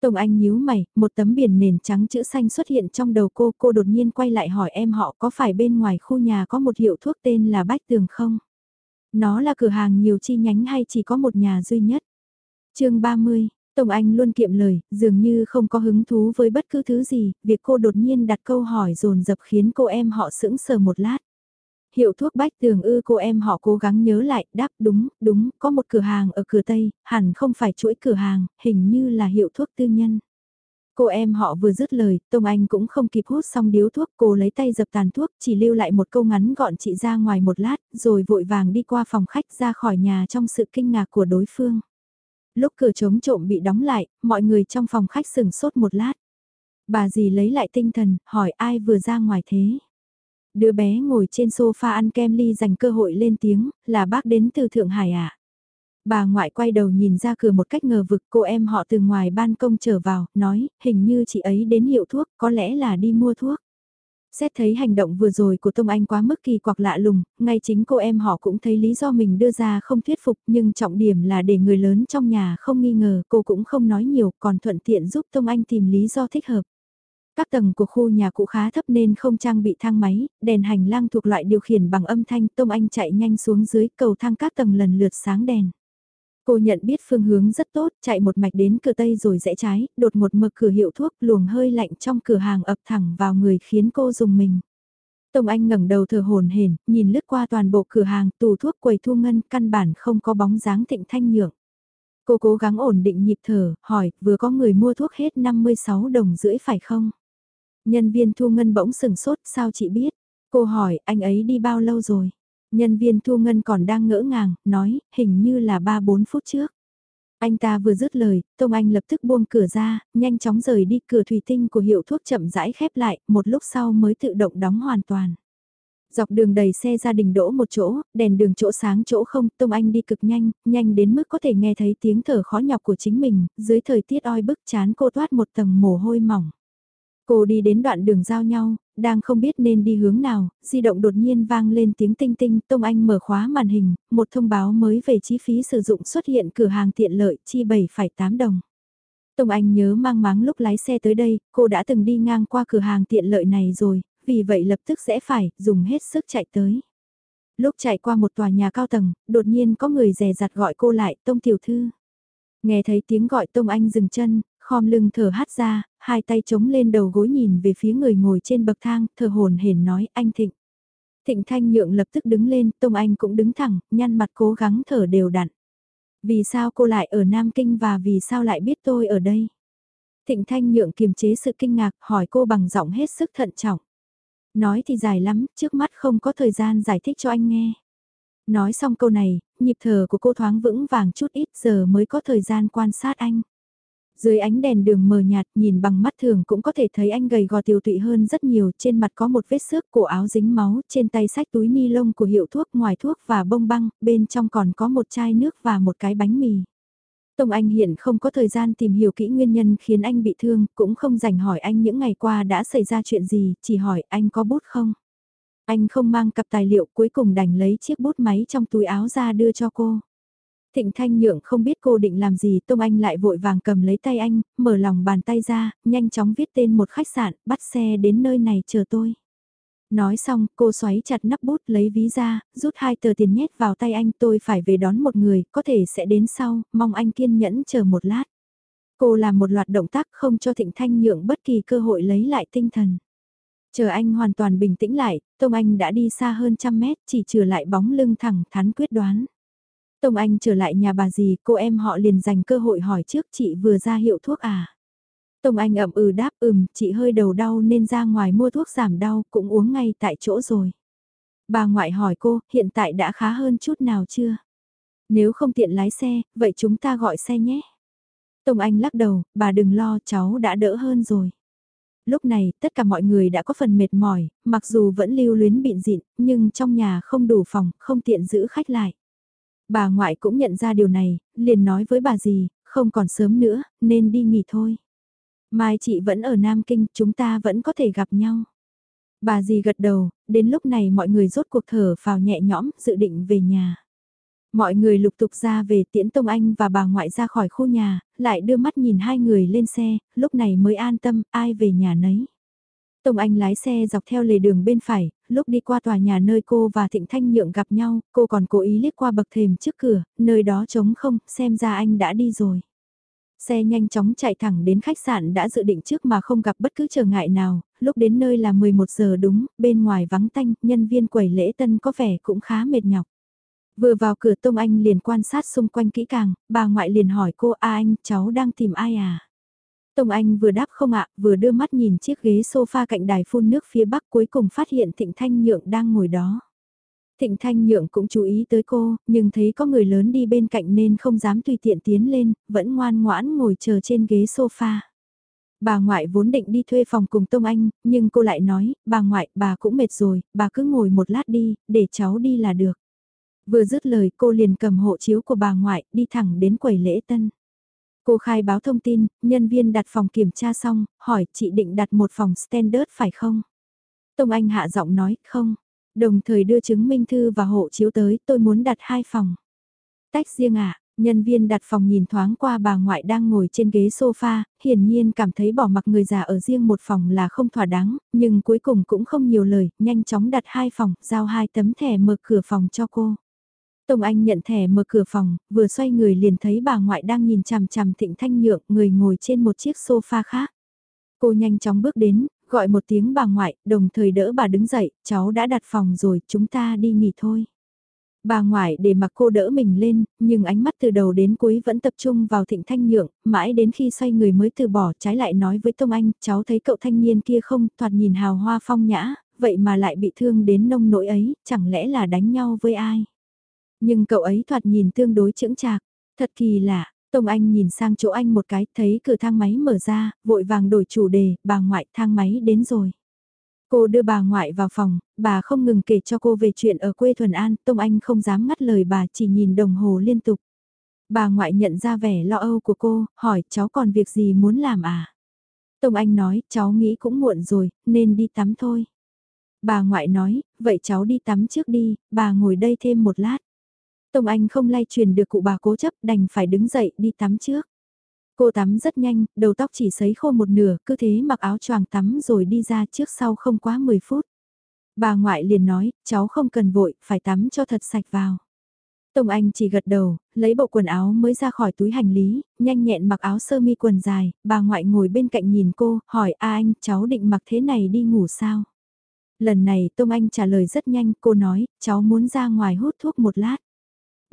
Tông Anh nhíu mày, một tấm biển nền trắng chữ xanh xuất hiện trong đầu cô, cô đột nhiên quay lại hỏi em họ có phải bên ngoài khu nhà có một hiệu thuốc tên là Bách Tường không? Nó là cửa hàng nhiều chi nhánh hay chỉ có một nhà duy nhất? chương 30, Tông Anh luôn kiệm lời, dường như không có hứng thú với bất cứ thứ gì, việc cô đột nhiên đặt câu hỏi dồn dập khiến cô em họ sững sờ một lát. Hiệu thuốc bách tường ư cô em họ cố gắng nhớ lại, đáp đúng, đúng, có một cửa hàng ở cửa Tây, hẳn không phải chuỗi cửa hàng, hình như là hiệu thuốc tư nhân. Cô em họ vừa dứt lời, Tông Anh cũng không kịp hút xong điếu thuốc, cô lấy tay dập tàn thuốc, chỉ lưu lại một câu ngắn gọn chị ra ngoài một lát, rồi vội vàng đi qua phòng khách ra khỏi nhà trong sự kinh ngạc của đối phương. Lúc cửa chống trộm bị đóng lại, mọi người trong phòng khách sừng sốt một lát. Bà dì lấy lại tinh thần, hỏi ai vừa ra ngoài thế? Đứa bé ngồi trên sofa ăn kem ly dành cơ hội lên tiếng, là bác đến từ Thượng Hải à? Bà ngoại quay đầu nhìn ra cửa một cách ngờ vực cô em họ từ ngoài ban công trở vào, nói, hình như chị ấy đến hiệu thuốc, có lẽ là đi mua thuốc. Xét thấy hành động vừa rồi của Tông Anh quá mức kỳ quặc lạ lùng, ngay chính cô em họ cũng thấy lý do mình đưa ra không thuyết phục nhưng trọng điểm là để người lớn trong nhà không nghi ngờ cô cũng không nói nhiều còn thuận tiện giúp Tông Anh tìm lý do thích hợp. Các tầng của khu nhà cũ khá thấp nên không trang bị thang máy, đèn hành lang thuộc loại điều khiển bằng âm thanh Tông Anh chạy nhanh xuống dưới cầu thang các tầng lần lượt sáng đèn. Cô nhận biết phương hướng rất tốt, chạy một mạch đến cửa tây rồi rẽ trái, đột một mở cửa hiệu thuốc luồng hơi lạnh trong cửa hàng ập thẳng vào người khiến cô dùng mình. Tông Anh ngẩng đầu thở hồn hển, nhìn lướt qua toàn bộ cửa hàng, tủ thuốc quầy thu ngân, căn bản không có bóng dáng thịnh thanh nhượng. Cô cố gắng ổn định nhịp thở, hỏi, vừa có người mua thuốc hết 56 đồng rưỡi phải không? Nhân viên thu ngân bỗng sừng sốt, sao chị biết? Cô hỏi, anh ấy đi bao lâu rồi? Nhân viên thu ngân còn đang ngỡ ngàng, nói, hình như là 3-4 phút trước. Anh ta vừa dứt lời, Tông Anh lập tức buông cửa ra, nhanh chóng rời đi cửa thủy tinh của hiệu thuốc chậm rãi khép lại, một lúc sau mới tự động đóng hoàn toàn. Dọc đường đầy xe gia đình đỗ một chỗ, đèn đường chỗ sáng chỗ không, Tông Anh đi cực nhanh, nhanh đến mức có thể nghe thấy tiếng thở khó nhọc của chính mình, dưới thời tiết oi bức chán cô toát một tầng mồ hôi mỏng. Cô đi đến đoạn đường giao nhau, đang không biết nên đi hướng nào, di động đột nhiên vang lên tiếng tinh tinh, Tông Anh mở khóa màn hình, một thông báo mới về chi phí sử dụng xuất hiện cửa hàng tiện lợi chi 7,8 đồng. Tông Anh nhớ mang máng lúc lái xe tới đây, cô đã từng đi ngang qua cửa hàng tiện lợi này rồi, vì vậy lập tức sẽ phải dùng hết sức chạy tới. Lúc chạy qua một tòa nhà cao tầng, đột nhiên có người rè rặt gọi cô lại, Tông Tiểu Thư. Nghe thấy tiếng gọi Tông Anh dừng chân, khom lưng thở hắt ra, hai tay chống lên đầu gối nhìn về phía người ngồi trên bậc thang, thờ hồn hển nói anh Thịnh. Thịnh Thanh Nhượng lập tức đứng lên, Tông Anh cũng đứng thẳng, nhăn mặt cố gắng thở đều đặn. Vì sao cô lại ở Nam Kinh và vì sao lại biết tôi ở đây? Thịnh Thanh Nhượng kiềm chế sự kinh ngạc hỏi cô bằng giọng hết sức thận trọng. Nói thì dài lắm, trước mắt không có thời gian giải thích cho anh nghe. Nói xong câu này, nhịp thở của cô thoáng vững vàng chút ít giờ mới có thời gian quan sát anh. Dưới ánh đèn đường mờ nhạt nhìn bằng mắt thường cũng có thể thấy anh gầy gò tiêu tụy hơn rất nhiều, trên mặt có một vết xước, cổ áo dính máu, trên tay sách túi ni lông của hiệu thuốc, ngoài thuốc và bông băng, bên trong còn có một chai nước và một cái bánh mì. Tông Anh hiện không có thời gian tìm hiểu kỹ nguyên nhân khiến anh bị thương, cũng không dành hỏi anh những ngày qua đã xảy ra chuyện gì, chỉ hỏi anh có bút không. Anh không mang cặp tài liệu cuối cùng đành lấy chiếc bút máy trong túi áo ra đưa cho cô. Thịnh Thanh Nhượng không biết cô định làm gì, Tông Anh lại vội vàng cầm lấy tay anh, mở lòng bàn tay ra, nhanh chóng viết tên một khách sạn, bắt xe đến nơi này chờ tôi. Nói xong, cô xoáy chặt nắp bút lấy ví ra, rút hai tờ tiền nhét vào tay anh tôi phải về đón một người, có thể sẽ đến sau, mong anh kiên nhẫn chờ một lát. Cô làm một loạt động tác không cho Thịnh Thanh Nhượng bất kỳ cơ hội lấy lại tinh thần. Chờ anh hoàn toàn bình tĩnh lại, Tông Anh đã đi xa hơn trăm mét, chỉ trừ lại bóng lưng thẳng thắn quyết đoán. Tông Anh trở lại nhà bà gì, cô em họ liền dành cơ hội hỏi trước chị vừa ra hiệu thuốc à. Tông Anh ậm ừ đáp ừm, chị hơi đầu đau nên ra ngoài mua thuốc giảm đau, cũng uống ngay tại chỗ rồi. Bà ngoại hỏi cô, hiện tại đã khá hơn chút nào chưa? Nếu không tiện lái xe, vậy chúng ta gọi xe nhé. Tông Anh lắc đầu, bà đừng lo cháu đã đỡ hơn rồi. Lúc này, tất cả mọi người đã có phần mệt mỏi, mặc dù vẫn lưu luyến bịn dịn, nhưng trong nhà không đủ phòng, không tiện giữ khách lại. Bà ngoại cũng nhận ra điều này, liền nói với bà gì, không còn sớm nữa, nên đi nghỉ thôi. Mai chị vẫn ở Nam Kinh, chúng ta vẫn có thể gặp nhau. Bà dì gật đầu, đến lúc này mọi người rốt cuộc thở vào nhẹ nhõm, dự định về nhà. Mọi người lục tục ra về tiễn Tông Anh và bà ngoại ra khỏi khu nhà, lại đưa mắt nhìn hai người lên xe, lúc này mới an tâm, ai về nhà nấy. Tông Anh lái xe dọc theo lề đường bên phải, lúc đi qua tòa nhà nơi cô và Thịnh Thanh Nhượng gặp nhau, cô còn cố ý liếc qua bậc thềm trước cửa, nơi đó trống không, xem ra anh đã đi rồi. Xe nhanh chóng chạy thẳng đến khách sạn đã dự định trước mà không gặp bất cứ trở ngại nào, lúc đến nơi là 11 giờ đúng, bên ngoài vắng tanh, nhân viên quầy lễ tân có vẻ cũng khá mệt nhọc. Vừa vào cửa Tông Anh liền quan sát xung quanh kỹ càng, bà ngoại liền hỏi cô a anh, cháu đang tìm ai à? Tông Anh vừa đáp không ạ, vừa đưa mắt nhìn chiếc ghế sofa cạnh đài phun nước phía bắc cuối cùng phát hiện Thịnh Thanh Nhượng đang ngồi đó. Thịnh Thanh Nhượng cũng chú ý tới cô, nhưng thấy có người lớn đi bên cạnh nên không dám tùy tiện tiến lên, vẫn ngoan ngoãn ngồi chờ trên ghế sofa. Bà ngoại vốn định đi thuê phòng cùng Tông Anh, nhưng cô lại nói, bà ngoại, bà cũng mệt rồi, bà cứ ngồi một lát đi, để cháu đi là được. Vừa dứt lời cô liền cầm hộ chiếu của bà ngoại, đi thẳng đến quầy lễ tân. Cô khai báo thông tin, nhân viên đặt phòng kiểm tra xong, hỏi chị định đặt một phòng standard phải không? Tông Anh hạ giọng nói, không. Đồng thời đưa chứng minh thư và hộ chiếu tới, tôi muốn đặt hai phòng. Tách riêng ạ, nhân viên đặt phòng nhìn thoáng qua bà ngoại đang ngồi trên ghế sofa, hiển nhiên cảm thấy bỏ mặc người già ở riêng một phòng là không thỏa đáng, nhưng cuối cùng cũng không nhiều lời, nhanh chóng đặt hai phòng, giao hai tấm thẻ mở cửa phòng cho cô. Tông Anh nhận thẻ mở cửa phòng, vừa xoay người liền thấy bà ngoại đang nhìn chằm chằm Thịnh Thanh Nhượng, người ngồi trên một chiếc sofa khác. Cô nhanh chóng bước đến, gọi một tiếng bà ngoại, đồng thời đỡ bà đứng dậy, cháu đã đặt phòng rồi, chúng ta đi nghỉ thôi. Bà ngoại để mặc cô đỡ mình lên, nhưng ánh mắt từ đầu đến cuối vẫn tập trung vào thịnh thanh nhượng, mãi đến khi xoay người mới từ bỏ trái lại nói với Tông Anh, cháu thấy cậu thanh niên kia không, thoạt nhìn hào hoa phong nhã, vậy mà lại bị thương đến nông nỗi ấy, chẳng lẽ là đánh nhau với ai. Nhưng cậu ấy thoạt nhìn tương đối chững chạc, thật kỳ lạ, Tông Anh nhìn sang chỗ anh một cái, thấy cửa thang máy mở ra, vội vàng đổi chủ đề, bà ngoại thang máy đến rồi. Cô đưa bà ngoại vào phòng, bà không ngừng kể cho cô về chuyện ở quê Thuần An, Tông Anh không dám ngắt lời bà chỉ nhìn đồng hồ liên tục. Bà ngoại nhận ra vẻ lo âu của cô, hỏi cháu còn việc gì muốn làm à? Tông Anh nói, cháu nghĩ cũng muộn rồi, nên đi tắm thôi. Bà ngoại nói, vậy cháu đi tắm trước đi, bà ngồi đây thêm một lát. Tông Anh không lay truyền được cụ bà cố chấp đành phải đứng dậy đi tắm trước. Cô tắm rất nhanh, đầu tóc chỉ sấy khô một nửa, cứ thế mặc áo choàng tắm rồi đi ra trước sau không quá 10 phút. Bà ngoại liền nói, cháu không cần vội, phải tắm cho thật sạch vào. Tông Anh chỉ gật đầu, lấy bộ quần áo mới ra khỏi túi hành lý, nhanh nhẹn mặc áo sơ mi quần dài, bà ngoại ngồi bên cạnh nhìn cô, hỏi a anh, cháu định mặc thế này đi ngủ sao? Lần này Tông Anh trả lời rất nhanh, cô nói, cháu muốn ra ngoài hút thuốc một lát.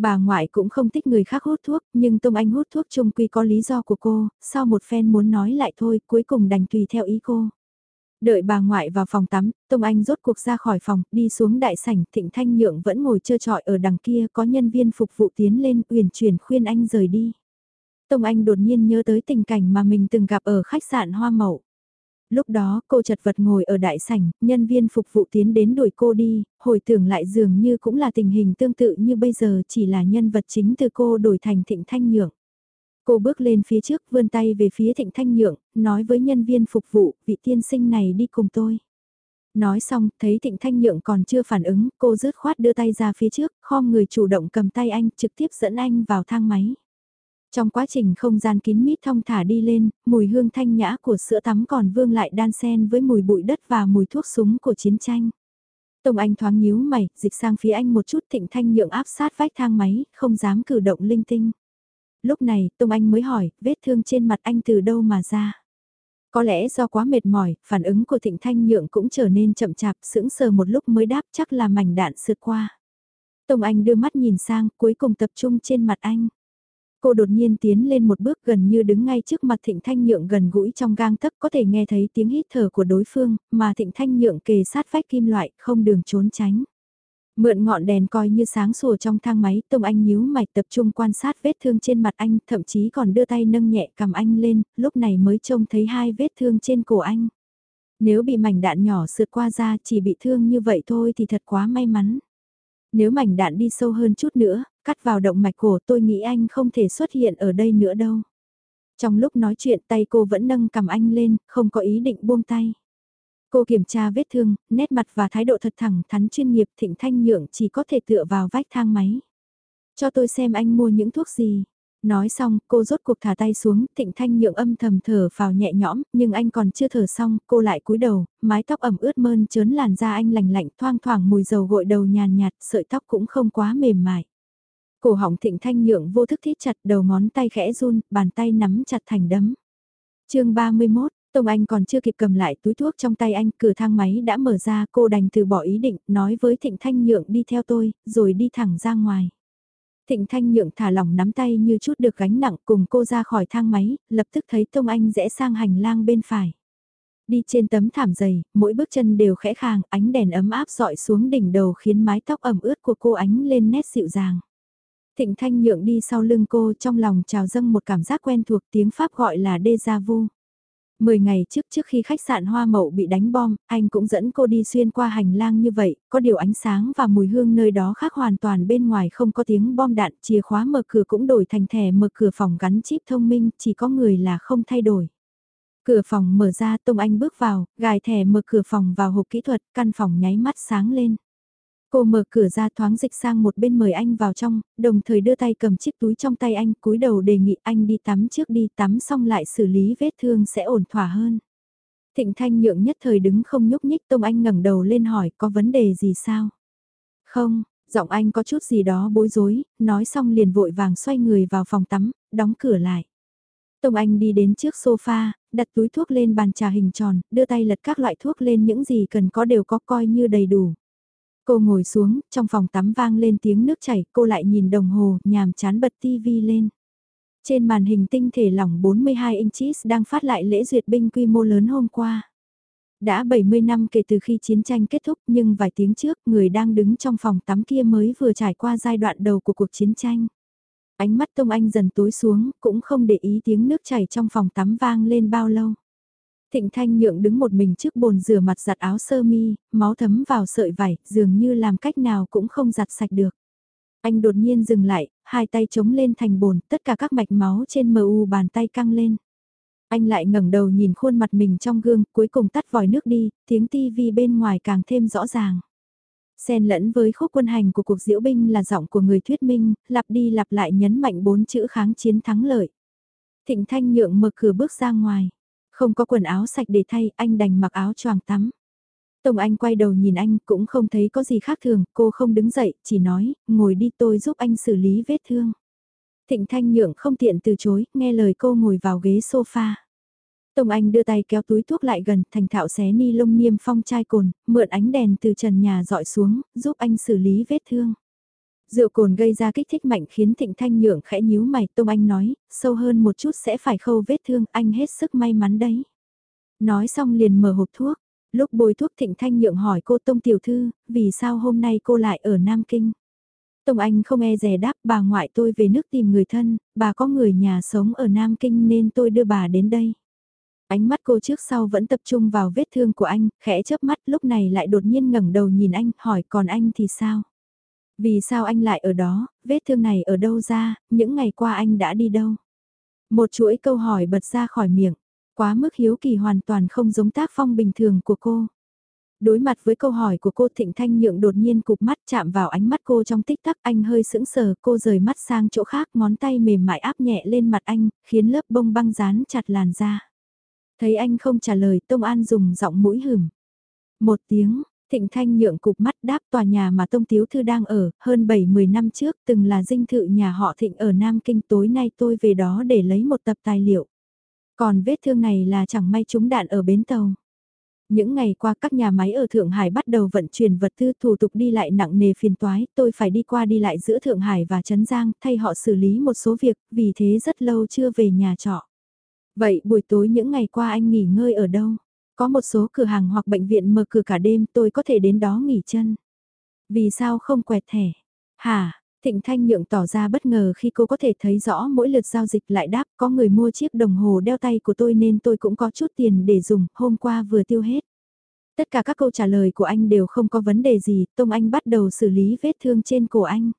Bà ngoại cũng không thích người khác hút thuốc, nhưng Tông Anh hút thuốc chung quy có lý do của cô, sau một phen muốn nói lại thôi, cuối cùng đành tùy theo ý cô. Đợi bà ngoại vào phòng tắm, Tông Anh rốt cuộc ra khỏi phòng, đi xuống đại sảnh, Thịnh Thanh Nhượng vẫn ngồi trơ trọi ở đằng kia, có nhân viên phục vụ tiến lên uyển chuyển khuyên anh rời đi. Tông Anh đột nhiên nhớ tới tình cảnh mà mình từng gặp ở khách sạn Hoa Mậu. Lúc đó cô chật vật ngồi ở đại sảnh, nhân viên phục vụ tiến đến đuổi cô đi, hồi tưởng lại dường như cũng là tình hình tương tự như bây giờ chỉ là nhân vật chính từ cô đổi thành thịnh thanh nhượng. Cô bước lên phía trước vươn tay về phía thịnh thanh nhượng, nói với nhân viên phục vụ, vị tiên sinh này đi cùng tôi. Nói xong, thấy thịnh thanh nhượng còn chưa phản ứng, cô rứt khoát đưa tay ra phía trước, khom người chủ động cầm tay anh, trực tiếp dẫn anh vào thang máy. Trong quá trình không gian kín mít thong thả đi lên, mùi hương thanh nhã của sữa tắm còn vương lại đan xen với mùi bụi đất và mùi thuốc súng của chiến tranh. Tông Anh thoáng nhíu mày, dịch sang phía anh một chút thịnh thanh nhượng áp sát vách thang máy, không dám cử động linh tinh. Lúc này, Tông Anh mới hỏi, vết thương trên mặt anh từ đâu mà ra? Có lẽ do quá mệt mỏi, phản ứng của thịnh thanh nhượng cũng trở nên chậm chạp, sững sờ một lúc mới đáp chắc là mảnh đạn sượt qua. Tông Anh đưa mắt nhìn sang, cuối cùng tập trung trên mặt anh. Cô đột nhiên tiến lên một bước gần như đứng ngay trước mặt Thịnh Thanh Nhượng gần gũi trong gang tấc có thể nghe thấy tiếng hít thở của đối phương, mà Thịnh Thanh Nhượng kề sát vách kim loại, không đường trốn tránh. Mượn ngọn đèn coi như sáng sủa trong thang máy, Tông Anh nhíu mạch tập trung quan sát vết thương trên mặt anh, thậm chí còn đưa tay nâng nhẹ cầm anh lên, lúc này mới trông thấy hai vết thương trên cổ anh. Nếu bị mảnh đạn nhỏ sượt qua ra chỉ bị thương như vậy thôi thì thật quá may mắn. Nếu mảnh đạn đi sâu hơn chút nữa, cắt vào động mạch cổ tôi nghĩ anh không thể xuất hiện ở đây nữa đâu. Trong lúc nói chuyện tay cô vẫn nâng cầm anh lên, không có ý định buông tay. Cô kiểm tra vết thương, nét mặt và thái độ thật thẳng thắn chuyên nghiệp thịnh thanh nhượng chỉ có thể tựa vào vách thang máy. Cho tôi xem anh mua những thuốc gì. Nói xong, cô rốt cuộc thả tay xuống, thịnh thanh nhượng âm thầm thở vào nhẹ nhõm, nhưng anh còn chưa thở xong, cô lại cúi đầu, mái tóc ẩm ướt mơn trớn làn da anh lành lạnh thoang thoảng mùi dầu gội đầu nhàn nhạt, sợi tóc cũng không quá mềm mại. Cổ họng thịnh thanh nhượng vô thức thít chặt đầu ngón tay khẽ run, bàn tay nắm chặt thành đấm. chương 31, Tông Anh còn chưa kịp cầm lại túi thuốc trong tay anh, cửa thang máy đã mở ra, cô đành từ bỏ ý định, nói với Thịnh Thanh Nhượng đi theo tôi, rồi đi thẳng ra ngoài. Thịnh Thanh Nhượng thả lỏng nắm tay như chút được gánh nặng cùng cô ra khỏi thang máy, lập tức thấy Tông Anh rẽ sang hành lang bên phải. Đi trên tấm thảm dày, mỗi bước chân đều khẽ khàng, ánh đèn ấm áp dọi xuống đỉnh đầu khiến mái tóc ẩm ướt của cô ánh lên nét dịu dàng. Thịnh Thanh Nhượng đi sau lưng cô trong lòng trào dâng một cảm giác quen thuộc tiếng Pháp gọi là déjà vu. Mười ngày trước trước khi khách sạn Hoa Mậu bị đánh bom, anh cũng dẫn cô đi xuyên qua hành lang như vậy, có điều ánh sáng và mùi hương nơi đó khác hoàn toàn bên ngoài không có tiếng bom đạn, chìa khóa mở cửa cũng đổi thành thẻ mở cửa phòng gắn chip thông minh, chỉ có người là không thay đổi. Cửa phòng mở ra Tông Anh bước vào, gài thẻ mở cửa phòng vào hộp kỹ thuật, căn phòng nháy mắt sáng lên. Cô mở cửa ra thoáng dịch sang một bên mời anh vào trong, đồng thời đưa tay cầm chiếc túi trong tay anh, cúi đầu đề nghị anh đi tắm trước đi, tắm xong lại xử lý vết thương sẽ ổn thỏa hơn. Thịnh Thanh nhượng nhất thời đứng không nhúc nhích Tông Anh ngẩng đầu lên hỏi có vấn đề gì sao? Không, giọng anh có chút gì đó bối rối, nói xong liền vội vàng xoay người vào phòng tắm, đóng cửa lại. Tông Anh đi đến trước sofa, đặt túi thuốc lên bàn trà hình tròn, đưa tay lật các loại thuốc lên những gì cần có đều có coi như đầy đủ. Cô ngồi xuống, trong phòng tắm vang lên tiếng nước chảy, cô lại nhìn đồng hồ, nhàm chán bật tivi lên. Trên màn hình tinh thể lỏng 42 inches đang phát lại lễ duyệt binh quy mô lớn hôm qua. Đã 70 năm kể từ khi chiến tranh kết thúc nhưng vài tiếng trước người đang đứng trong phòng tắm kia mới vừa trải qua giai đoạn đầu của cuộc chiến tranh. Ánh mắt Tông Anh dần tối xuống, cũng không để ý tiếng nước chảy trong phòng tắm vang lên bao lâu. Thịnh Thanh Nhượng đứng một mình trước bồn rửa mặt giặt áo sơ mi, máu thấm vào sợi vải, dường như làm cách nào cũng không giặt sạch được. Anh đột nhiên dừng lại, hai tay chống lên thành bồn, tất cả các mạch máu trên mu bàn tay căng lên. Anh lại ngẩng đầu nhìn khuôn mặt mình trong gương, cuối cùng tắt vòi nước đi, tiếng tivi bên ngoài càng thêm rõ ràng. Xen lẫn với khúc quân hành của cuộc diễu binh là giọng của người thuyết minh, lặp đi lặp lại nhấn mạnh bốn chữ kháng chiến thắng lợi. Thịnh Thanh Nhượng mở cửa bước ra ngoài. Không có quần áo sạch để thay, anh đành mặc áo choàng tắm. Tổng Anh quay đầu nhìn anh cũng không thấy có gì khác thường, cô không đứng dậy, chỉ nói, ngồi đi tôi giúp anh xử lý vết thương. Thịnh Thanh Nhượng không tiện từ chối, nghe lời cô ngồi vào ghế sofa. Tổng Anh đưa tay kéo túi thuốc lại gần, thành thạo xé ni lông niêm phong chai cồn, mượn ánh đèn từ trần nhà dọi xuống, giúp anh xử lý vết thương. Rượu cồn gây ra kích thích mạnh khiến Thịnh Thanh Nhượng khẽ nhíu mày, Tông Anh nói, sâu hơn một chút sẽ phải khâu vết thương, anh hết sức may mắn đấy. Nói xong liền mở hộp thuốc, lúc bôi thuốc Thịnh Thanh Nhượng hỏi cô Tông Tiểu Thư, vì sao hôm nay cô lại ở Nam Kinh? Tông Anh không e rè đáp bà ngoại tôi về nước tìm người thân, bà có người nhà sống ở Nam Kinh nên tôi đưa bà đến đây. Ánh mắt cô trước sau vẫn tập trung vào vết thương của anh, khẽ chớp mắt lúc này lại đột nhiên ngẩng đầu nhìn anh, hỏi còn anh thì sao? Vì sao anh lại ở đó, vết thương này ở đâu ra, những ngày qua anh đã đi đâu? Một chuỗi câu hỏi bật ra khỏi miệng, quá mức hiếu kỳ hoàn toàn không giống tác phong bình thường của cô. Đối mặt với câu hỏi của cô Thịnh Thanh Nhượng đột nhiên cụp mắt chạm vào ánh mắt cô trong tích tắc anh hơi sững sờ cô rời mắt sang chỗ khác ngón tay mềm mại áp nhẹ lên mặt anh, khiến lớp bông băng dán chặt làn da. Thấy anh không trả lời Tông An dùng giọng mũi hửm. Một tiếng, Thịnh Thanh Nhượng cục mắt đáp tòa nhà mà Tông Tiếu Thư đang ở, hơn 7-10 năm trước từng là dinh thự nhà họ Thịnh ở Nam Kinh tối nay tôi về đó để lấy một tập tài liệu. Còn vết thương này là chẳng may trúng đạn ở bến tàu. Những ngày qua các nhà máy ở Thượng Hải bắt đầu vận chuyển vật tư thủ tục đi lại nặng nề phiền toái, tôi phải đi qua đi lại giữa Thượng Hải và Trấn Giang thay họ xử lý một số việc, vì thế rất lâu chưa về nhà trọ. Vậy buổi tối những ngày qua anh nghỉ ngơi ở đâu? Có một số cửa hàng hoặc bệnh viện mở cửa cả đêm tôi có thể đến đó nghỉ chân. Vì sao không quẹt thẻ? Hả? Thịnh Thanh Nhượng tỏ ra bất ngờ khi cô có thể thấy rõ mỗi lượt giao dịch lại đáp có người mua chiếc đồng hồ đeo tay của tôi nên tôi cũng có chút tiền để dùng, hôm qua vừa tiêu hết. Tất cả các câu trả lời của anh đều không có vấn đề gì, Tông Anh bắt đầu xử lý vết thương trên cổ anh.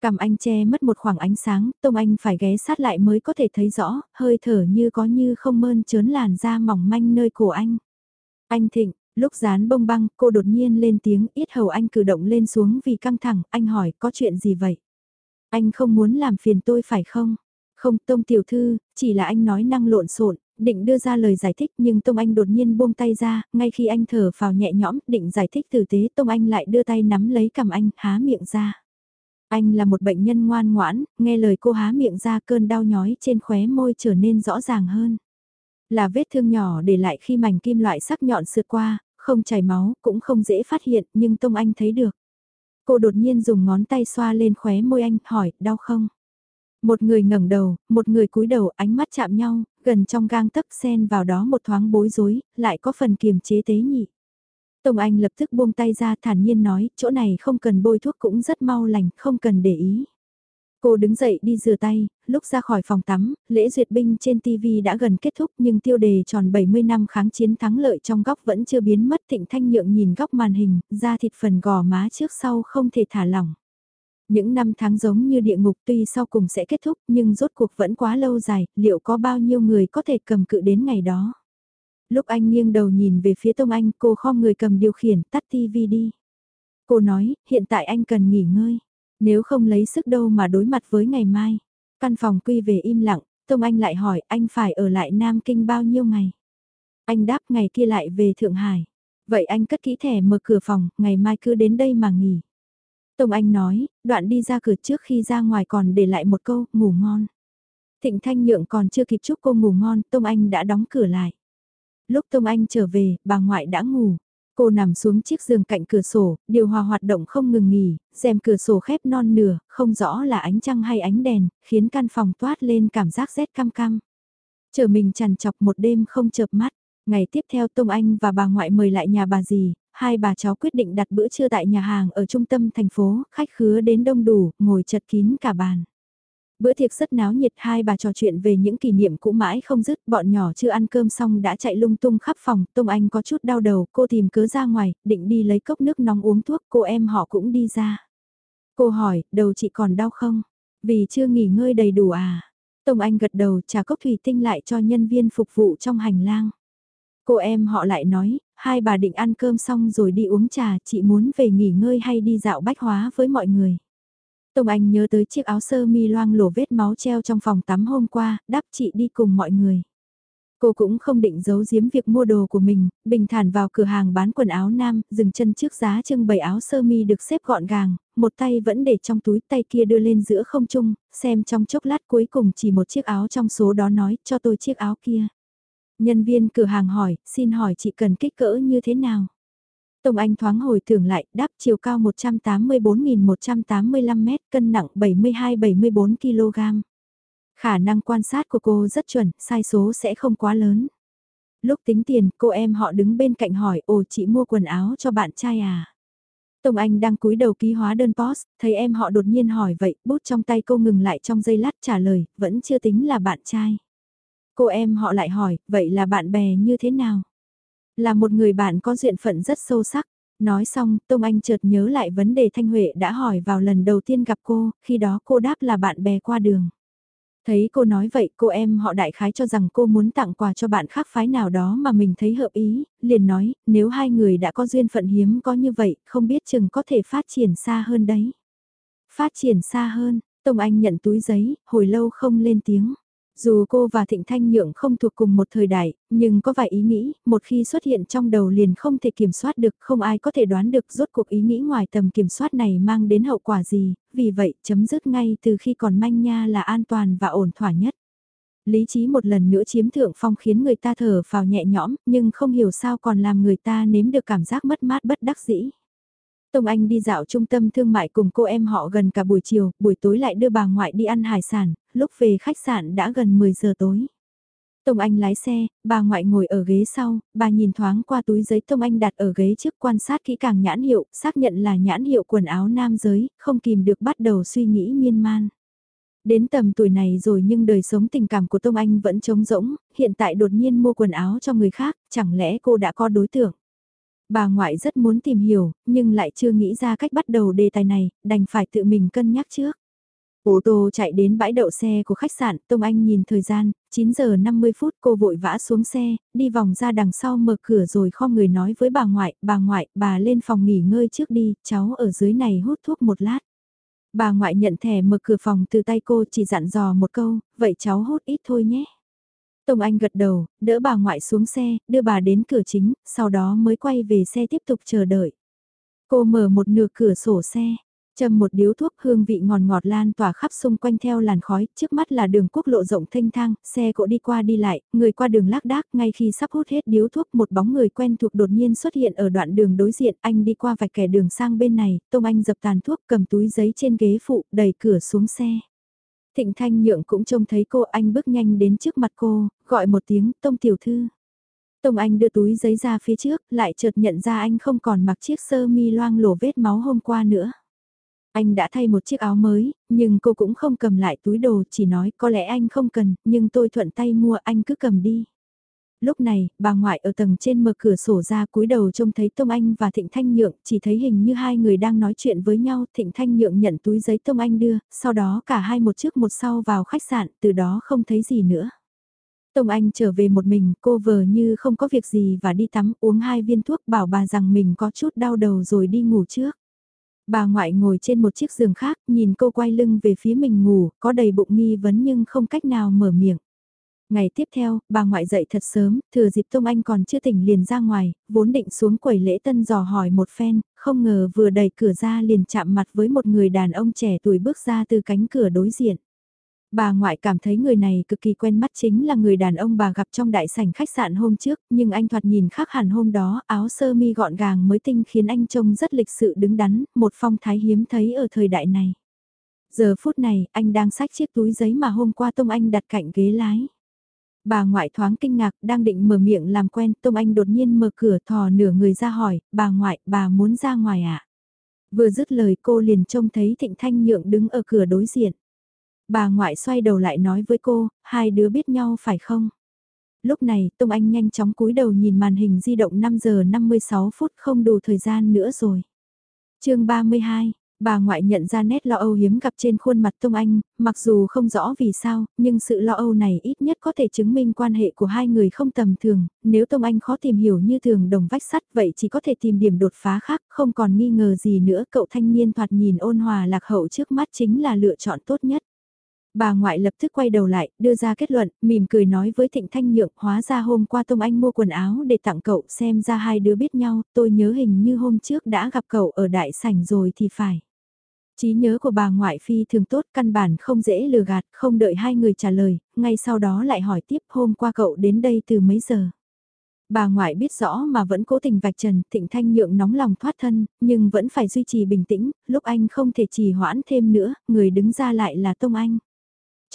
Cầm anh che mất một khoảng ánh sáng, Tông Anh phải ghé sát lại mới có thể thấy rõ, hơi thở như có như không mơn trớn làn da mỏng manh nơi cổ anh. Anh Thịnh, lúc dán bông băng, cô đột nhiên lên tiếng, ít hầu anh cử động lên xuống vì căng thẳng, anh hỏi, có chuyện gì vậy? Anh không muốn làm phiền tôi phải không? Không, Tông Tiểu Thư, chỉ là anh nói năng lộn xộn định đưa ra lời giải thích nhưng Tông Anh đột nhiên buông tay ra, ngay khi anh thở vào nhẹ nhõm, định giải thích tử tế Tông Anh lại đưa tay nắm lấy cầm anh, há miệng ra. Anh là một bệnh nhân ngoan ngoãn, nghe lời cô há miệng ra cơn đau nhói trên khóe môi trở nên rõ ràng hơn. Là vết thương nhỏ để lại khi mảnh kim loại sắc nhọn sượt qua, không chảy máu, cũng không dễ phát hiện, nhưng Tông Anh thấy được. Cô đột nhiên dùng ngón tay xoa lên khóe môi anh, hỏi, đau không? Một người ngẩng đầu, một người cúi đầu, ánh mắt chạm nhau, gần trong gang tấc xen vào đó một thoáng bối rối, lại có phần kiềm chế tế nhị. Tông Anh lập tức buông tay ra thản nhiên nói, chỗ này không cần bôi thuốc cũng rất mau lành, không cần để ý. Cô đứng dậy đi rửa tay, lúc ra khỏi phòng tắm, lễ duyệt binh trên TV đã gần kết thúc nhưng tiêu đề tròn 70 năm kháng chiến thắng lợi trong góc vẫn chưa biến mất thịnh thanh nhượng nhìn góc màn hình, da thịt phần gò má trước sau không thể thả lỏng. Những năm tháng giống như địa ngục tuy sau cùng sẽ kết thúc nhưng rốt cuộc vẫn quá lâu dài, liệu có bao nhiêu người có thể cầm cự đến ngày đó? Lúc anh nghiêng đầu nhìn về phía Tông Anh cô khom người cầm điều khiển tắt TV đi. Cô nói, hiện tại anh cần nghỉ ngơi. Nếu không lấy sức đâu mà đối mặt với ngày mai. Căn phòng quy về im lặng, Tông Anh lại hỏi anh phải ở lại Nam Kinh bao nhiêu ngày. Anh đáp ngày kia lại về Thượng Hải. Vậy anh cất kỹ thẻ mở cửa phòng, ngày mai cứ đến đây mà nghỉ. Tông Anh nói, đoạn đi ra cửa trước khi ra ngoài còn để lại một câu, ngủ ngon. Thịnh Thanh Nhượng còn chưa kịp chúc cô ngủ ngon, Tông Anh đã đóng cửa lại. Lúc Tông Anh trở về, bà ngoại đã ngủ. Cô nằm xuống chiếc giường cạnh cửa sổ, điều hòa hoạt động không ngừng nghỉ, rèm cửa sổ khép non nửa, không rõ là ánh trăng hay ánh đèn, khiến căn phòng toát lên cảm giác rét cam cam. Chờ mình chằn chọc một đêm không chợp mắt, ngày tiếp theo Tông Anh và bà ngoại mời lại nhà bà dì, hai bà cháu quyết định đặt bữa trưa tại nhà hàng ở trung tâm thành phố, khách khứa đến đông đủ, ngồi chật kín cả bàn. Bữa tiệc rất náo nhiệt hai bà trò chuyện về những kỷ niệm cũ mãi không dứt, bọn nhỏ chưa ăn cơm xong đã chạy lung tung khắp phòng, Tông Anh có chút đau đầu, cô tìm cớ ra ngoài, định đi lấy cốc nước nóng uống thuốc, cô em họ cũng đi ra. Cô hỏi, đầu chị còn đau không? Vì chưa nghỉ ngơi đầy đủ à? Tông Anh gật đầu trả cốc thủy tinh lại cho nhân viên phục vụ trong hành lang. Cô em họ lại nói, hai bà định ăn cơm xong rồi đi uống trà, chị muốn về nghỉ ngơi hay đi dạo bách hóa với mọi người. Tông Anh nhớ tới chiếc áo sơ mi loang lổ vết máu treo trong phòng tắm hôm qua, Đáp chị đi cùng mọi người. Cô cũng không định giấu giếm việc mua đồ của mình, bình thản vào cửa hàng bán quần áo nam, dừng chân trước giá trưng bày áo sơ mi được xếp gọn gàng, một tay vẫn để trong túi tay kia đưa lên giữa không trung, xem trong chốc lát cuối cùng chỉ một chiếc áo trong số đó nói cho tôi chiếc áo kia. Nhân viên cửa hàng hỏi, xin hỏi chị cần kích cỡ như thế nào? Tông Anh thoáng hồi tưởng lại, đáp chiều cao 184.185 mét, cân nặng 72-74 kg. Khả năng quan sát của cô rất chuẩn, sai số sẽ không quá lớn. Lúc tính tiền, cô em họ đứng bên cạnh hỏi, ồ chị mua quần áo cho bạn trai à? Tông Anh đang cúi đầu ký hóa đơn post, thấy em họ đột nhiên hỏi vậy, bút trong tay cô ngừng lại trong giây lát trả lời, vẫn chưa tính là bạn trai. Cô em họ lại hỏi, vậy là bạn bè như thế nào? Là một người bạn có duyên phận rất sâu sắc. Nói xong, Tông Anh chợt nhớ lại vấn đề Thanh Huệ đã hỏi vào lần đầu tiên gặp cô, khi đó cô đáp là bạn bè qua đường. Thấy cô nói vậy, cô em họ đại khái cho rằng cô muốn tặng quà cho bạn khác phái nào đó mà mình thấy hợp ý, liền nói, nếu hai người đã có duyên phận hiếm có như vậy, không biết chừng có thể phát triển xa hơn đấy. Phát triển xa hơn, Tông Anh nhận túi giấy, hồi lâu không lên tiếng. Dù cô và Thịnh Thanh Nhượng không thuộc cùng một thời đại, nhưng có vài ý nghĩ, một khi xuất hiện trong đầu liền không thể kiểm soát được, không ai có thể đoán được rốt cuộc ý nghĩ ngoài tầm kiểm soát này mang đến hậu quả gì, vì vậy chấm dứt ngay từ khi còn manh nha là an toàn và ổn thỏa nhất. Lý trí một lần nữa chiếm thượng phong khiến người ta thở phào nhẹ nhõm, nhưng không hiểu sao còn làm người ta nếm được cảm giác mất mát bất đắc dĩ. Tông Anh đi dạo trung tâm thương mại cùng cô em họ gần cả buổi chiều, buổi tối lại đưa bà ngoại đi ăn hải sản, lúc về khách sạn đã gần 10 giờ tối. Tông Anh lái xe, bà ngoại ngồi ở ghế sau, bà nhìn thoáng qua túi giấy Tông Anh đặt ở ghế trước quan sát kỹ càng nhãn hiệu, xác nhận là nhãn hiệu quần áo nam giới, không kìm được bắt đầu suy nghĩ miên man. Đến tầm tuổi này rồi nhưng đời sống tình cảm của Tông Anh vẫn trống rỗng, hiện tại đột nhiên mua quần áo cho người khác, chẳng lẽ cô đã có đối tượng? Bà ngoại rất muốn tìm hiểu, nhưng lại chưa nghĩ ra cách bắt đầu đề tài này, đành phải tự mình cân nhắc trước. Ô tô chạy đến bãi đậu xe của khách sạn, Tông Anh nhìn thời gian, 9 giờ 50 phút cô vội vã xuống xe, đi vòng ra đằng sau mở cửa rồi kho người nói với bà ngoại, bà ngoại, bà lên phòng nghỉ ngơi trước đi, cháu ở dưới này hút thuốc một lát. Bà ngoại nhận thẻ mở cửa phòng từ tay cô chỉ dặn dò một câu, vậy cháu hút ít thôi nhé. Tông Anh gật đầu, đỡ bà ngoại xuống xe, đưa bà đến cửa chính, sau đó mới quay về xe tiếp tục chờ đợi. Cô mở một nửa cửa sổ xe, châm một điếu thuốc hương vị ngọt ngọt lan tỏa khắp xung quanh theo làn khói, trước mắt là đường quốc lộ rộng thanh thang, xe cộ đi qua đi lại, người qua đường lác đác, ngay khi sắp hút hết điếu thuốc một bóng người quen thuộc đột nhiên xuất hiện ở đoạn đường đối diện, anh đi qua vạch kẻ đường sang bên này, Tông Anh dập tàn thuốc cầm túi giấy trên ghế phụ, đẩy cửa xuống xe. Thịnh Thanh Nhượng cũng trông thấy cô anh bước nhanh đến trước mặt cô, gọi một tiếng Tông Tiểu Thư. Tông Anh đưa túi giấy ra phía trước, lại chợt nhận ra anh không còn mặc chiếc sơ mi loang lổ vết máu hôm qua nữa. Anh đã thay một chiếc áo mới, nhưng cô cũng không cầm lại túi đồ, chỉ nói có lẽ anh không cần, nhưng tôi thuận tay mua anh cứ cầm đi. Lúc này, bà ngoại ở tầng trên mở cửa sổ ra cúi đầu trông thấy Tông Anh và Thịnh Thanh Nhượng, chỉ thấy hình như hai người đang nói chuyện với nhau, Thịnh Thanh Nhượng nhận túi giấy Tông Anh đưa, sau đó cả hai một trước một sau vào khách sạn, từ đó không thấy gì nữa. Tông Anh trở về một mình, cô vờ như không có việc gì và đi tắm uống hai viên thuốc bảo bà rằng mình có chút đau đầu rồi đi ngủ trước. Bà ngoại ngồi trên một chiếc giường khác, nhìn cô quay lưng về phía mình ngủ, có đầy bụng nghi vấn nhưng không cách nào mở miệng. Ngày tiếp theo, bà ngoại dậy thật sớm, thừa dịp Tông Anh còn chưa tỉnh liền ra ngoài, vốn định xuống quầy lễ tân dò hỏi một phen, không ngờ vừa đẩy cửa ra liền chạm mặt với một người đàn ông trẻ tuổi bước ra từ cánh cửa đối diện. Bà ngoại cảm thấy người này cực kỳ quen mắt chính là người đàn ông bà gặp trong đại sảnh khách sạn hôm trước, nhưng anh thoạt nhìn khác hẳn hôm đó, áo sơ mi gọn gàng mới tinh khiến anh trông rất lịch sự đứng đắn, một phong thái hiếm thấy ở thời đại này. Giờ phút này, anh đang xách chiếc túi giấy mà hôm qua Tông Anh đặt cạnh ghế lái. Bà ngoại thoáng kinh ngạc, đang định mở miệng làm quen, Tông Anh đột nhiên mở cửa thò nửa người ra hỏi, bà ngoại, bà muốn ra ngoài ạ? À? Vừa dứt lời cô liền trông thấy Thịnh Thanh Nhượng đứng ở cửa đối diện. Bà ngoại xoay đầu lại nói với cô, hai đứa biết nhau phải không? Lúc này, Tông Anh nhanh chóng cúi đầu nhìn màn hình di động 5 giờ 56 phút không đủ thời gian nữa rồi. chương 32, Bà ngoại nhận ra nét lo âu hiếm gặp trên khuôn mặt Tông Anh, mặc dù không rõ vì sao, nhưng sự lo âu này ít nhất có thể chứng minh quan hệ của hai người không tầm thường, nếu Tông Anh khó tìm hiểu như thường đồng vách sắt vậy chỉ có thể tìm điểm đột phá khác, không còn nghi ngờ gì nữa cậu thanh niên thoạt nhìn ôn hòa lạc hậu trước mắt chính là lựa chọn tốt nhất. Bà ngoại lập tức quay đầu lại, đưa ra kết luận, mỉm cười nói với Thịnh Thanh Nhượng, hóa ra hôm qua Tông Anh mua quần áo để tặng cậu xem ra hai đứa biết nhau, tôi nhớ hình như hôm trước đã gặp cậu ở đại sảnh rồi thì phải. Trí nhớ của bà ngoại phi thường tốt căn bản không dễ lừa gạt, không đợi hai người trả lời, ngay sau đó lại hỏi tiếp hôm qua cậu đến đây từ mấy giờ. Bà ngoại biết rõ mà vẫn cố tình vạch trần, thịnh thanh nhượng nóng lòng thoát thân, nhưng vẫn phải duy trì bình tĩnh, lúc anh không thể trì hoãn thêm nữa, người đứng ra lại là Tông Anh.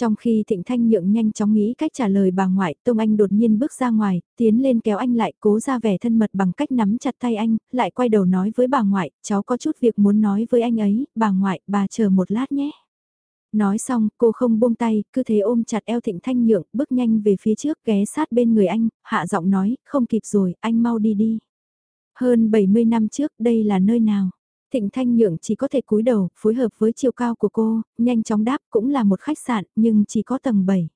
Trong khi Thịnh Thanh Nhượng nhanh chóng nghĩ cách trả lời bà ngoại, Tông Anh đột nhiên bước ra ngoài, tiến lên kéo anh lại cố ra vẻ thân mật bằng cách nắm chặt tay anh, lại quay đầu nói với bà ngoại, cháu có chút việc muốn nói với anh ấy, bà ngoại, bà chờ một lát nhé. Nói xong, cô không buông tay, cứ thế ôm chặt eo Thịnh Thanh Nhượng, bước nhanh về phía trước ghé sát bên người anh, hạ giọng nói, không kịp rồi, anh mau đi đi. Hơn 70 năm trước, đây là nơi nào? Thịnh Thanh Nhượng chỉ có thể cúi đầu, phối hợp với chiều cao của cô, nhanh chóng đáp cũng là một khách sạn, nhưng chỉ có tầng 7.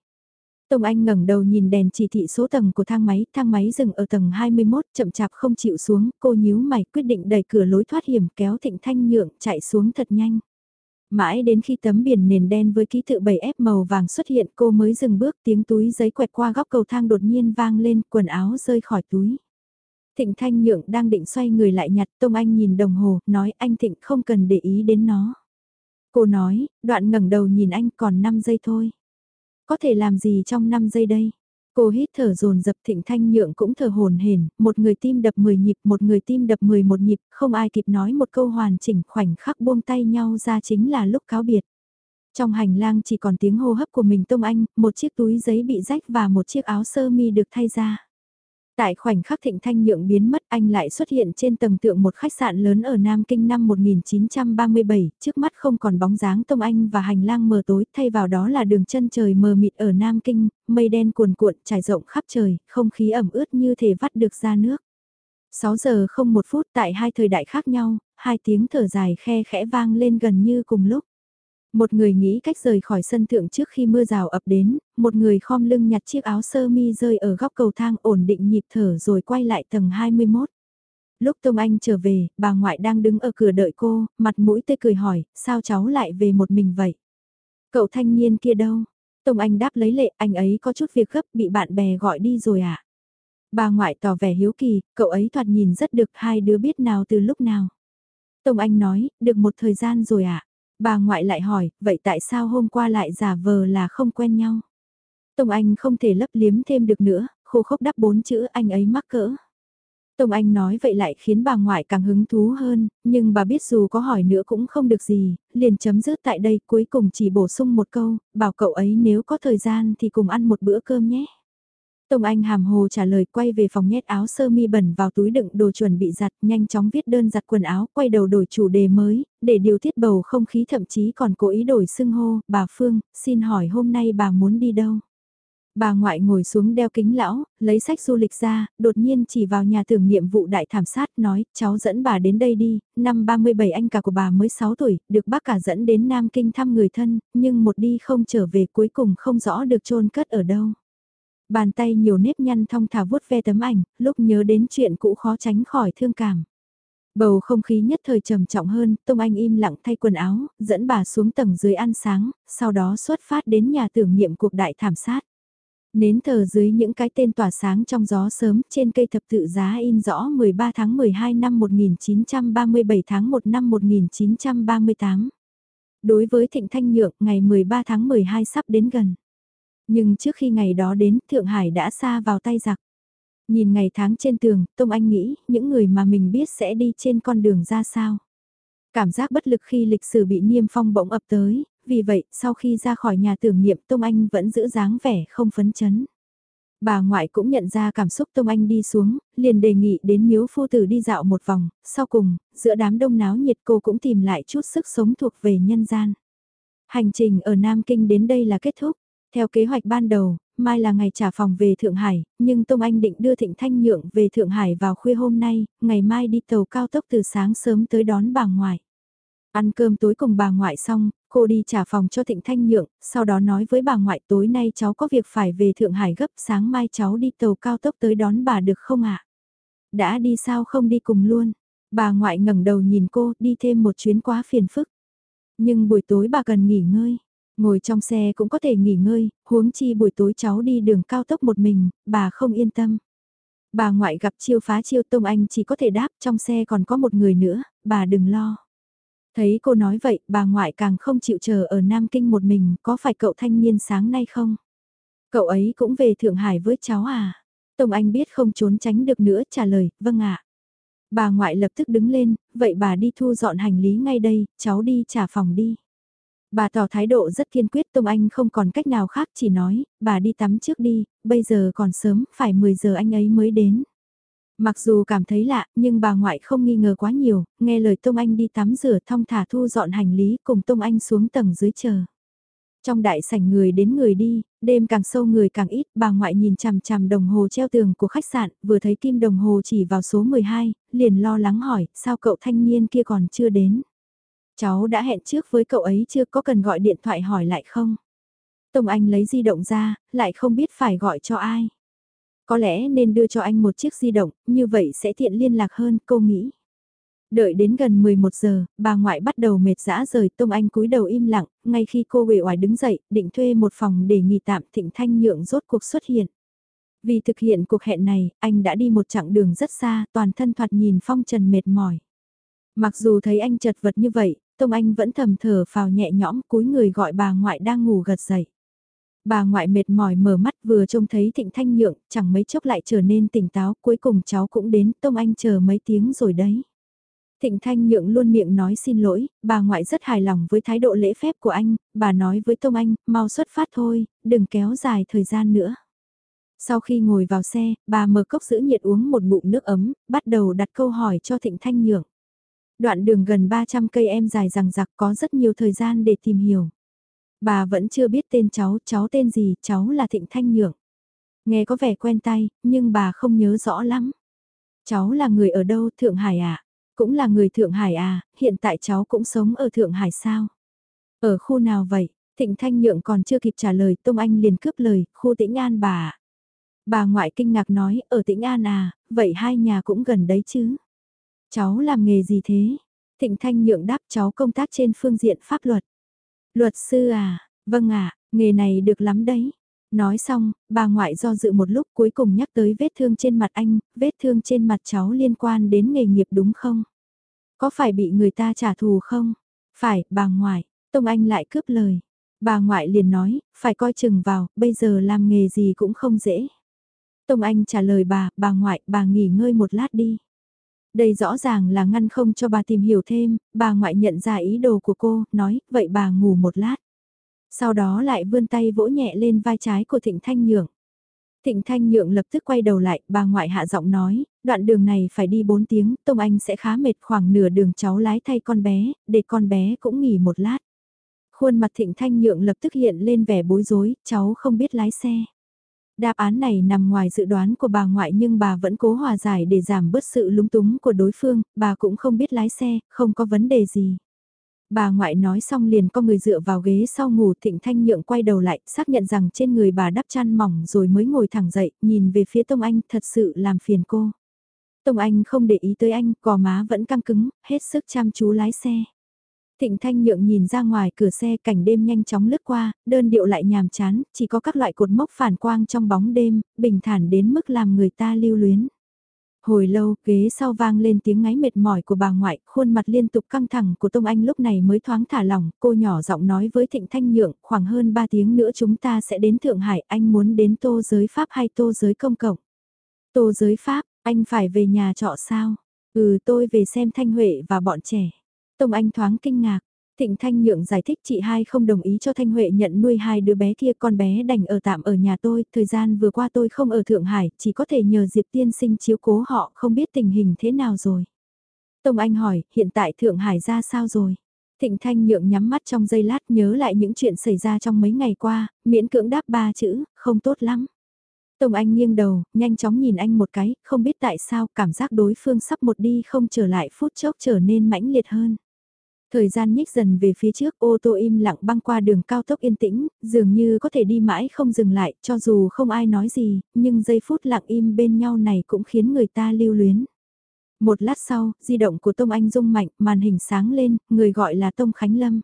Tông Anh ngẩng đầu nhìn đèn chỉ thị số tầng của thang máy, thang máy dừng ở tầng 21, chậm chạp không chịu xuống, cô nhíu mày quyết định đẩy cửa lối thoát hiểm kéo Thịnh Thanh Nhượng chạy xuống thật nhanh. Mãi đến khi tấm biển nền đen với ký tự 7F màu vàng xuất hiện cô mới dừng bước tiếng túi giấy quẹt qua góc cầu thang đột nhiên vang lên quần áo rơi khỏi túi. Thịnh Thanh Nhượng đang định xoay người lại nhặt Tông Anh nhìn đồng hồ, nói anh Thịnh không cần để ý đến nó. Cô nói, đoạn ngẩng đầu nhìn anh còn 5 giây thôi. Có thể làm gì trong 5 giây đây? Cô hít thở dồn dập Thịnh Thanh Nhượng cũng thở hồn hển, một người tim đập 10 nhịp, một người tim đập 11 nhịp, không ai kịp nói một câu hoàn chỉnh khoảnh khắc buông tay nhau ra chính là lúc cáo biệt. Trong hành lang chỉ còn tiếng hô hấp của mình Tông Anh, một chiếc túi giấy bị rách và một chiếc áo sơ mi được thay ra. Tại khoảnh khắc thịnh thanh nhượng biến mất anh lại xuất hiện trên tầng tượng một khách sạn lớn ở Nam Kinh năm 1937, trước mắt không còn bóng dáng Tông Anh và hành lang mờ tối, thay vào đó là đường chân trời mờ mịt ở Nam Kinh, mây đen cuồn cuộn trải rộng khắp trời, không khí ẩm ướt như thể vắt được ra nước. 6 giờ không một phút tại hai thời đại khác nhau, hai tiếng thở dài khe khẽ vang lên gần như cùng lúc. Một người nghĩ cách rời khỏi sân thượng trước khi mưa rào ập đến, một người khom lưng nhặt chiếc áo sơ mi rơi ở góc cầu thang ổn định nhịp thở rồi quay lại tầng 21. Lúc Tông Anh trở về, bà ngoại đang đứng ở cửa đợi cô, mặt mũi tươi cười hỏi, sao cháu lại về một mình vậy? Cậu thanh niên kia đâu? Tông Anh đáp lấy lệ, anh ấy có chút việc gấp bị bạn bè gọi đi rồi à? Bà ngoại tỏ vẻ hiếu kỳ, cậu ấy thoạt nhìn rất được hai đứa biết nào từ lúc nào. Tông Anh nói, được một thời gian rồi ạ. À? Bà ngoại lại hỏi, vậy tại sao hôm qua lại giả vờ là không quen nhau? Tông Anh không thể lấp liếm thêm được nữa, khô khốc đắp bốn chữ anh ấy mắc cỡ. Tông Anh nói vậy lại khiến bà ngoại càng hứng thú hơn, nhưng bà biết dù có hỏi nữa cũng không được gì, liền chấm dứt tại đây cuối cùng chỉ bổ sung một câu, bảo cậu ấy nếu có thời gian thì cùng ăn một bữa cơm nhé. Tông Anh hàm hồ trả lời quay về phòng nhét áo sơ mi bẩn vào túi đựng đồ chuẩn bị giặt, nhanh chóng viết đơn giặt quần áo, quay đầu đổi chủ đề mới, để điều tiết bầu không khí thậm chí còn cố ý đổi xưng hô, bà Phương, xin hỏi hôm nay bà muốn đi đâu? Bà ngoại ngồi xuống đeo kính lão, lấy sách du lịch ra, đột nhiên chỉ vào nhà tưởng niệm vụ đại thảm sát, nói, cháu dẫn bà đến đây đi, năm 37 anh cả của bà mới 6 tuổi, được bác cả dẫn đến Nam Kinh thăm người thân, nhưng một đi không trở về cuối cùng không rõ được chôn cất ở đâu. Bàn tay nhiều nếp nhăn thong thả vuốt ve tấm ảnh, lúc nhớ đến chuyện cũ khó tránh khỏi thương cảm. Bầu không khí nhất thời trầm trọng hơn, Tông Anh im lặng thay quần áo, dẫn bà xuống tầng dưới ăn sáng, sau đó xuất phát đến nhà tưởng niệm cuộc đại thảm sát. Nến thờ dưới những cái tên tỏa sáng trong gió sớm trên cây thập tự giá in rõ 13 tháng 12 năm 1937 tháng 1 năm 1938. Đối với Thịnh Thanh Nhượng, ngày 13 tháng 12 sắp đến gần. Nhưng trước khi ngày đó đến, Thượng Hải đã xa vào tay giặc. Nhìn ngày tháng trên tường, Tông Anh nghĩ, những người mà mình biết sẽ đi trên con đường ra sao. Cảm giác bất lực khi lịch sử bị niêm phong bỗng ập tới, vì vậy, sau khi ra khỏi nhà tưởng niệm Tông Anh vẫn giữ dáng vẻ không phấn chấn. Bà ngoại cũng nhận ra cảm xúc Tông Anh đi xuống, liền đề nghị đến miếu phu tử đi dạo một vòng, sau cùng, giữa đám đông náo nhiệt cô cũng tìm lại chút sức sống thuộc về nhân gian. Hành trình ở Nam Kinh đến đây là kết thúc. Theo kế hoạch ban đầu, mai là ngày trả phòng về Thượng Hải, nhưng Tông Anh định đưa Thịnh Thanh Nhượng về Thượng Hải vào khuya hôm nay, ngày mai đi tàu cao tốc từ sáng sớm tới đón bà ngoại. Ăn cơm tối cùng bà ngoại xong, cô đi trả phòng cho Thịnh Thanh Nhượng, sau đó nói với bà ngoại tối nay cháu có việc phải về Thượng Hải gấp sáng mai cháu đi tàu cao tốc tới đón bà được không ạ? Đã đi sao không đi cùng luôn? Bà ngoại ngẩng đầu nhìn cô, đi thêm một chuyến quá phiền phức. Nhưng buổi tối bà cần nghỉ ngơi. Ngồi trong xe cũng có thể nghỉ ngơi, huống chi buổi tối cháu đi đường cao tốc một mình, bà không yên tâm. Bà ngoại gặp chiêu phá chiêu Tông Anh chỉ có thể đáp trong xe còn có một người nữa, bà đừng lo. Thấy cô nói vậy, bà ngoại càng không chịu chờ ở Nam Kinh một mình, có phải cậu thanh niên sáng nay không? Cậu ấy cũng về Thượng Hải với cháu à? Tông Anh biết không trốn tránh được nữa, trả lời, vâng ạ. Bà ngoại lập tức đứng lên, vậy bà đi thu dọn hành lý ngay đây, cháu đi trả phòng đi. Bà tỏ thái độ rất kiên quyết Tông Anh không còn cách nào khác chỉ nói, bà đi tắm trước đi, bây giờ còn sớm, phải 10 giờ anh ấy mới đến. Mặc dù cảm thấy lạ, nhưng bà ngoại không nghi ngờ quá nhiều, nghe lời Tông Anh đi tắm rửa thong thả thu dọn hành lý cùng Tông Anh xuống tầng dưới chờ. Trong đại sảnh người đến người đi, đêm càng sâu người càng ít, bà ngoại nhìn chằm chằm đồng hồ treo tường của khách sạn, vừa thấy kim đồng hồ chỉ vào số 12, liền lo lắng hỏi, sao cậu thanh niên kia còn chưa đến. Cháu đã hẹn trước với cậu ấy chưa có cần gọi điện thoại hỏi lại không? Tông Anh lấy di động ra, lại không biết phải gọi cho ai. Có lẽ nên đưa cho anh một chiếc di động, như vậy sẽ tiện liên lạc hơn, cô nghĩ. Đợi đến gần 11 giờ, bà ngoại bắt đầu mệt dã rời, Tông Anh cúi đầu im lặng, ngay khi cô uể oải đứng dậy, định thuê một phòng để nghỉ tạm Thịnh Thanh Nhượng rốt cuộc xuất hiện. Vì thực hiện cuộc hẹn này, anh đã đi một chặng đường rất xa, toàn thân thoạt nhìn phong trần mệt mỏi. Mặc dù thấy anh chật vật như vậy, Tông Anh vẫn thầm thở phào nhẹ nhõm cúi người gọi bà ngoại đang ngủ gật dậy. Bà ngoại mệt mỏi mở mắt vừa trông thấy Thịnh Thanh Nhượng, chẳng mấy chốc lại trở nên tỉnh táo, cuối cùng cháu cũng đến, Tông Anh chờ mấy tiếng rồi đấy. Thịnh Thanh Nhượng luôn miệng nói xin lỗi, bà ngoại rất hài lòng với thái độ lễ phép của anh, bà nói với Tông Anh, mau xuất phát thôi, đừng kéo dài thời gian nữa. Sau khi ngồi vào xe, bà mở cốc giữ nhiệt uống một bụng nước ấm, bắt đầu đặt câu hỏi cho Thịnh Thanh Nhượng. Đoạn đường gần 300 cây em dài rằng giặc có rất nhiều thời gian để tìm hiểu. Bà vẫn chưa biết tên cháu, cháu tên gì, cháu là Thịnh Thanh Nhượng. Nghe có vẻ quen tay, nhưng bà không nhớ rõ lắm. Cháu là người ở đâu, Thượng Hải à? Cũng là người Thượng Hải à, hiện tại cháu cũng sống ở Thượng Hải sao? Ở khu nào vậy? Thịnh Thanh Nhượng còn chưa kịp trả lời, Tông Anh liền cướp lời, khu Tĩnh An bà. Bà ngoại kinh ngạc nói, ở Tĩnh An à, vậy hai nhà cũng gần đấy chứ? Cháu làm nghề gì thế? Thịnh Thanh Nhượng đáp cháu công tác trên phương diện pháp luật. Luật sư à, vâng ạ, nghề này được lắm đấy. Nói xong, bà ngoại do dự một lúc cuối cùng nhắc tới vết thương trên mặt anh, vết thương trên mặt cháu liên quan đến nghề nghiệp đúng không? Có phải bị người ta trả thù không? Phải, bà ngoại, Tông Anh lại cướp lời. Bà ngoại liền nói, phải coi chừng vào, bây giờ làm nghề gì cũng không dễ. Tông Anh trả lời bà, bà ngoại, bà nghỉ ngơi một lát đi. Đây rõ ràng là ngăn không cho bà tìm hiểu thêm, bà ngoại nhận ra ý đồ của cô, nói, vậy bà ngủ một lát. Sau đó lại vươn tay vỗ nhẹ lên vai trái của Thịnh Thanh Nhượng. Thịnh Thanh Nhượng lập tức quay đầu lại, bà ngoại hạ giọng nói, đoạn đường này phải đi 4 tiếng, Tông Anh sẽ khá mệt khoảng nửa đường cháu lái thay con bé, để con bé cũng nghỉ một lát. Khuôn mặt Thịnh Thanh Nhượng lập tức hiện lên vẻ bối rối, cháu không biết lái xe. Đáp án này nằm ngoài dự đoán của bà ngoại nhưng bà vẫn cố hòa giải để giảm bớt sự lúng túng của đối phương, bà cũng không biết lái xe, không có vấn đề gì. Bà ngoại nói xong liền có người dựa vào ghế sau ngủ thịnh thanh nhượng quay đầu lại, xác nhận rằng trên người bà đắp chăn mỏng rồi mới ngồi thẳng dậy, nhìn về phía Tông Anh thật sự làm phiền cô. Tông Anh không để ý tới anh, cò má vẫn căng cứng, hết sức chăm chú lái xe. Thịnh Thanh Nhượng nhìn ra ngoài cửa xe cảnh đêm nhanh chóng lướt qua, đơn điệu lại nhàm chán, chỉ có các loại cột mốc phản quang trong bóng đêm, bình thản đến mức làm người ta lưu luyến. Hồi lâu, ghế sau vang lên tiếng ngáy mệt mỏi của bà ngoại, khuôn mặt liên tục căng thẳng của Tông Anh lúc này mới thoáng thả lỏng, cô nhỏ giọng nói với Thịnh Thanh Nhượng, khoảng hơn 3 tiếng nữa chúng ta sẽ đến Thượng Hải, anh muốn đến tô giới Pháp hay tô giới công cộng? Tô giới Pháp, anh phải về nhà trọ sao? Ừ tôi về xem Thanh Huệ và bọn trẻ. Tông Anh thoáng kinh ngạc, Thịnh Thanh Nhượng giải thích chị hai không đồng ý cho Thanh Huệ nhận nuôi hai đứa bé kia con bé đành ở tạm ở nhà tôi, thời gian vừa qua tôi không ở Thượng Hải, chỉ có thể nhờ Diệp Tiên Sinh chiếu cố họ không biết tình hình thế nào rồi. Tông Anh hỏi, hiện tại Thượng Hải ra sao rồi? Thịnh Thanh Nhượng nhắm mắt trong giây lát nhớ lại những chuyện xảy ra trong mấy ngày qua, miễn cưỡng đáp ba chữ, không tốt lắm. Tông Anh nghiêng đầu, nhanh chóng nhìn anh một cái, không biết tại sao cảm giác đối phương sắp một đi không trở lại phút chốc trở nên mãnh liệt hơn. Thời gian nhích dần về phía trước ô tô im lặng băng qua đường cao tốc yên tĩnh, dường như có thể đi mãi không dừng lại, cho dù không ai nói gì, nhưng giây phút lặng im bên nhau này cũng khiến người ta lưu luyến. Một lát sau, di động của Tông Anh rung mạnh, màn hình sáng lên, người gọi là Tông Khánh Lâm.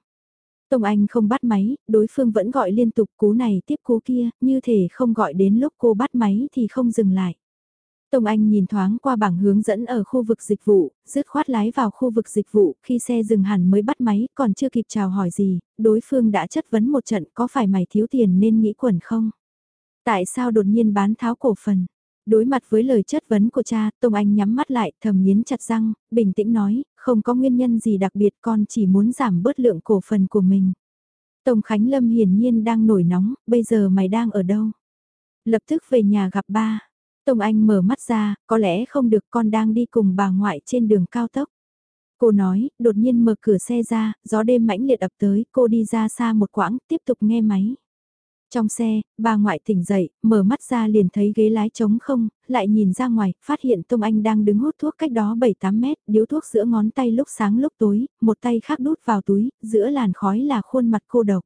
Tông Anh không bắt máy, đối phương vẫn gọi liên tục cú này tiếp cú kia, như thể không gọi đến lúc cô bắt máy thì không dừng lại. Tông Anh nhìn thoáng qua bảng hướng dẫn ở khu vực dịch vụ, dứt khoát lái vào khu vực dịch vụ, khi xe dừng hẳn mới bắt máy, còn chưa kịp chào hỏi gì, đối phương đã chất vấn một trận có phải mày thiếu tiền nên nghĩ quẩn không? Tại sao đột nhiên bán tháo cổ phần? Đối mặt với lời chất vấn của cha, Tông Anh nhắm mắt lại, thầm nghiến chặt răng, bình tĩnh nói, không có nguyên nhân gì đặc biệt con chỉ muốn giảm bớt lượng cổ phần của mình. Tông Khánh Lâm hiển nhiên đang nổi nóng, bây giờ mày đang ở đâu? Lập tức về nhà gặp ba. Tông Anh mở mắt ra, có lẽ không được con đang đi cùng bà ngoại trên đường cao tốc. Cô nói, đột nhiên mở cửa xe ra, gió đêm mãnh liệt ập tới, cô đi ra xa một quãng, tiếp tục nghe máy. Trong xe, bà ngoại tỉnh dậy, mở mắt ra liền thấy ghế lái trống không, lại nhìn ra ngoài, phát hiện Tông Anh đang đứng hút thuốc cách đó 7-8 mét, điếu thuốc giữa ngón tay lúc sáng lúc tối, một tay khác đút vào túi, giữa làn khói là khuôn mặt cô độc.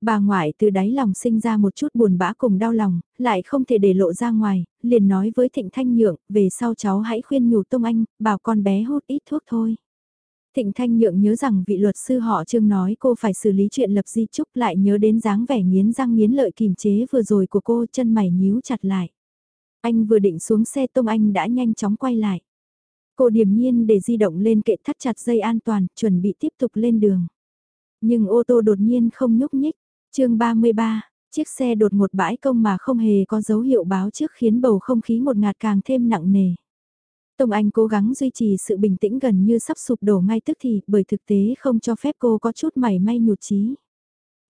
Bà ngoại từ đáy lòng sinh ra một chút buồn bã cùng đau lòng, lại không thể để lộ ra ngoài, liền nói với Thịnh Thanh Nhượng, về sau cháu hãy khuyên nhủ Tông Anh, bảo con bé hút ít thuốc thôi. Thịnh Thanh Nhượng nhớ rằng vị luật sư họ Trương nói cô phải xử lý chuyện lập di trúc lại nhớ đến dáng vẻ nghiến răng nghiến lợi kìm chế vừa rồi của cô chân mày nhíu chặt lại. Anh vừa định xuống xe Tông Anh đã nhanh chóng quay lại. Cô điềm nhiên để di động lên kệ thắt chặt dây an toàn, chuẩn bị tiếp tục lên đường. Nhưng ô tô đột nhiên không nhúc nhích chương 33, chiếc xe đột một bãi công mà không hề có dấu hiệu báo trước khiến bầu không khí một ngạt càng thêm nặng nề. Tông Anh cố gắng duy trì sự bình tĩnh gần như sắp sụp đổ ngay tức thì bởi thực tế không cho phép cô có chút mảy may nhụt chí.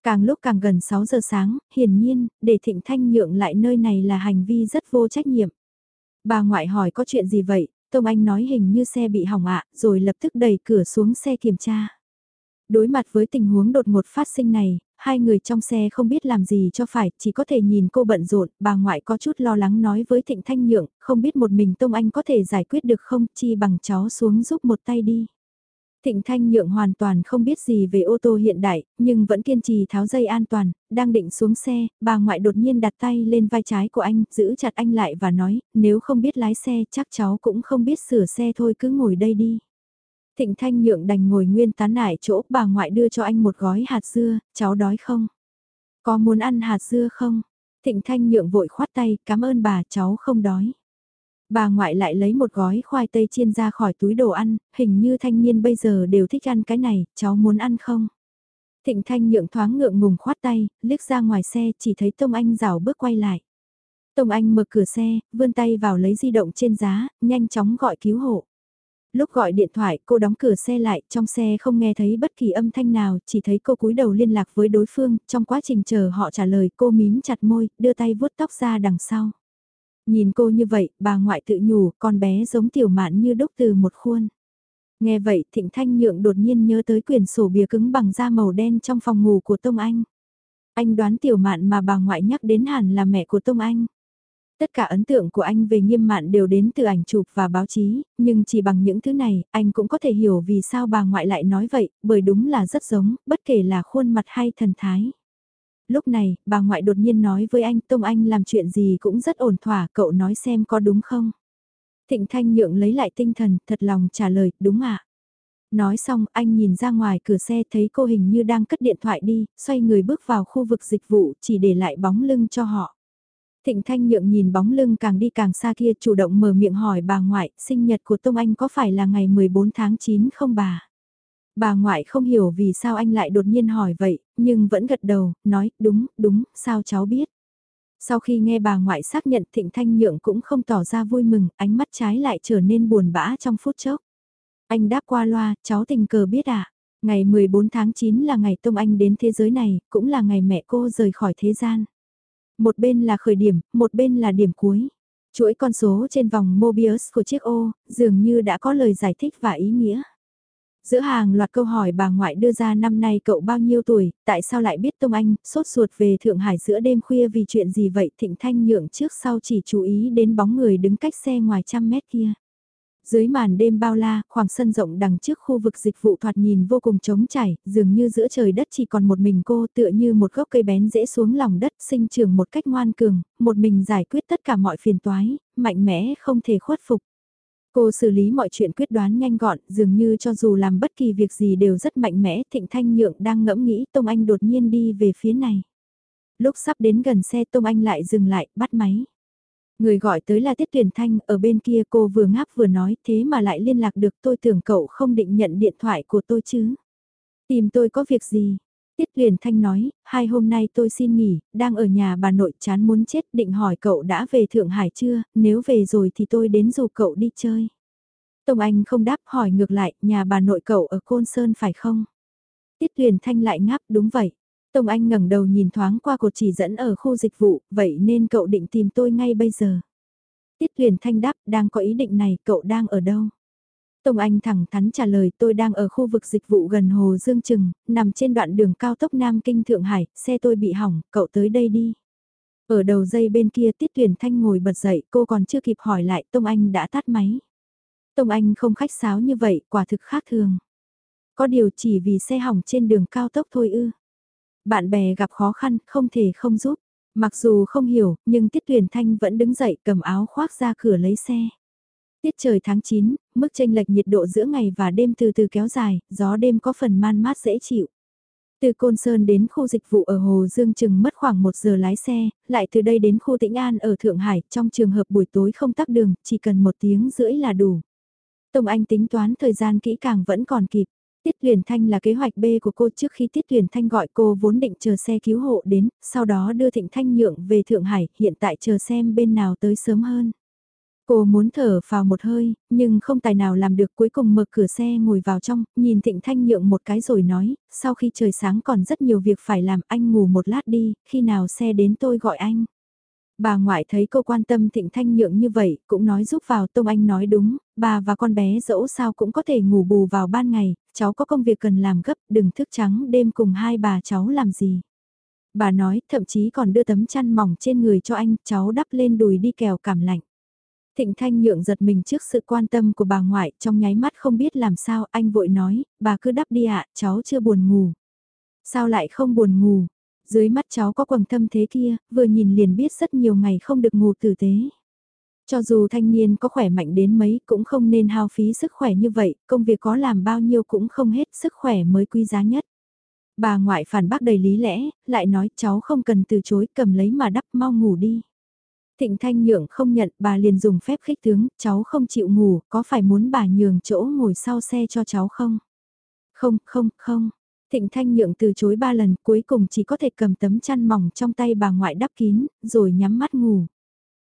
Càng lúc càng gần 6 giờ sáng, hiển nhiên, để Thịnh Thanh nhượng lại nơi này là hành vi rất vô trách nhiệm. Bà ngoại hỏi có chuyện gì vậy, Tông Anh nói hình như xe bị hỏng ạ, rồi lập tức đẩy cửa xuống xe kiểm tra. Đối mặt với tình huống đột ngột phát sinh này, hai người trong xe không biết làm gì cho phải, chỉ có thể nhìn cô bận rộn, bà ngoại có chút lo lắng nói với Thịnh Thanh Nhượng, không biết một mình Tông Anh có thể giải quyết được không, chi bằng cháu xuống giúp một tay đi. Thịnh Thanh Nhượng hoàn toàn không biết gì về ô tô hiện đại, nhưng vẫn kiên trì tháo dây an toàn, đang định xuống xe, bà ngoại đột nhiên đặt tay lên vai trái của anh, giữ chặt anh lại và nói, nếu không biết lái xe chắc cháu cũng không biết sửa xe thôi cứ ngồi đây đi. Thịnh Thanh Nhượng đành ngồi nguyên tán nải chỗ bà ngoại đưa cho anh một gói hạt dưa, cháu đói không? Có muốn ăn hạt dưa không? Thịnh Thanh Nhượng vội khoát tay, cảm ơn bà, cháu không đói. Bà ngoại lại lấy một gói khoai tây chiên ra khỏi túi đồ ăn, hình như thanh niên bây giờ đều thích ăn cái này, cháu muốn ăn không? Thịnh Thanh Nhượng thoáng ngượng ngùng khoát tay, liếc ra ngoài xe chỉ thấy Tông Anh rào bước quay lại. Tông Anh mở cửa xe, vươn tay vào lấy di động trên giá, nhanh chóng gọi cứu hộ lúc gọi điện thoại cô đóng cửa xe lại, trong xe không nghe thấy bất kỳ âm thanh nào, chỉ thấy cô cúi đầu liên lạc với đối phương, trong quá trình chờ họ trả lời cô mím chặt môi, đưa tay vuốt tóc ra đằng sau. Nhìn cô như vậy, bà ngoại tự nhủ, con bé giống tiểu mạn như đúc từ một khuôn. Nghe vậy, Thịnh Thanh Nhượng đột nhiên nhớ tới quyển sổ bìa cứng bằng da màu đen trong phòng ngủ của Tông Anh. Anh đoán tiểu mạn mà bà ngoại nhắc đến hẳn là mẹ của Tông Anh. Tất cả ấn tượng của anh về nghiêm mạn đều đến từ ảnh chụp và báo chí, nhưng chỉ bằng những thứ này, anh cũng có thể hiểu vì sao bà ngoại lại nói vậy, bởi đúng là rất giống, bất kể là khuôn mặt hay thần thái. Lúc này, bà ngoại đột nhiên nói với anh Tông Anh làm chuyện gì cũng rất ổn thỏa, cậu nói xem có đúng không? Thịnh Thanh Nhượng lấy lại tinh thần, thật lòng trả lời, đúng ạ. Nói xong, anh nhìn ra ngoài cửa xe thấy cô hình như đang cất điện thoại đi, xoay người bước vào khu vực dịch vụ, chỉ để lại bóng lưng cho họ. Thịnh Thanh Nhượng nhìn bóng lưng càng đi càng xa kia chủ động mở miệng hỏi bà ngoại, sinh nhật của Tông Anh có phải là ngày 14 tháng 9 không bà? Bà ngoại không hiểu vì sao anh lại đột nhiên hỏi vậy, nhưng vẫn gật đầu, nói, đúng, đúng, sao cháu biết? Sau khi nghe bà ngoại xác nhận Thịnh Thanh Nhượng cũng không tỏ ra vui mừng, ánh mắt trái lại trở nên buồn bã trong phút chốc. Anh đáp qua loa, cháu tình cờ biết à? Ngày 14 tháng 9 là ngày Tông Anh đến thế giới này, cũng là ngày mẹ cô rời khỏi thế gian. Một bên là khởi điểm, một bên là điểm cuối. Chuỗi con số trên vòng Mobius của chiếc ô, dường như đã có lời giải thích và ý nghĩa. Giữa hàng loạt câu hỏi bà ngoại đưa ra năm nay cậu bao nhiêu tuổi, tại sao lại biết Tông Anh, sốt ruột về Thượng Hải giữa đêm khuya vì chuyện gì vậy Thịnh Thanh nhượng trước sau chỉ chú ý đến bóng người đứng cách xe ngoài trăm mét kia. Dưới màn đêm bao la, khoảng sân rộng đằng trước khu vực dịch vụ thoạt nhìn vô cùng trống trải, dường như giữa trời đất chỉ còn một mình cô tựa như một gốc cây bén dễ xuống lòng đất sinh trưởng một cách ngoan cường, một mình giải quyết tất cả mọi phiền toái, mạnh mẽ không thể khuất phục. Cô xử lý mọi chuyện quyết đoán nhanh gọn, dường như cho dù làm bất kỳ việc gì đều rất mạnh mẽ, Thịnh Thanh Nhượng đang ngẫm nghĩ Tông Anh đột nhiên đi về phía này. Lúc sắp đến gần xe Tông Anh lại dừng lại, bắt máy. Người gọi tới là Tiết Tuyển Thanh, ở bên kia cô vừa ngáp vừa nói thế mà lại liên lạc được tôi tưởng cậu không định nhận điện thoại của tôi chứ. Tìm tôi có việc gì? Tiết Tuyển Thanh nói, hai hôm nay tôi xin nghỉ, đang ở nhà bà nội chán muốn chết định hỏi cậu đã về Thượng Hải chưa, nếu về rồi thì tôi đến dù cậu đi chơi. Tông Anh không đáp hỏi ngược lại, nhà bà nội cậu ở Côn Sơn phải không? Tiết Tuyển Thanh lại ngáp đúng vậy. Tông Anh ngẩng đầu nhìn thoáng qua cột chỉ dẫn ở khu dịch vụ, vậy nên cậu định tìm tôi ngay bây giờ. Tiết Huyền Thanh đáp, đang có ý định này, cậu đang ở đâu? Tông Anh thẳng thắn trả lời tôi đang ở khu vực dịch vụ gần Hồ Dương Trừng, nằm trên đoạn đường cao tốc Nam Kinh Thượng Hải, xe tôi bị hỏng, cậu tới đây đi. Ở đầu dây bên kia Tiết Huyền Thanh ngồi bật dậy, cô còn chưa kịp hỏi lại, Tông Anh đã tắt máy. Tông Anh không khách sáo như vậy, quả thực khác thường. Có điều chỉ vì xe hỏng trên đường cao tốc thôi ư. Bạn bè gặp khó khăn, không thể không giúp. Mặc dù không hiểu, nhưng Tiết Tuyền Thanh vẫn đứng dậy cầm áo khoác ra cửa lấy xe. Tiết trời tháng 9, mức chênh lệch nhiệt độ giữa ngày và đêm từ từ kéo dài, gió đêm có phần man mát dễ chịu. Từ Côn Sơn đến khu dịch vụ ở Hồ Dương chừng mất khoảng 1 giờ lái xe, lại từ đây đến khu Tĩnh An ở Thượng Hải, trong trường hợp buổi tối không tắc đường, chỉ cần một tiếng rưỡi là đủ. Tông Anh tính toán thời gian kỹ càng vẫn còn kịp. Tiết Huyền Thanh là kế hoạch B của cô trước khi Tiết Huyền Thanh gọi cô vốn định chờ xe cứu hộ đến, sau đó đưa Thịnh Thanh Nhượng về Thượng Hải, hiện tại chờ xem bên nào tới sớm hơn. Cô muốn thở vào một hơi, nhưng không tài nào làm được cuối cùng mở cửa xe ngồi vào trong, nhìn Thịnh Thanh Nhượng một cái rồi nói, sau khi trời sáng còn rất nhiều việc phải làm anh ngủ một lát đi, khi nào xe đến tôi gọi anh. Bà ngoại thấy cô quan tâm Thịnh Thanh Nhượng như vậy, cũng nói giúp vào Tông Anh nói đúng, bà và con bé dẫu sao cũng có thể ngủ bù vào ban ngày, cháu có công việc cần làm gấp, đừng thức trắng đêm cùng hai bà cháu làm gì. Bà nói, thậm chí còn đưa tấm chăn mỏng trên người cho anh, cháu đắp lên đùi đi kèo cảm lạnh. Thịnh Thanh Nhượng giật mình trước sự quan tâm của bà ngoại, trong nháy mắt không biết làm sao, anh vội nói, bà cứ đắp đi ạ, cháu chưa buồn ngủ. Sao lại không buồn ngủ? Dưới mắt cháu có quầng thâm thế kia, vừa nhìn liền biết rất nhiều ngày không được ngủ tử tế. Cho dù thanh niên có khỏe mạnh đến mấy cũng không nên hao phí sức khỏe như vậy, công việc có làm bao nhiêu cũng không hết, sức khỏe mới quý giá nhất. Bà ngoại phản bác đầy lý lẽ, lại nói cháu không cần từ chối cầm lấy mà đắp mau ngủ đi. Thịnh Thanh Nhượng không nhận, bà liền dùng phép khích tướng, cháu không chịu ngủ, có phải muốn bà nhường chỗ ngồi sau xe cho cháu không? Không, không, không. Thịnh Thanh Nhượng từ chối ba lần, cuối cùng chỉ có thể cầm tấm chăn mỏng trong tay bà ngoại đắp kín, rồi nhắm mắt ngủ.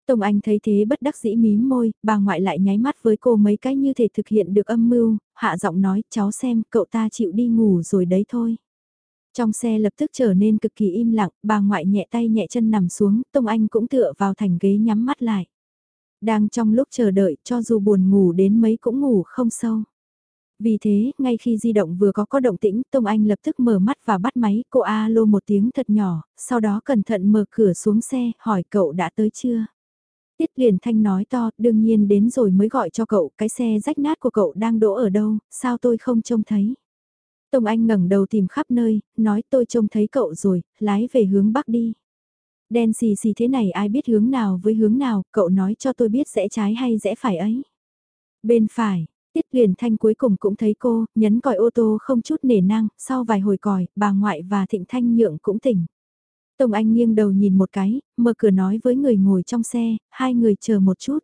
Tông Anh thấy thế bất đắc dĩ mím môi, bà ngoại lại nháy mắt với cô mấy cái như thể thực hiện được âm mưu, hạ giọng nói, cháu xem, cậu ta chịu đi ngủ rồi đấy thôi. Trong xe lập tức trở nên cực kỳ im lặng, bà ngoại nhẹ tay nhẹ chân nằm xuống, Tông Anh cũng tựa vào thành ghế nhắm mắt lại. Đang trong lúc chờ đợi, cho dù buồn ngủ đến mấy cũng ngủ không sâu. Vì thế, ngay khi di động vừa có có động tĩnh, Tông Anh lập tức mở mắt và bắt máy, cô A lô một tiếng thật nhỏ, sau đó cẩn thận mở cửa xuống xe, hỏi cậu đã tới chưa? Tiết liền thanh nói to, đương nhiên đến rồi mới gọi cho cậu, cái xe rách nát của cậu đang đỗ ở đâu, sao tôi không trông thấy? Tông Anh ngẩng đầu tìm khắp nơi, nói tôi trông thấy cậu rồi, lái về hướng bắc đi. Đen xì xì thế này ai biết hướng nào với hướng nào, cậu nói cho tôi biết rẽ trái hay rẽ phải ấy. Bên phải, Tiết Huyền Thanh cuối cùng cũng thấy cô, nhấn còi ô tô không chút nể nang, sau vài hồi còi, bà ngoại và Thịnh Thanh Nhượng cũng tỉnh. Tông Anh nghiêng đầu nhìn một cái, mở cửa nói với người ngồi trong xe, hai người chờ một chút.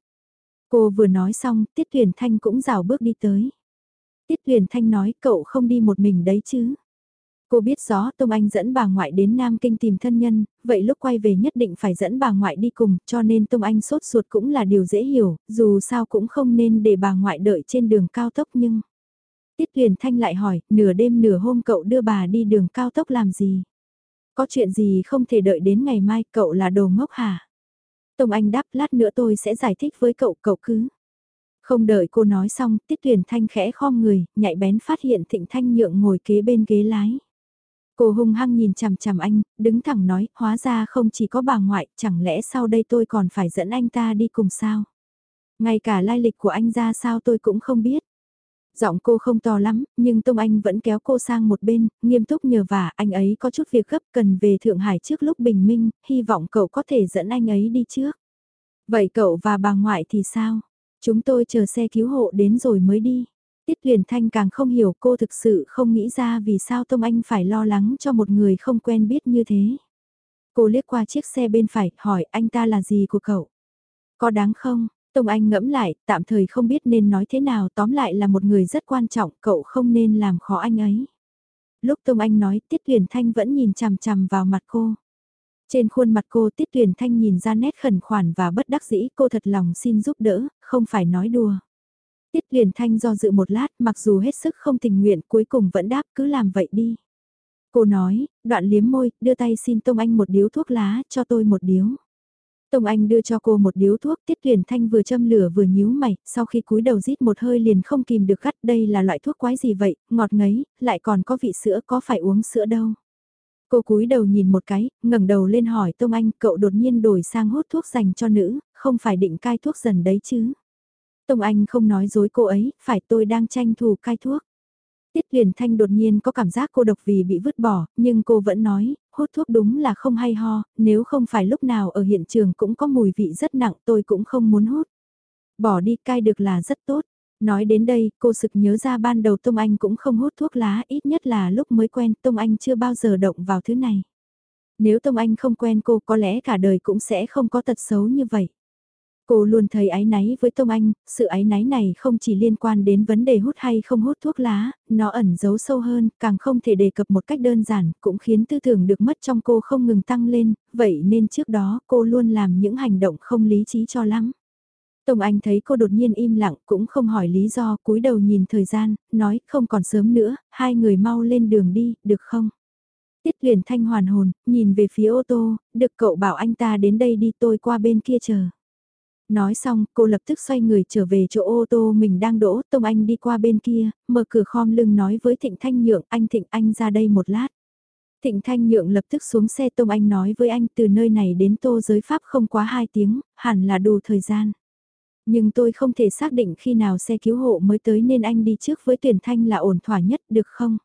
Cô vừa nói xong, Tiết Huyền Thanh cũng rào bước đi tới. Tiết Huyền Thanh nói cậu không đi một mình đấy chứ. Cô biết rõ Tông Anh dẫn bà ngoại đến Nam Kinh tìm thân nhân, vậy lúc quay về nhất định phải dẫn bà ngoại đi cùng, cho nên Tông Anh sốt ruột cũng là điều dễ hiểu, dù sao cũng không nên để bà ngoại đợi trên đường cao tốc nhưng... Tiết Tuyền Thanh lại hỏi, nửa đêm nửa hôm cậu đưa bà đi đường cao tốc làm gì? Có chuyện gì không thể đợi đến ngày mai, cậu là đồ ngốc hả? Tông Anh đáp lát nữa tôi sẽ giải thích với cậu, cậu cứ... Không đợi cô nói xong, Tiết Tuyền Thanh khẽ khom người, nhạy bén phát hiện Thịnh Thanh Nhượng ngồi kế bên ghế lái. Cô hung hăng nhìn chằm chằm anh, đứng thẳng nói, hóa ra không chỉ có bà ngoại, chẳng lẽ sau đây tôi còn phải dẫn anh ta đi cùng sao? Ngay cả lai lịch của anh ra sao tôi cũng không biết. Giọng cô không to lắm, nhưng Tông Anh vẫn kéo cô sang một bên, nghiêm túc nhờ vả anh ấy có chút việc gấp cần về Thượng Hải trước lúc bình minh, hy vọng cậu có thể dẫn anh ấy đi trước. Vậy cậu và bà ngoại thì sao? Chúng tôi chờ xe cứu hộ đến rồi mới đi. Tiết Huyền Thanh càng không hiểu cô thực sự không nghĩ ra vì sao Tông Anh phải lo lắng cho một người không quen biết như thế. Cô liếc qua chiếc xe bên phải, hỏi anh ta là gì của cậu? Có đáng không? Tông Anh ngẫm lại, tạm thời không biết nên nói thế nào, tóm lại là một người rất quan trọng, cậu không nên làm khó anh ấy. Lúc Tông Anh nói, Tiết Huyền Thanh vẫn nhìn chằm chằm vào mặt cô. Trên khuôn mặt cô Tiết Tuyền Thanh nhìn ra nét khẩn khoản và bất đắc dĩ cô thật lòng xin giúp đỡ, không phải nói đùa. Tiết Huyền Thanh do dự một lát mặc dù hết sức không tình nguyện cuối cùng vẫn đáp cứ làm vậy đi. Cô nói, đoạn liếm môi, đưa tay xin Tông Anh một điếu thuốc lá, cho tôi một điếu. Tông Anh đưa cho cô một điếu thuốc, Tiết Tuyền Thanh vừa châm lửa vừa nhíu mày, sau khi cúi đầu rít một hơi liền không kìm được gắt, đây là loại thuốc quái gì vậy, ngọt ngấy, lại còn có vị sữa, có phải uống sữa đâu. Cô cúi đầu nhìn một cái, ngẩng đầu lên hỏi Tông Anh, cậu đột nhiên đổi sang hút thuốc dành cho nữ, không phải định cai thuốc dần đấy chứ. Tông Anh không nói dối cô ấy, phải tôi đang tranh thủ cai thuốc. Tiết Huyền Thanh đột nhiên có cảm giác cô độc vì bị vứt bỏ, nhưng cô vẫn nói, hút thuốc đúng là không hay ho, nếu không phải lúc nào ở hiện trường cũng có mùi vị rất nặng tôi cũng không muốn hút. Bỏ đi cai được là rất tốt. Nói đến đây, cô sực nhớ ra ban đầu Tông Anh cũng không hút thuốc lá, ít nhất là lúc mới quen Tông Anh chưa bao giờ động vào thứ này. Nếu Tông Anh không quen cô có lẽ cả đời cũng sẽ không có tật xấu như vậy. Cô luôn thấy ái náy với Tông Anh, sự ái náy này không chỉ liên quan đến vấn đề hút hay không hút thuốc lá, nó ẩn giấu sâu hơn, càng không thể đề cập một cách đơn giản, cũng khiến tư tưởng được mất trong cô không ngừng tăng lên, vậy nên trước đó cô luôn làm những hành động không lý trí cho lắm. Tông Anh thấy cô đột nhiên im lặng cũng không hỏi lý do, cúi đầu nhìn thời gian, nói không còn sớm nữa, hai người mau lên đường đi, được không? Tiết huyền thanh hoàn hồn, nhìn về phía ô tô, được cậu bảo anh ta đến đây đi tôi qua bên kia chờ. Nói xong, cô lập tức xoay người trở về chỗ ô tô mình đang đỗ, Tông Anh đi qua bên kia, mở cửa khom lưng nói với Thịnh Thanh Nhượng, anh Thịnh anh ra đây một lát. Thịnh Thanh Nhượng lập tức xuống xe Tông Anh nói với anh từ nơi này đến tô giới Pháp không quá 2 tiếng, hẳn là đủ thời gian. Nhưng tôi không thể xác định khi nào xe cứu hộ mới tới nên anh đi trước với tuyển thanh là ổn thỏa nhất được không?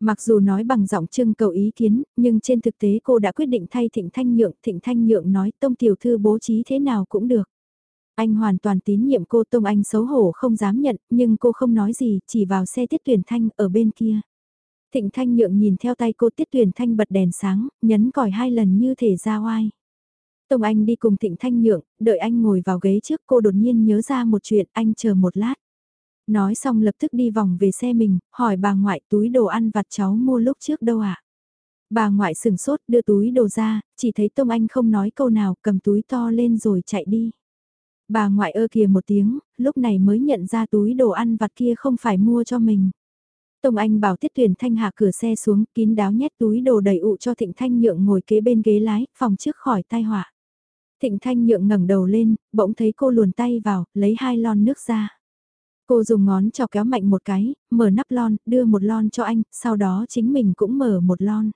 Mặc dù nói bằng giọng trưng cầu ý kiến, nhưng trên thực tế cô đã quyết định thay Thịnh Thanh Nhượng. Thịnh Thanh Nhượng nói Tông Tiểu Thư bố trí thế nào cũng được. Anh hoàn toàn tín nhiệm cô Tông Anh xấu hổ không dám nhận, nhưng cô không nói gì, chỉ vào xe Tiết Tuyển Thanh ở bên kia. Thịnh Thanh Nhượng nhìn theo tay cô Tiết Tuyển Thanh bật đèn sáng, nhấn còi hai lần như thể ra oai. Tông Anh đi cùng Thịnh Thanh Nhượng, đợi anh ngồi vào ghế trước cô đột nhiên nhớ ra một chuyện, anh chờ một lát. Nói xong lập tức đi vòng về xe mình, hỏi bà ngoại túi đồ ăn vặt cháu mua lúc trước đâu ạ? À? Bà ngoại sừng sốt đưa túi đồ ra, chỉ thấy Tông Anh không nói câu nào cầm túi to lên rồi chạy đi. Bà ngoại ơ kìa một tiếng, lúc này mới nhận ra túi đồ ăn vặt kia không phải mua cho mình. Tông Anh bảo Tiết Tuyền Thanh hạ cửa xe xuống, kín đáo nhét túi đồ đầy ụ cho Thịnh Thanh Nhượng ngồi kế bên ghế lái, phòng trước khỏi tai họa. Thịnh Thanh Nhượng ngẩng đầu lên, bỗng thấy cô luồn tay vào, lấy hai lon nước ra. Cô dùng ngón trò kéo mạnh một cái, mở nắp lon, đưa một lon cho anh, sau đó chính mình cũng mở một lon.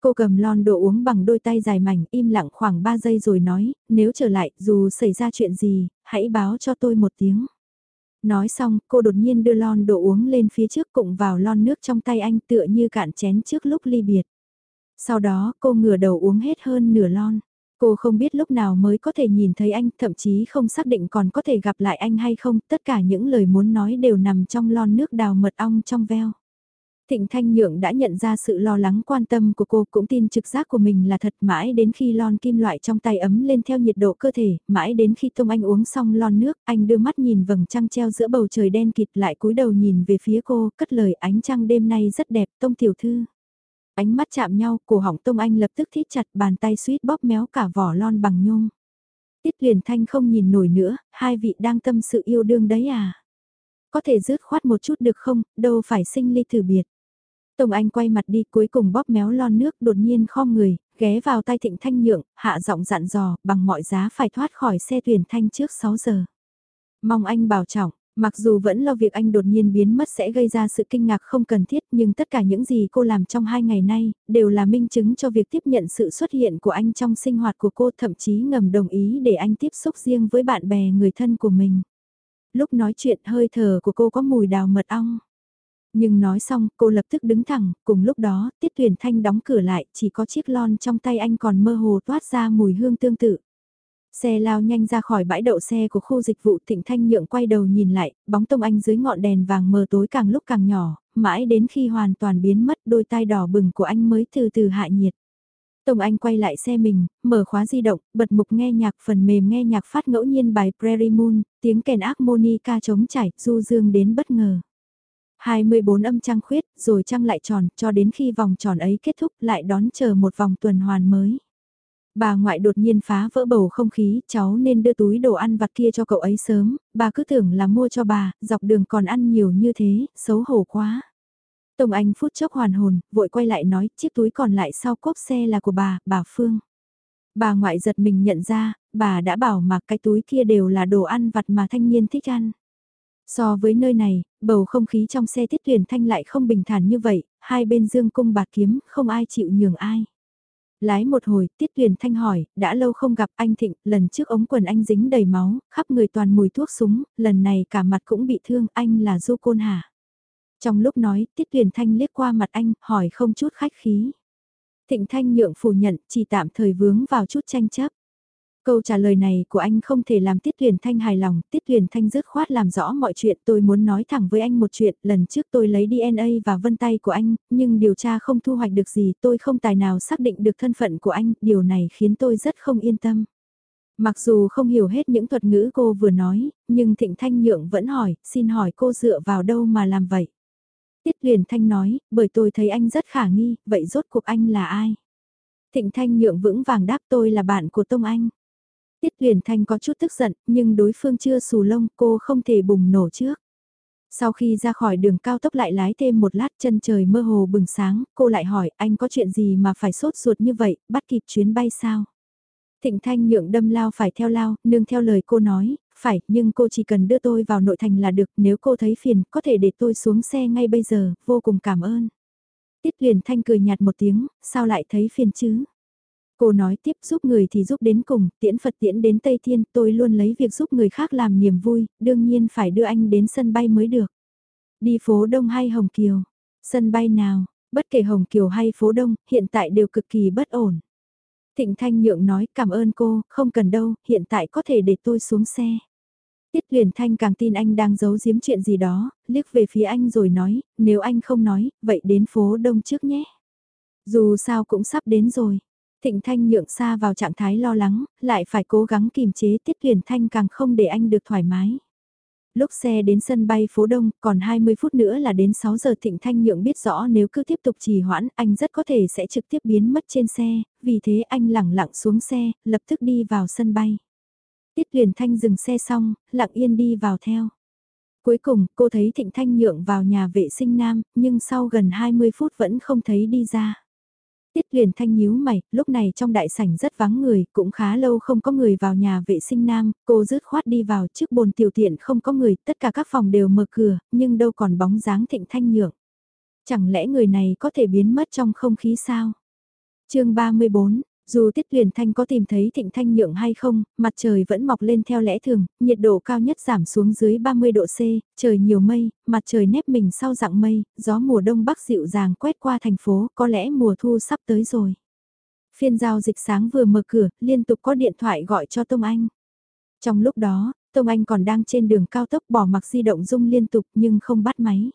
Cô cầm lon đồ uống bằng đôi tay dài mảnh, im lặng khoảng 3 giây rồi nói, nếu trở lại, dù xảy ra chuyện gì, hãy báo cho tôi một tiếng. Nói xong, cô đột nhiên đưa lon đồ uống lên phía trước cụng vào lon nước trong tay anh tựa như cạn chén trước lúc ly biệt. Sau đó, cô ngửa đầu uống hết hơn nửa lon. Cô không biết lúc nào mới có thể nhìn thấy anh, thậm chí không xác định còn có thể gặp lại anh hay không, tất cả những lời muốn nói đều nằm trong lon nước đào mật ong trong veo. Thịnh Thanh Nhượng đã nhận ra sự lo lắng quan tâm của cô cũng tin trực giác của mình là thật mãi đến khi lon kim loại trong tay ấm lên theo nhiệt độ cơ thể, mãi đến khi Tông Anh uống xong lon nước, anh đưa mắt nhìn vầng trăng treo giữa bầu trời đen kịt lại cúi đầu nhìn về phía cô, cất lời ánh trăng đêm nay rất đẹp, Tông Tiểu Thư. Ánh mắt chạm nhau, cổ họng Tông Anh lập tức thít chặt bàn tay suýt bóp méo cả vỏ lon bằng nhôm. Tiết Huyền Thanh không nhìn nổi nữa, hai vị đang tâm sự yêu đương đấy à? Có thể rước khoát một chút được không, đâu phải sinh ly tử biệt. Tông Anh quay mặt đi cuối cùng bóp méo lon nước đột nhiên khom người, ghé vào tay Thịnh Thanh Nhượng, hạ giọng dặn dò, bằng mọi giá phải thoát khỏi xe tuyển thanh trước 6 giờ. Mong anh bảo trọng, mặc dù vẫn lo việc anh đột nhiên biến mất sẽ gây ra sự kinh ngạc không cần thiết nhưng tất cả những gì cô làm trong hai ngày nay đều là minh chứng cho việc tiếp nhận sự xuất hiện của anh trong sinh hoạt của cô thậm chí ngầm đồng ý để anh tiếp xúc riêng với bạn bè người thân của mình. Lúc nói chuyện hơi thở của cô có mùi đào mật ong. Nhưng nói xong, cô lập tức đứng thẳng, cùng lúc đó, Tiết tuyển Thanh đóng cửa lại, chỉ có chiếc lon trong tay anh còn mơ hồ toát ra mùi hương tương tự. Xe lao nhanh ra khỏi bãi đậu xe của khu dịch vụ Thịnh Thanh Nhượng quay đầu nhìn lại, bóng tông anh dưới ngọn đèn vàng mờ tối càng lúc càng nhỏ, mãi đến khi hoàn toàn biến mất đôi tai đỏ bừng của anh mới từ từ hạ nhiệt. Tông Anh quay lại xe mình, mở khóa di động, bật mục nghe nhạc phần mềm nghe nhạc phát ngẫu nhiên bài Prairie Moon, tiếng kèn harmonica trống chảy, du dương đến bất ngờ. 24 âm trăng khuyết, rồi trăng lại tròn, cho đến khi vòng tròn ấy kết thúc lại đón chờ một vòng tuần hoàn mới. Bà ngoại đột nhiên phá vỡ bầu không khí, cháu nên đưa túi đồ ăn vặt kia cho cậu ấy sớm, bà cứ tưởng là mua cho bà, dọc đường còn ăn nhiều như thế, xấu hổ quá. Tông Anh phút chốc hoàn hồn, vội quay lại nói, chiếc túi còn lại sau cốp xe là của bà, bà Phương. Bà ngoại giật mình nhận ra, bà đã bảo mà cái túi kia đều là đồ ăn vặt mà thanh niên thích ăn. So với nơi này, bầu không khí trong xe tiết tuyển thanh lại không bình thản như vậy, hai bên dương cung bạc kiếm, không ai chịu nhường ai. Lái một hồi, Tiết tuyển Thanh hỏi, đã lâu không gặp anh Thịnh, lần trước ống quần anh dính đầy máu, khắp người toàn mùi thuốc súng, lần này cả mặt cũng bị thương, anh là Du Côn hả? Trong lúc nói, Tiết tuyển Thanh liếc qua mặt anh, hỏi không chút khách khí. Thịnh Thanh nhượng phủ nhận, chỉ tạm thời vướng vào chút tranh chấp. Câu trả lời này của anh không thể làm Tiết tuyển Thanh hài lòng, Tiết tuyển Thanh dứt khoát làm rõ mọi chuyện tôi muốn nói thẳng với anh một chuyện, lần trước tôi lấy DNA và vân tay của anh, nhưng điều tra không thu hoạch được gì, tôi không tài nào xác định được thân phận của anh, điều này khiến tôi rất không yên tâm. Mặc dù không hiểu hết những thuật ngữ cô vừa nói, nhưng Thịnh Thanh Nhượng vẫn hỏi, xin hỏi cô dựa vào đâu mà làm vậy? Tiết tuyển Thanh nói, bởi tôi thấy anh rất khả nghi, vậy rốt cuộc anh là ai? Thịnh Thanh Nhượng vững vàng đáp tôi là bạn của Tông Anh. Tiết Huyền Thanh có chút tức giận, nhưng đối phương chưa xù lông, cô không thể bùng nổ trước. Sau khi ra khỏi đường cao tốc lại lái thêm một lát chân trời mơ hồ bừng sáng, cô lại hỏi anh có chuyện gì mà phải sốt ruột như vậy, bắt kịp chuyến bay sao? Thịnh Thanh nhượng đâm lao phải theo lao, nương theo lời cô nói, phải, nhưng cô chỉ cần đưa tôi vào nội thành là được, nếu cô thấy phiền, có thể để tôi xuống xe ngay bây giờ, vô cùng cảm ơn. Tiết Huyền Thanh cười nhạt một tiếng, sao lại thấy phiền chứ? Cô nói tiếp giúp người thì giúp đến cùng, tiễn Phật tiễn đến Tây Thiên, tôi luôn lấy việc giúp người khác làm niềm vui, đương nhiên phải đưa anh đến sân bay mới được. Đi phố Đông hay Hồng Kiều? Sân bay nào? Bất kể Hồng Kiều hay phố Đông, hiện tại đều cực kỳ bất ổn. Thịnh Thanh Nhượng nói cảm ơn cô, không cần đâu, hiện tại có thể để tôi xuống xe. Tiết Huyền Thanh càng tin anh đang giấu giếm chuyện gì đó, liếc về phía anh rồi nói, nếu anh không nói, vậy đến phố Đông trước nhé. Dù sao cũng sắp đến rồi. Thịnh Thanh nhượng xa vào trạng thái lo lắng, lại phải cố gắng kiềm chế Tiết Huyền Thanh càng không để anh được thoải mái. Lúc xe đến sân bay phố Đông, còn 20 phút nữa là đến 6 giờ Thịnh Thanh Nhượng biết rõ nếu cứ tiếp tục trì hoãn, anh rất có thể sẽ trực tiếp biến mất trên xe, vì thế anh lẳng lặng xuống xe, lập tức đi vào sân bay. Tiết Huyền Thanh dừng xe xong, lặng yên đi vào theo. Cuối cùng, cô thấy Thịnh Thanh Nhượng vào nhà vệ sinh nam, nhưng sau gần 20 phút vẫn không thấy đi ra. Tiết Huyền Thanh nhíu mày, lúc này trong đại sảnh rất vắng người, cũng khá lâu không có người vào nhà vệ sinh nam, cô rứt khoát đi vào trước bồn tiểu tiện không có người, tất cả các phòng đều mở cửa, nhưng đâu còn bóng dáng Thịnh Thanh Nhượng. Chẳng lẽ người này có thể biến mất trong không khí sao? chương 34, dù Tiết Tuyền Thanh có tìm thấy Thịnh Thanh Nhượng hay không, mặt trời vẫn mọc lên theo lẽ thường, nhiệt độ cao nhất giảm xuống dưới 30 độ C, trời nhiều mây, mặt trời nếp mình sau dạng mây, gió mùa đông bắc dịu dàng quét qua thành phố, có lẽ mùa thu sắp tới rồi. Phiên giao dịch sáng vừa mở cửa, liên tục có điện thoại gọi cho Tông Anh. Trong lúc đó, Tông Anh còn đang trên đường cao tốc bỏ mặc di động rung liên tục nhưng không bắt máy.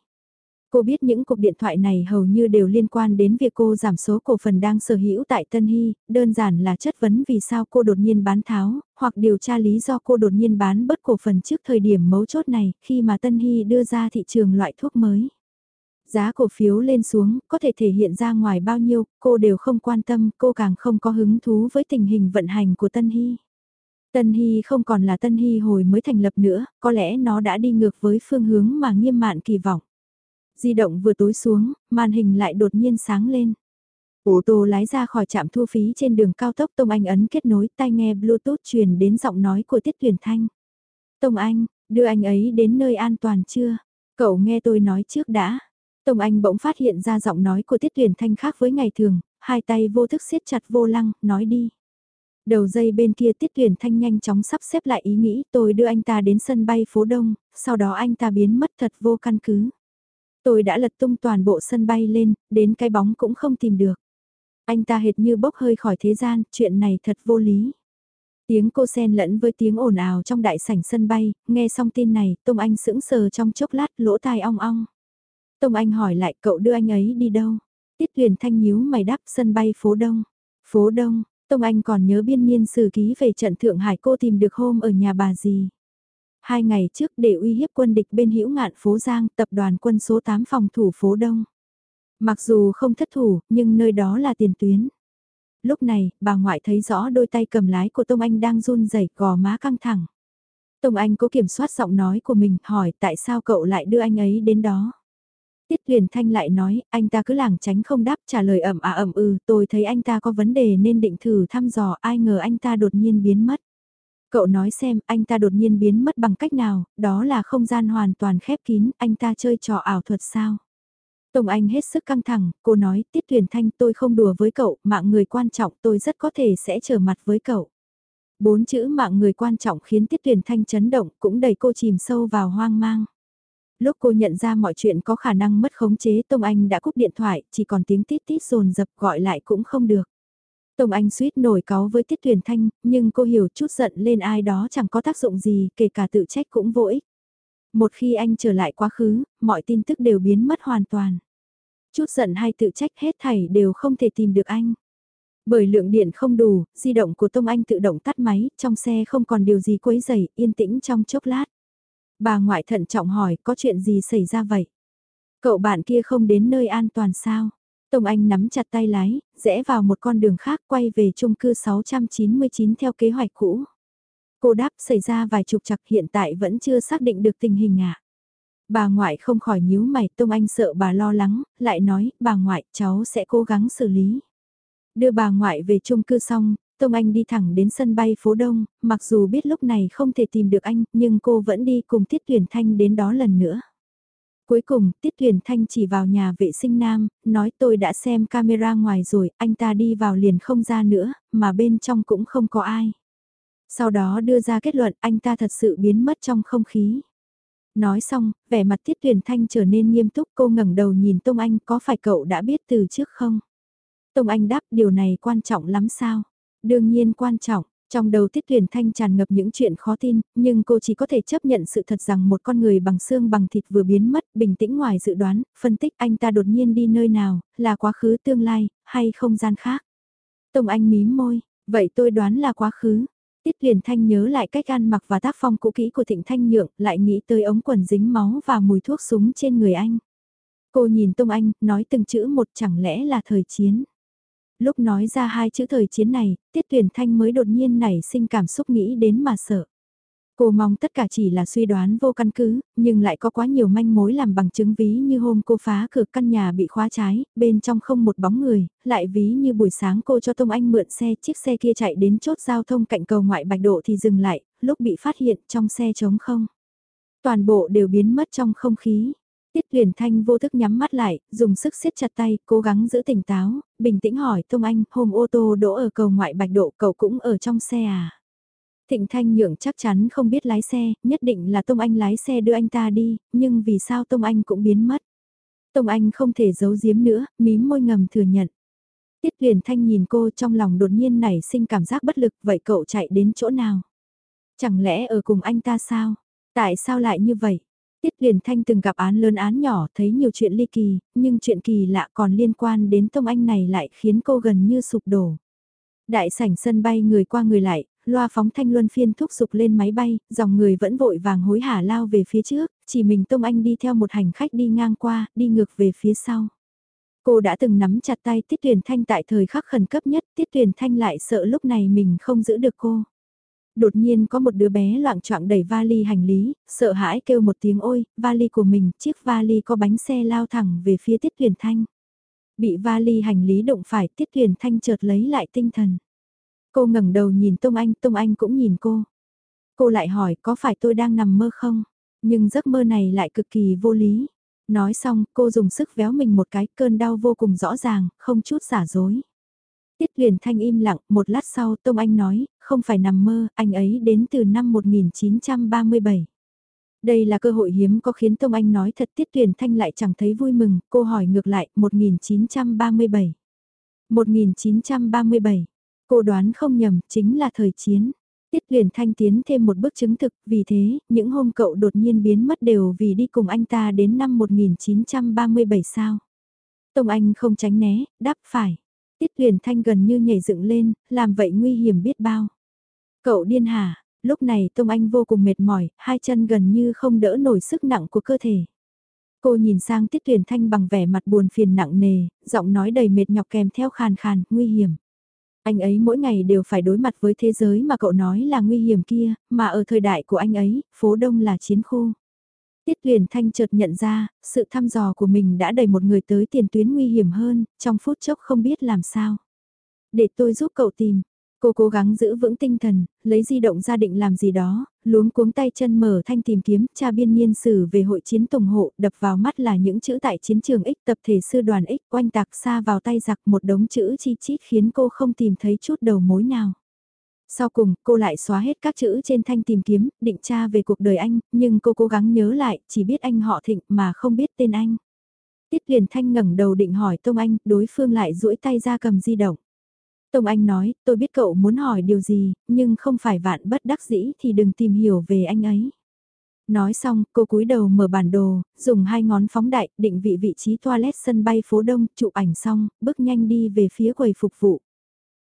Cô biết những cuộc điện thoại này hầu như đều liên quan đến việc cô giảm số cổ phần đang sở hữu tại Tân Hy, đơn giản là chất vấn vì sao cô đột nhiên bán tháo, hoặc điều tra lý do cô đột nhiên bán bớt cổ phần trước thời điểm mấu chốt này khi mà Tân Hy đưa ra thị trường loại thuốc mới. Giá cổ phiếu lên xuống, có thể thể hiện ra ngoài bao nhiêu, cô đều không quan tâm, cô càng không có hứng thú với tình hình vận hành của Tân Hy. Tân Hy không còn là Tân Hy hồi mới thành lập nữa, có lẽ nó đã đi ngược với phương hướng mà nghiêm mạn kỳ vọng. Di động vừa tối xuống, màn hình lại đột nhiên sáng lên. Ô tô lái ra khỏi trạm thu phí trên đường cao tốc Tông Anh ấn kết nối tai nghe Bluetooth truyền đến giọng nói của Tiết Tuyển Thanh. Tông Anh, đưa anh ấy đến nơi an toàn chưa? Cậu nghe tôi nói trước đã. Tông Anh bỗng phát hiện ra giọng nói của Tiết Tuyển Thanh khác với ngày thường, hai tay vô thức siết chặt vô lăng, nói đi. Đầu dây bên kia Tiết Tuyển Thanh nhanh chóng sắp xếp lại ý nghĩ tôi đưa anh ta đến sân bay phố Đông, sau đó anh ta biến mất thật vô căn cứ. Tôi đã lật tung toàn bộ sân bay lên, đến cái bóng cũng không tìm được. Anh ta hệt như bốc hơi khỏi thế gian, chuyện này thật vô lý. Tiếng cô sen lẫn với tiếng ồn ào trong đại sảnh sân bay, nghe xong tin này, Tông Anh sững sờ trong chốc lát lỗ tai ong ong. Tông Anh hỏi lại cậu đưa anh ấy đi đâu? Tiết Huyền Thanh nhíu mày đáp sân bay phố Đông. Phố Đông, Tông Anh còn nhớ biên niên sử ký về trận Thượng Hải cô tìm được hôm ở nhà bà gì. Hai ngày trước để uy hiếp quân địch bên hữu ngạn phố Giang tập đoàn quân số 8 phòng thủ phố Đông. Mặc dù không thất thủ, nhưng nơi đó là tiền tuyến. Lúc này, bà ngoại thấy rõ đôi tay cầm lái của Tông Anh đang run rẩy gò má căng thẳng. Tông Anh cố kiểm soát giọng nói của mình, hỏi tại sao cậu lại đưa anh ấy đến đó. Tiết Huyền Thanh lại nói, anh ta cứ lảng tránh không đáp trả lời ẩm à ẩm ừ, tôi thấy anh ta có vấn đề nên định thử thăm dò ai ngờ anh ta đột nhiên biến mất. Cậu nói xem anh ta đột nhiên biến mất bằng cách nào, đó là không gian hoàn toàn khép kín, anh ta chơi trò ảo thuật sao? Tông Anh hết sức căng thẳng, cô nói, Tiết tuyển Thanh tôi không đùa với cậu, mạng người quan trọng tôi rất có thể sẽ trở mặt với cậu. Bốn chữ mạng người quan trọng khiến Tiết tuyển Thanh chấn động, cũng đẩy cô chìm sâu vào hoang mang. Lúc cô nhận ra mọi chuyện có khả năng mất khống chế Tông Anh đã cúp điện thoại, chỉ còn tiếng tít tít rồn dập gọi lại cũng không được. Tông Anh suýt nổi cáu với Tiết Tuyền Thanh, nhưng cô hiểu chút giận lên ai đó chẳng có tác dụng gì, kể cả tự trách cũng vô ích. Một khi anh trở lại quá khứ, mọi tin tức đều biến mất hoàn toàn. Chút giận hay tự trách hết thảy đều không thể tìm được anh. Bởi lượng điện không đủ, di động của Tông Anh tự động tắt máy, trong xe không còn điều gì quấy rầy, yên tĩnh trong chốc lát. Bà ngoại thận trọng hỏi có chuyện gì xảy ra vậy? Cậu bạn kia không đến nơi an toàn sao? Tông Anh nắm chặt tay lái, rẽ vào một con đường khác quay về chung cư 699 theo kế hoạch cũ. Cô đáp xảy ra vài chục chặt hiện tại vẫn chưa xác định được tình hình ạ. À? Bà ngoại không khỏi nhíu mày, Tông Anh sợ bà lo lắng, lại nói, bà ngoại, cháu sẽ cố gắng xử lý. Đưa bà ngoại về chung cư xong, Tông Anh đi thẳng đến sân bay phố Đông, mặc dù biết lúc này không thể tìm được anh, nhưng cô vẫn đi cùng Tiết Tuyển Thanh đến đó lần nữa. Cuối cùng, Tiết Thuyền Thanh chỉ vào nhà vệ sinh nam, nói tôi đã xem camera ngoài rồi, anh ta đi vào liền không ra nữa, mà bên trong cũng không có ai. Sau đó đưa ra kết luận anh ta thật sự biến mất trong không khí. Nói xong, vẻ mặt Tiết Thuyền Thanh trở nên nghiêm túc cô ngẩng đầu nhìn Tông Anh có phải cậu đã biết từ trước không? Tông Anh đáp điều này quan trọng lắm sao? Đương nhiên quan trọng, trong đầu Tiết Tuyển Thanh tràn ngập những chuyện khó tin, nhưng cô chỉ có thể chấp nhận sự thật rằng một con người bằng xương bằng thịt vừa biến mất, bình tĩnh ngoài dự đoán, phân tích anh ta đột nhiên đi nơi nào, là quá khứ tương lai, hay không gian khác. Tông Anh mím môi, vậy tôi đoán là quá khứ. Tiết Tuyển Thanh nhớ lại cách ăn mặc và tác phong cũ kỹ của Thịnh Thanh Nhượng, lại nghĩ tới ống quần dính máu và mùi thuốc súng trên người anh. Cô nhìn Tông Anh, nói từng chữ một chẳng lẽ là thời chiến. Lúc nói ra hai chữ thời chiến này, Tiết Tuyền Thanh mới đột nhiên nảy sinh cảm xúc nghĩ đến mà sợ. Cô mong tất cả chỉ là suy đoán vô căn cứ, nhưng lại có quá nhiều manh mối làm bằng chứng ví như hôm cô phá cửa căn nhà bị khóa trái, bên trong không một bóng người, lại ví như buổi sáng cô cho Tông Anh mượn xe, chiếc xe kia chạy đến chốt giao thông cạnh cầu ngoại bạch độ thì dừng lại, lúc bị phát hiện trong xe trống không. Toàn bộ đều biến mất trong không khí. Tiết Huyền Thanh vô thức nhắm mắt lại, dùng sức siết chặt tay, cố gắng giữ tỉnh táo, bình tĩnh hỏi Tông Anh, hôm ô tô đỗ ở cầu ngoại bạch độ cậu cũng ở trong xe à? Thịnh Thanh nhượng chắc chắn không biết lái xe, nhất định là Tông Anh lái xe đưa anh ta đi, nhưng vì sao Tông Anh cũng biến mất? Tông Anh không thể giấu giếm nữa, mím môi ngầm thừa nhận. Tiết Huyền Thanh nhìn cô trong lòng đột nhiên nảy sinh cảm giác bất lực, vậy cậu chạy đến chỗ nào? Chẳng lẽ ở cùng anh ta sao? Tại sao lại như vậy? Tiết Huyền Thanh từng gặp án lớn án nhỏ thấy nhiều chuyện ly kỳ, nhưng chuyện kỳ lạ còn liên quan đến Tông Anh này lại khiến cô gần như sụp đổ. Đại sảnh sân bay người qua người lại, loa phóng thanh luân phiên thúc sụp lên máy bay, dòng người vẫn vội vàng hối hả lao về phía trước, chỉ mình Tông Anh đi theo một hành khách đi ngang qua, đi ngược về phía sau. Cô đã từng nắm chặt tay Tiết Tuyền Thanh tại thời khắc khẩn cấp nhất, Tiết Tuyền Thanh lại sợ lúc này mình không giữ được cô đột nhiên có một đứa bé loạn choạng đẩy vali hành lý, sợ hãi kêu một tiếng ôi, vali của mình, chiếc vali có bánh xe lao thẳng về phía Tiết Huyền Thanh. Bị vali hành lý động phải Tiết Huyền Thanh chợt lấy lại tinh thần. Cô ngẩng đầu nhìn Tông Anh, Tông Anh cũng nhìn cô. Cô lại hỏi có phải tôi đang nằm mơ không? Nhưng giấc mơ này lại cực kỳ vô lý. Nói xong, cô dùng sức véo mình một cái, cơn đau vô cùng rõ ràng, không chút giả dối. Tiết Huyền Thanh im lặng, một lát sau Tông Anh nói, không phải nằm mơ, anh ấy đến từ năm 1937. Đây là cơ hội hiếm có khiến Tông Anh nói thật Tiết Tuyển Thanh lại chẳng thấy vui mừng, cô hỏi ngược lại, 1937. 1937, cô đoán không nhầm, chính là thời chiến. Tiết Tuyển Thanh tiến thêm một bước chứng thực, vì thế, những hôm cậu đột nhiên biến mất đều vì đi cùng anh ta đến năm 1937 sao. Tông Anh không tránh né, đáp phải. Tiết Tuyển Thanh gần như nhảy dựng lên, làm vậy nguy hiểm biết bao. Cậu điên hả? Lúc này Tông Anh vô cùng mệt mỏi, hai chân gần như không đỡ nổi sức nặng của cơ thể. Cô nhìn sang Tiết tuyển Thanh bằng vẻ mặt buồn phiền nặng nề, giọng nói đầy mệt nhọc kèm theo khàn khàn, nguy hiểm. Anh ấy mỗi ngày đều phải đối mặt với thế giới mà cậu nói là nguy hiểm kia, mà ở thời đại của anh ấy, phố đông là chiến khu. Tiết tuyển Thanh chợt nhận ra, sự thăm dò của mình đã đẩy một người tới tiền tuyến nguy hiểm hơn, trong phút chốc không biết làm sao. Để tôi giúp cậu tìm. Cô cố gắng giữ vững tinh thần, lấy di động ra định làm gì đó, luống cuống tay chân mở thanh tìm kiếm, tra biên niên sử về hội chiến tổng hộ, đập vào mắt là những chữ tại chiến trường X tập thể sư đoàn X oanh tạc xa vào tay giặc một đống chữ chi chít khiến cô không tìm thấy chút đầu mối nào. Sau cùng, cô lại xóa hết các chữ trên thanh tìm kiếm, định tra về cuộc đời anh, nhưng cô cố gắng nhớ lại, chỉ biết anh họ thịnh mà không biết tên anh. Tiết liền thanh ngẩng đầu định hỏi Tông Anh, đối phương lại duỗi tay ra cầm di động. Tông Anh nói, tôi biết cậu muốn hỏi điều gì, nhưng không phải vạn bất đắc dĩ thì đừng tìm hiểu về anh ấy. Nói xong, cô cúi đầu mở bản đồ, dùng hai ngón phóng đại, định vị vị trí toilet sân bay phố Đông, chụp ảnh xong, bước nhanh đi về phía quầy phục vụ.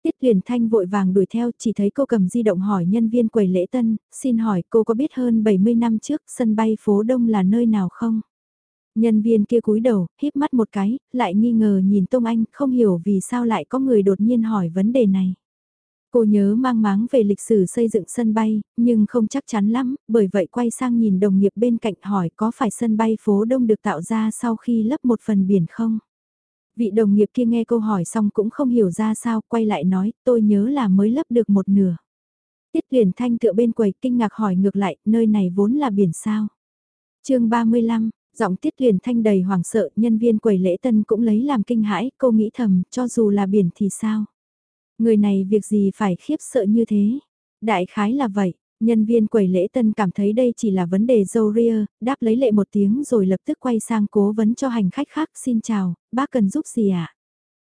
Tiết Huyền Thanh vội vàng đuổi theo, chỉ thấy cô cầm di động hỏi nhân viên quầy lễ tân, xin hỏi cô có biết hơn 70 năm trước sân bay phố Đông là nơi nào không? Nhân viên kia cúi đầu, híp mắt một cái, lại nghi ngờ nhìn Tông Anh, không hiểu vì sao lại có người đột nhiên hỏi vấn đề này. Cô nhớ mang máng về lịch sử xây dựng sân bay, nhưng không chắc chắn lắm, bởi vậy quay sang nhìn đồng nghiệp bên cạnh hỏi có phải sân bay phố Đông được tạo ra sau khi lấp một phần biển không? Vị đồng nghiệp kia nghe câu hỏi xong cũng không hiểu ra sao, quay lại nói, tôi nhớ là mới lấp được một nửa. Tiết tuyển Thanh tựa bên quầy kinh ngạc hỏi ngược lại, nơi này vốn là biển sao? chương 35, giọng Tiết tuyển Thanh đầy hoảng sợ, nhân viên quầy lễ tân cũng lấy làm kinh hãi, cô nghĩ thầm, cho dù là biển thì sao? Người này việc gì phải khiếp sợ như thế? Đại khái là vậy, Nhân viên quầy lễ tân cảm thấy đây chỉ là vấn đề dâu ria, đáp lấy lệ một tiếng rồi lập tức quay sang cố vấn cho hành khách khác xin chào, bác cần giúp gì ạ? À?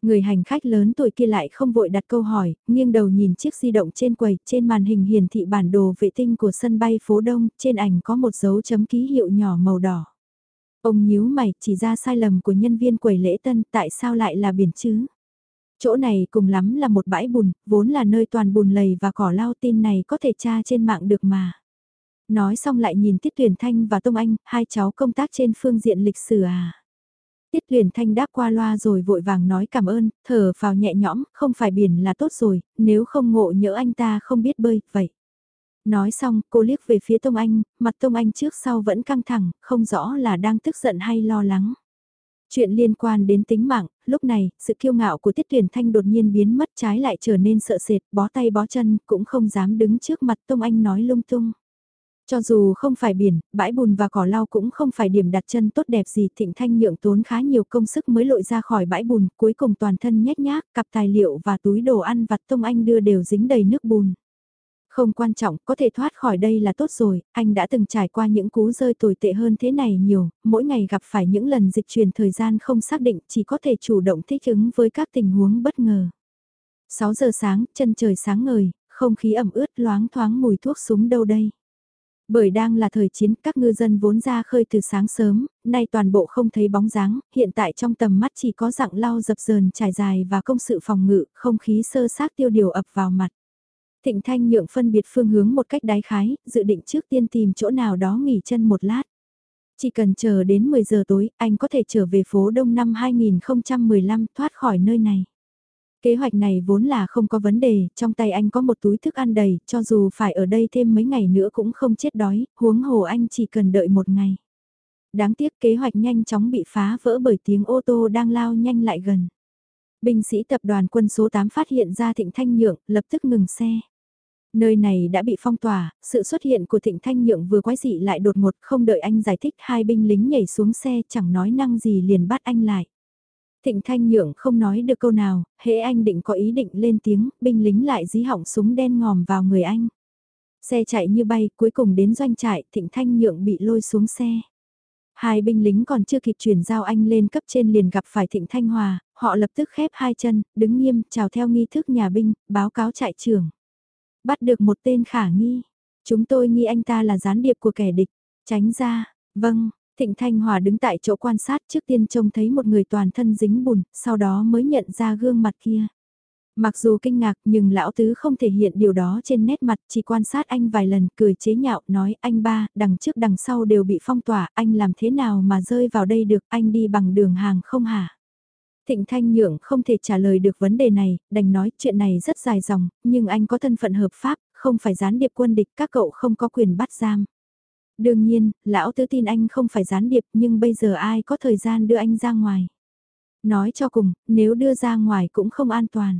Người hành khách lớn tuổi kia lại không vội đặt câu hỏi, nghiêng đầu nhìn chiếc di động trên quầy, trên màn hình hiển thị bản đồ vệ tinh của sân bay phố Đông, trên ảnh có một dấu chấm ký hiệu nhỏ màu đỏ. Ông nhíu mày chỉ ra sai lầm của nhân viên quầy lễ tân tại sao lại là biển chứ? Chỗ này cùng lắm là một bãi bùn, vốn là nơi toàn bùn lầy và cỏ lau tin này có thể tra trên mạng được mà. Nói xong lại nhìn Tiết Tuyển Thanh và Tông Anh, hai cháu công tác trên phương diện lịch sử à. Tiết Tuyển Thanh đáp qua loa rồi vội vàng nói cảm ơn, thở vào nhẹ nhõm, không phải biển là tốt rồi, nếu không ngộ nhỡ anh ta không biết bơi, vậy. Nói xong, cô liếc về phía Tông Anh, mặt Tông Anh trước sau vẫn căng thẳng, không rõ là đang tức giận hay lo lắng. Chuyện liên quan đến tính mạng, lúc này, sự kiêu ngạo của Tiết Tuyển Thanh đột nhiên biến mất trái lại trở nên sợ sệt, bó tay bó chân, cũng không dám đứng trước mặt Tông Anh nói lung tung. Cho dù không phải biển, bãi bùn và cỏ lau cũng không phải điểm đặt chân tốt đẹp gì Thịnh Thanh nhượng tốn khá nhiều công sức mới lội ra khỏi bãi bùn, cuối cùng toàn thân nhét nhác, cặp tài liệu và túi đồ ăn vặt Tông Anh đưa đều dính đầy nước bùn. Không quan trọng, có thể thoát khỏi đây là tốt rồi, anh đã từng trải qua những cú rơi tồi tệ hơn thế này nhiều, mỗi ngày gặp phải những lần dịch chuyển thời gian không xác định chỉ có thể chủ động thích ứng với các tình huống bất ngờ. 6 giờ sáng, chân trời sáng ngời, không khí ẩm ướt loáng thoáng mùi thuốc súng đâu đây. Bởi đang là thời chiến, các ngư dân vốn ra khơi từ sáng sớm, nay toàn bộ không thấy bóng dáng, hiện tại trong tầm mắt chỉ có dạng lau dập dờn trải dài và công sự phòng ngự, không khí sơ sát tiêu điều ập vào mặt. Thịnh Thanh nhượng phân biệt phương hướng một cách đái khái, dự định trước tiên tìm chỗ nào đó nghỉ chân một lát. Chỉ cần chờ đến 10 giờ tối, anh có thể trở về phố Đông năm 2015 thoát khỏi nơi này. Kế hoạch này vốn là không có vấn đề, trong tay anh có một túi thức ăn đầy, cho dù phải ở đây thêm mấy ngày nữa cũng không chết đói, huống hồ anh chỉ cần đợi một ngày. Đáng tiếc kế hoạch nhanh chóng bị phá vỡ bởi tiếng ô tô đang lao nhanh lại gần. Binh sĩ tập đoàn quân số 8 phát hiện ra Thịnh Thanh Nhượng, lập tức ngừng xe. Nơi này đã bị phong tỏa, sự xuất hiện của Thịnh Thanh Nhượng vừa quái dị lại đột ngột không đợi anh giải thích hai binh lính nhảy xuống xe chẳng nói năng gì liền bắt anh lại. Thịnh Thanh Nhượng không nói được câu nào, hễ anh định có ý định lên tiếng, binh lính lại dí hỏng súng đen ngòm vào người anh. Xe chạy như bay, cuối cùng đến doanh trại, Thịnh Thanh Nhượng bị lôi xuống xe. Hai binh lính còn chưa kịp chuyển giao anh lên cấp trên liền gặp phải Thịnh Thanh Hòa, họ lập tức khép hai chân, đứng nghiêm, chào theo nghi thức nhà binh, báo cáo trại trưởng. Bắt được một tên khả nghi. Chúng tôi nghi anh ta là gián điệp của kẻ địch. Tránh ra, vâng, Thịnh Thanh Hòa đứng tại chỗ quan sát trước tiên trông thấy một người toàn thân dính bùn, sau đó mới nhận ra gương mặt kia. Mặc dù kinh ngạc nhưng lão tứ không thể hiện điều đó trên nét mặt, chỉ quan sát anh vài lần cười chế nhạo nói anh ba, đằng trước đằng sau đều bị phong tỏa, anh làm thế nào mà rơi vào đây được, anh đi bằng đường hàng không hả? Thịnh Thanh Nhượng không thể trả lời được vấn đề này, đành nói chuyện này rất dài dòng, nhưng anh có thân phận hợp pháp, không phải gián điệp quân địch, các cậu không có quyền bắt giam. Đương nhiên, lão tứ tin anh không phải gián điệp nhưng bây giờ ai có thời gian đưa anh ra ngoài. Nói cho cùng, nếu đưa ra ngoài cũng không an toàn.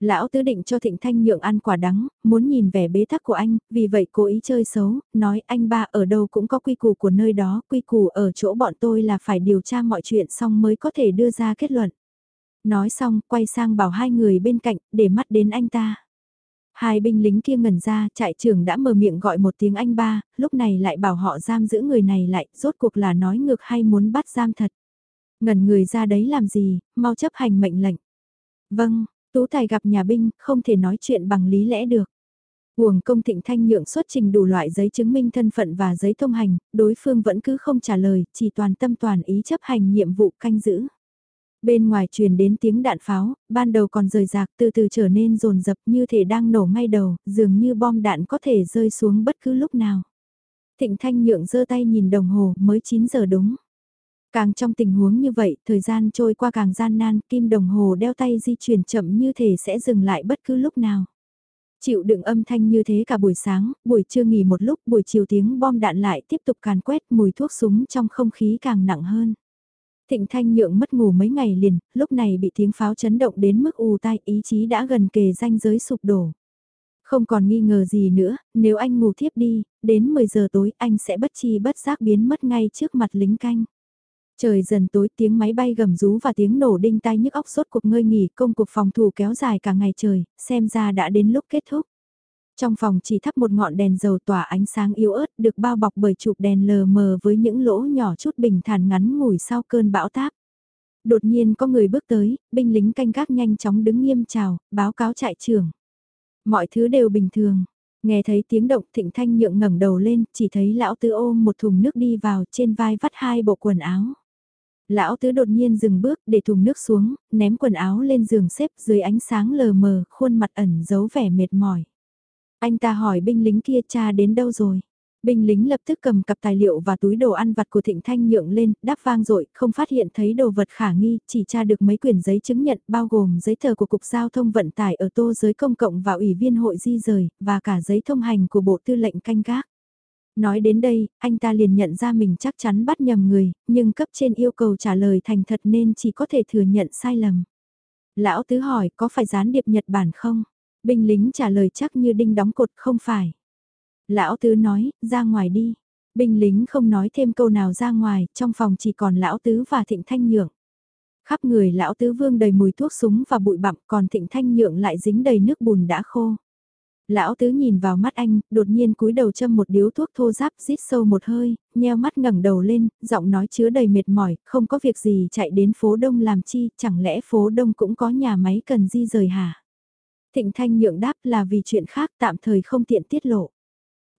Lão tứ định cho Thịnh Thanh nhượng ăn quả đắng, muốn nhìn vẻ bế tắc của anh, vì vậy cố ý chơi xấu, nói anh ba ở đâu cũng có quy củ của nơi đó, quy củ ở chỗ bọn tôi là phải điều tra mọi chuyện xong mới có thể đưa ra kết luận. Nói xong, quay sang bảo hai người bên cạnh, để mắt đến anh ta. Hai binh lính kia ngẩn ra, trại trưởng đã mở miệng gọi một tiếng anh ba, lúc này lại bảo họ giam giữ người này lại, rốt cuộc là nói ngược hay muốn bắt giam thật. Ngẩn người ra đấy làm gì, mau chấp hành mệnh lệnh. Vâng, Tú Tài gặp nhà binh, không thể nói chuyện bằng lý lẽ được. Huồng công thịnh thanh nhượng xuất trình đủ loại giấy chứng minh thân phận và giấy thông hành, đối phương vẫn cứ không trả lời, chỉ toàn tâm toàn ý chấp hành nhiệm vụ canh giữ. Bên ngoài truyền đến tiếng đạn pháo, ban đầu còn rời rạc từ từ trở nên rồn rập như thể đang nổ ngay đầu, dường như bom đạn có thể rơi xuống bất cứ lúc nào. Thịnh Thanh Nhượng giơ tay nhìn đồng hồ mới 9 giờ đúng. Càng trong tình huống như vậy, thời gian trôi qua càng gian nan, kim đồng hồ đeo tay di chuyển chậm như thể sẽ dừng lại bất cứ lúc nào. Chịu đựng âm thanh như thế cả buổi sáng, buổi trưa nghỉ một lúc, buổi chiều tiếng bom đạn lại tiếp tục càn quét mùi thuốc súng trong không khí càng nặng hơn. Thịnh Thanh Nhượng mất ngủ mấy ngày liền, lúc này bị tiếng pháo chấn động đến mức ù tai ý chí đã gần kề ranh giới sụp đổ. Không còn nghi ngờ gì nữa, nếu anh ngủ thiếp đi, đến 10 giờ tối anh sẽ bất chi bất giác biến mất ngay trước mặt lính canh. Trời dần tối tiếng máy bay gầm rú và tiếng nổ đinh tai nhức óc suốt cuộc ngơi nghỉ công cuộc phòng thủ kéo dài cả ngày trời, xem ra đã đến lúc kết thúc. Trong phòng chỉ thắp một ngọn đèn dầu tỏa ánh sáng yếu ớt được bao bọc bởi chụp đèn lờ mờ với những lỗ nhỏ chút bình thản ngắn ngủi sau cơn bão táp. Đột nhiên có người bước tới, binh lính canh gác nhanh chóng đứng nghiêm chào, báo cáo trại trưởng. Mọi thứ đều bình thường. Nghe thấy tiếng động thịnh thanh nhượng ngẩng đầu lên, chỉ thấy lão tư ôm một thùng nước đi vào trên vai vắt hai bộ quần áo. Lão tứ đột nhiên dừng bước để thùng nước xuống, ném quần áo lên giường xếp dưới ánh sáng lờ mờ, khuôn mặt ẩn giấu vẻ mệt mỏi. Anh ta hỏi binh lính kia cha đến đâu rồi? Binh lính lập tức cầm cặp tài liệu và túi đồ ăn vặt của Thịnh Thanh nhượng lên, đáp vang dội không phát hiện thấy đồ vật khả nghi, chỉ tra được mấy quyển giấy chứng nhận bao gồm giấy tờ của Cục Giao thông Vận tải ở tô giới công cộng và Ủy viên hội di rời, và cả giấy thông hành của Bộ Tư lệnh canh gác. Nói đến đây, anh ta liền nhận ra mình chắc chắn bắt nhầm người, nhưng cấp trên yêu cầu trả lời thành thật nên chỉ có thể thừa nhận sai lầm. Lão Tứ hỏi có phải gián điệp Nhật Bản không? Binh lính trả lời chắc như đinh đóng cột không phải. Lão Tứ nói, ra ngoài đi. Binh lính không nói thêm câu nào ra ngoài, trong phòng chỉ còn Lão Tứ và Thịnh Thanh Nhượng. Khắp người Lão Tứ vương đầy mùi thuốc súng và bụi bặm còn Thịnh Thanh Nhượng lại dính đầy nước bùn đã khô. Lão tứ nhìn vào mắt anh, đột nhiên cúi đầu châm một điếu thuốc thô giáp rít sâu một hơi, nheo mắt ngẩng đầu lên, giọng nói chứa đầy mệt mỏi, không có việc gì chạy đến phố đông làm chi, chẳng lẽ phố đông cũng có nhà máy cần di rời hả? Thịnh Thanh nhượng đáp là vì chuyện khác tạm thời không tiện tiết lộ.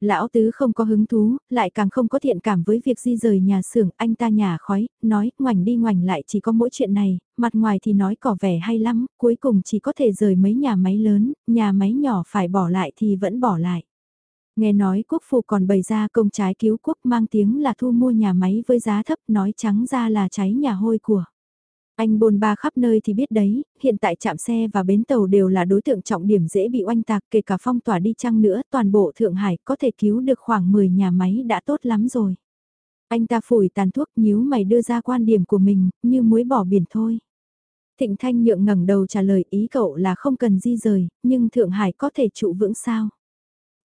Lão tứ không có hứng thú, lại càng không có thiện cảm với việc di rời nhà xưởng, anh ta nhà khói, nói, ngoảnh đi ngoảnh lại chỉ có mỗi chuyện này, mặt ngoài thì nói cỏ vẻ hay lắm, cuối cùng chỉ có thể rời mấy nhà máy lớn, nhà máy nhỏ phải bỏ lại thì vẫn bỏ lại. Nghe nói quốc phụ còn bày ra công trái cứu quốc mang tiếng là thu mua nhà máy với giá thấp nói trắng ra là cháy nhà hôi của. Anh bôn ba khắp nơi thì biết đấy, hiện tại trạm xe và bến tàu đều là đối tượng trọng điểm dễ bị oanh tạc kể cả phong tỏa đi chăng nữa toàn bộ Thượng Hải có thể cứu được khoảng 10 nhà máy đã tốt lắm rồi. Anh ta phủi tàn thuốc nhíu mày đưa ra quan điểm của mình, như muối bỏ biển thôi. Thịnh Thanh nhượng ngẩng đầu trả lời ý cậu là không cần di rời, nhưng Thượng Hải có thể trụ vững sao?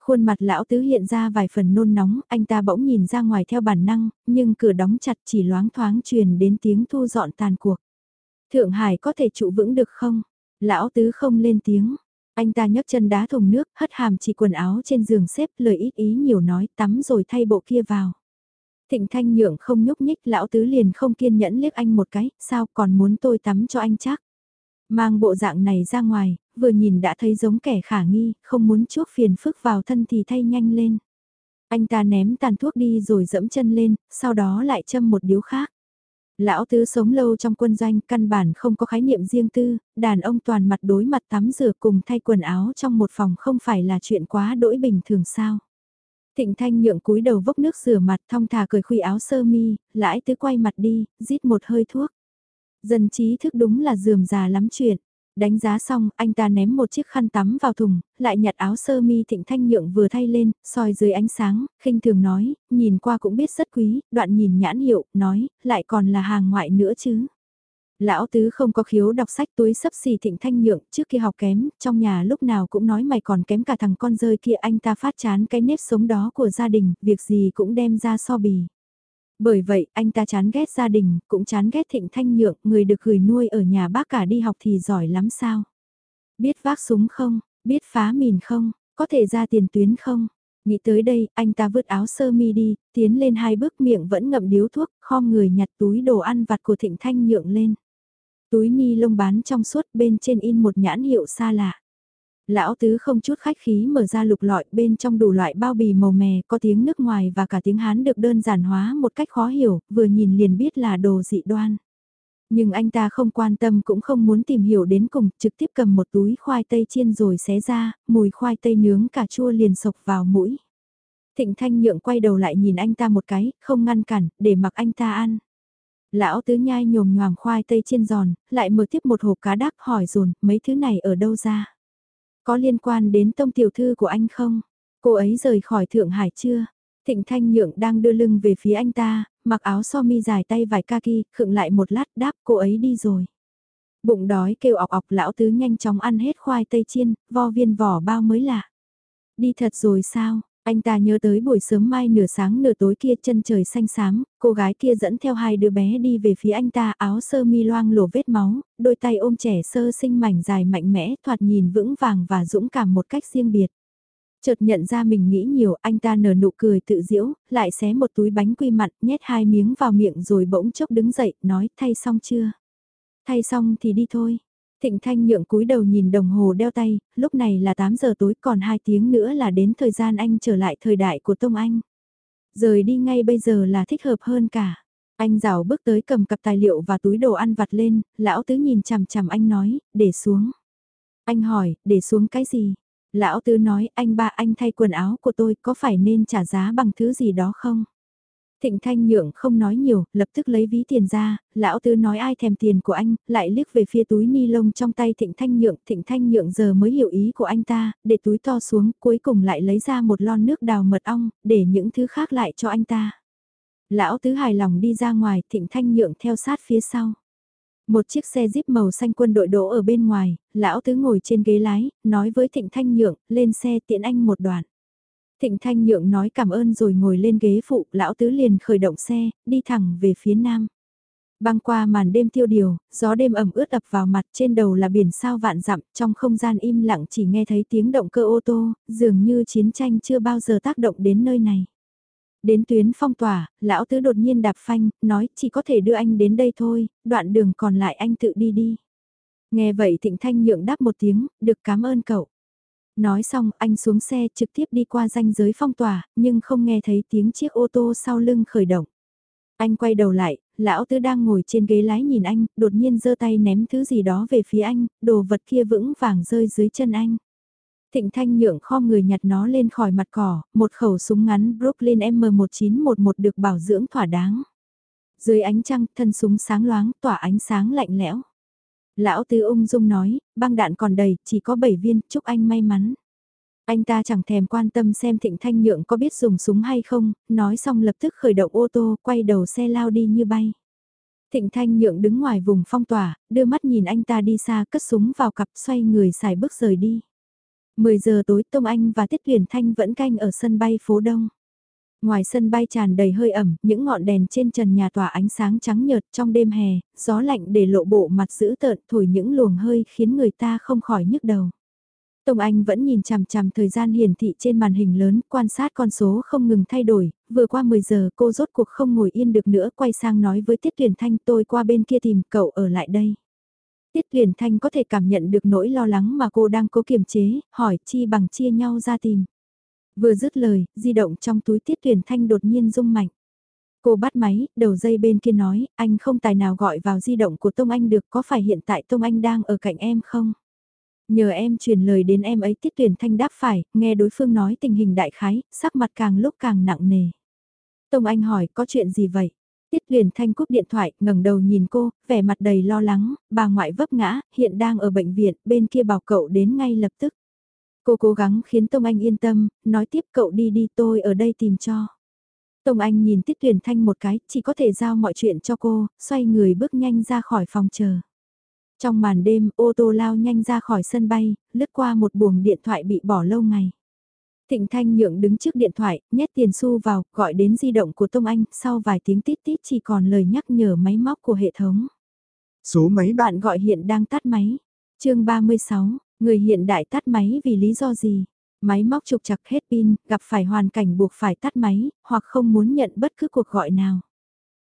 Khuôn mặt lão tứ hiện ra vài phần nôn nóng, anh ta bỗng nhìn ra ngoài theo bản năng, nhưng cửa đóng chặt chỉ loáng thoáng truyền đến tiếng thu dọn tàn cuộc. Thượng Hải có thể trụ vững được không? Lão tứ không lên tiếng. Anh ta nhấc chân đá thùng nước, hất hàm chỉ quần áo trên giường xếp lời ít ý nhiều nói tắm rồi thay bộ kia vào. Thịnh thanh nhượng không nhúc nhích lão tứ liền không kiên nhẫn liếc anh một cái, sao còn muốn tôi tắm cho anh chắc. Mang bộ dạng này ra ngoài, vừa nhìn đã thấy giống kẻ khả nghi, không muốn chuốc phiền phức vào thân thì thay nhanh lên. Anh ta ném tàn thuốc đi rồi dẫm chân lên, sau đó lại châm một điếu khác. Lão tứ sống lâu trong quân doanh căn bản không có khái niệm riêng tư, đàn ông toàn mặt đối mặt tắm rửa cùng thay quần áo trong một phòng không phải là chuyện quá đỗi bình thường sao. Thịnh thanh nhượng cúi đầu vốc nước rửa mặt thong thả cởi khuy áo sơ mi, lãi tứ quay mặt đi, rít một hơi thuốc. Dân trí thức đúng là dườm già lắm chuyện. Đánh giá xong, anh ta ném một chiếc khăn tắm vào thùng, lại nhặt áo sơ mi thịnh thanh nhượng vừa thay lên, soi dưới ánh sáng, khinh thường nói, nhìn qua cũng biết rất quý, đoạn nhìn nhãn hiệu, nói, lại còn là hàng ngoại nữa chứ. Lão tứ không có khiếu đọc sách túi sấp xì thịnh thanh nhượng, trước kia học kém, trong nhà lúc nào cũng nói mày còn kém cả thằng con rơi kia anh ta phát chán cái nếp sống đó của gia đình, việc gì cũng đem ra so bì. Bởi vậy, anh ta chán ghét gia đình, cũng chán ghét thịnh thanh nhượng, người được gửi nuôi ở nhà bác cả đi học thì giỏi lắm sao. Biết vác súng không, biết phá mìn không, có thể ra tiền tuyến không. Nghĩ tới đây, anh ta vứt áo sơ mi đi, tiến lên hai bước miệng vẫn ngậm điếu thuốc, khom người nhặt túi đồ ăn vặt của thịnh thanh nhượng lên. Túi ni lông bán trong suốt bên trên in một nhãn hiệu xa lạ. Lão tứ không chút khách khí mở ra lục lọi bên trong đủ loại bao bì màu mè có tiếng nước ngoài và cả tiếng Hán được đơn giản hóa một cách khó hiểu, vừa nhìn liền biết là đồ dị đoan. Nhưng anh ta không quan tâm cũng không muốn tìm hiểu đến cùng, trực tiếp cầm một túi khoai tây chiên rồi xé ra, mùi khoai tây nướng cà chua liền sộc vào mũi. Thịnh Thanh Nhượng quay đầu lại nhìn anh ta một cái, không ngăn cản, để mặc anh ta ăn. Lão tứ nhai nhồm nhoàm khoai tây chiên giòn, lại mở tiếp một hộp cá đắc hỏi dồn mấy thứ này ở đâu ra? Có liên quan đến tông tiểu thư của anh không? Cô ấy rời khỏi Thượng Hải chưa? Thịnh Thanh Nhượng đang đưa lưng về phía anh ta, mặc áo so mi dài tay vải kaki, khựng lại một lát đáp cô ấy đi rồi. Bụng đói kêu ọc ọc lão tứ nhanh chóng ăn hết khoai tây chiên, vo viên vỏ bao mới lạ. Đi thật rồi sao? Anh ta nhớ tới buổi sớm mai nửa sáng nửa tối kia chân trời xanh xám, cô gái kia dẫn theo hai đứa bé đi về phía anh ta áo sơ mi loang lổ vết máu, đôi tay ôm trẻ sơ sinh mảnh dài mạnh mẽ thoạt nhìn vững vàng và dũng cảm một cách riêng biệt. Chợt nhận ra mình nghĩ nhiều, anh ta nở nụ cười tự diễu, lại xé một túi bánh quy mặn, nhét hai miếng vào miệng rồi bỗng chốc đứng dậy, nói thay xong chưa? Thay xong thì đi thôi. Thịnh Thanh nhượng cúi đầu nhìn đồng hồ đeo tay, lúc này là 8 giờ tối còn 2 tiếng nữa là đến thời gian anh trở lại thời đại của Tông Anh. Rời đi ngay bây giờ là thích hợp hơn cả. Anh rào bước tới cầm cặp tài liệu và túi đồ ăn vặt lên, lão tứ nhìn chằm chằm anh nói, để xuống. Anh hỏi, để xuống cái gì? Lão tứ nói, anh ba anh thay quần áo của tôi có phải nên trả giá bằng thứ gì đó không? Thịnh Thanh Nhượng không nói nhiều, lập tức lấy ví tiền ra, lão tư nói ai thèm tiền của anh, lại liếc về phía túi ni lông trong tay Thịnh Thanh Nhượng, Thịnh Thanh Nhượng giờ mới hiểu ý của anh ta, để túi to xuống, cuối cùng lại lấy ra một lon nước đào mật ong, để những thứ khác lại cho anh ta. Lão tứ hài lòng đi ra ngoài, Thịnh Thanh Nhượng theo sát phía sau. Một chiếc xe jeep màu xanh quân đội đỗ ở bên ngoài, lão tứ ngồi trên ghế lái, nói với Thịnh Thanh Nhượng, lên xe tiện anh một đoạn. Thịnh Thanh Nhượng nói cảm ơn rồi ngồi lên ghế phụ, lão tứ liền khởi động xe, đi thẳng về phía nam. Băng qua màn đêm tiêu điều, gió đêm ẩm ướt ập vào mặt trên đầu là biển sao vạn dặm, trong không gian im lặng chỉ nghe thấy tiếng động cơ ô tô, dường như chiến tranh chưa bao giờ tác động đến nơi này. Đến tuyến phong tỏa, lão tứ đột nhiên đạp phanh, nói chỉ có thể đưa anh đến đây thôi, đoạn đường còn lại anh tự đi đi. Nghe vậy Thịnh Thanh nhượng đáp một tiếng, được cảm ơn cậu. Nói xong anh xuống xe trực tiếp đi qua ranh giới phong tỏa, nhưng không nghe thấy tiếng chiếc ô tô sau lưng khởi động. Anh quay đầu lại, lão tứ đang ngồi trên ghế lái nhìn anh, đột nhiên giơ tay ném thứ gì đó về phía anh, đồ vật kia vững vàng rơi dưới chân anh. Thịnh Thanh nhượng kho người nhặt nó lên khỏi mặt cỏ, một khẩu súng ngắn Brooklyn M1911 được bảo dưỡng thỏa đáng. Dưới ánh trăng, thân súng sáng loáng, tỏa ánh sáng lạnh lẽo. Lão Tứ ung dung nói, băng đạn còn đầy, chỉ có 7 viên, chúc anh may mắn. Anh ta chẳng thèm quan tâm xem Thịnh Thanh Nhượng có biết dùng súng hay không, nói xong lập tức khởi động ô tô, quay đầu xe lao đi như bay. Thịnh Thanh Nhượng đứng ngoài vùng phong tỏa, đưa mắt nhìn anh ta đi xa cất súng vào cặp xoay người xài bước rời đi. 10 giờ tối Tông Anh và Tiết tuyển Thanh vẫn canh ở sân bay phố Đông. Ngoài sân bay tràn đầy hơi ẩm, những ngọn đèn trên trần nhà tỏa ánh sáng trắng nhợt trong đêm hè, gió lạnh để lộ bộ mặt dữ tợn thổi những luồng hơi khiến người ta không khỏi nhức đầu. Tông Anh vẫn nhìn chằm chằm thời gian hiển thị trên màn hình lớn, quan sát con số không ngừng thay đổi, vừa qua 10 giờ cô rốt cuộc không ngồi yên được nữa quay sang nói với Tiết Tuyển Thanh tôi qua bên kia tìm cậu ở lại đây. Tiết Tuyển Thanh có thể cảm nhận được nỗi lo lắng mà cô đang cố kiềm chế, hỏi chi bằng chia nhau ra tìm. Vừa dứt lời, di động trong túi tiết tuyển thanh đột nhiên rung mạnh. Cô bắt máy, đầu dây bên kia nói, anh không tài nào gọi vào di động của Tông Anh được có phải hiện tại Tông Anh đang ở cạnh em không? Nhờ em truyền lời đến em ấy tiết tuyển thanh đáp phải, nghe đối phương nói tình hình đại khái, sắc mặt càng lúc càng nặng nề. Tông Anh hỏi có chuyện gì vậy? Tiết tuyển Thanh cúp điện thoại, ngẩng đầu nhìn cô, vẻ mặt đầy lo lắng, bà ngoại vấp ngã, hiện đang ở bệnh viện, bên kia bảo cậu đến ngay lập tức. Cô cố gắng khiến Tông Anh yên tâm, nói tiếp cậu đi đi tôi ở đây tìm cho. Tông Anh nhìn Tiết Huyền Thanh một cái, chỉ có thể giao mọi chuyện cho cô, xoay người bước nhanh ra khỏi phòng chờ. Trong màn đêm, ô tô lao nhanh ra khỏi sân bay, lướt qua một buồng điện thoại bị bỏ lâu ngày. Thịnh Thanh Nhượng đứng trước điện thoại, nhét tiền xu vào, gọi đến di động của Tông Anh, sau vài tiếng tít tít chỉ còn lời nhắc nhở máy móc của hệ thống. Số máy bạn gọi hiện đang tắt máy. chương 36, người hiện đại tắt máy vì lý do gì? Máy móc trục chặt hết pin, gặp phải hoàn cảnh buộc phải tắt máy, hoặc không muốn nhận bất cứ cuộc gọi nào.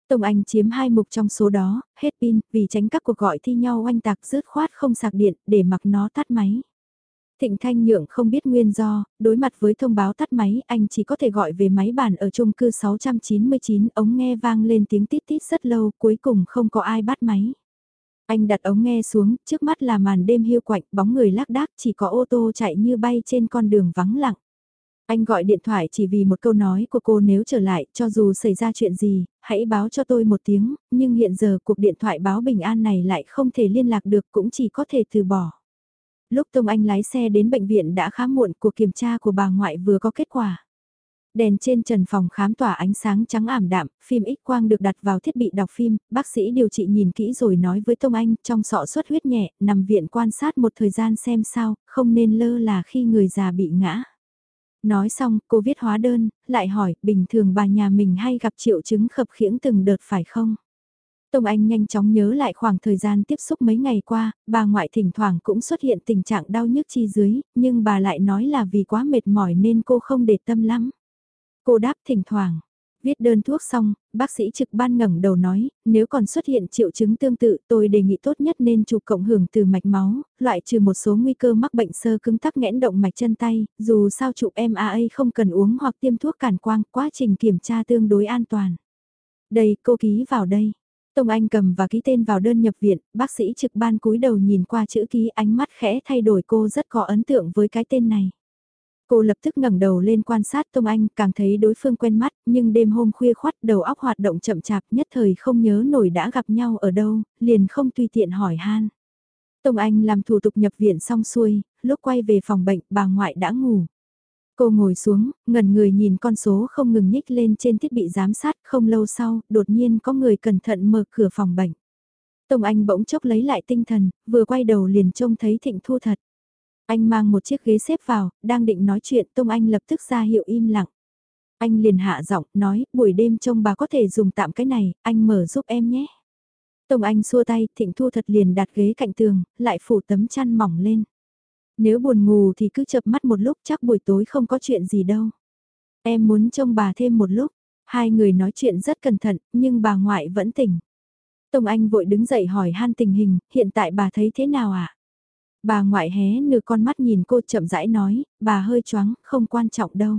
Tông Anh chiếm hai mục trong số đó, hết pin, vì tránh các cuộc gọi thi nhau oanh tạc rớt khoát không sạc điện, để mặc nó tắt máy. Thịnh Thanh Nhượng không biết nguyên do, đối mặt với thông báo tắt máy, anh chỉ có thể gọi về máy bàn ở chung cư 699, ống nghe vang lên tiếng tít tít rất lâu, cuối cùng không có ai bắt máy. Anh đặt ống nghe xuống, trước mắt là màn đêm hiu quạnh, bóng người lác đác, chỉ có ô tô chạy như bay trên con đường vắng lặng. Anh gọi điện thoại chỉ vì một câu nói của cô nếu trở lại, cho dù xảy ra chuyện gì, hãy báo cho tôi một tiếng, nhưng hiện giờ cuộc điện thoại báo bình an này lại không thể liên lạc được cũng chỉ có thể từ bỏ. Lúc Tông Anh lái xe đến bệnh viện đã khá muộn, cuộc kiểm tra của bà ngoại vừa có kết quả. Đèn trên trần phòng khám tỏa ánh sáng trắng ảm đạm, phim X quang được đặt vào thiết bị đọc phim, bác sĩ điều trị nhìn kỹ rồi nói với Tông Anh trong sọ suất huyết nhẹ, nằm viện quan sát một thời gian xem sao, không nên lơ là khi người già bị ngã. Nói xong, cô viết hóa đơn, lại hỏi, bình thường bà nhà mình hay gặp triệu chứng khập khiễng từng đợt phải không? Tông Anh nhanh chóng nhớ lại khoảng thời gian tiếp xúc mấy ngày qua, bà ngoại thỉnh thoảng cũng xuất hiện tình trạng đau nhức chi dưới, nhưng bà lại nói là vì quá mệt mỏi nên cô không để tâm lắm. Cô đáp thỉnh thoảng. Viết đơn thuốc xong, bác sĩ trực ban ngẩng đầu nói, nếu còn xuất hiện triệu chứng tương tự tôi đề nghị tốt nhất nên chụp cộng hưởng từ mạch máu, loại trừ một số nguy cơ mắc bệnh sơ cứng tắc nghẽn động mạch chân tay, dù sao chụp MAA không cần uống hoặc tiêm thuốc cản quang, quá trình kiểm tra tương đối an toàn. Đây, cô ký vào đây. Tông Anh cầm và ký tên vào đơn nhập viện, bác sĩ trực ban cúi đầu nhìn qua chữ ký ánh mắt khẽ thay đổi cô rất có ấn tượng với cái tên này. Cô lập tức ngẩng đầu lên quan sát Tông Anh, càng thấy đối phương quen mắt, nhưng đêm hôm khuya khoắt đầu óc hoạt động chậm chạp nhất thời không nhớ nổi đã gặp nhau ở đâu, liền không tùy tiện hỏi han. Tông Anh làm thủ tục nhập viện xong xuôi, lúc quay về phòng bệnh bà ngoại đã ngủ. Cô ngồi xuống, ngẩn người nhìn con số không ngừng nhích lên trên thiết bị giám sát, không lâu sau, đột nhiên có người cẩn thận mở cửa phòng bệnh. Tông Anh bỗng chốc lấy lại tinh thần, vừa quay đầu liền trông thấy Thịnh Thu thật. Anh mang một chiếc ghế xếp vào, đang định nói chuyện Tông Anh lập tức ra hiệu im lặng. Anh liền hạ giọng, nói, buổi đêm trông bà có thể dùng tạm cái này, anh mở giúp em nhé. Tông Anh xua tay, Thịnh Thu thật liền đặt ghế cạnh tường, lại phủ tấm chăn mỏng lên. Nếu buồn ngủ thì cứ chập mắt một lúc chắc buổi tối không có chuyện gì đâu. Em muốn trông bà thêm một lúc. Hai người nói chuyện rất cẩn thận, nhưng bà ngoại vẫn tỉnh. Tông Anh vội đứng dậy hỏi han tình hình, hiện tại bà thấy thế nào ạ? À? Bà ngoại hé nửa con mắt nhìn cô chậm rãi nói, bà hơi choáng, không quan trọng đâu.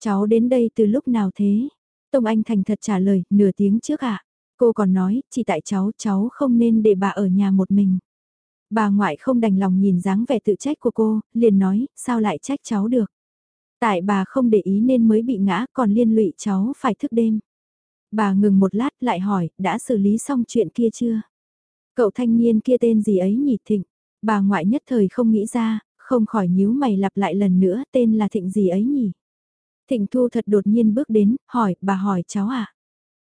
Cháu đến đây từ lúc nào thế? Tông Anh thành thật trả lời, nửa tiếng trước ạ. À? Cô còn nói, chỉ tại cháu, cháu không nên để bà ở nhà một mình. Bà ngoại không đành lòng nhìn dáng vẻ tự trách của cô, liền nói, sao lại trách cháu được. Tại bà không để ý nên mới bị ngã còn liên lụy cháu phải thức đêm. Bà ngừng một lát lại hỏi, đã xử lý xong chuyện kia chưa? Cậu thanh niên kia tên gì ấy nhỉ Thịnh? Bà ngoại nhất thời không nghĩ ra, không khỏi nhíu mày lặp lại lần nữa tên là Thịnh gì ấy nhỉ? Thịnh Thu thật đột nhiên bước đến, hỏi, bà hỏi cháu à?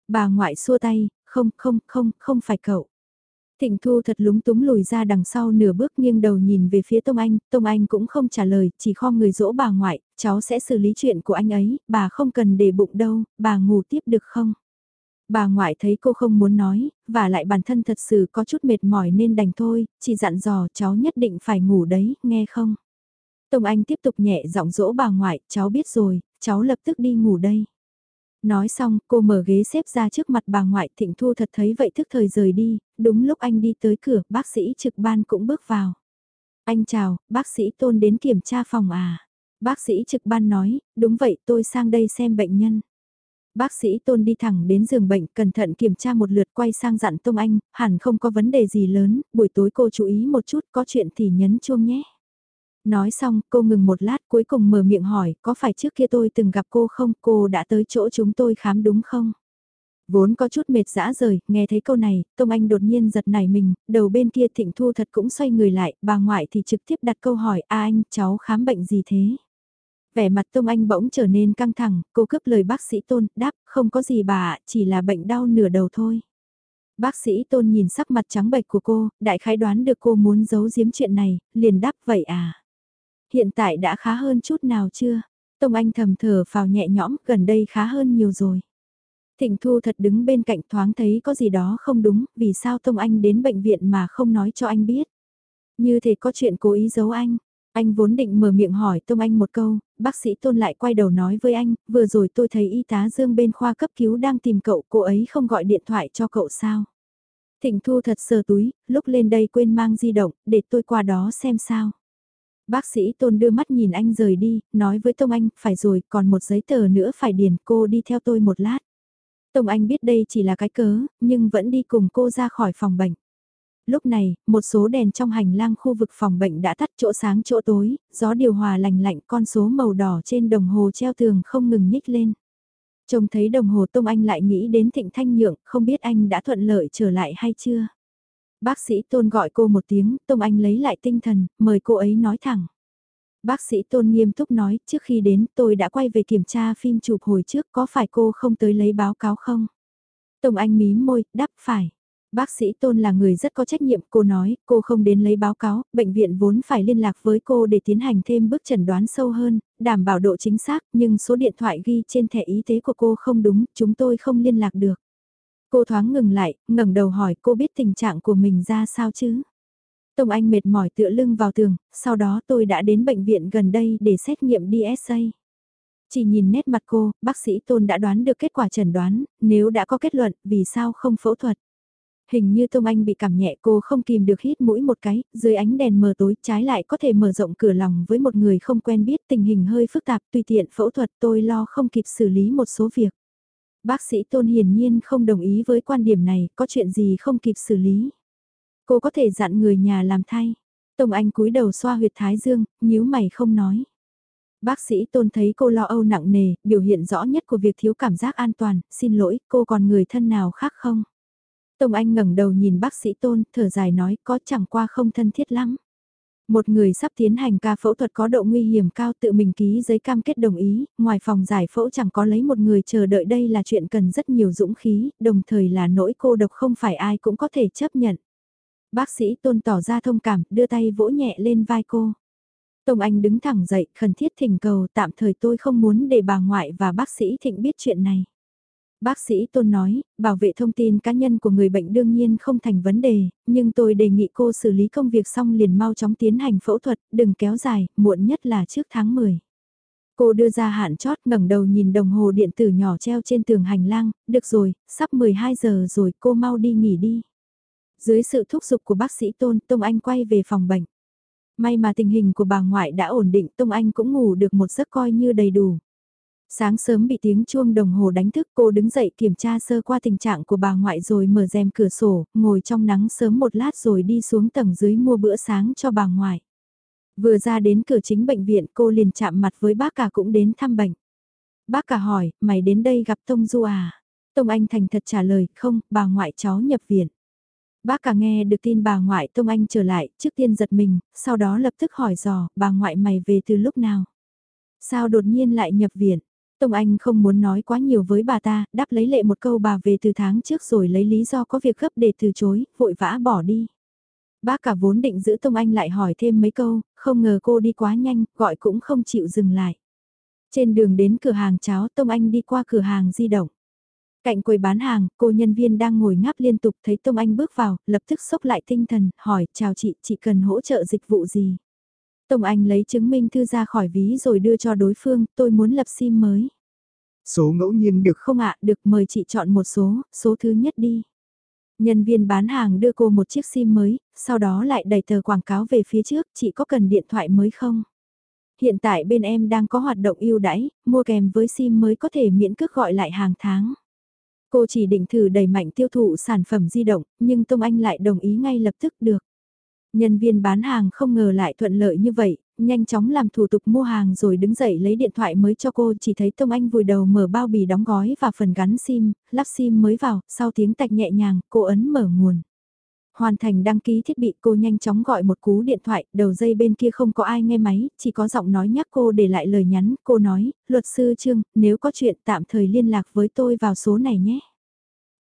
Bà ngoại xua tay, không, không, không, không phải cậu. Thịnh Thu thật lúng túng lùi ra đằng sau nửa bước nghiêng đầu nhìn về phía Tông Anh, Tông Anh cũng không trả lời, chỉ kho người dỗ bà ngoại, cháu sẽ xử lý chuyện của anh ấy, bà không cần để bụng đâu, bà ngủ tiếp được không? Bà ngoại thấy cô không muốn nói, và lại bản thân thật sự có chút mệt mỏi nên đành thôi, chỉ dặn dò cháu nhất định phải ngủ đấy, nghe không? Tông Anh tiếp tục nhẹ giọng dỗ bà ngoại, cháu biết rồi, cháu lập tức đi ngủ đây. Nói xong, cô mở ghế xếp ra trước mặt bà ngoại thịnh thu thật thấy vậy thức thời rời đi, đúng lúc anh đi tới cửa, bác sĩ trực ban cũng bước vào. Anh chào, bác sĩ tôn đến kiểm tra phòng à. Bác sĩ trực ban nói, đúng vậy tôi sang đây xem bệnh nhân. Bác sĩ tôn đi thẳng đến giường bệnh, cẩn thận kiểm tra một lượt quay sang dặn Tông Anh, hẳn không có vấn đề gì lớn, buổi tối cô chú ý một chút, có chuyện thì nhấn chuông nhé. Nói xong, cô ngừng một lát cuối cùng mở miệng hỏi, có phải trước kia tôi từng gặp cô không, cô đã tới chỗ chúng tôi khám đúng không? Vốn có chút mệt dã rời, nghe thấy câu này, Tông Anh đột nhiên giật nảy mình, đầu bên kia Thịnh Thu thật cũng xoay người lại, bà ngoại thì trực tiếp đặt câu hỏi, a anh, cháu khám bệnh gì thế? Vẻ mặt Tông Anh bỗng trở nên căng thẳng, cô cướp lời bác sĩ Tôn, đáp, không có gì bà ạ, chỉ là bệnh đau nửa đầu thôi. Bác sĩ Tôn nhìn sắc mặt trắng bệch của cô, đại khái đoán được cô muốn giấu giếm chuyện này, liền đáp vậy à? Hiện tại đã khá hơn chút nào chưa? Tông Anh thầm thở phào nhẹ nhõm, gần đây khá hơn nhiều rồi. Thịnh Thu thật đứng bên cạnh thoáng thấy có gì đó không đúng, vì sao Tông Anh đến bệnh viện mà không nói cho anh biết. Như thể có chuyện cố ý giấu anh. Anh vốn định mở miệng hỏi Tông Anh một câu, bác sĩ Tôn lại quay đầu nói với anh, vừa rồi tôi thấy y tá Dương bên khoa cấp cứu đang tìm cậu, cô ấy không gọi điện thoại cho cậu sao. Thịnh Thu thật sờ túi, lúc lên đây quên mang di động, để tôi qua đó xem sao. Bác sĩ Tôn đưa mắt nhìn anh rời đi, nói với Tông Anh, phải rồi, còn một giấy tờ nữa phải điền, cô đi theo tôi một lát. Tông Anh biết đây chỉ là cái cớ, nhưng vẫn đi cùng cô ra khỏi phòng bệnh. Lúc này, một số đèn trong hành lang khu vực phòng bệnh đã tắt chỗ sáng chỗ tối, gió điều hòa lành lạnh con số màu đỏ trên đồng hồ treo tường không ngừng nhích lên. Trông thấy đồng hồ Tông Anh lại nghĩ đến Thịnh Thanh Nhượng, không biết anh đã thuận lợi trở lại hay chưa. Bác sĩ Tôn gọi cô một tiếng, Tông Anh lấy lại tinh thần, mời cô ấy nói thẳng. Bác sĩ Tôn nghiêm túc nói, trước khi đến tôi đã quay về kiểm tra phim chụp hồi trước, có phải cô không tới lấy báo cáo không? Tông Anh mím môi, đáp phải. Bác sĩ Tôn là người rất có trách nhiệm, cô nói, cô không đến lấy báo cáo, bệnh viện vốn phải liên lạc với cô để tiến hành thêm bước chẩn đoán sâu hơn, đảm bảo độ chính xác, nhưng số điện thoại ghi trên thẻ y tế của cô không đúng, chúng tôi không liên lạc được. Cô thoáng ngừng lại, ngẩng đầu hỏi cô biết tình trạng của mình ra sao chứ? Tông Anh mệt mỏi tựa lưng vào tường, sau đó tôi đã đến bệnh viện gần đây để xét nghiệm DSA. Chỉ nhìn nét mặt cô, bác sĩ Tôn đã đoán được kết quả chẩn đoán, nếu đã có kết luận, vì sao không phẫu thuật? Hình như Tông Anh bị cảm nhẹ cô không kìm được hít mũi một cái, dưới ánh đèn mờ tối trái lại có thể mở rộng cửa lòng với một người không quen biết tình hình hơi phức tạp tùy tiện phẫu thuật tôi lo không kịp xử lý một số việc. Bác sĩ Tôn hiển nhiên không đồng ý với quan điểm này, có chuyện gì không kịp xử lý. Cô có thể dặn người nhà làm thay. Tông Anh cúi đầu xoa huyệt thái dương, nhíu mày không nói. Bác sĩ Tôn thấy cô lo âu nặng nề, biểu hiện rõ nhất của việc thiếu cảm giác an toàn, xin lỗi, cô còn người thân nào khác không? Tông Anh ngẩng đầu nhìn bác sĩ Tôn, thở dài nói có chẳng qua không thân thiết lắm. Một người sắp tiến hành ca phẫu thuật có độ nguy hiểm cao tự mình ký giấy cam kết đồng ý, ngoài phòng giải phẫu chẳng có lấy một người chờ đợi đây là chuyện cần rất nhiều dũng khí, đồng thời là nỗi cô độc không phải ai cũng có thể chấp nhận. Bác sĩ tôn tỏ ra thông cảm, đưa tay vỗ nhẹ lên vai cô. Tông Anh đứng thẳng dậy, khẩn thiết thỉnh cầu tạm thời tôi không muốn để bà ngoại và bác sĩ thịnh biết chuyện này. Bác sĩ Tôn nói, bảo vệ thông tin cá nhân của người bệnh đương nhiên không thành vấn đề, nhưng tôi đề nghị cô xử lý công việc xong liền mau chóng tiến hành phẫu thuật, đừng kéo dài, muộn nhất là trước tháng 10. Cô đưa ra hạn chót ngẩng đầu nhìn đồng hồ điện tử nhỏ treo trên tường hành lang, được rồi, sắp 12 giờ rồi cô mau đi nghỉ đi. Dưới sự thúc giục của bác sĩ Tôn, Tông Anh quay về phòng bệnh. May mà tình hình của bà ngoại đã ổn định, Tông Anh cũng ngủ được một giấc coi như đầy đủ. Sáng sớm bị tiếng chuông đồng hồ đánh thức cô đứng dậy kiểm tra sơ qua tình trạng của bà ngoại rồi mở rèm cửa sổ, ngồi trong nắng sớm một lát rồi đi xuống tầng dưới mua bữa sáng cho bà ngoại. Vừa ra đến cửa chính bệnh viện cô liền chạm mặt với bác cả cũng đến thăm bệnh. Bác cả hỏi, mày đến đây gặp Tông Du à? Tông Anh thành thật trả lời, không, bà ngoại cháu nhập viện. Bác cả nghe được tin bà ngoại Tông Anh trở lại, trước tiên giật mình, sau đó lập tức hỏi dò, bà ngoại mày về từ lúc nào? Sao đột nhiên lại nhập viện? Tông Anh không muốn nói quá nhiều với bà ta, đáp lấy lệ một câu bà về từ tháng trước rồi lấy lý do có việc gấp để từ chối, vội vã bỏ đi. Bác cả vốn định giữ Tông Anh lại hỏi thêm mấy câu, không ngờ cô đi quá nhanh, gọi cũng không chịu dừng lại. Trên đường đến cửa hàng cháo Tông Anh đi qua cửa hàng di động. Cạnh quầy bán hàng, cô nhân viên đang ngồi ngáp liên tục thấy Tông Anh bước vào, lập tức sốc lại tinh thần, hỏi, chào chị, chị cần hỗ trợ dịch vụ gì? Tông Anh lấy chứng minh thư ra khỏi ví rồi đưa cho đối phương, tôi muốn lập sim mới. Số ngẫu nhiên được không ạ, được mời chị chọn một số, số thứ nhất đi. Nhân viên bán hàng đưa cô một chiếc sim mới, sau đó lại đẩy tờ quảng cáo về phía trước, chị có cần điện thoại mới không? Hiện tại bên em đang có hoạt động ưu đãi, mua kèm với sim mới có thể miễn cước gọi lại hàng tháng. Cô chỉ định thử đẩy mạnh tiêu thụ sản phẩm di động, nhưng Tông Anh lại đồng ý ngay lập tức được. Nhân viên bán hàng không ngờ lại thuận lợi như vậy, Nhanh chóng làm thủ tục mua hàng rồi đứng dậy lấy điện thoại mới cho cô chỉ thấy Tông Anh vùi đầu mở bao bì đóng gói và phần gắn sim, lắp sim mới vào, sau tiếng tạch nhẹ nhàng, cô ấn mở nguồn. Hoàn thành đăng ký thiết bị cô nhanh chóng gọi một cú điện thoại, đầu dây bên kia không có ai nghe máy, chỉ có giọng nói nhắc cô để lại lời nhắn, cô nói, luật sư Trương, nếu có chuyện tạm thời liên lạc với tôi vào số này nhé.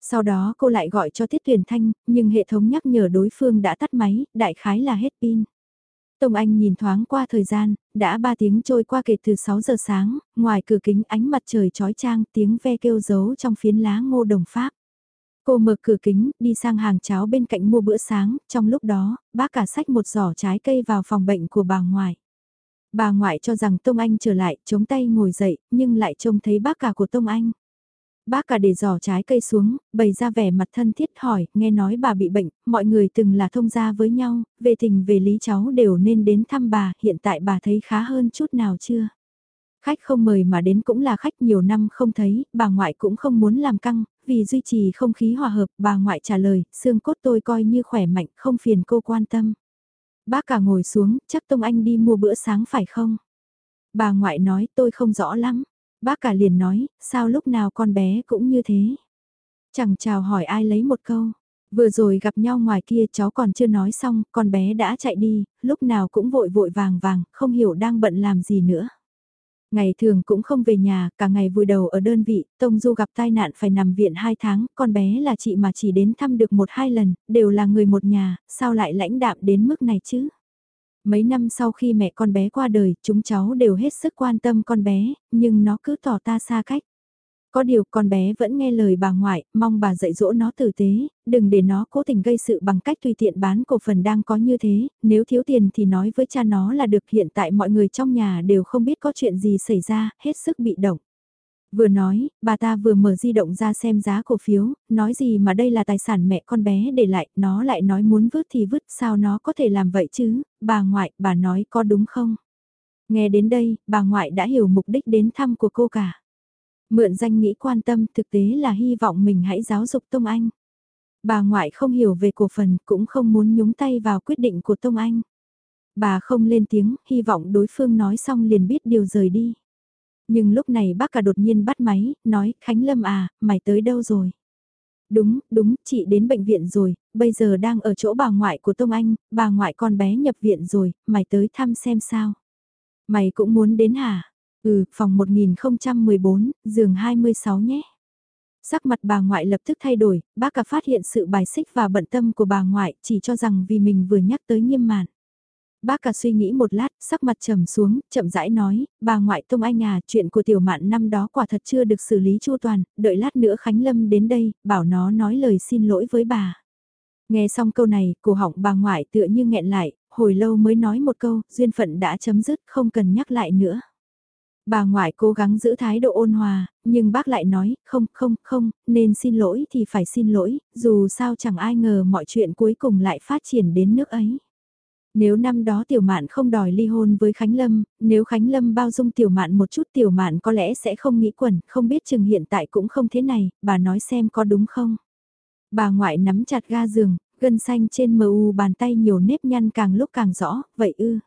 Sau đó cô lại gọi cho Tiết Tuyền Thanh, nhưng hệ thống nhắc nhở đối phương đã tắt máy, đại khái là hết pin. Tông Anh nhìn thoáng qua thời gian, đã 3 tiếng trôi qua kể từ 6 giờ sáng, ngoài cửa kính ánh mặt trời trói trang tiếng ve kêu giấu trong phiến lá ngô đồng pháp. Cô mở cửa kính, đi sang hàng cháo bên cạnh mua bữa sáng, trong lúc đó, bác cả sách một giỏ trái cây vào phòng bệnh của bà ngoại. Bà ngoại cho rằng Tông Anh trở lại, chống tay ngồi dậy, nhưng lại trông thấy bác cả của Tông Anh. Bác cả để giỏ trái cây xuống, bày ra vẻ mặt thân thiết hỏi, nghe nói bà bị bệnh, mọi người từng là thông gia với nhau, về tình về lý cháu đều nên đến thăm bà, hiện tại bà thấy khá hơn chút nào chưa? Khách không mời mà đến cũng là khách nhiều năm không thấy, bà ngoại cũng không muốn làm căng, vì duy trì không khí hòa hợp, bà ngoại trả lời, xương cốt tôi coi như khỏe mạnh, không phiền cô quan tâm. Bác cả ngồi xuống, chắc Tông Anh đi mua bữa sáng phải không? Bà ngoại nói tôi không rõ lắm. Bác cả liền nói, sao lúc nào con bé cũng như thế? Chẳng chào hỏi ai lấy một câu. Vừa rồi gặp nhau ngoài kia cháu còn chưa nói xong, con bé đã chạy đi, lúc nào cũng vội vội vàng vàng, không hiểu đang bận làm gì nữa. Ngày thường cũng không về nhà, cả ngày vùi đầu ở đơn vị, Tông Du gặp tai nạn phải nằm viện 2 tháng, con bé là chị mà chỉ đến thăm được một hai lần, đều là người một nhà, sao lại lãnh đạm đến mức này chứ? Mấy năm sau khi mẹ con bé qua đời, chúng cháu đều hết sức quan tâm con bé, nhưng nó cứ tỏ ta xa cách. Có điều con bé vẫn nghe lời bà ngoại, mong bà dạy dỗ nó tử tế, đừng để nó cố tình gây sự bằng cách tùy tiện bán cổ phần đang có như thế, nếu thiếu tiền thì nói với cha nó là được hiện tại mọi người trong nhà đều không biết có chuyện gì xảy ra, hết sức bị động. Vừa nói, bà ta vừa mở di động ra xem giá cổ phiếu, nói gì mà đây là tài sản mẹ con bé để lại, nó lại nói muốn vứt thì vứt, sao nó có thể làm vậy chứ, bà ngoại, bà nói có đúng không? Nghe đến đây, bà ngoại đã hiểu mục đích đến thăm của cô cả. Mượn danh nghĩ quan tâm thực tế là hy vọng mình hãy giáo dục Tông Anh. Bà ngoại không hiểu về cổ phần cũng không muốn nhúng tay vào quyết định của Tông Anh. Bà không lên tiếng, hy vọng đối phương nói xong liền biết điều rời đi. Nhưng lúc này bác cả đột nhiên bắt máy, nói, Khánh Lâm à, mày tới đâu rồi? Đúng, đúng, chị đến bệnh viện rồi, bây giờ đang ở chỗ bà ngoại của Tông Anh, bà ngoại con bé nhập viện rồi, mày tới thăm xem sao. Mày cũng muốn đến hả? Ừ, phòng 1014, giường 26 nhé. Sắc mặt bà ngoại lập tức thay đổi, bác cả phát hiện sự bài xích và bận tâm của bà ngoại, chỉ cho rằng vì mình vừa nhắc tới nghiêm mạn. Bác cả suy nghĩ một lát, sắc mặt trầm xuống, chậm rãi nói, bà ngoại Tông Anh à, chuyện của tiểu mạn năm đó quả thật chưa được xử lý chu toàn, đợi lát nữa Khánh Lâm đến đây, bảo nó nói lời xin lỗi với bà. Nghe xong câu này, cổ họng bà ngoại tựa như nghẹn lại, hồi lâu mới nói một câu, duyên phận đã chấm dứt, không cần nhắc lại nữa. Bà ngoại cố gắng giữ thái độ ôn hòa, nhưng bác lại nói, không, không, không, nên xin lỗi thì phải xin lỗi, dù sao chẳng ai ngờ mọi chuyện cuối cùng lại phát triển đến nước ấy. Nếu năm đó Tiểu Mạn không đòi ly hôn với Khánh Lâm, nếu Khánh Lâm bao dung Tiểu Mạn một chút Tiểu Mạn có lẽ sẽ không nghĩ quẩn, không biết chừng hiện tại cũng không thế này, bà nói xem có đúng không. Bà ngoại nắm chặt ga giường, gân xanh trên mờ u bàn tay nhiều nếp nhăn càng lúc càng rõ, vậy ư.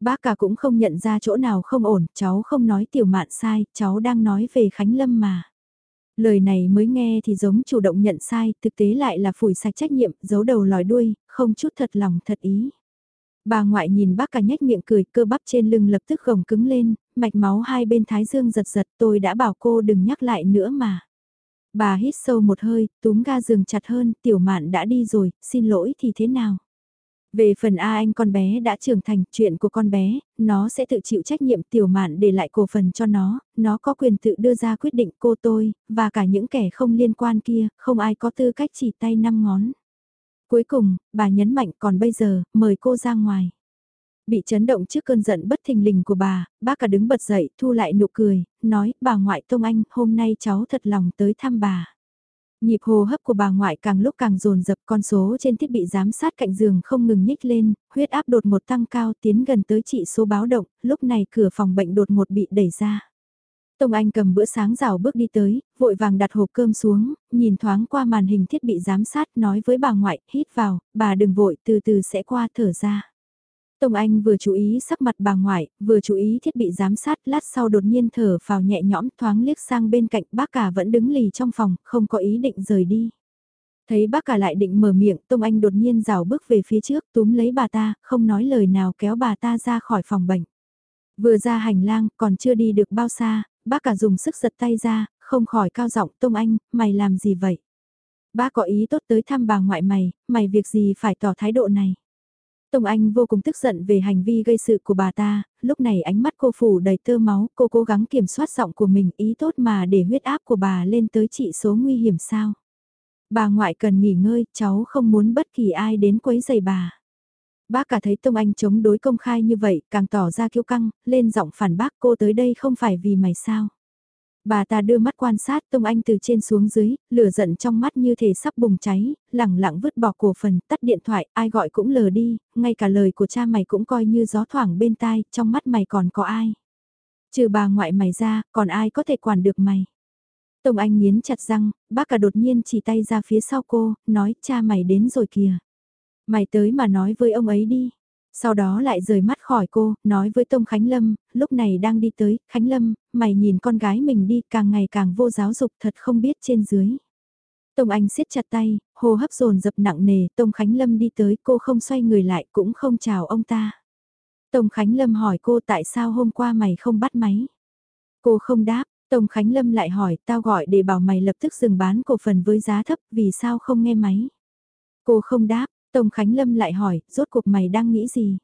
Bác cả cũng không nhận ra chỗ nào không ổn, cháu không nói Tiểu Mạn sai, cháu đang nói về Khánh Lâm mà. Lời này mới nghe thì giống chủ động nhận sai, thực tế lại là phủi sạch trách nhiệm, giấu đầu lòi đuôi, không chút thật lòng thật ý. Bà ngoại nhìn bác cả nhếch miệng cười, cơ bắp trên lưng lập tức gồng cứng lên, mạch máu hai bên thái dương giật giật, tôi đã bảo cô đừng nhắc lại nữa mà. Bà hít sâu một hơi, túm ga giường chặt hơn, tiểu mạn đã đi rồi, xin lỗi thì thế nào? Về phần A anh con bé đã trưởng thành, chuyện của con bé, nó sẽ tự chịu trách nhiệm tiểu mạn để lại cổ phần cho nó, nó có quyền tự đưa ra quyết định cô tôi, và cả những kẻ không liên quan kia, không ai có tư cách chỉ tay năm ngón. Cuối cùng, bà nhấn mạnh còn bây giờ, mời cô ra ngoài. Bị chấn động trước cơn giận bất thình lình của bà, bác cả đứng bật dậy, thu lại nụ cười, nói, bà ngoại Tông Anh, hôm nay cháu thật lòng tới thăm bà. Nhịp hô hấp của bà ngoại càng lúc càng dồn dập con số trên thiết bị giám sát cạnh giường không ngừng nhích lên, huyết áp đột một tăng cao tiến gần tới trị số báo động, lúc này cửa phòng bệnh đột một bị đẩy ra. Tông Anh cầm bữa sáng rào bước đi tới, vội vàng đặt hộp cơm xuống, nhìn thoáng qua màn hình thiết bị giám sát nói với bà ngoại, hít vào, bà đừng vội, từ từ sẽ qua thở ra. Tông Anh vừa chú ý sắc mặt bà ngoại, vừa chú ý thiết bị giám sát, lát sau đột nhiên thở vào nhẹ nhõm thoáng liếc sang bên cạnh bác cả vẫn đứng lì trong phòng, không có ý định rời đi. Thấy bác cả lại định mở miệng, Tông Anh đột nhiên rào bước về phía trước, túm lấy bà ta, không nói lời nào kéo bà ta ra khỏi phòng bệnh. Vừa ra hành lang, còn chưa đi được bao xa, bác cả dùng sức giật tay ra, không khỏi cao giọng Tông Anh, mày làm gì vậy? Bác có ý tốt tới thăm bà ngoại mày, mày việc gì phải tỏ thái độ này? Tông Anh vô cùng tức giận về hành vi gây sự của bà ta, lúc này ánh mắt cô phủ đầy tơ máu, cô cố gắng kiểm soát giọng của mình ý tốt mà để huyết áp của bà lên tới trị số nguy hiểm sao. Bà ngoại cần nghỉ ngơi, cháu không muốn bất kỳ ai đến quấy giày bà. Bác cả thấy Tông Anh chống đối công khai như vậy, càng tỏ ra kiêu căng, lên giọng phản bác cô tới đây không phải vì mày sao. Bà ta đưa mắt quan sát Tông Anh từ trên xuống dưới, lửa giận trong mắt như thể sắp bùng cháy, lẳng lặng vứt bỏ cổ phần, tắt điện thoại, ai gọi cũng lờ đi, ngay cả lời của cha mày cũng coi như gió thoảng bên tai, trong mắt mày còn có ai. Trừ bà ngoại mày ra, còn ai có thể quản được mày. Tông Anh nghiến chặt răng, bác cả đột nhiên chỉ tay ra phía sau cô, nói cha mày đến rồi kìa. Mày tới mà nói với ông ấy đi. Sau đó lại rời mắt khỏi cô, nói với Tông Khánh Lâm, lúc này đang đi tới, Khánh Lâm, mày nhìn con gái mình đi càng ngày càng vô giáo dục thật không biết trên dưới. Tông Anh siết chặt tay, hô hấp dồn dập nặng nề, Tông Khánh Lâm đi tới, cô không xoay người lại cũng không chào ông ta. Tông Khánh Lâm hỏi cô tại sao hôm qua mày không bắt máy. Cô không đáp, Tông Khánh Lâm lại hỏi tao gọi để bảo mày lập tức dừng bán cổ phần với giá thấp vì sao không nghe máy. Cô không đáp, Tông Khánh Lâm lại hỏi, rốt cuộc mày đang nghĩ gì?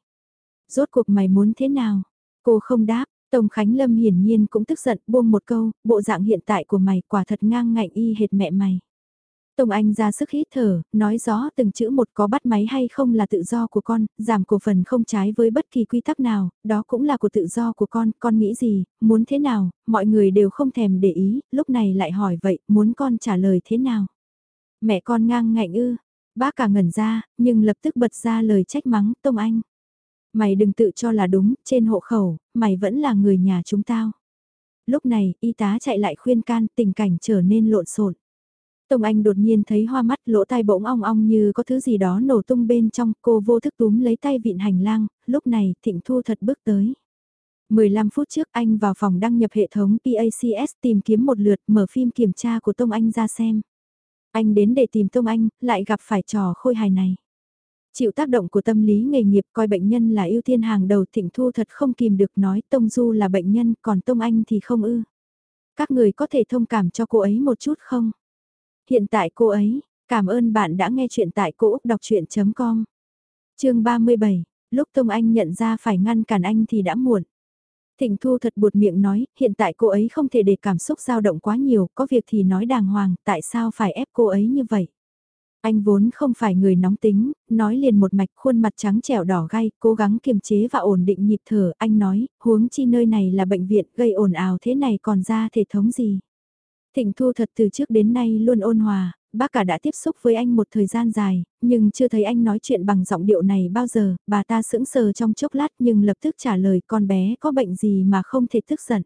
Rốt cuộc mày muốn thế nào? Cô không đáp, Tông Khánh Lâm hiển nhiên cũng tức giận buông một câu, bộ dạng hiện tại của mày quả thật ngang ngạnh y hệt mẹ mày. Tông Anh ra sức hít thở, nói rõ từng chữ một có bắt máy hay không là tự do của con, giảm cổ phần không trái với bất kỳ quy tắc nào, đó cũng là của tự do của con, con nghĩ gì, muốn thế nào, mọi người đều không thèm để ý, lúc này lại hỏi vậy, muốn con trả lời thế nào? Mẹ con ngang ngạnh ư, Bác cả ngẩn ra, nhưng lập tức bật ra lời trách mắng Tông Anh. Mày đừng tự cho là đúng, trên hộ khẩu, mày vẫn là người nhà chúng tao. Lúc này, y tá chạy lại khuyên can, tình cảnh trở nên lộn xộn. Tông Anh đột nhiên thấy hoa mắt lỗ tai bỗng ong ong như có thứ gì đó nổ tung bên trong, cô vô thức túm lấy tay vịn hành lang, lúc này Thịnh Thu thật bước tới. 15 phút trước anh vào phòng đăng nhập hệ thống PACS tìm kiếm một lượt mở phim kiểm tra của Tông Anh ra xem. Anh đến để tìm Tông Anh, lại gặp phải trò khôi hài này. Chịu tác động của tâm lý nghề nghiệp coi bệnh nhân là ưu tiên hàng đầu thịnh thu thật không kìm được nói Tông Du là bệnh nhân còn Tông Anh thì không ư. Các người có thể thông cảm cho cô ấy một chút không? Hiện tại cô ấy, cảm ơn bạn đã nghe chuyện tại cô Úc Đọc Chuyện.com. Chương 37, lúc Tông Anh nhận ra phải ngăn cản anh thì đã muộn. Thịnh Thu thật buột miệng nói, hiện tại cô ấy không thể để cảm xúc dao động quá nhiều, có việc thì nói đàng hoàng, tại sao phải ép cô ấy như vậy? Anh vốn không phải người nóng tính, nói liền một mạch khuôn mặt trắng trẻo đỏ gai, cố gắng kiềm chế và ổn định nhịp thở, anh nói, huống chi nơi này là bệnh viện, gây ồn ào thế này còn ra thể thống gì? Thịnh Thu thật từ trước đến nay luôn ôn hòa, bác cả đã tiếp xúc với anh một thời gian dài, nhưng chưa thấy anh nói chuyện bằng giọng điệu này bao giờ, bà ta sững sờ trong chốc lát nhưng lập tức trả lời con bé có bệnh gì mà không thể tức giận.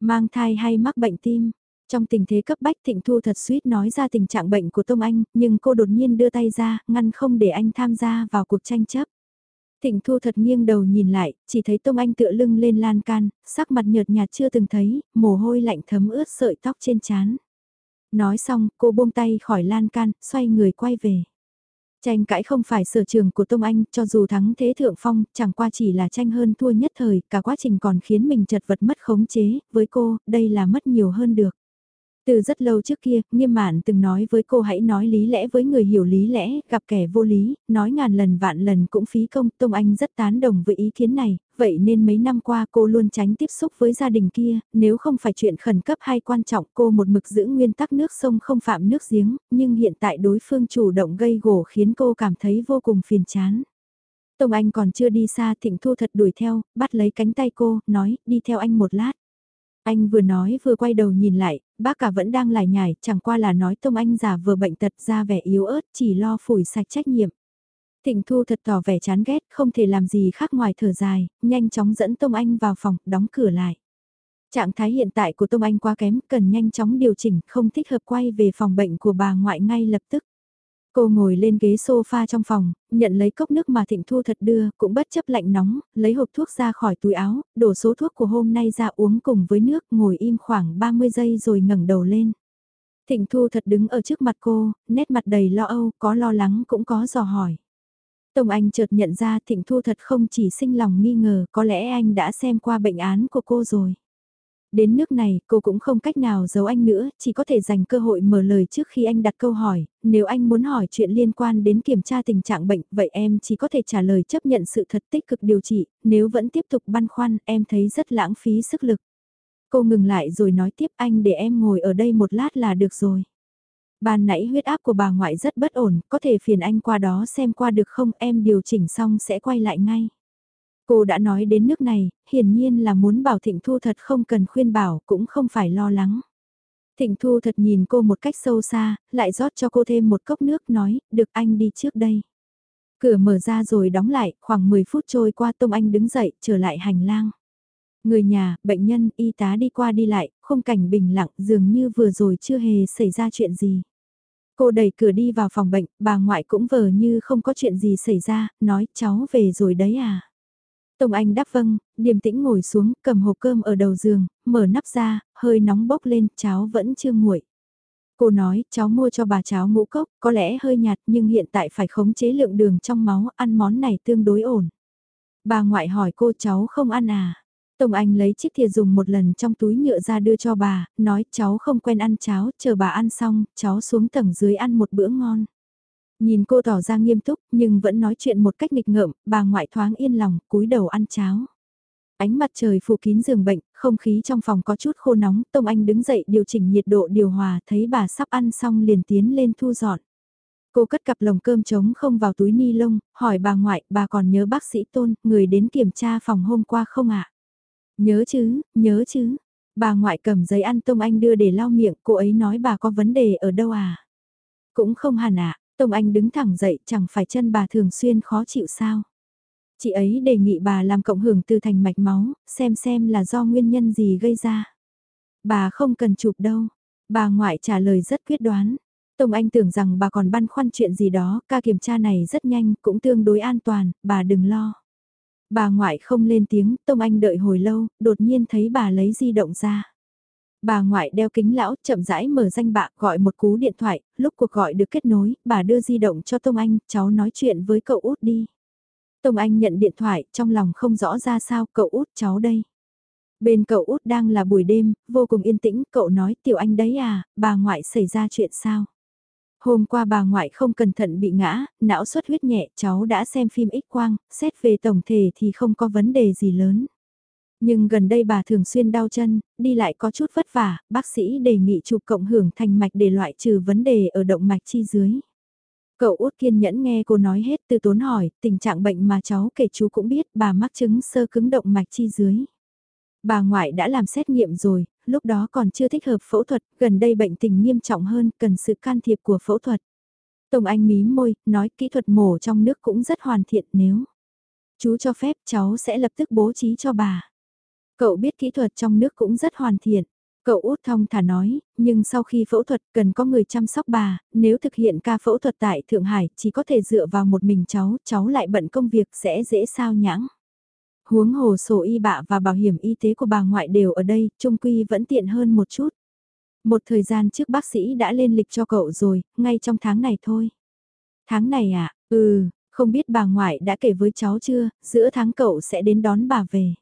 Mang thai hay mắc bệnh tim. Trong tình thế cấp bách Thịnh Thu thật suýt nói ra tình trạng bệnh của Tông Anh, nhưng cô đột nhiên đưa tay ra, ngăn không để anh tham gia vào cuộc tranh chấp. Thịnh Thu thật nghiêng đầu nhìn lại, chỉ thấy Tông Anh tựa lưng lên lan can, sắc mặt nhợt nhạt chưa từng thấy, mồ hôi lạnh thấm ướt sợi tóc trên trán. Nói xong, cô buông tay khỏi lan can, xoay người quay về. Tranh cãi không phải sở trường của Tông Anh, cho dù thắng thế thượng phong, chẳng qua chỉ là tranh hơn thua nhất thời, cả quá trình còn khiến mình chật vật mất khống chế, với cô, đây là mất nhiều hơn được. Từ rất lâu trước kia, nghiêm mạn từng nói với cô hãy nói lý lẽ với người hiểu lý lẽ, gặp kẻ vô lý, nói ngàn lần vạn lần cũng phí công. Tông Anh rất tán đồng với ý kiến này, vậy nên mấy năm qua cô luôn tránh tiếp xúc với gia đình kia, nếu không phải chuyện khẩn cấp hay quan trọng cô một mực giữ nguyên tắc nước sông không phạm nước giếng, nhưng hiện tại đối phương chủ động gây gổ khiến cô cảm thấy vô cùng phiền chán. Tông Anh còn chưa đi xa Thịnh Thu thật đuổi theo, bắt lấy cánh tay cô, nói, đi theo anh một lát. Anh vừa nói vừa quay đầu nhìn lại, bác cả vẫn đang lải nhải, chẳng qua là nói Tông Anh giả vừa bệnh tật ra vẻ yếu ớt chỉ lo phủi sạch trách nhiệm. Thịnh Thu thật tỏ vẻ chán ghét, không thể làm gì khác ngoài thở dài, nhanh chóng dẫn Tông Anh vào phòng, đóng cửa lại. Trạng thái hiện tại của Tông Anh quá kém, cần nhanh chóng điều chỉnh, không thích hợp quay về phòng bệnh của bà ngoại ngay lập tức. Cô ngồi lên ghế sofa trong phòng, nhận lấy cốc nước mà Thịnh Thu thật đưa, cũng bất chấp lạnh nóng, lấy hộp thuốc ra khỏi túi áo, đổ số thuốc của hôm nay ra uống cùng với nước, ngồi im khoảng 30 giây rồi ngẩng đầu lên. Thịnh Thu thật đứng ở trước mặt cô, nét mặt đầy lo âu, có lo lắng cũng có dò hỏi. Tông Anh chợt nhận ra Thịnh Thu thật không chỉ sinh lòng nghi ngờ, có lẽ anh đã xem qua bệnh án của cô rồi. Đến nước này, cô cũng không cách nào giấu anh nữa, chỉ có thể dành cơ hội mở lời trước khi anh đặt câu hỏi, nếu anh muốn hỏi chuyện liên quan đến kiểm tra tình trạng bệnh, vậy em chỉ có thể trả lời chấp nhận sự thật tích cực điều trị, nếu vẫn tiếp tục băn khoăn, em thấy rất lãng phí sức lực. Cô ngừng lại rồi nói tiếp anh để em ngồi ở đây một lát là được rồi. Ban nãy huyết áp của bà ngoại rất bất ổn, có thể phiền anh qua đó xem qua được không em điều chỉnh xong sẽ quay lại ngay. Cô đã nói đến nước này, hiển nhiên là muốn bảo Thịnh Thu thật không cần khuyên bảo, cũng không phải lo lắng. Thịnh Thu thật nhìn cô một cách sâu xa, lại rót cho cô thêm một cốc nước nói, được anh đi trước đây. Cửa mở ra rồi đóng lại, khoảng 10 phút trôi qua Tông Anh đứng dậy, trở lại hành lang. Người nhà, bệnh nhân, y tá đi qua đi lại, khung cảnh bình lặng dường như vừa rồi chưa hề xảy ra chuyện gì. Cô đẩy cửa đi vào phòng bệnh, bà ngoại cũng vờ như không có chuyện gì xảy ra, nói cháu về rồi đấy à. Tông Anh đáp vâng, điềm tĩnh ngồi xuống, cầm hộp cơm ở đầu giường, mở nắp ra, hơi nóng bốc lên, cháo vẫn chưa nguội. Cô nói, cháu mua cho bà cháu ngũ cốc, có lẽ hơi nhạt nhưng hiện tại phải khống chế lượng đường trong máu, ăn món này tương đối ổn. Bà ngoại hỏi cô cháu không ăn à? Tông Anh lấy chiếc thìa dùng một lần trong túi nhựa ra đưa cho bà, nói cháu không quen ăn cháo, chờ bà ăn xong, cháu xuống tầng dưới ăn một bữa ngon. Nhìn cô tỏ ra nghiêm túc nhưng vẫn nói chuyện một cách nghịch ngợm, bà ngoại thoáng yên lòng, cúi đầu ăn cháo. Ánh mặt trời phủ kín giường bệnh, không khí trong phòng có chút khô nóng, Tông Anh đứng dậy điều chỉnh nhiệt độ điều hòa, thấy bà sắp ăn xong liền tiến lên thu dọn. Cô cất cặp lồng cơm trống không vào túi ni lông, hỏi bà ngoại, bà còn nhớ bác sĩ Tôn, người đến kiểm tra phòng hôm qua không ạ? Nhớ chứ, nhớ chứ. Bà ngoại cầm giấy ăn Tông Anh đưa để lau miệng, cô ấy nói bà có vấn đề ở đâu à? Cũng không hẳn ạ, Tông Anh đứng thẳng dậy chẳng phải chân bà thường xuyên khó chịu sao. Chị ấy đề nghị bà làm cộng hưởng từ thành mạch máu, xem xem là do nguyên nhân gì gây ra. Bà không cần chụp đâu. Bà ngoại trả lời rất quyết đoán. Tông Anh tưởng rằng bà còn băn khoăn chuyện gì đó, ca kiểm tra này rất nhanh, cũng tương đối an toàn, bà đừng lo. Bà ngoại không lên tiếng, Tông Anh đợi hồi lâu, đột nhiên thấy bà lấy di động ra. Bà ngoại đeo kính lão, chậm rãi mở danh bạ, gọi một cú điện thoại, lúc cuộc gọi được kết nối, bà đưa di động cho Tông Anh, cháu nói chuyện với cậu út đi. Tông Anh nhận điện thoại, trong lòng không rõ ra sao, cậu út cháu đây. Bên cậu út đang là buổi đêm, vô cùng yên tĩnh, cậu nói tiểu anh đấy à, bà ngoại xảy ra chuyện sao? Hôm qua bà ngoại không cẩn thận bị ngã, não xuất huyết nhẹ, cháu đã xem phim X quang, xét về tổng thể thì không có vấn đề gì lớn. Nhưng gần đây bà thường xuyên đau chân, đi lại có chút vất vả, bác sĩ đề nghị chụp cộng hưởng thành mạch để loại trừ vấn đề ở động mạch chi dưới. Cậu út kiên nhẫn nghe cô nói hết từ tốn hỏi, tình trạng bệnh mà cháu kể chú cũng biết bà mắc chứng sơ cứng động mạch chi dưới. Bà ngoại đã làm xét nghiệm rồi, lúc đó còn chưa thích hợp phẫu thuật, gần đây bệnh tình nghiêm trọng hơn, cần sự can thiệp của phẫu thuật. tổng Anh mí môi, nói kỹ thuật mổ trong nước cũng rất hoàn thiện nếu. Chú cho phép cháu sẽ lập tức bố trí cho bà. Cậu biết kỹ thuật trong nước cũng rất hoàn thiện. Cậu út thông thả nói, nhưng sau khi phẫu thuật cần có người chăm sóc bà, nếu thực hiện ca phẫu thuật tại Thượng Hải chỉ có thể dựa vào một mình cháu, cháu lại bận công việc sẽ dễ sao nhãng. Huống hồ sổ y bạ và bảo hiểm y tế của bà ngoại đều ở đây, trung quy vẫn tiện hơn một chút. Một thời gian trước bác sĩ đã lên lịch cho cậu rồi, ngay trong tháng này thôi. Tháng này à, ừ, không biết bà ngoại đã kể với cháu chưa, giữa tháng cậu sẽ đến đón bà về.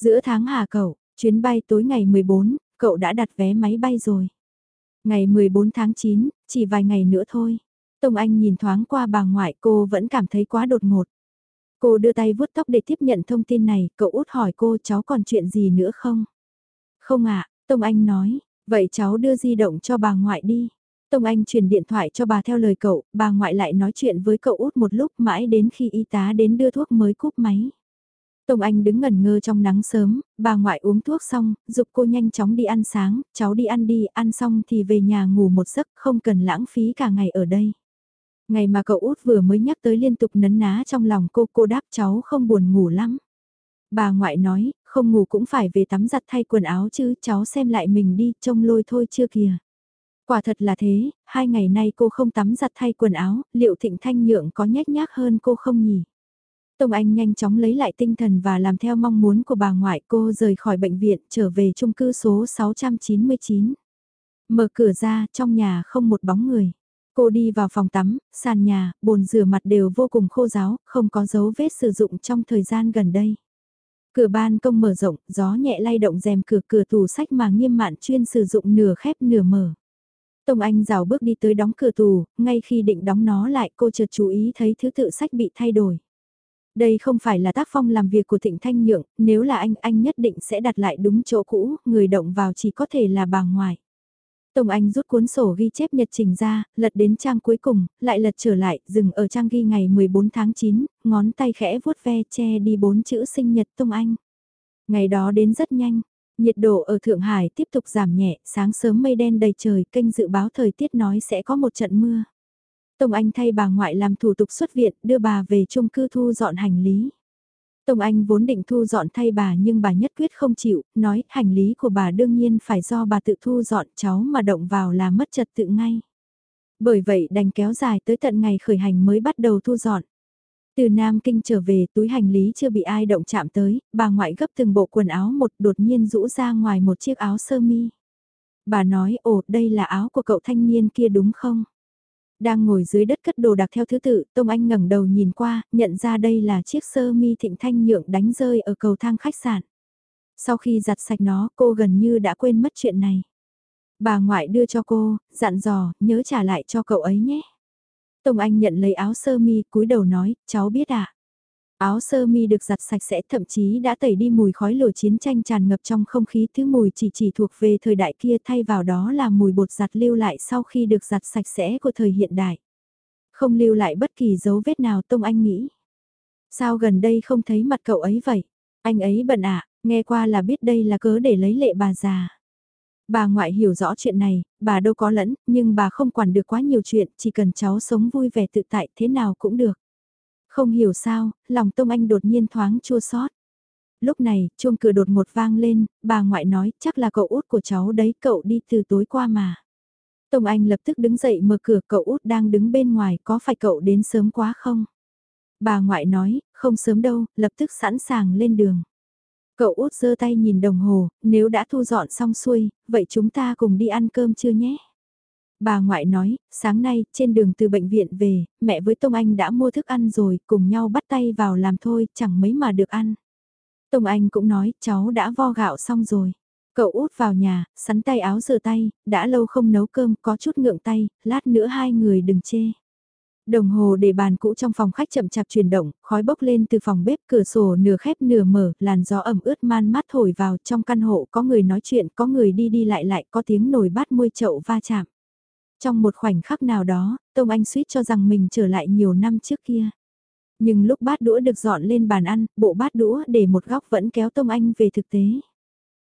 Giữa tháng hà cậu, chuyến bay tối ngày 14, cậu đã đặt vé máy bay rồi. Ngày 14 tháng 9, chỉ vài ngày nữa thôi. Tông Anh nhìn thoáng qua bà ngoại cô vẫn cảm thấy quá đột ngột. Cô đưa tay vuốt tóc để tiếp nhận thông tin này, cậu út hỏi cô cháu còn chuyện gì nữa không? Không ạ, Tông Anh nói, vậy cháu đưa di động cho bà ngoại đi. Tông Anh truyền điện thoại cho bà theo lời cậu, bà ngoại lại nói chuyện với cậu út một lúc mãi đến khi y tá đến đưa thuốc mới cúp máy. Tông Anh đứng ngẩn ngơ trong nắng sớm, bà ngoại uống thuốc xong, dục cô nhanh chóng đi ăn sáng, cháu đi ăn đi, ăn xong thì về nhà ngủ một giấc, không cần lãng phí cả ngày ở đây. Ngày mà cậu út vừa mới nhắc tới liên tục nấn ná trong lòng cô, cô đáp cháu không buồn ngủ lắm. Bà ngoại nói, không ngủ cũng phải về tắm giặt thay quần áo chứ, cháu xem lại mình đi, trông lôi thôi chưa kìa. Quả thật là thế, hai ngày nay cô không tắm giặt thay quần áo, liệu Thịnh Thanh Nhượng có nhét nhác hơn cô không nhỉ? Tông Anh nhanh chóng lấy lại tinh thần và làm theo mong muốn của bà ngoại cô rời khỏi bệnh viện trở về chung cư số 699. Mở cửa ra, trong nhà không một bóng người. Cô đi vào phòng tắm, sàn nhà, bồn rửa mặt đều vô cùng khô ráo, không có dấu vết sử dụng trong thời gian gần đây. Cửa ban công mở rộng, gió nhẹ lay động rèm cửa cửa tủ sách mà nghiêm mạn chuyên sử dụng nửa khép nửa mở. Tông Anh rào bước đi tới đóng cửa tủ, ngay khi định đóng nó lại cô chợt chú ý thấy thứ tự sách bị thay đổi. Đây không phải là tác phong làm việc của Thịnh Thanh Nhượng, nếu là anh, anh nhất định sẽ đặt lại đúng chỗ cũ, người động vào chỉ có thể là bà ngoại. Tông Anh rút cuốn sổ ghi chép nhật trình ra, lật đến trang cuối cùng, lại lật trở lại, dừng ở trang ghi ngày 14 tháng 9, ngón tay khẽ vuốt ve che đi bốn chữ sinh nhật Tông Anh. Ngày đó đến rất nhanh, nhiệt độ ở Thượng Hải tiếp tục giảm nhẹ, sáng sớm mây đen đầy trời, kênh dự báo thời tiết nói sẽ có một trận mưa. Tông Anh thay bà ngoại làm thủ tục xuất viện, đưa bà về chung cư thu dọn hành lý. Tông Anh vốn định thu dọn thay bà nhưng bà nhất quyết không chịu, nói hành lý của bà đương nhiên phải do bà tự thu dọn cháu mà động vào là mất trật tự ngay. Bởi vậy đành kéo dài tới tận ngày khởi hành mới bắt đầu thu dọn. Từ Nam Kinh trở về túi hành lý chưa bị ai động chạm tới, bà ngoại gấp từng bộ quần áo một đột nhiên rũ ra ngoài một chiếc áo sơ mi. Bà nói ồ đây là áo của cậu thanh niên kia đúng không? Đang ngồi dưới đất cất đồ đạc theo thứ tự, Tông Anh ngẩng đầu nhìn qua, nhận ra đây là chiếc sơ mi thịnh thanh nhượng đánh rơi ở cầu thang khách sạn. Sau khi giặt sạch nó, cô gần như đã quên mất chuyện này. Bà ngoại đưa cho cô, dặn dò, nhớ trả lại cho cậu ấy nhé. Tông Anh nhận lấy áo sơ mi, cúi đầu nói, cháu biết ạ. À? Áo sơ mi được giặt sạch sẽ thậm chí đã tẩy đi mùi khói lửa chiến tranh tràn ngập trong không khí thứ mùi chỉ chỉ thuộc về thời đại kia thay vào đó là mùi bột giặt lưu lại sau khi được giặt sạch sẽ của thời hiện đại. Không lưu lại bất kỳ dấu vết nào Tông Anh nghĩ. Sao gần đây không thấy mặt cậu ấy vậy? Anh ấy bận ạ, nghe qua là biết đây là cớ để lấy lệ bà già. Bà ngoại hiểu rõ chuyện này, bà đâu có lẫn, nhưng bà không quản được quá nhiều chuyện, chỉ cần cháu sống vui vẻ tự tại thế nào cũng được. Không hiểu sao, lòng Tông Anh đột nhiên thoáng chua xót. Lúc này, chuông cửa đột một vang lên, bà ngoại nói, chắc là cậu út của cháu đấy, cậu đi từ tối qua mà. Tông Anh lập tức đứng dậy mở cửa, cậu út đang đứng bên ngoài, có phải cậu đến sớm quá không? Bà ngoại nói, không sớm đâu, lập tức sẵn sàng lên đường. Cậu út giơ tay nhìn đồng hồ, nếu đã thu dọn xong xuôi, vậy chúng ta cùng đi ăn cơm chưa nhé? Bà ngoại nói, sáng nay, trên đường từ bệnh viện về, mẹ với Tông Anh đã mua thức ăn rồi, cùng nhau bắt tay vào làm thôi, chẳng mấy mà được ăn. Tông Anh cũng nói, cháu đã vo gạo xong rồi. Cậu út vào nhà, sắn tay áo rửa tay, đã lâu không nấu cơm, có chút ngượng tay, lát nữa hai người đừng chê. Đồng hồ để bàn cũ trong phòng khách chậm chạp chuyển động, khói bốc lên từ phòng bếp, cửa sổ nửa khép nửa mở, làn gió ẩm ướt man mát thổi vào, trong căn hộ có người nói chuyện, có người đi đi lại lại, có tiếng nồi bát môi chậu va chạm. Trong một khoảnh khắc nào đó, Tông Anh suýt cho rằng mình trở lại nhiều năm trước kia. Nhưng lúc bát đũa được dọn lên bàn ăn, bộ bát đũa để một góc vẫn kéo Tông Anh về thực tế.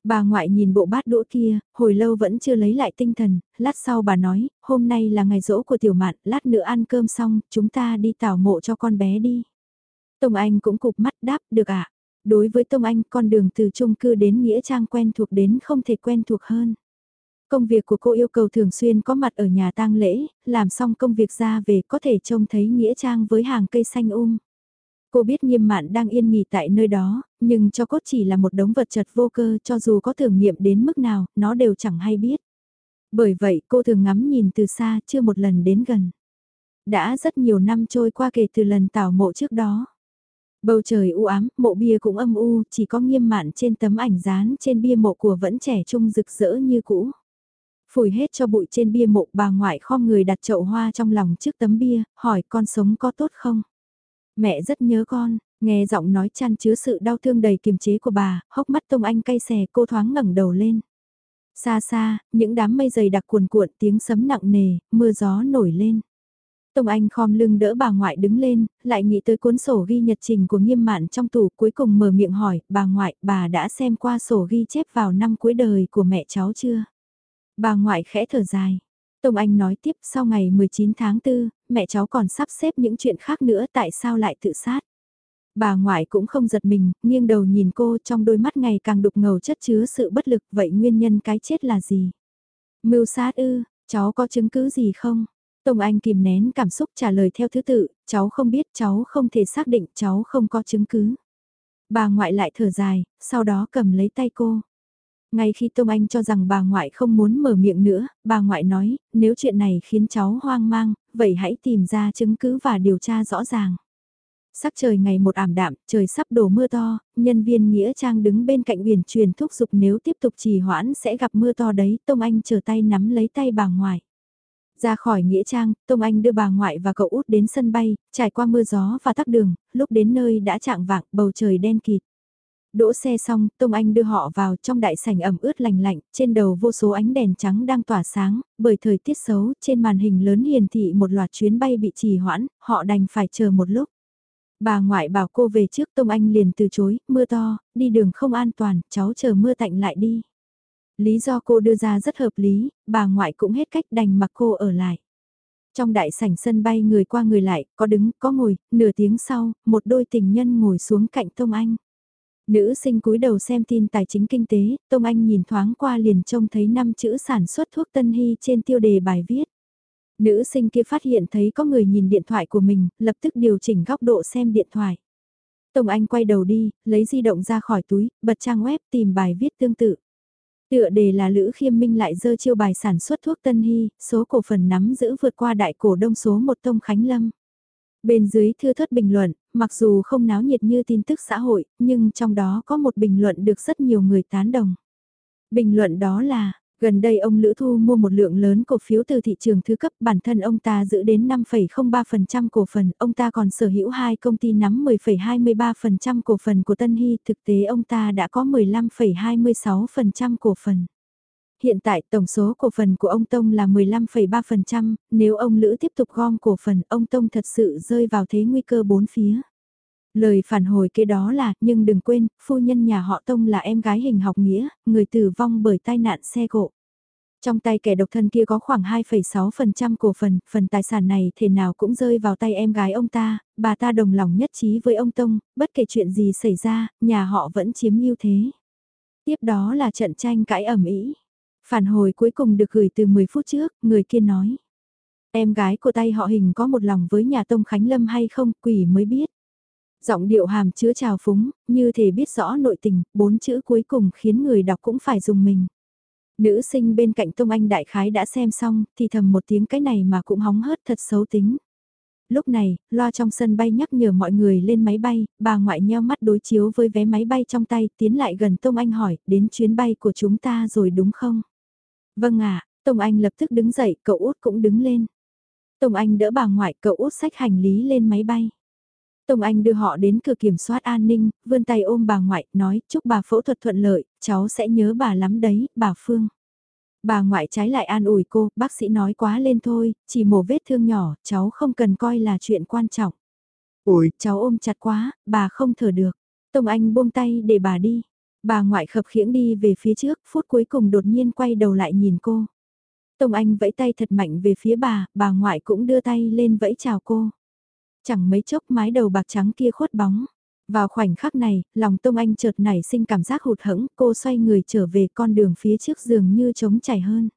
Bà ngoại nhìn bộ bát đũa kia, hồi lâu vẫn chưa lấy lại tinh thần, lát sau bà nói, hôm nay là ngày rỗ của tiểu mạn, lát nữa ăn cơm xong, chúng ta đi tảo mộ cho con bé đi. Tông Anh cũng cục mắt đáp, được ạ. À? Đối với Tông Anh, con đường từ chung cư đến Nghĩa Trang quen thuộc đến không thể quen thuộc hơn. Công việc của cô yêu cầu thường xuyên có mặt ở nhà tang lễ, làm xong công việc ra về có thể trông thấy Nghĩa Trang với hàng cây xanh um. Cô biết nghiêm mạn đang yên nghỉ tại nơi đó, nhưng cho cốt chỉ là một đống vật chật vô cơ cho dù có thử nghiệm đến mức nào, nó đều chẳng hay biết. Bởi vậy cô thường ngắm nhìn từ xa chưa một lần đến gần. Đã rất nhiều năm trôi qua kể từ lần tảo mộ trước đó. Bầu trời u ám, mộ bia cũng âm u, chỉ có nghiêm mạn trên tấm ảnh dán trên bia mộ của vẫn trẻ trung rực rỡ như cũ. Phủi hết cho bụi trên bia mộ bà ngoại kho người đặt chậu hoa trong lòng trước tấm bia, hỏi con sống có tốt không? Mẹ rất nhớ con, nghe giọng nói chăn chứa sự đau thương đầy kiềm chế của bà, hốc mắt Tông Anh cay xè cô thoáng ngẩng đầu lên. Xa xa, những đám mây dày đặc cuồn cuộn tiếng sấm nặng nề, mưa gió nổi lên. Tông Anh khom lưng đỡ bà ngoại đứng lên, lại nghĩ tới cuốn sổ ghi nhật trình của nghiêm mạn trong tủ cuối cùng mở miệng hỏi, bà ngoại, bà đã xem qua sổ ghi chép vào năm cuối đời của mẹ cháu chưa? Bà ngoại khẽ thở dài. Tông Anh nói tiếp sau ngày 19 tháng 4, mẹ cháu còn sắp xếp những chuyện khác nữa tại sao lại tự sát. Bà ngoại cũng không giật mình, nghiêng đầu nhìn cô trong đôi mắt ngày càng đục ngầu chất chứa sự bất lực vậy nguyên nhân cái chết là gì? Mưu sát ư, Cháu có chứng cứ gì không? Tông Anh kìm nén cảm xúc trả lời theo thứ tự, cháu không biết, cháu không thể xác định, cháu không có chứng cứ. Bà ngoại lại thở dài, sau đó cầm lấy tay cô. Ngay khi Tông Anh cho rằng bà ngoại không muốn mở miệng nữa, bà ngoại nói, nếu chuyện này khiến cháu hoang mang, vậy hãy tìm ra chứng cứ và điều tra rõ ràng. Sắc trời ngày một ảm đạm, trời sắp đổ mưa to, nhân viên Nghĩa Trang đứng bên cạnh biển truyền thúc giục nếu tiếp tục trì hoãn sẽ gặp mưa to đấy, Tông Anh chờ tay nắm lấy tay bà ngoại. Ra khỏi Nghĩa Trang, Tông Anh đưa bà ngoại và cậu út đến sân bay, trải qua mưa gió và tắc đường, lúc đến nơi đã chạng vạng, bầu trời đen kịt. Đỗ xe xong, Tông Anh đưa họ vào trong đại sảnh ẩm ướt lành lạnh, trên đầu vô số ánh đèn trắng đang tỏa sáng, bởi thời tiết xấu, trên màn hình lớn hiển thị một loạt chuyến bay bị trì hoãn, họ đành phải chờ một lúc. Bà ngoại bảo cô về trước Tông Anh liền từ chối, mưa to, đi đường không an toàn, cháu chờ mưa tạnh lại đi. Lý do cô đưa ra rất hợp lý, bà ngoại cũng hết cách đành mặc cô ở lại. Trong đại sảnh sân bay người qua người lại, có đứng, có ngồi, nửa tiếng sau, một đôi tình nhân ngồi xuống cạnh Tông Anh. Nữ sinh cúi đầu xem tin tài chính kinh tế, Tông Anh nhìn thoáng qua liền trông thấy năm chữ sản xuất thuốc Tân Hy trên tiêu đề bài viết. Nữ sinh kia phát hiện thấy có người nhìn điện thoại của mình, lập tức điều chỉnh góc độ xem điện thoại. Tông Anh quay đầu đi, lấy di động ra khỏi túi, bật trang web tìm bài viết tương tự. Tựa đề là Lữ Khiêm Minh lại dơ chiêu bài sản xuất thuốc Tân Hy, số cổ phần nắm giữ vượt qua đại cổ đông số một Tông Khánh Lâm. Bên dưới thưa thất bình luận, mặc dù không náo nhiệt như tin tức xã hội, nhưng trong đó có một bình luận được rất nhiều người tán đồng. Bình luận đó là, Gần đây ông Lữ Thu mua một lượng lớn cổ phiếu từ thị trường thứ cấp, bản thân ông ta giữ đến 5,03% cổ phần, ông ta còn sở hữu hai công ty nắm 10,23% cổ phần của Tân Hy, thực tế ông ta đã có 15,26% cổ phần. Hiện tại tổng số cổ phần của ông Tông là 15,3%, nếu ông Lữ tiếp tục gom cổ phần, ông Tông thật sự rơi vào thế nguy cơ bốn phía. Lời phản hồi kia đó là, nhưng đừng quên, phu nhân nhà họ Tông là em gái hình học nghĩa, người tử vong bởi tai nạn xe cộ. Trong tay kẻ độc thân kia có khoảng 2,6% cổ phần, phần tài sản này thể nào cũng rơi vào tay em gái ông ta, bà ta đồng lòng nhất trí với ông Tông, bất kể chuyện gì xảy ra, nhà họ vẫn chiếm ưu thế. Tiếp đó là trận tranh cãi ẩm ý. Phản hồi cuối cùng được gửi từ 10 phút trước, người kia nói. Em gái của tay họ hình có một lòng với nhà Tông Khánh Lâm hay không, quỷ mới biết. Giọng điệu hàm chứa trào phúng, như thể biết rõ nội tình, bốn chữ cuối cùng khiến người đọc cũng phải dùng mình. Nữ sinh bên cạnh Tông Anh Đại Khái đã xem xong, thì thầm một tiếng cái này mà cũng hóng hớt thật xấu tính. Lúc này, loa trong sân bay nhắc nhở mọi người lên máy bay, bà ngoại nheo mắt đối chiếu với vé máy bay trong tay, tiến lại gần Tông Anh hỏi, đến chuyến bay của chúng ta rồi đúng không? Vâng ạ, Tông Anh lập tức đứng dậy, cậu út cũng đứng lên. Tông Anh đỡ bà ngoại, cậu út xách hành lý lên máy bay. Tông Anh đưa họ đến cửa kiểm soát an ninh, vươn tay ôm bà ngoại, nói chúc bà phẫu thuật thuận lợi, cháu sẽ nhớ bà lắm đấy, bà Phương. Bà ngoại trái lại an ủi cô, bác sĩ nói quá lên thôi, chỉ mổ vết thương nhỏ, cháu không cần coi là chuyện quan trọng. Ôi, cháu ôm chặt quá, bà không thở được. Tông Anh buông tay để bà đi. Bà ngoại khập khiễng đi về phía trước, phút cuối cùng đột nhiên quay đầu lại nhìn cô. Tông Anh vẫy tay thật mạnh về phía bà, bà ngoại cũng đưa tay lên vẫy chào cô. Chẳng mấy chốc mái đầu bạc trắng kia khuất bóng. Vào khoảnh khắc này, lòng Tông Anh chợt nảy sinh cảm giác hụt hẫng, cô xoay người trở về con đường phía trước giường như trống chảy hơn.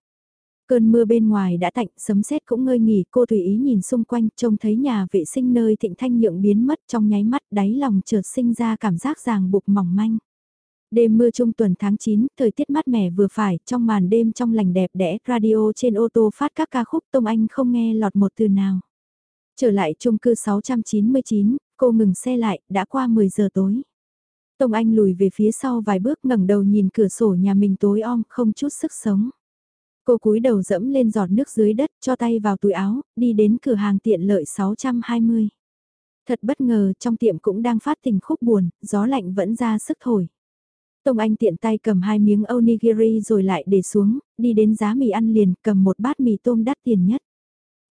Cơn mưa bên ngoài đã tạnh, sấm sét cũng ngơi nghỉ, cô tùy ý nhìn xung quanh, trông thấy nhà vệ sinh nơi thịnh thanh nhượng biến mất trong nháy mắt, đáy lòng chợt sinh ra cảm giác ràng buộc mỏng manh. Đêm mưa trung tuần tháng 9, thời tiết mát mẻ vừa phải, trong màn đêm trong lành đẹp đẽ, radio trên ô tô phát các ca khúc Tông Anh không nghe lọt một từ nào. Trở lại chung cư 699, cô ngừng xe lại, đã qua 10 giờ tối. Tông Anh lùi về phía sau vài bước ngẩng đầu nhìn cửa sổ nhà mình tối om, không chút sức sống. Cô cúi đầu dẫm lên giọt nước dưới đất, cho tay vào túi áo, đi đến cửa hàng tiện lợi 620. Thật bất ngờ, trong tiệm cũng đang phát tình khúc buồn, gió lạnh vẫn ra sức thổi. Tông Anh tiện tay cầm hai miếng onigiri rồi lại để xuống, đi đến giá mì ăn liền, cầm một bát mì tôm đắt tiền nhất.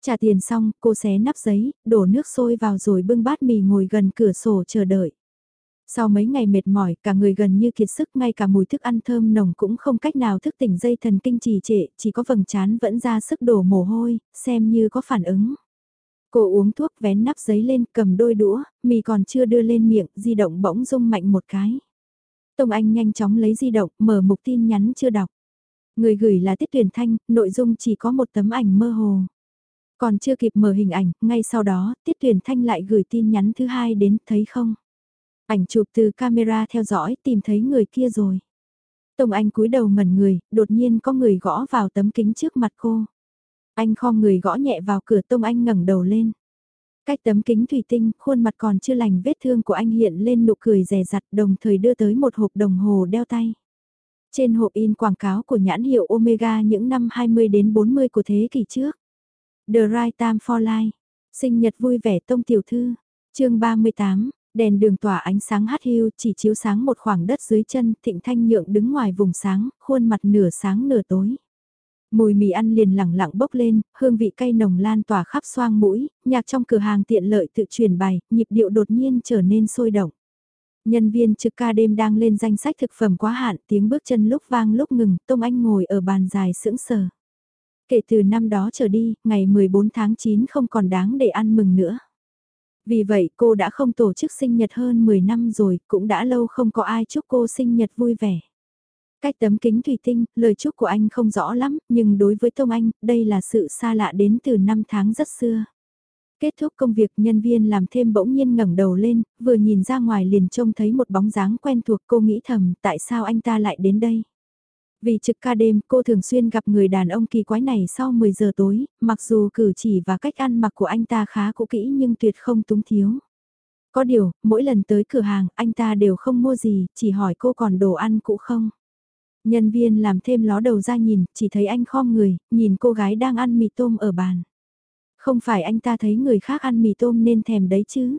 Trả tiền xong, cô xé nắp giấy, đổ nước sôi vào rồi bưng bát mì ngồi gần cửa sổ chờ đợi. Sau mấy ngày mệt mỏi, cả người gần như kiệt sức ngay cả mùi thức ăn thơm nồng cũng không cách nào thức tỉnh dây thần kinh trì trệ, chỉ có vầng trán vẫn ra sức đổ mồ hôi, xem như có phản ứng. Cô uống thuốc vén nắp giấy lên cầm đôi đũa, mì còn chưa đưa lên miệng, di động bỗng rung mạnh một cái. Tông Anh nhanh chóng lấy di động, mở mục tin nhắn chưa đọc. Người gửi là Tiết Tuyển Thanh, nội dung chỉ có một tấm ảnh mơ hồ. Còn chưa kịp mở hình ảnh, ngay sau đó, Tiết Tuyển Thanh lại gửi tin nhắn thứ hai đến, thấy không? Ảnh chụp từ camera theo dõi, tìm thấy người kia rồi. Tông Anh cúi đầu ngẩn người, đột nhiên có người gõ vào tấm kính trước mặt cô. Anh khom người gõ nhẹ vào cửa Tông Anh ngẩng đầu lên. Cách tấm kính thủy tinh, khuôn mặt còn chưa lành vết thương của anh hiện lên nụ cười rè rặt đồng thời đưa tới một hộp đồng hồ đeo tay. Trên hộp in quảng cáo của nhãn hiệu Omega những năm 20 đến 40 của thế kỷ trước. The Right Time for Life. Sinh nhật vui vẻ tông tiểu thư. chương 38, đèn đường tỏa ánh sáng hắt hiu chỉ chiếu sáng một khoảng đất dưới chân, thịnh thanh nhượng đứng ngoài vùng sáng, khuôn mặt nửa sáng nửa tối. Mùi mì ăn liền lẳng lặng bốc lên, hương vị cay nồng lan tỏa khắp xoang mũi, nhạc trong cửa hàng tiện lợi tự truyền bài, nhịp điệu đột nhiên trở nên sôi động. Nhân viên trực ca đêm đang lên danh sách thực phẩm quá hạn, tiếng bước chân lúc vang lúc ngừng, Tông Anh ngồi ở bàn dài sững sờ. Kể từ năm đó trở đi, ngày 14 tháng 9 không còn đáng để ăn mừng nữa. Vì vậy cô đã không tổ chức sinh nhật hơn 10 năm rồi, cũng đã lâu không có ai chúc cô sinh nhật vui vẻ. Cách tấm kính thủy tinh, lời chúc của anh không rõ lắm, nhưng đối với Tông Anh, đây là sự xa lạ đến từ năm tháng rất xưa. Kết thúc công việc nhân viên làm thêm bỗng nhiên ngẩng đầu lên, vừa nhìn ra ngoài liền trông thấy một bóng dáng quen thuộc cô nghĩ thầm tại sao anh ta lại đến đây. Vì trực ca đêm cô thường xuyên gặp người đàn ông kỳ quái này sau 10 giờ tối, mặc dù cử chỉ và cách ăn mặc của anh ta khá cũ kỹ nhưng tuyệt không túng thiếu. Có điều, mỗi lần tới cửa hàng anh ta đều không mua gì, chỉ hỏi cô còn đồ ăn cũ không. Nhân viên làm thêm ló đầu ra nhìn, chỉ thấy anh khom người, nhìn cô gái đang ăn mì tôm ở bàn. Không phải anh ta thấy người khác ăn mì tôm nên thèm đấy chứ.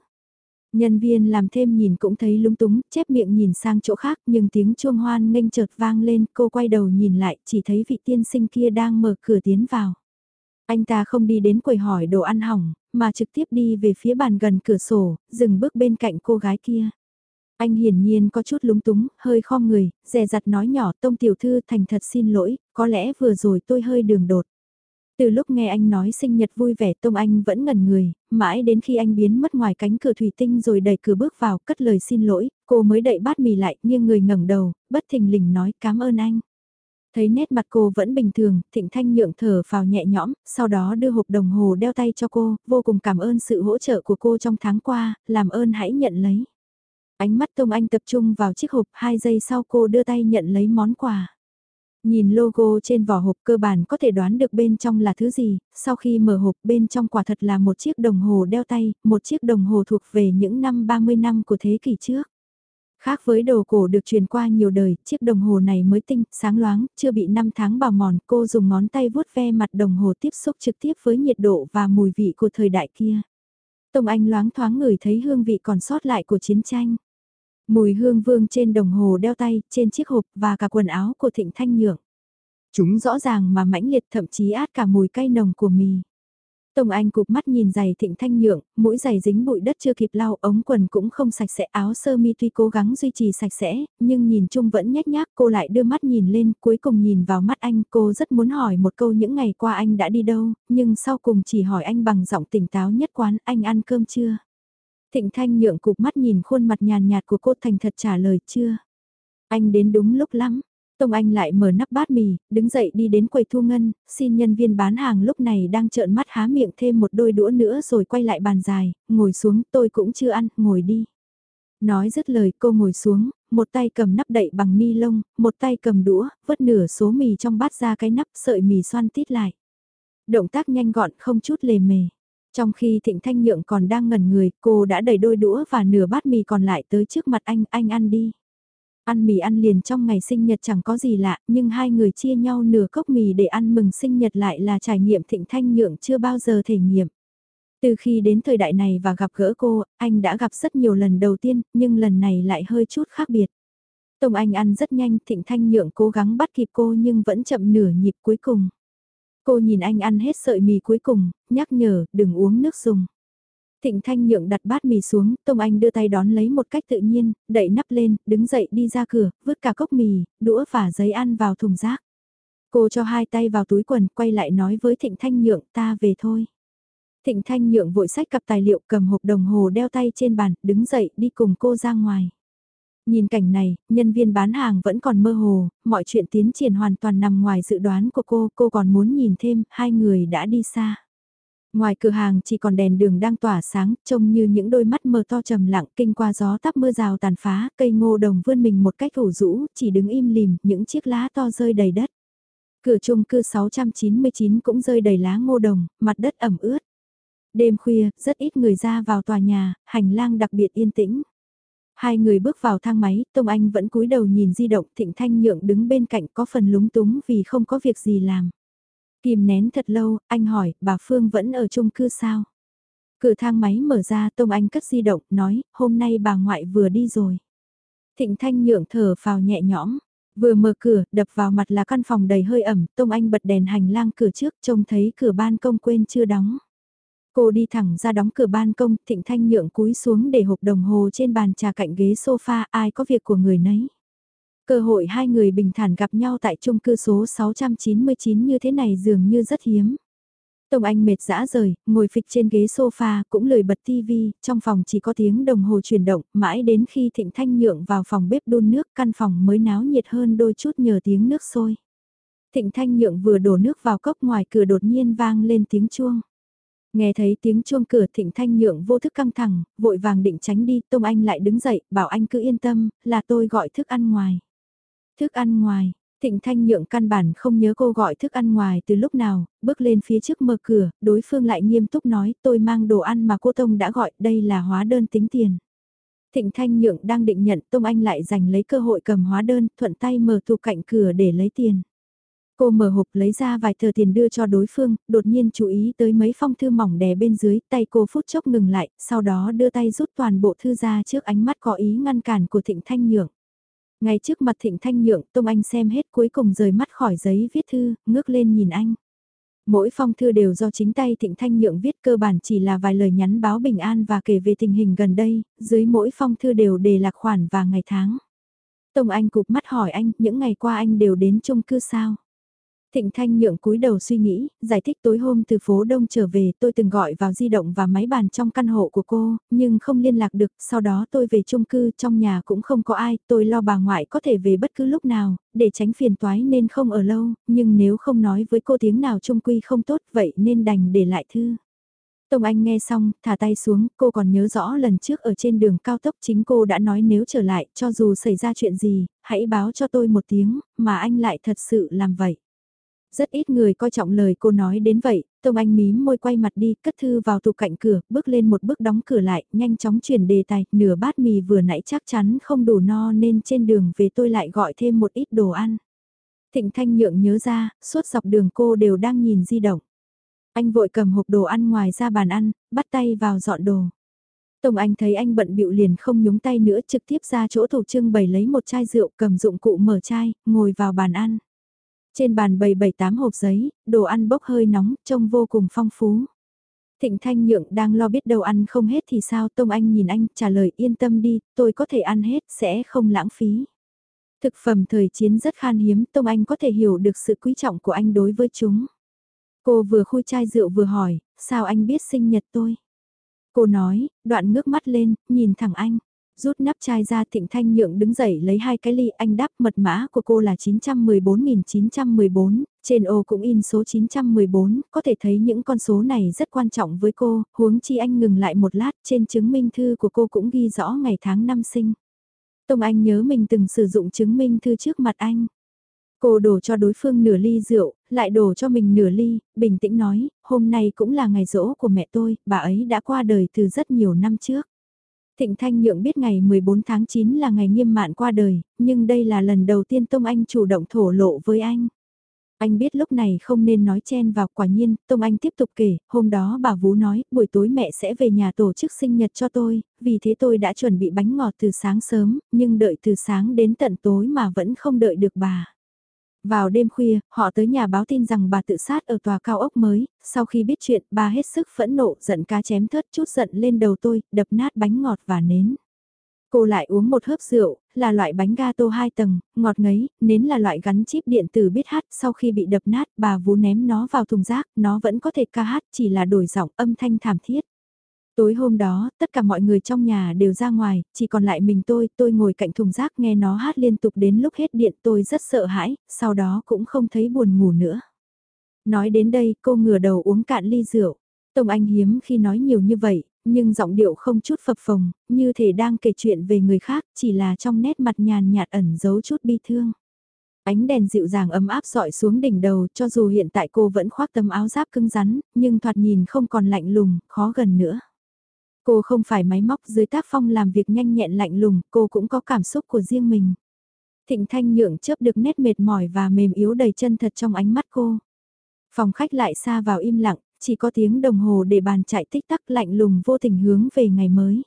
Nhân viên làm thêm nhìn cũng thấy lúng túng, chép miệng nhìn sang chỗ khác nhưng tiếng chuông hoan nghênh chợt vang lên, cô quay đầu nhìn lại, chỉ thấy vị tiên sinh kia đang mở cửa tiến vào. Anh ta không đi đến quầy hỏi đồ ăn hỏng, mà trực tiếp đi về phía bàn gần cửa sổ, dừng bước bên cạnh cô gái kia. Anh hiển nhiên có chút lúng túng, hơi khom người, dè dặt nói nhỏ tông tiểu thư thành thật xin lỗi, có lẽ vừa rồi tôi hơi đường đột. Từ lúc nghe anh nói sinh nhật vui vẻ Tông Anh vẫn ngẩn người, mãi đến khi anh biến mất ngoài cánh cửa thủy tinh rồi đẩy cửa bước vào, cất lời xin lỗi, cô mới đậy bát mì lại, nghiêng người ngẩng đầu, bất thình lình nói cảm ơn anh. Thấy nét mặt cô vẫn bình thường, Thịnh Thanh nhượng thở vào nhẹ nhõm, sau đó đưa hộp đồng hồ đeo tay cho cô, vô cùng cảm ơn sự hỗ trợ của cô trong tháng qua, làm ơn hãy nhận lấy. Ánh mắt Tông Anh tập trung vào chiếc hộp, hai giây sau cô đưa tay nhận lấy món quà. Nhìn logo trên vỏ hộp cơ bản có thể đoán được bên trong là thứ gì, sau khi mở hộp bên trong quả thật là một chiếc đồng hồ đeo tay, một chiếc đồng hồ thuộc về những năm 30 năm của thế kỷ trước. Khác với đồ cổ được truyền qua nhiều đời, chiếc đồng hồ này mới tinh, sáng loáng, chưa bị năm tháng bào mòn, cô dùng ngón tay vuốt ve mặt đồng hồ tiếp xúc trực tiếp với nhiệt độ và mùi vị của thời đại kia. Tông Anh loáng thoáng ngửi thấy hương vị còn sót lại của chiến tranh. Mùi hương vương trên đồng hồ đeo tay, trên chiếc hộp và cả quần áo của Thịnh Thanh Nhượng. Chúng rõ ràng mà mãnh liệt thậm chí át cả mùi cay nồng của mì. Tổng Anh cụp mắt nhìn giày thịnh thanh nhượng, mũi giày dính bụi đất chưa kịp lau, ống quần cũng không sạch sẽ, áo sơ mi tuy cố gắng duy trì sạch sẽ, nhưng nhìn chung vẫn nhếch nhác, cô lại đưa mắt nhìn lên, cuối cùng nhìn vào mắt anh, cô rất muốn hỏi một câu những ngày qua anh đã đi đâu, nhưng sau cùng chỉ hỏi anh bằng giọng tỉnh táo nhất quán, anh ăn cơm chưa? Thịnh Thanh nhượng cục mắt nhìn khuôn mặt nhàn nhạt của cô thành thật trả lời chưa. Anh đến đúng lúc lắm. Tông Anh lại mở nắp bát mì, đứng dậy đi đến quầy thu ngân, xin nhân viên bán hàng lúc này đang trợn mắt há miệng thêm một đôi đũa nữa rồi quay lại bàn dài, ngồi xuống tôi cũng chưa ăn, ngồi đi. Nói dứt lời cô ngồi xuống, một tay cầm nắp đậy bằng ni lông, một tay cầm đũa, vớt nửa số mì trong bát ra cái nắp sợi mì xoan tít lại. Động tác nhanh gọn không chút lề mề. Trong khi Thịnh Thanh Nhượng còn đang ngẩn người, cô đã đẩy đôi đũa và nửa bát mì còn lại tới trước mặt anh, anh ăn đi. Ăn mì ăn liền trong ngày sinh nhật chẳng có gì lạ, nhưng hai người chia nhau nửa cốc mì để ăn mừng sinh nhật lại là trải nghiệm Thịnh Thanh Nhượng chưa bao giờ thể nghiệm. Từ khi đến thời đại này và gặp gỡ cô, anh đã gặp rất nhiều lần đầu tiên, nhưng lần này lại hơi chút khác biệt. Tông Anh ăn rất nhanh, Thịnh Thanh Nhượng cố gắng bắt kịp cô nhưng vẫn chậm nửa nhịp cuối cùng. Cô nhìn anh ăn hết sợi mì cuối cùng, nhắc nhở, đừng uống nước dùng. Thịnh Thanh Nhượng đặt bát mì xuống, Tông Anh đưa tay đón lấy một cách tự nhiên, đậy nắp lên, đứng dậy đi ra cửa, vứt cả cốc mì, đũa và giấy ăn vào thùng rác. Cô cho hai tay vào túi quần, quay lại nói với Thịnh Thanh Nhượng ta về thôi. Thịnh Thanh Nhượng vội sách cặp tài liệu cầm hộp đồng hồ đeo tay trên bàn, đứng dậy đi cùng cô ra ngoài. Nhìn cảnh này, nhân viên bán hàng vẫn còn mơ hồ, mọi chuyện tiến triển hoàn toàn nằm ngoài dự đoán của cô, cô còn muốn nhìn thêm, hai người đã đi xa. Ngoài cửa hàng chỉ còn đèn đường đang tỏa sáng, trông như những đôi mắt mờ to trầm lặng kinh qua gió tắp mưa rào tàn phá, cây ngô đồng vươn mình một cách ủ rũ, chỉ đứng im lìm, những chiếc lá to rơi đầy đất. Cửa chung cư 699 cũng rơi đầy lá ngô đồng, mặt đất ẩm ướt. Đêm khuya, rất ít người ra vào tòa nhà, hành lang đặc biệt yên tĩnh. Hai người bước vào thang máy, Tông Anh vẫn cúi đầu nhìn di động, Thịnh Thanh Nhượng đứng bên cạnh có phần lúng túng vì không có việc gì làm. Kìm nén thật lâu, anh hỏi, bà Phương vẫn ở chung cư sao? Cửa thang máy mở ra, Tông Anh cất di động, nói, hôm nay bà ngoại vừa đi rồi. Thịnh Thanh Nhượng thở vào nhẹ nhõm, vừa mở cửa, đập vào mặt là căn phòng đầy hơi ẩm, Tông Anh bật đèn hành lang cửa trước, trông thấy cửa ban công quên chưa đóng. Cô đi thẳng ra đóng cửa ban công, Thịnh Thanh Nhượng cúi xuống để hộp đồng hồ trên bàn trà cạnh ghế sofa, ai có việc của người nấy. Cơ hội hai người bình thản gặp nhau tại chung cư số 699 như thế này dường như rất hiếm. Tông Anh mệt dã rời, ngồi phịch trên ghế sofa cũng lười bật tivi, trong phòng chỉ có tiếng đồng hồ chuyển động, mãi đến khi Thịnh Thanh Nhượng vào phòng bếp đun nước căn phòng mới náo nhiệt hơn đôi chút nhờ tiếng nước sôi. Thịnh Thanh Nhượng vừa đổ nước vào cốc ngoài cửa đột nhiên vang lên tiếng chuông. Nghe thấy tiếng chuông cửa thịnh thanh nhượng vô thức căng thẳng, vội vàng định tránh đi, Tông Anh lại đứng dậy, bảo anh cứ yên tâm, là tôi gọi thức ăn ngoài. Thức ăn ngoài, thịnh thanh nhượng căn bản không nhớ cô gọi thức ăn ngoài từ lúc nào, bước lên phía trước mở cửa, đối phương lại nghiêm túc nói tôi mang đồ ăn mà cô Tông đã gọi, đây là hóa đơn tính tiền. Thịnh Thanh Nhượng đang định nhận Tông Anh lại giành lấy cơ hội cầm hóa đơn, thuận tay mở tủ cạnh cửa để lấy tiền. Cô mở hộp lấy ra vài tờ tiền đưa cho đối phương, đột nhiên chú ý tới mấy phong thư mỏng đè bên dưới, tay cô phút chốc ngừng lại, sau đó đưa tay rút toàn bộ thư ra trước ánh mắt có ý ngăn cản của Thịnh Thanh Nhượng. Ngay trước mặt Thịnh Thanh Nhượng, Tông Anh xem hết cuối cùng rời mắt khỏi giấy viết thư, ngước lên nhìn anh. Mỗi phong thư đều do chính tay Thịnh Thanh Nhượng viết cơ bản chỉ là vài lời nhắn báo bình an và kể về tình hình gần đây, dưới mỗi phong thư đều đề lạc khoản và ngày tháng. Tông Anh cụp mắt hỏi anh, những ngày qua anh đều đến chung cư sao? Thịnh Thanh nhượng cúi đầu suy nghĩ, giải thích tối hôm từ phố Đông trở về tôi từng gọi vào di động và máy bàn trong căn hộ của cô, nhưng không liên lạc được, sau đó tôi về chung cư trong nhà cũng không có ai, tôi lo bà ngoại có thể về bất cứ lúc nào, để tránh phiền toái nên không ở lâu, nhưng nếu không nói với cô tiếng nào chung quy không tốt vậy nên đành để lại thư. Tông Anh nghe xong, thả tay xuống, cô còn nhớ rõ lần trước ở trên đường cao tốc chính cô đã nói nếu trở lại, cho dù xảy ra chuyện gì, hãy báo cho tôi một tiếng, mà anh lại thật sự làm vậy. Rất ít người coi trọng lời cô nói đến vậy, Tông Anh mím môi quay mặt đi, cất thư vào tủ cạnh cửa, bước lên một bước đóng cửa lại, nhanh chóng chuyển đề tài, nửa bát mì vừa nãy chắc chắn không đủ no nên trên đường về tôi lại gọi thêm một ít đồ ăn. Thịnh Thanh Nhượng nhớ ra, suốt dọc đường cô đều đang nhìn di động. Anh vội cầm hộp đồ ăn ngoài ra bàn ăn, bắt tay vào dọn đồ. Tông Anh thấy anh bận bịu liền không nhúng tay nữa trực tiếp ra chỗ thủ trưng bày lấy một chai rượu cầm dụng cụ mở chai, ngồi vào bàn ăn. Trên bàn bày bảy tám hộp giấy, đồ ăn bốc hơi nóng, trông vô cùng phong phú. Thịnh Thanh Nhượng đang lo biết đâu ăn không hết thì sao Tông Anh nhìn anh trả lời yên tâm đi, tôi có thể ăn hết, sẽ không lãng phí. Thực phẩm thời chiến rất khan hiếm, Tông Anh có thể hiểu được sự quý trọng của anh đối với chúng. Cô vừa khui chai rượu vừa hỏi, sao anh biết sinh nhật tôi? Cô nói, đoạn ngước mắt lên, nhìn thẳng anh. Rút nắp chai ra Thịnh Thanh Nhượng đứng dậy lấy hai cái ly anh đáp mật mã của cô là 914.914, trên ô cũng in số 914, có thể thấy những con số này rất quan trọng với cô, huống chi anh ngừng lại một lát trên chứng minh thư của cô cũng ghi rõ ngày tháng năm sinh. Tông Anh nhớ mình từng sử dụng chứng minh thư trước mặt anh. Cô đổ cho đối phương nửa ly rượu, lại đổ cho mình nửa ly, bình tĩnh nói, hôm nay cũng là ngày rỗ của mẹ tôi, bà ấy đã qua đời từ rất nhiều năm trước. Thịnh Thanh Nhượng biết ngày 14 tháng 9 là ngày nghiêm mạn qua đời, nhưng đây là lần đầu tiên Tông Anh chủ động thổ lộ với anh. Anh biết lúc này không nên nói chen vào quả nhiên, Tông Anh tiếp tục kể, hôm đó bà Vú nói, buổi tối mẹ sẽ về nhà tổ chức sinh nhật cho tôi, vì thế tôi đã chuẩn bị bánh ngọt từ sáng sớm, nhưng đợi từ sáng đến tận tối mà vẫn không đợi được bà. Vào đêm khuya, họ tới nhà báo tin rằng bà tự sát ở tòa cao ốc mới, sau khi biết chuyện bà hết sức phẫn nộ giận cá chém thớt chút giận lên đầu tôi, đập nát bánh ngọt và nến. Cô lại uống một hớp rượu, là loại bánh gato hai tầng, ngọt ngấy, nến là loại gắn chip điện tử biết hát, sau khi bị đập nát bà vú ném nó vào thùng rác, nó vẫn có thể ca hát chỉ là đổi giọng âm thanh thảm thiết. Tối hôm đó, tất cả mọi người trong nhà đều ra ngoài, chỉ còn lại mình tôi, tôi ngồi cạnh thùng rác nghe nó hát liên tục đến lúc hết điện tôi rất sợ hãi, sau đó cũng không thấy buồn ngủ nữa. Nói đến đây, cô ngửa đầu uống cạn ly rượu. Tông Anh hiếm khi nói nhiều như vậy, nhưng giọng điệu không chút phập phồng, như thể đang kể chuyện về người khác, chỉ là trong nét mặt nhàn nhạt ẩn giấu chút bi thương. Ánh đèn dịu dàng ấm áp dọi xuống đỉnh đầu cho dù hiện tại cô vẫn khoác tấm áo giáp cứng rắn, nhưng thoạt nhìn không còn lạnh lùng, khó gần nữa. Cô không phải máy móc dưới tác phong làm việc nhanh nhẹn lạnh lùng, cô cũng có cảm xúc của riêng mình. Thịnh Thanh Nhượng chớp được nét mệt mỏi và mềm yếu đầy chân thật trong ánh mắt cô. Phòng khách lại xa vào im lặng, chỉ có tiếng đồng hồ để bàn chạy tích tắc lạnh lùng vô tình hướng về ngày mới.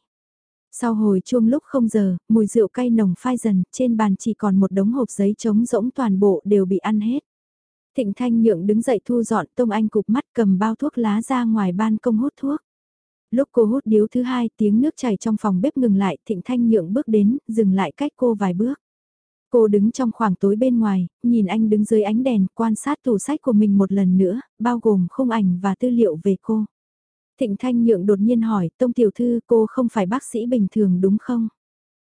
Sau hồi chuông lúc không giờ, mùi rượu cay nồng phai dần, trên bàn chỉ còn một đống hộp giấy trống rỗng toàn bộ đều bị ăn hết. Thịnh Thanh Nhượng đứng dậy thu dọn Tông Anh cục mắt cầm bao thuốc lá ra ngoài ban công hút thuốc. Lúc cô hút điếu thứ hai tiếng nước chảy trong phòng bếp ngừng lại Thịnh Thanh Nhượng bước đến, dừng lại cách cô vài bước. Cô đứng trong khoảng tối bên ngoài, nhìn anh đứng dưới ánh đèn, quan sát tủ sách của mình một lần nữa, bao gồm khung ảnh và tư liệu về cô. Thịnh Thanh Nhượng đột nhiên hỏi, Tông Tiểu Thư cô không phải bác sĩ bình thường đúng không?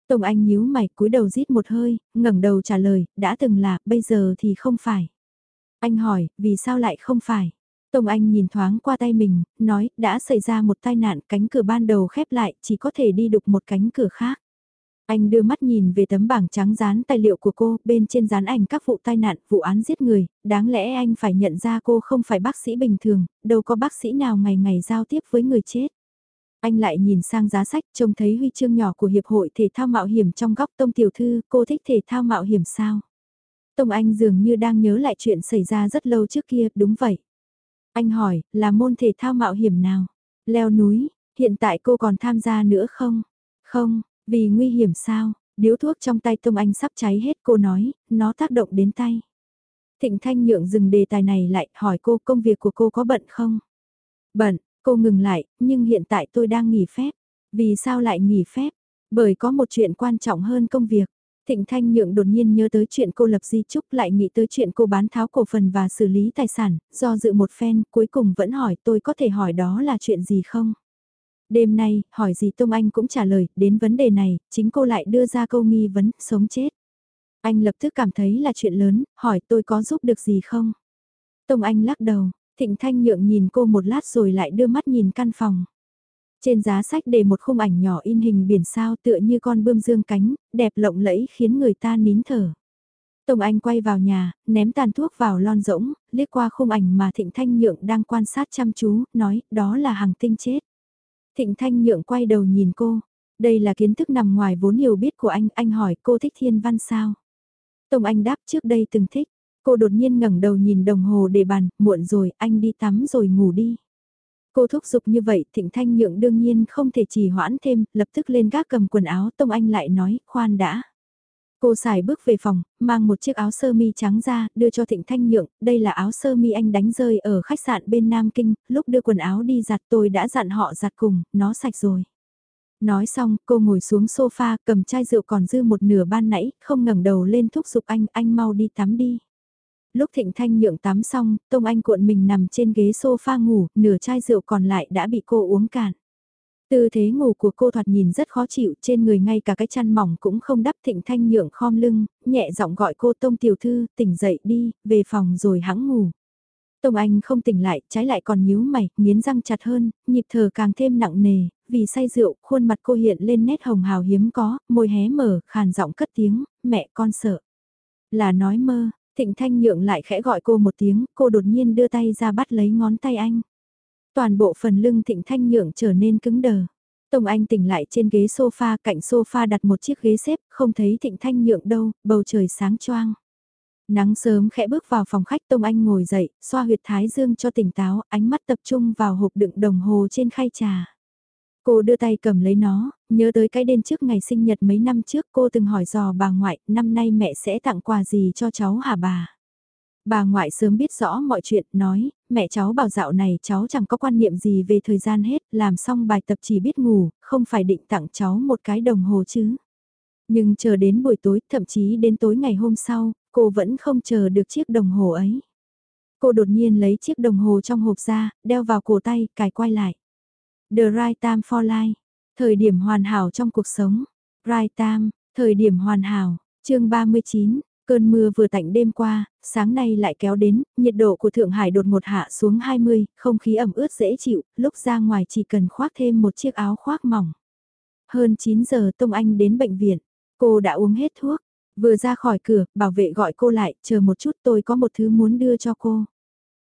Tông Anh nhíu mày cúi đầu rít một hơi, ngẩng đầu trả lời, đã từng là, bây giờ thì không phải. Anh hỏi, vì sao lại không phải? Tông Anh nhìn thoáng qua tay mình, nói, đã xảy ra một tai nạn, cánh cửa ban đầu khép lại, chỉ có thể đi đục một cánh cửa khác. Anh đưa mắt nhìn về tấm bảng trắng dán tài liệu của cô, bên trên dán ảnh các vụ tai nạn, vụ án giết người, đáng lẽ anh phải nhận ra cô không phải bác sĩ bình thường, đâu có bác sĩ nào ngày ngày giao tiếp với người chết. Anh lại nhìn sang giá sách, trông thấy huy chương nhỏ của Hiệp hội Thể thao Mạo hiểm trong góc Tông Tiểu Thư, cô thích thể thao mạo hiểm sao? Tông Anh dường như đang nhớ lại chuyện xảy ra rất lâu trước kia, đúng vậy. Anh hỏi, là môn thể thao mạo hiểm nào? Leo núi, hiện tại cô còn tham gia nữa không? Không, vì nguy hiểm sao, điếu thuốc trong tay Tông Anh sắp cháy hết cô nói, nó tác động đến tay. Thịnh Thanh Nhượng dừng đề tài này lại, hỏi cô công việc của cô có bận không? Bận, cô ngừng lại, nhưng hiện tại tôi đang nghỉ phép. Vì sao lại nghỉ phép? Bởi có một chuyện quan trọng hơn công việc. Thịnh Thanh Nhượng đột nhiên nhớ tới chuyện cô lập di trúc lại nghĩ tới chuyện cô bán tháo cổ phần và xử lý tài sản, do dự một phen cuối cùng vẫn hỏi tôi có thể hỏi đó là chuyện gì không? Đêm nay, hỏi gì Tông Anh cũng trả lời, đến vấn đề này, chính cô lại đưa ra câu nghi vấn, sống chết. Anh lập tức cảm thấy là chuyện lớn, hỏi tôi có giúp được gì không? Tông Anh lắc đầu, Thịnh Thanh Nhượng nhìn cô một lát rồi lại đưa mắt nhìn căn phòng. Trên giá sách để một khung ảnh nhỏ in hình biển sao tựa như con bươm dương cánh, đẹp lộng lẫy khiến người ta nín thở. Tông Anh quay vào nhà, ném tàn thuốc vào lon rỗng, liếc qua khung ảnh mà Thịnh Thanh Nhượng đang quan sát chăm chú, nói đó là hàng tinh chết. Thịnh Thanh Nhượng quay đầu nhìn cô. Đây là kiến thức nằm ngoài vốn hiểu biết của anh, anh hỏi cô thích thiên văn sao? Tông Anh đáp trước đây từng thích. Cô đột nhiên ngẩng đầu nhìn đồng hồ để bàn, muộn rồi, anh đi tắm rồi ngủ đi. Cô thúc giục như vậy, Thịnh Thanh Nhượng đương nhiên không thể trì hoãn thêm, lập tức lên gác cầm quần áo, Tông Anh lại nói, khoan đã. Cô xài bước về phòng, mang một chiếc áo sơ mi trắng ra, đưa cho Thịnh Thanh Nhượng, đây là áo sơ mi anh đánh rơi ở khách sạn bên Nam Kinh, lúc đưa quần áo đi giặt tôi đã dặn họ giặt cùng, nó sạch rồi. Nói xong, cô ngồi xuống sofa, cầm chai rượu còn dư một nửa ban nãy, không ngẩng đầu lên thúc giục anh, anh mau đi tắm đi. Lúc Thịnh Thanh Nhượng tắm xong, Tông Anh cuộn mình nằm trên ghế sofa ngủ, nửa chai rượu còn lại đã bị cô uống cạn. Tư thế ngủ của cô thoạt nhìn rất khó chịu, trên người ngay cả cái chăn mỏng cũng không đắp thịnh thanh nhượng khom lưng, nhẹ giọng gọi cô Tông Tiểu Thư, tỉnh dậy đi, về phòng rồi hãng ngủ. Tông Anh không tỉnh lại, trái lại còn nhíu mày, nghiến răng chặt hơn, nhịp thở càng thêm nặng nề, vì say rượu, khuôn mặt cô hiện lên nét hồng hào hiếm có, môi hé mở, khàn giọng cất tiếng, mẹ con sợ. Là nói mơ, thịnh thanh nhượng lại khẽ gọi cô một tiếng, cô đột nhiên đưa tay ra bắt lấy ngón tay anh. Toàn bộ phần lưng thịnh thanh nhượng trở nên cứng đờ. Tông Anh tỉnh lại trên ghế sofa, cạnh sofa đặt một chiếc ghế xếp, không thấy thịnh thanh nhượng đâu, bầu trời sáng choang. Nắng sớm khẽ bước vào phòng khách Tông Anh ngồi dậy, xoa huyệt thái dương cho tỉnh táo, ánh mắt tập trung vào hộp đựng đồng hồ trên khay trà. Cô đưa tay cầm lấy nó, nhớ tới cái đêm trước ngày sinh nhật mấy năm trước cô từng hỏi dò bà ngoại, năm nay mẹ sẽ tặng quà gì cho cháu hả bà? Bà ngoại sớm biết rõ mọi chuyện, nói, mẹ cháu bảo dạo này cháu chẳng có quan niệm gì về thời gian hết, làm xong bài tập chỉ biết ngủ, không phải định tặng cháu một cái đồng hồ chứ. Nhưng chờ đến buổi tối, thậm chí đến tối ngày hôm sau, cô vẫn không chờ được chiếc đồng hồ ấy. Cô đột nhiên lấy chiếc đồng hồ trong hộp ra, đeo vào cổ tay, cài quay lại. The right time for life. Thời điểm hoàn hảo trong cuộc sống. Right time, thời điểm hoàn hảo. chương 39, cơn mưa vừa tạnh đêm qua, sáng nay lại kéo đến, nhiệt độ của Thượng Hải đột một hạ xuống 20, không khí ẩm ướt dễ chịu, lúc ra ngoài chỉ cần khoác thêm một chiếc áo khoác mỏng. Hơn 9 giờ Tông Anh đến bệnh viện, cô đã uống hết thuốc, vừa ra khỏi cửa, bảo vệ gọi cô lại, chờ một chút tôi có một thứ muốn đưa cho cô.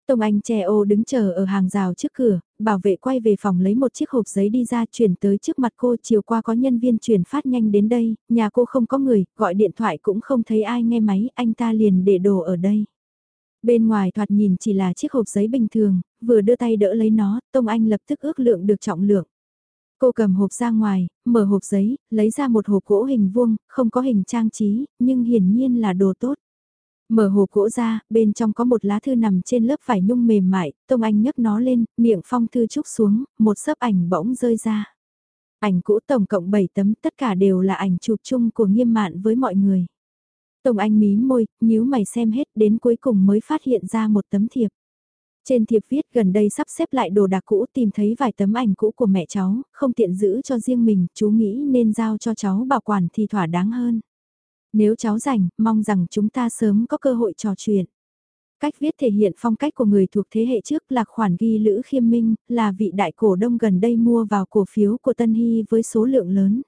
Tông Anh che ô đứng chờ ở hàng rào trước cửa, bảo vệ quay về phòng lấy một chiếc hộp giấy đi ra chuyển tới trước mặt cô chiều qua có nhân viên chuyển phát nhanh đến đây, nhà cô không có người, gọi điện thoại cũng không thấy ai nghe máy, anh ta liền để đồ ở đây. Bên ngoài thoạt nhìn chỉ là chiếc hộp giấy bình thường, vừa đưa tay đỡ lấy nó, Tông Anh lập tức ước lượng được trọng lượng. Cô cầm hộp ra ngoài, mở hộp giấy, lấy ra một hộp gỗ hình vuông, không có hình trang trí, nhưng hiển nhiên là đồ tốt. Mở hộp gỗ ra, bên trong có một lá thư nằm trên lớp vải nhung mềm mại, Tông Anh nhấc nó lên, miệng phong thư trúc xuống, một sấp ảnh bỗng rơi ra. Ảnh cũ tổng cộng 7 tấm, tất cả đều là ảnh chụp chung của nghiêm mạn với mọi người. Tông Anh mí môi, nhíu mày xem hết, đến cuối cùng mới phát hiện ra một tấm thiệp. Trên thiệp viết gần đây sắp xếp lại đồ đạc cũ tìm thấy vài tấm ảnh cũ của mẹ cháu, không tiện giữ cho riêng mình, chú nghĩ nên giao cho cháu bảo quản thì thỏa đáng hơn. Nếu cháu rảnh, mong rằng chúng ta sớm có cơ hội trò chuyện. Cách viết thể hiện phong cách của người thuộc thế hệ trước là khoản ghi Lữ Khiêm Minh, là vị đại cổ đông gần đây mua vào cổ phiếu của Tân Hy với số lượng lớn.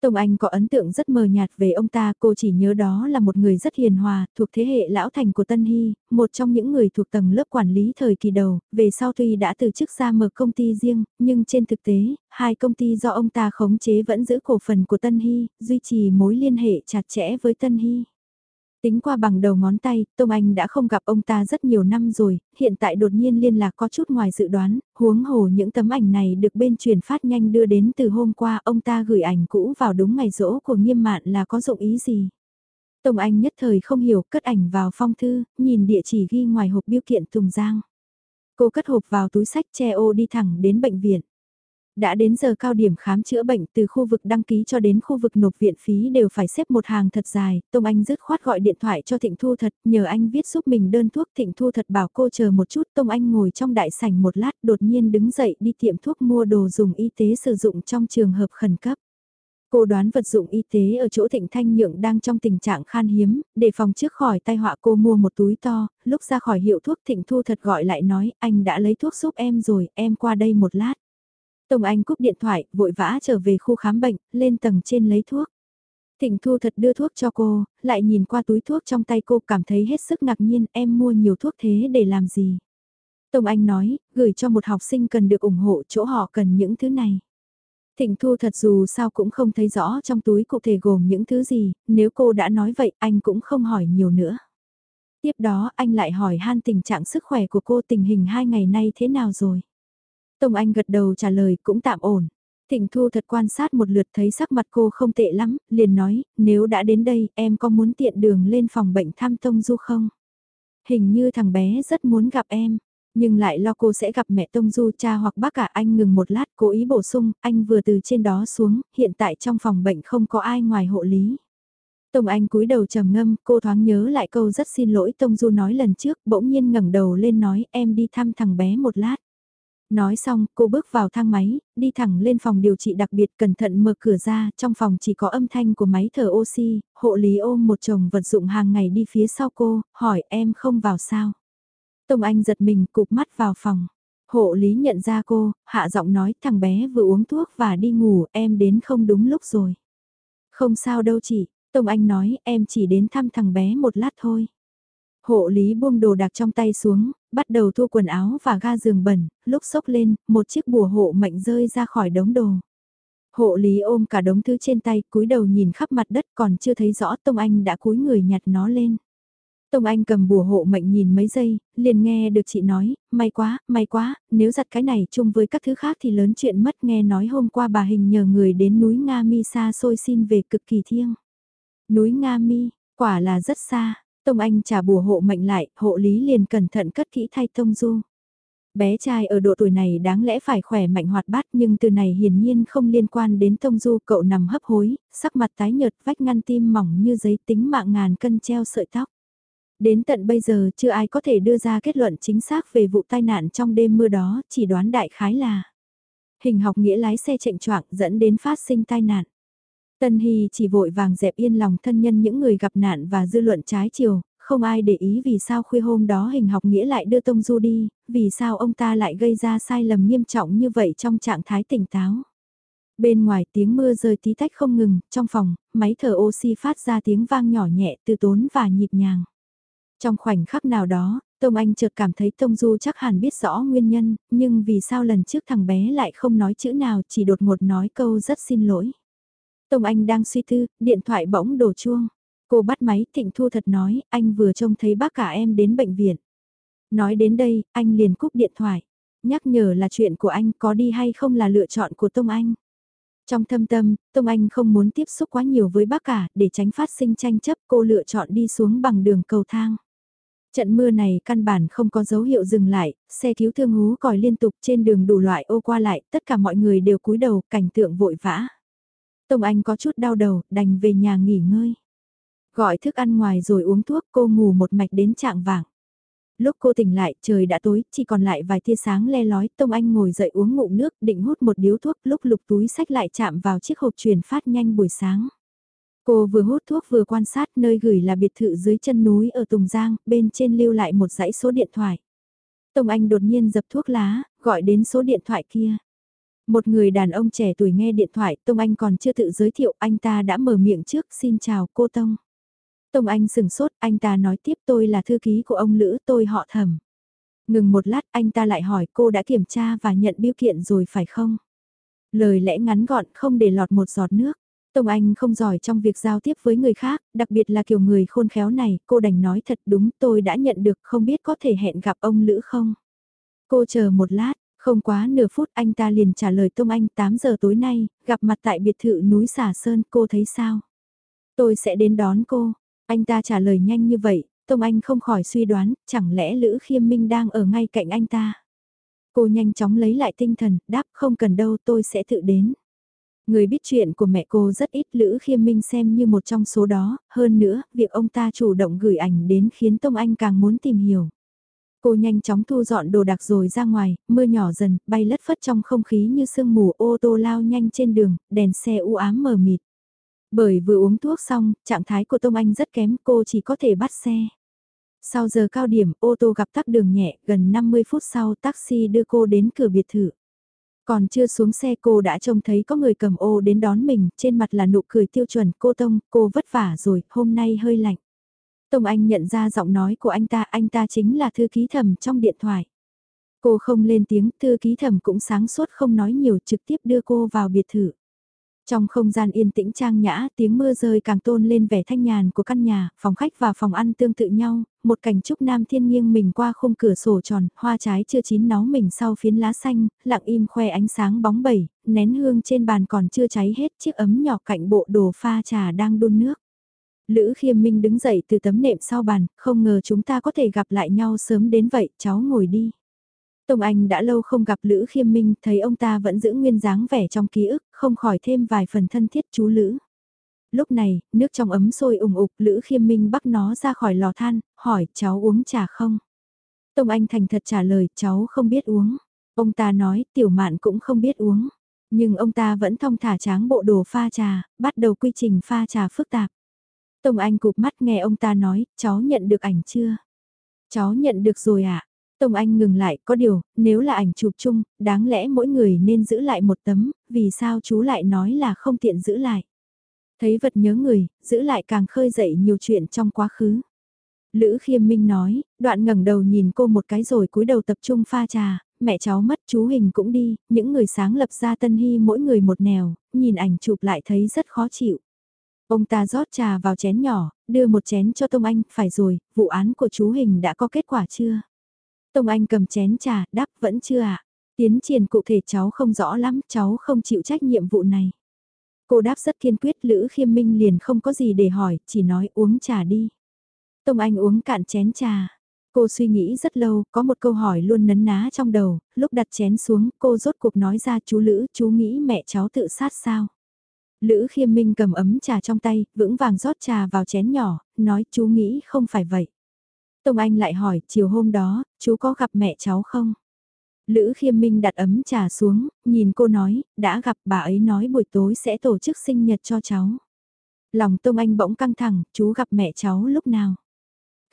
Tông Anh có ấn tượng rất mờ nhạt về ông ta, cô chỉ nhớ đó là một người rất hiền hòa, thuộc thế hệ lão thành của Tân Hy, một trong những người thuộc tầng lớp quản lý thời kỳ đầu, về sau tuy đã từ chức ra mở công ty riêng, nhưng trên thực tế, hai công ty do ông ta khống chế vẫn giữ cổ phần của Tân Hy, duy trì mối liên hệ chặt chẽ với Tân Hy. Tính qua bằng đầu ngón tay, Tông Anh đã không gặp ông ta rất nhiều năm rồi, hiện tại đột nhiên liên lạc có chút ngoài dự đoán, huống hồ những tấm ảnh này được bên truyền phát nhanh đưa đến từ hôm qua ông ta gửi ảnh cũ vào đúng ngày rỗ của nghiêm mạn là có dụng ý gì. Tông Anh nhất thời không hiểu, cất ảnh vào phong thư, nhìn địa chỉ ghi ngoài hộp biêu kiện Tùng Giang. Cô cất hộp vào túi sách che ô đi thẳng đến bệnh viện. Đã đến giờ cao điểm khám chữa bệnh từ khu vực đăng ký cho đến khu vực nộp viện phí đều phải xếp một hàng thật dài, Tông Anh dứt khoát gọi điện thoại cho Thịnh Thu Thật, nhờ anh viết giúp mình đơn thuốc Thịnh Thu Thật bảo cô chờ một chút, Tông Anh ngồi trong đại sảnh một lát đột nhiên đứng dậy đi tiệm thuốc mua đồ dùng y tế sử dụng trong trường hợp khẩn cấp. Cô đoán vật dụng y tế ở chỗ Thịnh Thanh Nhượng đang trong tình trạng khan hiếm, để phòng trước khỏi tai họa cô mua một túi to, lúc ra khỏi hiệu thuốc Thịnh Thu Thật gọi lại nói, anh đã lấy thuốc giúp em rồi, em qua đây một lát. Tông Anh cúp điện thoại, vội vã trở về khu khám bệnh, lên tầng trên lấy thuốc. Thịnh Thu thật đưa thuốc cho cô, lại nhìn qua túi thuốc trong tay cô cảm thấy hết sức ngạc nhiên em mua nhiều thuốc thế để làm gì. Tông Anh nói, gửi cho một học sinh cần được ủng hộ chỗ họ cần những thứ này. Thịnh Thu thật dù sao cũng không thấy rõ trong túi cụ thể gồm những thứ gì, nếu cô đã nói vậy anh cũng không hỏi nhiều nữa. Tiếp đó anh lại hỏi han tình trạng sức khỏe của cô tình hình hai ngày nay thế nào rồi. Tông Anh gật đầu trả lời cũng tạm ổn. Thịnh Thu thật quan sát một lượt thấy sắc mặt cô không tệ lắm, liền nói, nếu đã đến đây, em có muốn tiện đường lên phòng bệnh thăm Tông Du không? Hình như thằng bé rất muốn gặp em, nhưng lại lo cô sẽ gặp mẹ Tông Du cha hoặc bác cả anh ngừng một lát cố ý bổ sung, anh vừa từ trên đó xuống, hiện tại trong phòng bệnh không có ai ngoài hộ lý. Tông Anh cúi đầu trầm ngâm, cô thoáng nhớ lại câu rất xin lỗi Tông Du nói lần trước, bỗng nhiên ngẩng đầu lên nói em đi thăm thằng bé một lát. Nói xong, cô bước vào thang máy, đi thẳng lên phòng điều trị đặc biệt cẩn thận mở cửa ra, trong phòng chỉ có âm thanh của máy thở oxy, hộ lý ôm một chồng vật dụng hàng ngày đi phía sau cô, hỏi em không vào sao. Tông Anh giật mình cụp mắt vào phòng. Hộ lý nhận ra cô, hạ giọng nói thằng bé vừa uống thuốc và đi ngủ, em đến không đúng lúc rồi. Không sao đâu chị, Tông Anh nói em chỉ đến thăm thằng bé một lát thôi. Hộ lý buông đồ đạc trong tay xuống, bắt đầu thu quần áo và ga giường bẩn, lúc sốc lên, một chiếc bùa hộ mệnh rơi ra khỏi đống đồ. Hộ lý ôm cả đống thứ trên tay, cúi đầu nhìn khắp mặt đất còn chưa thấy rõ Tông Anh đã cúi người nhặt nó lên. Tông Anh cầm bùa hộ mệnh nhìn mấy giây, liền nghe được chị nói, may quá, may quá, nếu giặt cái này chung với các thứ khác thì lớn chuyện mất nghe nói hôm qua bà hình nhờ người đến núi Nga Mi xa xôi xin về cực kỳ thiêng. Núi Nga Mi, quả là rất xa, Tông Anh trả bùa hộ mệnh lại, hộ lý liền cẩn thận cất kỹ thay Tông Du. Bé trai ở độ tuổi này đáng lẽ phải khỏe mạnh hoạt bát nhưng từ này hiển nhiên không liên quan đến Tông Du cậu nằm hấp hối, sắc mặt tái nhợt vách ngăn tim mỏng như giấy tính mạng ngàn cân treo sợi tóc. Đến tận bây giờ chưa ai có thể đưa ra kết luận chính xác về vụ tai nạn trong đêm mưa đó, chỉ đoán đại khái là Hình học nghĩa lái xe chạy choạng dẫn đến phát sinh tai nạn. Tân Hy chỉ vội vàng dẹp yên lòng thân nhân những người gặp nạn và dư luận trái chiều, không ai để ý vì sao khuya hôm đó hình học nghĩa lại đưa Tông Du đi, vì sao ông ta lại gây ra sai lầm nghiêm trọng như vậy trong trạng thái tỉnh táo. Bên ngoài tiếng mưa rơi tí tách không ngừng, trong phòng, máy thở oxy phát ra tiếng vang nhỏ nhẹ từ tốn và nhịp nhàng. Trong khoảnh khắc nào đó, Tông Anh chợt cảm thấy Tông Du chắc hẳn biết rõ nguyên nhân, nhưng vì sao lần trước thằng bé lại không nói chữ nào chỉ đột ngột nói câu rất xin lỗi. Tông Anh đang suy tư, điện thoại bỗng đổ chuông. Cô bắt máy Thịnh Thu thật nói, anh vừa trông thấy bác cả em đến bệnh viện. Nói đến đây, anh liền cúp điện thoại. Nhắc nhở là chuyện của anh có đi hay không là lựa chọn của Tông Anh. Trong thâm tâm, Tông Anh không muốn tiếp xúc quá nhiều với bác cả, để tránh phát sinh tranh chấp cô lựa chọn đi xuống bằng đường cầu thang. Trận mưa này căn bản không có dấu hiệu dừng lại, xe cứu thương hú còi liên tục trên đường đủ loại ô qua lại, tất cả mọi người đều cúi đầu, cảnh tượng vội vã. Tông Anh có chút đau đầu, đành về nhà nghỉ ngơi. Gọi thức ăn ngoài rồi uống thuốc cô ngủ một mạch đến trạng vàng. Lúc cô tỉnh lại trời đã tối, chỉ còn lại vài tia sáng le lói, Tông Anh ngồi dậy uống ngụm nước, định hút một điếu thuốc, lúc lục túi sách lại chạm vào chiếc hộp truyền phát nhanh buổi sáng. Cô vừa hút thuốc vừa quan sát nơi gửi là biệt thự dưới chân núi ở Tùng Giang, bên trên lưu lại một dãy số điện thoại. Tông Anh đột nhiên dập thuốc lá, gọi đến số điện thoại kia. Một người đàn ông trẻ tuổi nghe điện thoại, Tông Anh còn chưa tự giới thiệu, anh ta đã mở miệng trước, xin chào cô Tông. Tông Anh sừng sốt, anh ta nói tiếp tôi là thư ký của ông Lữ, tôi họ thẩm. Ngừng một lát, anh ta lại hỏi cô đã kiểm tra và nhận biêu kiện rồi phải không? Lời lẽ ngắn gọn không để lọt một giọt nước. Tông Anh không giỏi trong việc giao tiếp với người khác, đặc biệt là kiểu người khôn khéo này, cô đành nói thật đúng tôi đã nhận được không biết có thể hẹn gặp ông Lữ không? Cô chờ một lát, không quá nửa phút anh ta liền trả lời Tông Anh 8 giờ tối nay, gặp mặt tại biệt thự núi Xà Sơn, cô thấy sao? Tôi sẽ đến đón cô. Anh ta trả lời nhanh như vậy, Tông Anh không khỏi suy đoán, chẳng lẽ Lữ Khiêm Minh đang ở ngay cạnh anh ta? Cô nhanh chóng lấy lại tinh thần, đáp không cần đâu tôi sẽ tự đến. Người biết chuyện của mẹ cô rất ít Lữ Khiêm Minh xem như một trong số đó, hơn nữa, việc ông ta chủ động gửi ảnh đến khiến Tông Anh càng muốn tìm hiểu. Cô nhanh chóng thu dọn đồ đạc rồi ra ngoài, mưa nhỏ dần, bay lất phất trong không khí như sương mù ô tô lao nhanh trên đường, đèn xe u ám mờ mịt. Bởi vừa uống thuốc xong, trạng thái của Tông Anh rất kém, cô chỉ có thể bắt xe. Sau giờ cao điểm, ô tô gặp tắc đường nhẹ, gần 50 phút sau taxi đưa cô đến cửa biệt thự. Còn chưa xuống xe cô đã trông thấy có người cầm ô đến đón mình, trên mặt là nụ cười tiêu chuẩn, cô Tông, cô vất vả rồi, hôm nay hơi lạnh. Tông Anh nhận ra giọng nói của anh ta, anh ta chính là thư ký thẩm trong điện thoại. Cô không lên tiếng, thư ký thẩm cũng sáng suốt không nói nhiều trực tiếp đưa cô vào biệt thự. Trong không gian yên tĩnh trang nhã, tiếng mưa rơi càng tôn lên vẻ thanh nhàn của căn nhà, phòng khách và phòng ăn tương tự nhau, một cảnh trúc nam thiên nghiêng mình qua khung cửa sổ tròn, hoa trái chưa chín náu mình sau phiến lá xanh, lặng im khoe ánh sáng bóng bẩy, nén hương trên bàn còn chưa cháy hết chiếc ấm nhỏ cạnh bộ đồ pha trà đang đun nước. Lữ khiêm minh đứng dậy từ tấm nệm sau bàn, không ngờ chúng ta có thể gặp lại nhau sớm đến vậy, cháu ngồi đi. Tông Anh đã lâu không gặp Lữ Khiêm Minh, thấy ông ta vẫn giữ nguyên dáng vẻ trong ký ức, không khỏi thêm vài phần thân thiết chú Lữ. Lúc này, nước trong ấm sôi ủng ục, Lữ Khiêm Minh bắt nó ra khỏi lò than, hỏi cháu uống trà không? Tông Anh thành thật trả lời, cháu không biết uống. Ông ta nói, tiểu mạn cũng không biết uống. Nhưng ông ta vẫn thong thả tráng bộ đồ pha trà, bắt đầu quy trình pha trà phức tạp. Tông Anh cụp mắt nghe ông ta nói, cháu nhận được ảnh chưa? Cháu nhận được rồi ạ. À? Tông Anh ngừng lại, có điều, nếu là ảnh chụp chung, đáng lẽ mỗi người nên giữ lại một tấm, vì sao chú lại nói là không tiện giữ lại. Thấy vật nhớ người, giữ lại càng khơi dậy nhiều chuyện trong quá khứ. Lữ Khiêm Minh nói, đoạn ngẩng đầu nhìn cô một cái rồi cúi đầu tập trung pha trà, mẹ cháu mất chú Hình cũng đi, những người sáng lập ra Tân Hy mỗi người một nẻo, nhìn ảnh chụp lại thấy rất khó chịu. Ông ta rót trà vào chén nhỏ, đưa một chén cho Tông Anh, phải rồi, vụ án của chú Hình đã có kết quả chưa? Tông Anh cầm chén trà, đáp vẫn chưa ạ. À? Tiến triển cụ thể cháu không rõ lắm, cháu không chịu trách nhiệm vụ này. Cô đáp rất kiên quyết, Lữ Khiêm Minh liền không có gì để hỏi, chỉ nói uống trà đi. Tông Anh uống cạn chén trà. Cô suy nghĩ rất lâu, có một câu hỏi luôn nấn ná trong đầu, lúc đặt chén xuống, cô rốt cuộc nói ra chú Lữ, chú nghĩ mẹ cháu tự sát sao? Lữ Khiêm Minh cầm ấm trà trong tay, vững vàng rót trà vào chén nhỏ, nói chú nghĩ không phải vậy. Tông Anh lại hỏi, chiều hôm đó, chú có gặp mẹ cháu không? Lữ khiêm minh đặt ấm trà xuống, nhìn cô nói, đã gặp bà ấy nói buổi tối sẽ tổ chức sinh nhật cho cháu. Lòng Tông Anh bỗng căng thẳng, chú gặp mẹ cháu lúc nào?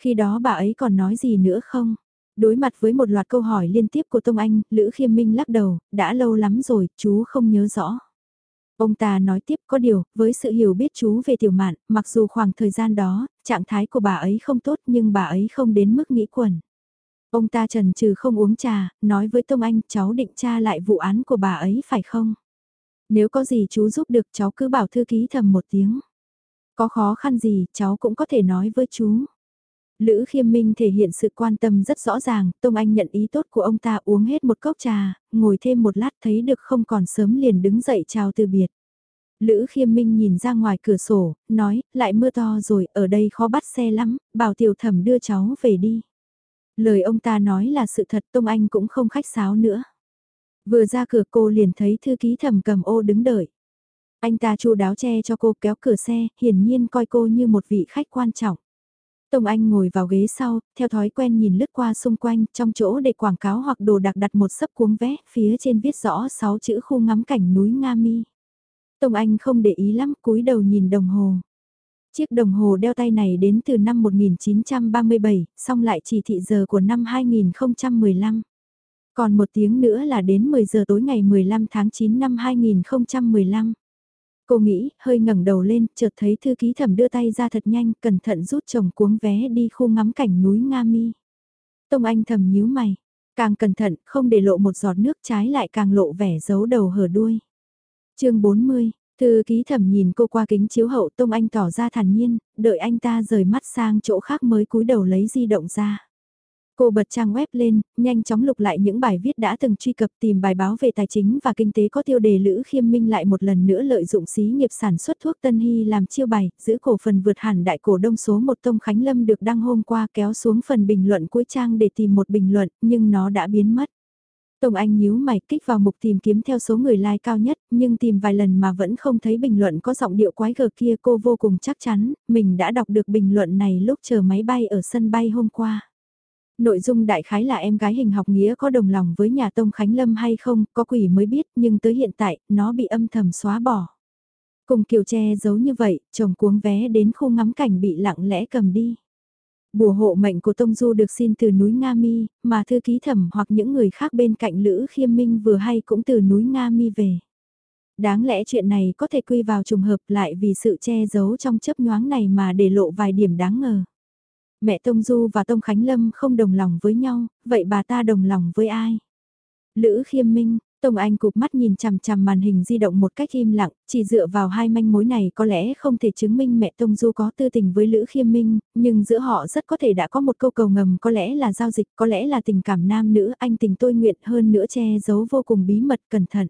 Khi đó bà ấy còn nói gì nữa không? Đối mặt với một loạt câu hỏi liên tiếp của Tông Anh, Lữ Khiêm Minh lắc đầu, đã lâu lắm rồi, chú không nhớ rõ. Ông ta nói tiếp có điều, với sự hiểu biết chú về tiểu mạn, mặc dù khoảng thời gian đó, trạng thái của bà ấy không tốt nhưng bà ấy không đến mức nghĩ quẩn. Ông ta trần trừ không uống trà, nói với Tông Anh cháu định tra lại vụ án của bà ấy phải không? Nếu có gì chú giúp được cháu cứ bảo thư ký thầm một tiếng. Có khó khăn gì cháu cũng có thể nói với chú. Lữ khiêm minh thể hiện sự quan tâm rất rõ ràng, Tông Anh nhận ý tốt của ông ta uống hết một cốc trà, ngồi thêm một lát thấy được không còn sớm liền đứng dậy chào từ biệt. Lữ khiêm minh nhìn ra ngoài cửa sổ, nói, lại mưa to rồi, ở đây khó bắt xe lắm, bảo tiểu thẩm đưa cháu về đi. Lời ông ta nói là sự thật Tông Anh cũng không khách sáo nữa. Vừa ra cửa cô liền thấy thư ký thẩm cầm ô đứng đợi. Anh ta chu đáo che cho cô kéo cửa xe, hiển nhiên coi cô như một vị khách quan trọng. Tông Anh ngồi vào ghế sau, theo thói quen nhìn lướt qua xung quanh, trong chỗ để quảng cáo hoặc đồ đặc đặt một sấp cuống vé, phía trên viết rõ 6 chữ khu ngắm cảnh núi Nga Mi. Tông Anh không để ý lắm, cúi đầu nhìn đồng hồ. Chiếc đồng hồ đeo tay này đến từ năm 1937, xong lại chỉ thị giờ của năm 2015. Còn một tiếng nữa là đến 10 giờ tối ngày 15 tháng 9 năm 2015. Cô nghĩ, hơi ngẩng đầu lên, chợt thấy thư ký thẩm đưa tay ra thật nhanh, cẩn thận rút chồng cuống vé đi khu ngắm cảnh núi Nga Mi. Tông Anh thầm nhíu mày, càng cẩn thận, không để lộ một giọt nước trái lại càng lộ vẻ giấu đầu hở đuôi. chương 40, thư ký thẩm nhìn cô qua kính chiếu hậu Tông Anh tỏ ra thản nhiên, đợi anh ta rời mắt sang chỗ khác mới cúi đầu lấy di động ra. Cô bật trang web lên, nhanh chóng lục lại những bài viết đã từng truy cập tìm bài báo về tài chính và kinh tế có tiêu đề Lữ Khiêm Minh lại một lần nữa lợi dụng xí nghiệp sản xuất thuốc Tân Hy làm chiêu bài, giữ cổ phần vượt hẳn đại cổ đông số một Tông Khánh Lâm được đăng hôm qua kéo xuống phần bình luận cuối trang để tìm một bình luận, nhưng nó đã biến mất. Tông Anh nhíu mày kích vào mục tìm kiếm theo số người like cao nhất, nhưng tìm vài lần mà vẫn không thấy bình luận có giọng điệu quái gở kia cô vô cùng chắc chắn, mình đã đọc được bình luận này lúc chờ máy bay ở sân bay hôm qua. Nội dung đại khái là em gái hình học nghĩa có đồng lòng với nhà Tông Khánh Lâm hay không, có quỷ mới biết, nhưng tới hiện tại, nó bị âm thầm xóa bỏ. Cùng kiều che giấu như vậy, chồng cuống vé đến khu ngắm cảnh bị lặng lẽ cầm đi. Bùa hộ mệnh của Tông Du được xin từ núi Nga Mi, mà thư ký thẩm hoặc những người khác bên cạnh Lữ Khiêm Minh vừa hay cũng từ núi Nga Mi về. Đáng lẽ chuyện này có thể quy vào trùng hợp lại vì sự che giấu trong chấp nhoáng này mà để lộ vài điểm đáng ngờ mẹ Tông Du và Tông Khánh Lâm không đồng lòng với nhau, vậy bà ta đồng lòng với ai? Lữ khiêm minh, Tông Anh cụp mắt nhìn chằm chằm màn hình di động một cách im lặng, chỉ dựa vào hai manh mối này có lẽ không thể chứng minh mẹ Tông Du có tư tình với Lữ Khiêm Minh, nhưng giữa họ rất có thể đã có một câu cầu ngầm có lẽ là giao dịch, có lẽ là tình cảm nam nữ, anh tình tôi nguyện hơn nữa che giấu vô cùng bí mật cẩn thận.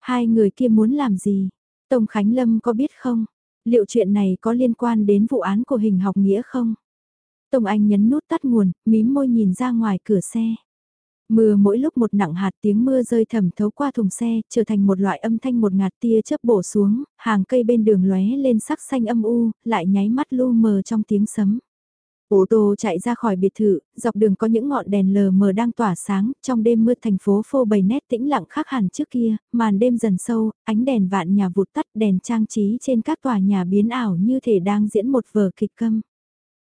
Hai người kia muốn làm gì? Tông Khánh Lâm có biết không? Liệu chuyện này có liên quan đến vụ án của hình học nghĩa không? Tông Anh nhấn nút tắt nguồn, mím môi nhìn ra ngoài cửa xe. Mưa mỗi lúc một nặng hạt tiếng mưa rơi thẩm thấu qua thùng xe, trở thành một loại âm thanh một ngạt tia chớp bổ xuống, hàng cây bên đường lóe lên sắc xanh âm u, lại nháy mắt lu mờ trong tiếng sấm. Ô tô chạy ra khỏi biệt thự, dọc đường có những ngọn đèn lờ mờ đang tỏa sáng, trong đêm mưa thành phố phô bày nét tĩnh lặng khác hẳn trước kia, màn đêm dần sâu, ánh đèn vạn nhà vụt tắt đèn trang trí trên các tòa nhà biến ảo như thể đang diễn một vở kịch câm.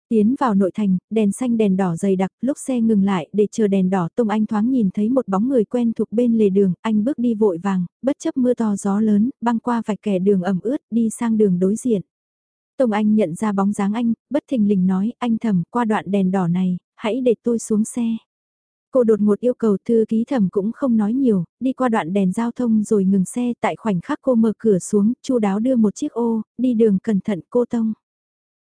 Tiến vào nội thành, đèn xanh đèn đỏ dày đặc, lúc xe ngừng lại để chờ đèn đỏ Tông Anh thoáng nhìn thấy một bóng người quen thuộc bên lề đường, anh bước đi vội vàng, bất chấp mưa to gió lớn, băng qua vạch kẻ đường ẩm ướt, đi sang đường đối diện. Tông Anh nhận ra bóng dáng anh, bất thình lình nói, anh thầm, qua đoạn đèn đỏ này, hãy để tôi xuống xe. Cô đột ngột yêu cầu thư ký thẩm cũng không nói nhiều, đi qua đoạn đèn giao thông rồi ngừng xe tại khoảnh khắc cô mở cửa xuống, chu đáo đưa một chiếc ô, đi đường cẩn thận cô Tông.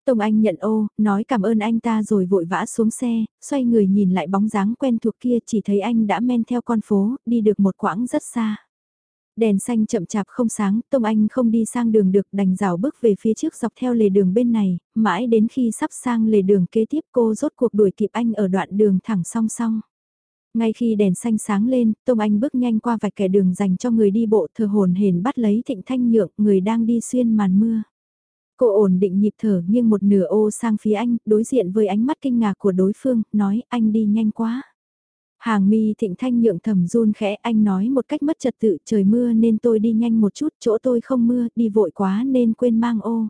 Tông Anh nhận ô, nói cảm ơn anh ta rồi vội vã xuống xe, xoay người nhìn lại bóng dáng quen thuộc kia chỉ thấy anh đã men theo con phố, đi được một quãng rất xa. Đèn xanh chậm chạp không sáng, Tông Anh không đi sang đường được đành rào bước về phía trước dọc theo lề đường bên này, mãi đến khi sắp sang lề đường kế tiếp cô rốt cuộc đuổi kịp anh ở đoạn đường thẳng song song. Ngay khi đèn xanh sáng lên, Tông Anh bước nhanh qua vạch kẻ đường dành cho người đi bộ thờ hồn hển bắt lấy thịnh thanh nhượng người đang đi xuyên màn mưa. Cô ổn định nhịp thở nghiêng một nửa ô sang phía anh, đối diện với ánh mắt kinh ngạc của đối phương, nói anh đi nhanh quá. Hàng mi thịnh thanh nhượng thầm run khẽ anh nói một cách mất trật tự trời mưa nên tôi đi nhanh một chút chỗ tôi không mưa đi vội quá nên quên mang ô.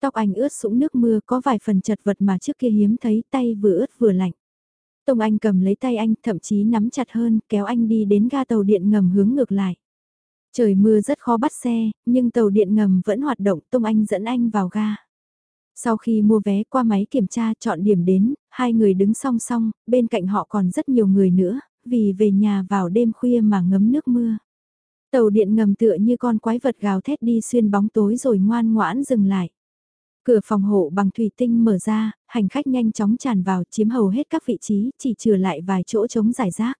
Tóc anh ướt sũng nước mưa có vài phần chật vật mà trước kia hiếm thấy tay vừa ướt vừa lạnh. Tông Anh cầm lấy tay anh thậm chí nắm chặt hơn kéo anh đi đến ga tàu điện ngầm hướng ngược lại. Trời mưa rất khó bắt xe, nhưng tàu điện ngầm vẫn hoạt động Tông Anh dẫn anh vào ga. Sau khi mua vé qua máy kiểm tra chọn điểm đến, hai người đứng song song, bên cạnh họ còn rất nhiều người nữa, vì về nhà vào đêm khuya mà ngấm nước mưa. Tàu điện ngầm tựa như con quái vật gào thét đi xuyên bóng tối rồi ngoan ngoãn dừng lại. Cửa phòng hộ bằng thủy tinh mở ra, hành khách nhanh chóng tràn vào chiếm hầu hết các vị trí, chỉ trừ lại vài chỗ trống giải rác.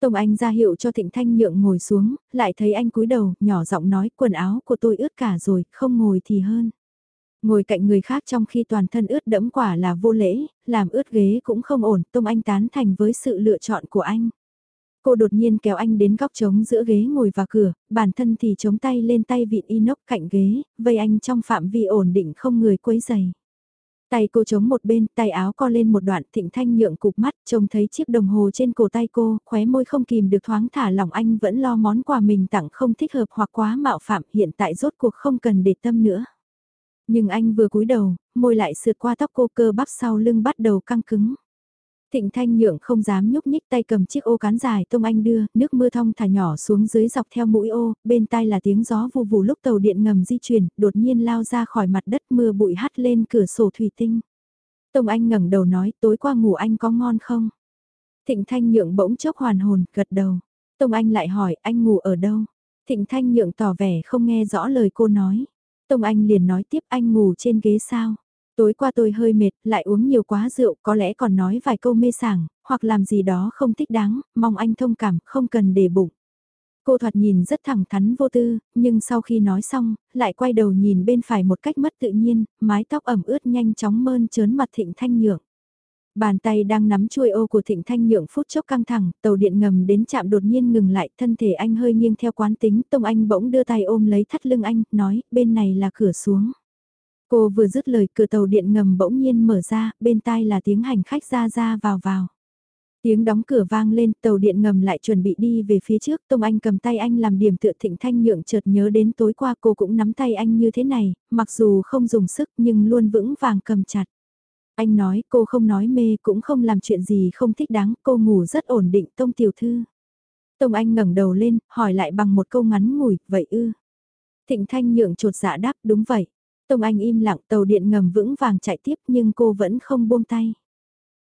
Tông Anh ra hiệu cho Thịnh Thanh Nhượng ngồi xuống, lại thấy anh cúi đầu, nhỏ giọng nói quần áo của tôi ướt cả rồi, không ngồi thì hơn. Ngồi cạnh người khác trong khi toàn thân ướt đẫm quả là vô lễ, làm ướt ghế cũng không ổn, Tông Anh tán thành với sự lựa chọn của anh. Cô đột nhiên kéo anh đến góc trống giữa ghế ngồi và cửa, bản thân thì chống tay lên tay vịn inox cạnh ghế, vây anh trong phạm vi ổn định không người quấy giày. Tay cô chống một bên, tay áo co lên một đoạn thịnh thanh nhượng cục mắt, trông thấy chiếc đồng hồ trên cổ tay cô, khóe môi không kìm được thoáng thả lỏng anh vẫn lo món quà mình tặng không thích hợp hoặc quá mạo phạm hiện tại rốt cuộc không cần để tâm nữa. Nhưng anh vừa cúi đầu, môi lại sượt qua tóc cô cơ bắp sau lưng bắt đầu căng cứng. Thịnh Thanh Nhượng không dám nhúc nhích tay cầm chiếc ô cán dài Tông Anh đưa, nước mưa thong thả nhỏ xuống dưới dọc theo mũi ô, bên tai là tiếng gió vù vù lúc tàu điện ngầm di chuyển, đột nhiên lao ra khỏi mặt đất mưa bụi hắt lên cửa sổ thủy tinh. Tông Anh ngẩng đầu nói tối qua ngủ anh có ngon không? Thịnh Thanh Nhượng bỗng chốc hoàn hồn, gật đầu. Tông Anh lại hỏi anh ngủ ở đâu? Thịnh Thanh Nhượng tỏ vẻ không nghe rõ lời cô nói. Tông Anh liền nói tiếp anh ngủ trên ghế sao? Tối qua tôi hơi mệt, lại uống nhiều quá rượu, có lẽ còn nói vài câu mê sảng, hoặc làm gì đó không thích đáng, mong anh thông cảm, không cần để bụng. Cô thoạt nhìn rất thẳng thắn vô tư, nhưng sau khi nói xong, lại quay đầu nhìn bên phải một cách mất tự nhiên, mái tóc ẩm ướt nhanh chóng mơn trớn mặt thịnh thanh nhượng. Bàn tay đang nắm chuôi ô của thịnh thanh nhượng phút chốc căng thẳng, tàu điện ngầm đến chạm đột nhiên ngừng lại, thân thể anh hơi nghiêng theo quán tính, Tông Anh bỗng đưa tay ôm lấy thắt lưng anh, nói, bên này là cửa xuống. Cô vừa dứt lời cửa tàu điện ngầm bỗng nhiên mở ra, bên tai là tiếng hành khách ra ra vào vào. Tiếng đóng cửa vang lên, tàu điện ngầm lại chuẩn bị đi về phía trước, Tông Anh cầm tay anh làm điểm tựa thịnh thanh nhượng chợt nhớ đến tối qua cô cũng nắm tay anh như thế này, mặc dù không dùng sức nhưng luôn vững vàng cầm chặt. Anh nói cô không nói mê cũng không làm chuyện gì không thích đáng, cô ngủ rất ổn định Tông Tiểu Thư. Tông Anh ngẩng đầu lên, hỏi lại bằng một câu ngắn ngủi, vậy ư? Thịnh Thanh nhượng trột dạ đáp, đúng vậy. Tông Anh im lặng tàu điện ngầm vững vàng chạy tiếp nhưng cô vẫn không buông tay.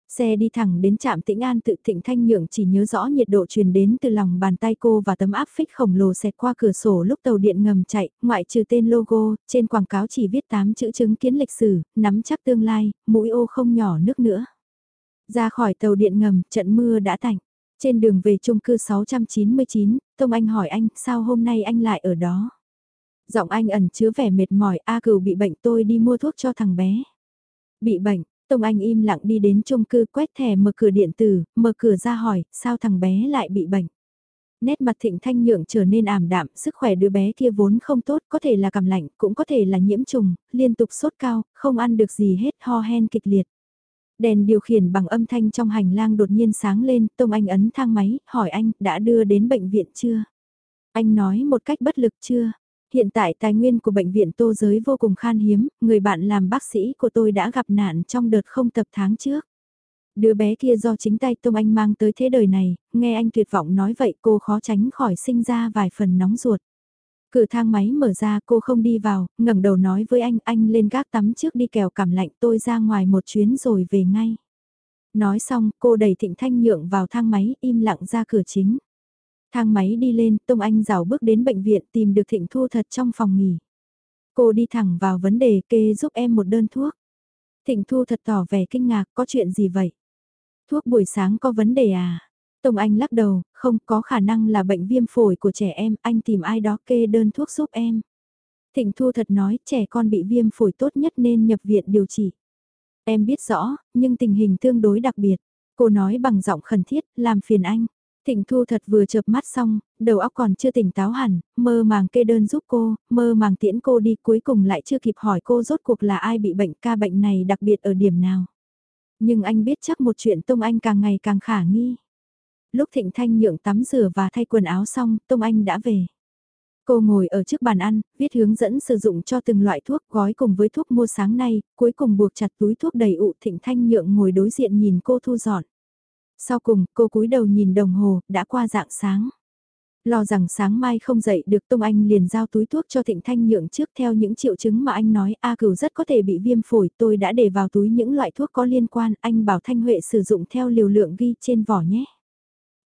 Xe đi thẳng đến trạm tĩnh an tự thịnh thanh nhượng chỉ nhớ rõ nhiệt độ truyền đến từ lòng bàn tay cô và tấm áp phích khổng lồ xẹt qua cửa sổ lúc tàu điện ngầm chạy, ngoại trừ tên logo, trên quảng cáo chỉ viết 8 chữ chứng kiến lịch sử, nắm chắc tương lai, mũi ô không nhỏ nước nữa. Ra khỏi tàu điện ngầm, trận mưa đã tạnh. Trên đường về chung cư 699, Tông Anh hỏi anh, sao hôm nay anh lại ở đó? Giọng anh ẩn chứa vẻ mệt mỏi, A cửu bị bệnh tôi đi mua thuốc cho thằng bé. Bị bệnh, Tông Anh im lặng đi đến chung cư quét thẻ mở cửa điện tử, mở cửa ra hỏi, sao thằng bé lại bị bệnh. Nét mặt thịnh thanh nhượng trở nên ảm đạm, sức khỏe đứa bé kia vốn không tốt, có thể là cảm lạnh, cũng có thể là nhiễm trùng, liên tục sốt cao, không ăn được gì hết, ho hen kịch liệt. Đèn điều khiển bằng âm thanh trong hành lang đột nhiên sáng lên, Tông Anh ấn thang máy, hỏi anh, đã đưa đến bệnh viện chưa? Anh nói một cách bất lực chưa? Hiện tại tài nguyên của bệnh viện tô giới vô cùng khan hiếm, người bạn làm bác sĩ của tôi đã gặp nạn trong đợt không tập tháng trước. Đứa bé kia do chính tay Tông Anh mang tới thế đời này, nghe anh tuyệt vọng nói vậy cô khó tránh khỏi sinh ra vài phần nóng ruột. Cửa thang máy mở ra cô không đi vào, ngẩng đầu nói với anh, anh lên gác tắm trước đi kèo cảm lạnh tôi ra ngoài một chuyến rồi về ngay. Nói xong, cô đẩy Thịnh Thanh Nhượng vào thang máy, im lặng ra cửa chính. Thang máy đi lên, Tông Anh rào bước đến bệnh viện tìm được Thịnh Thu thật trong phòng nghỉ. Cô đi thẳng vào vấn đề kê giúp em một đơn thuốc. Thịnh Thu thật tỏ vẻ kinh ngạc, có chuyện gì vậy? Thuốc buổi sáng có vấn đề à? Tông Anh lắc đầu, không có khả năng là bệnh viêm phổi của trẻ em, anh tìm ai đó kê đơn thuốc giúp em. Thịnh Thu thật nói trẻ con bị viêm phổi tốt nhất nên nhập viện điều trị. Em biết rõ, nhưng tình hình tương đối đặc biệt. Cô nói bằng giọng khẩn thiết, làm phiền anh. Thịnh Thu thật vừa chợp mắt xong, đầu óc còn chưa tỉnh táo hẳn, mơ màng kê đơn giúp cô, mơ màng tiễn cô đi cuối cùng lại chưa kịp hỏi cô rốt cuộc là ai bị bệnh ca bệnh này đặc biệt ở điểm nào. Nhưng anh biết chắc một chuyện Tông Anh càng ngày càng khả nghi. Lúc Thịnh Thanh Nhượng tắm rửa và thay quần áo xong, Tông Anh đã về. Cô ngồi ở trước bàn ăn, viết hướng dẫn sử dụng cho từng loại thuốc gói cùng với thuốc mua sáng nay, cuối cùng buộc chặt túi thuốc đầy ụ Thịnh Thanh Nhượng ngồi đối diện nhìn cô thu dọn. Sau cùng, cô cúi đầu nhìn đồng hồ, đã qua dạng sáng. Lo rằng sáng mai không dậy được Tông Anh liền giao túi thuốc cho Thịnh Thanh Nhượng trước theo những triệu chứng mà anh nói A cửu rất có thể bị viêm phổi tôi đã để vào túi những loại thuốc có liên quan anh bảo Thanh Huệ sử dụng theo liều lượng ghi trên vỏ nhé.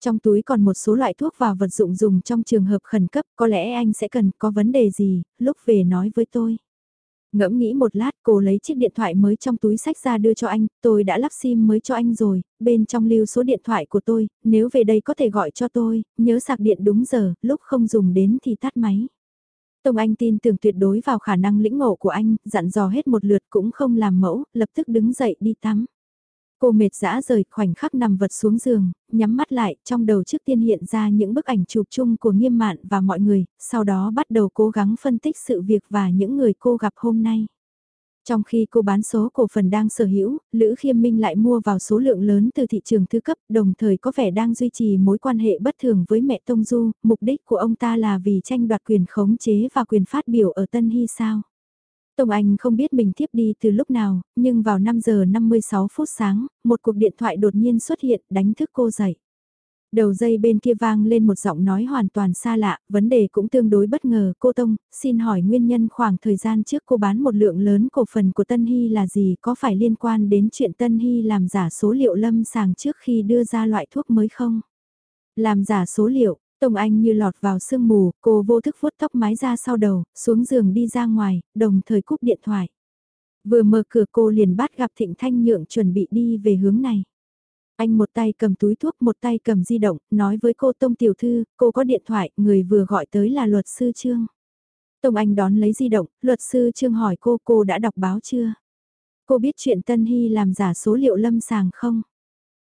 Trong túi còn một số loại thuốc và vật dụng dùng trong trường hợp khẩn cấp có lẽ anh sẽ cần có vấn đề gì, lúc về nói với tôi. Ngẫm nghĩ một lát cô lấy chiếc điện thoại mới trong túi sách ra đưa cho anh, tôi đã lắp sim mới cho anh rồi, bên trong lưu số điện thoại của tôi, nếu về đây có thể gọi cho tôi, nhớ sạc điện đúng giờ, lúc không dùng đến thì tắt máy. Tông Anh tin tưởng tuyệt đối vào khả năng lĩnh ngộ của anh, dặn dò hết một lượt cũng không làm mẫu, lập tức đứng dậy đi tắm. Cô mệt dã rời khoảnh khắc nằm vật xuống giường, nhắm mắt lại, trong đầu trước tiên hiện ra những bức ảnh chụp chung của nghiêm mạn và mọi người, sau đó bắt đầu cố gắng phân tích sự việc và những người cô gặp hôm nay. Trong khi cô bán số cổ phần đang sở hữu, Lữ Khiêm Minh lại mua vào số lượng lớn từ thị trường thứ cấp, đồng thời có vẻ đang duy trì mối quan hệ bất thường với mẹ Tông Du, mục đích của ông ta là vì tranh đoạt quyền khống chế và quyền phát biểu ở Tân Hy sao. Tông Anh không biết mình Thiếp đi từ lúc nào, nhưng vào 5 giờ 56 phút sáng, một cuộc điện thoại đột nhiên xuất hiện đánh thức cô dậy. Đầu dây bên kia vang lên một giọng nói hoàn toàn xa lạ, vấn đề cũng tương đối bất ngờ. Cô Tông, xin hỏi nguyên nhân khoảng thời gian trước cô bán một lượng lớn cổ phần của Tân Hy là gì? Có phải liên quan đến chuyện Tân Hy làm giả số liệu lâm sàng trước khi đưa ra loại thuốc mới không? Làm giả số liệu, Tông Anh như lọt vào sương mù, cô vô thức vuốt tóc mái ra sau đầu, xuống giường đi ra ngoài, đồng thời cúp điện thoại. Vừa mở cửa cô liền bắt gặp Thịnh Thanh Nhượng chuẩn bị đi về hướng này. Anh một tay cầm túi thuốc một tay cầm di động, nói với cô Tông Tiểu Thư, cô có điện thoại, người vừa gọi tới là luật sư Trương. Tông Anh đón lấy di động, luật sư Trương hỏi cô cô đã đọc báo chưa? Cô biết chuyện Tân Hy làm giả số liệu lâm sàng không?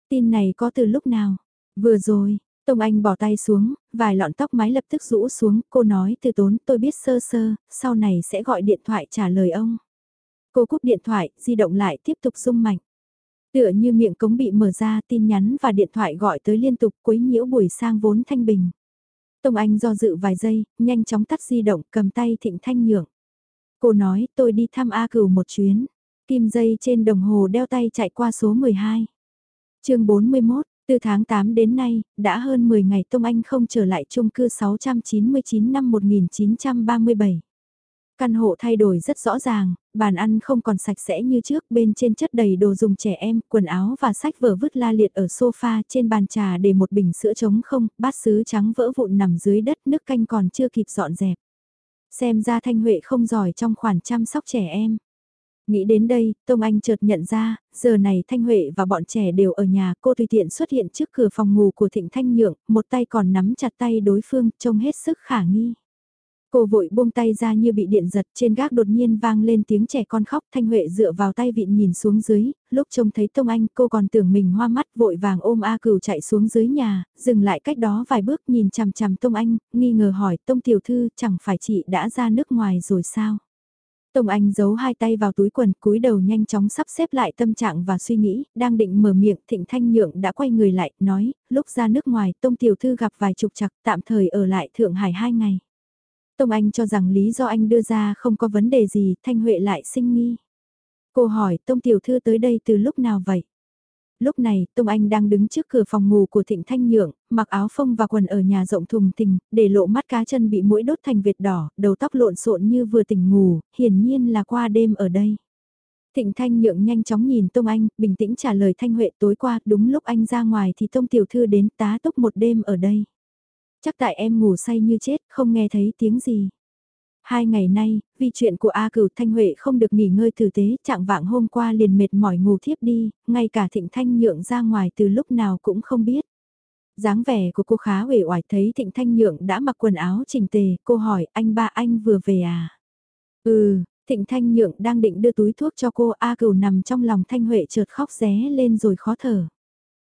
Tin này có từ lúc nào? Vừa rồi, Tông Anh bỏ tay xuống, vài lọn tóc mái lập tức rũ xuống, cô nói từ tốn tôi biết sơ sơ, sau này sẽ gọi điện thoại trả lời ông. Cô cúp điện thoại, di động lại tiếp tục rung mạnh. Tựa như miệng cống bị mở ra tin nhắn và điện thoại gọi tới liên tục quấy nhiễu buổi sang vốn thanh bình. Tông Anh do dự vài giây, nhanh chóng tắt di động, cầm tay thịnh thanh nhượng. Cô nói tôi đi thăm A cửu một chuyến. Kim dây trên đồng hồ đeo tay chạy qua số 12. chương 41, từ tháng 8 đến nay, đã hơn 10 ngày Tông Anh không trở lại chung cư 699 năm 1937. Căn hộ thay đổi rất rõ ràng, bàn ăn không còn sạch sẽ như trước, bên trên chất đầy đồ dùng trẻ em, quần áo và sách vở vứt la liệt ở sofa, trên bàn trà để một bình sữa trống không, bát sứ trắng vỡ vụn nằm dưới đất, nước canh còn chưa kịp dọn dẹp. Xem ra Thanh Huệ không giỏi trong khoản chăm sóc trẻ em. Nghĩ đến đây, Tông Anh chợt nhận ra, giờ này Thanh Huệ và bọn trẻ đều ở nhà, cô tùy tiện xuất hiện trước cửa phòng ngủ của Thịnh Thanh Nhượng, một tay còn nắm chặt tay đối phương, trông hết sức khả nghi. Cô vội buông tay ra như bị điện giật trên gác đột nhiên vang lên tiếng trẻ con khóc Thanh Huệ dựa vào tay vịn nhìn xuống dưới, lúc trông thấy Tông Anh cô còn tưởng mình hoa mắt vội vàng ôm A cửu chạy xuống dưới nhà, dừng lại cách đó vài bước nhìn chằm chằm Tông Anh, nghi ngờ hỏi Tông Tiểu Thư chẳng phải chị đã ra nước ngoài rồi sao? Tông Anh giấu hai tay vào túi quần, cúi đầu nhanh chóng sắp xếp lại tâm trạng và suy nghĩ, đang định mở miệng, Thịnh Thanh Nhượng đã quay người lại, nói, lúc ra nước ngoài, Tông Tiểu Thư gặp vài trục trặc, tạm thời ở lại Thượng Hải hai ngày. Tông Anh cho rằng lý do anh đưa ra không có vấn đề gì, Thanh Huệ lại sinh nghi. Cô hỏi, Tông Tiểu Thư tới đây từ lúc nào vậy? Lúc này, Tông Anh đang đứng trước cửa phòng ngủ của Thịnh Thanh Nhượng, mặc áo phông và quần ở nhà rộng thùng tình, để lộ mắt cá chân bị mũi đốt thành vệt đỏ, đầu tóc lộn xộn như vừa tỉnh ngủ, hiển nhiên là qua đêm ở đây. Thịnh Thanh Nhượng nhanh chóng nhìn Tông Anh, bình tĩnh trả lời Thanh Huệ tối qua, đúng lúc anh ra ngoài thì Tông Tiểu Thư đến tá túc một đêm ở đây. Chắc tại em ngủ say như chết, không nghe thấy tiếng gì. Hai ngày nay, vì chuyện của A Cửu Thanh Huệ không được nghỉ ngơi tử tế, trạng vạng hôm qua liền mệt mỏi ngủ thiếp đi, ngay cả Thịnh Thanh Nhượng ra ngoài từ lúc nào cũng không biết. dáng vẻ của cô khá uể oải thấy Thịnh Thanh Nhượng đã mặc quần áo chỉnh tề, cô hỏi anh ba anh vừa về à? Ừ, Thịnh Thanh Nhượng đang định đưa túi thuốc cho cô A Cửu nằm trong lòng Thanh Huệ chợt khóc ré lên rồi khó thở.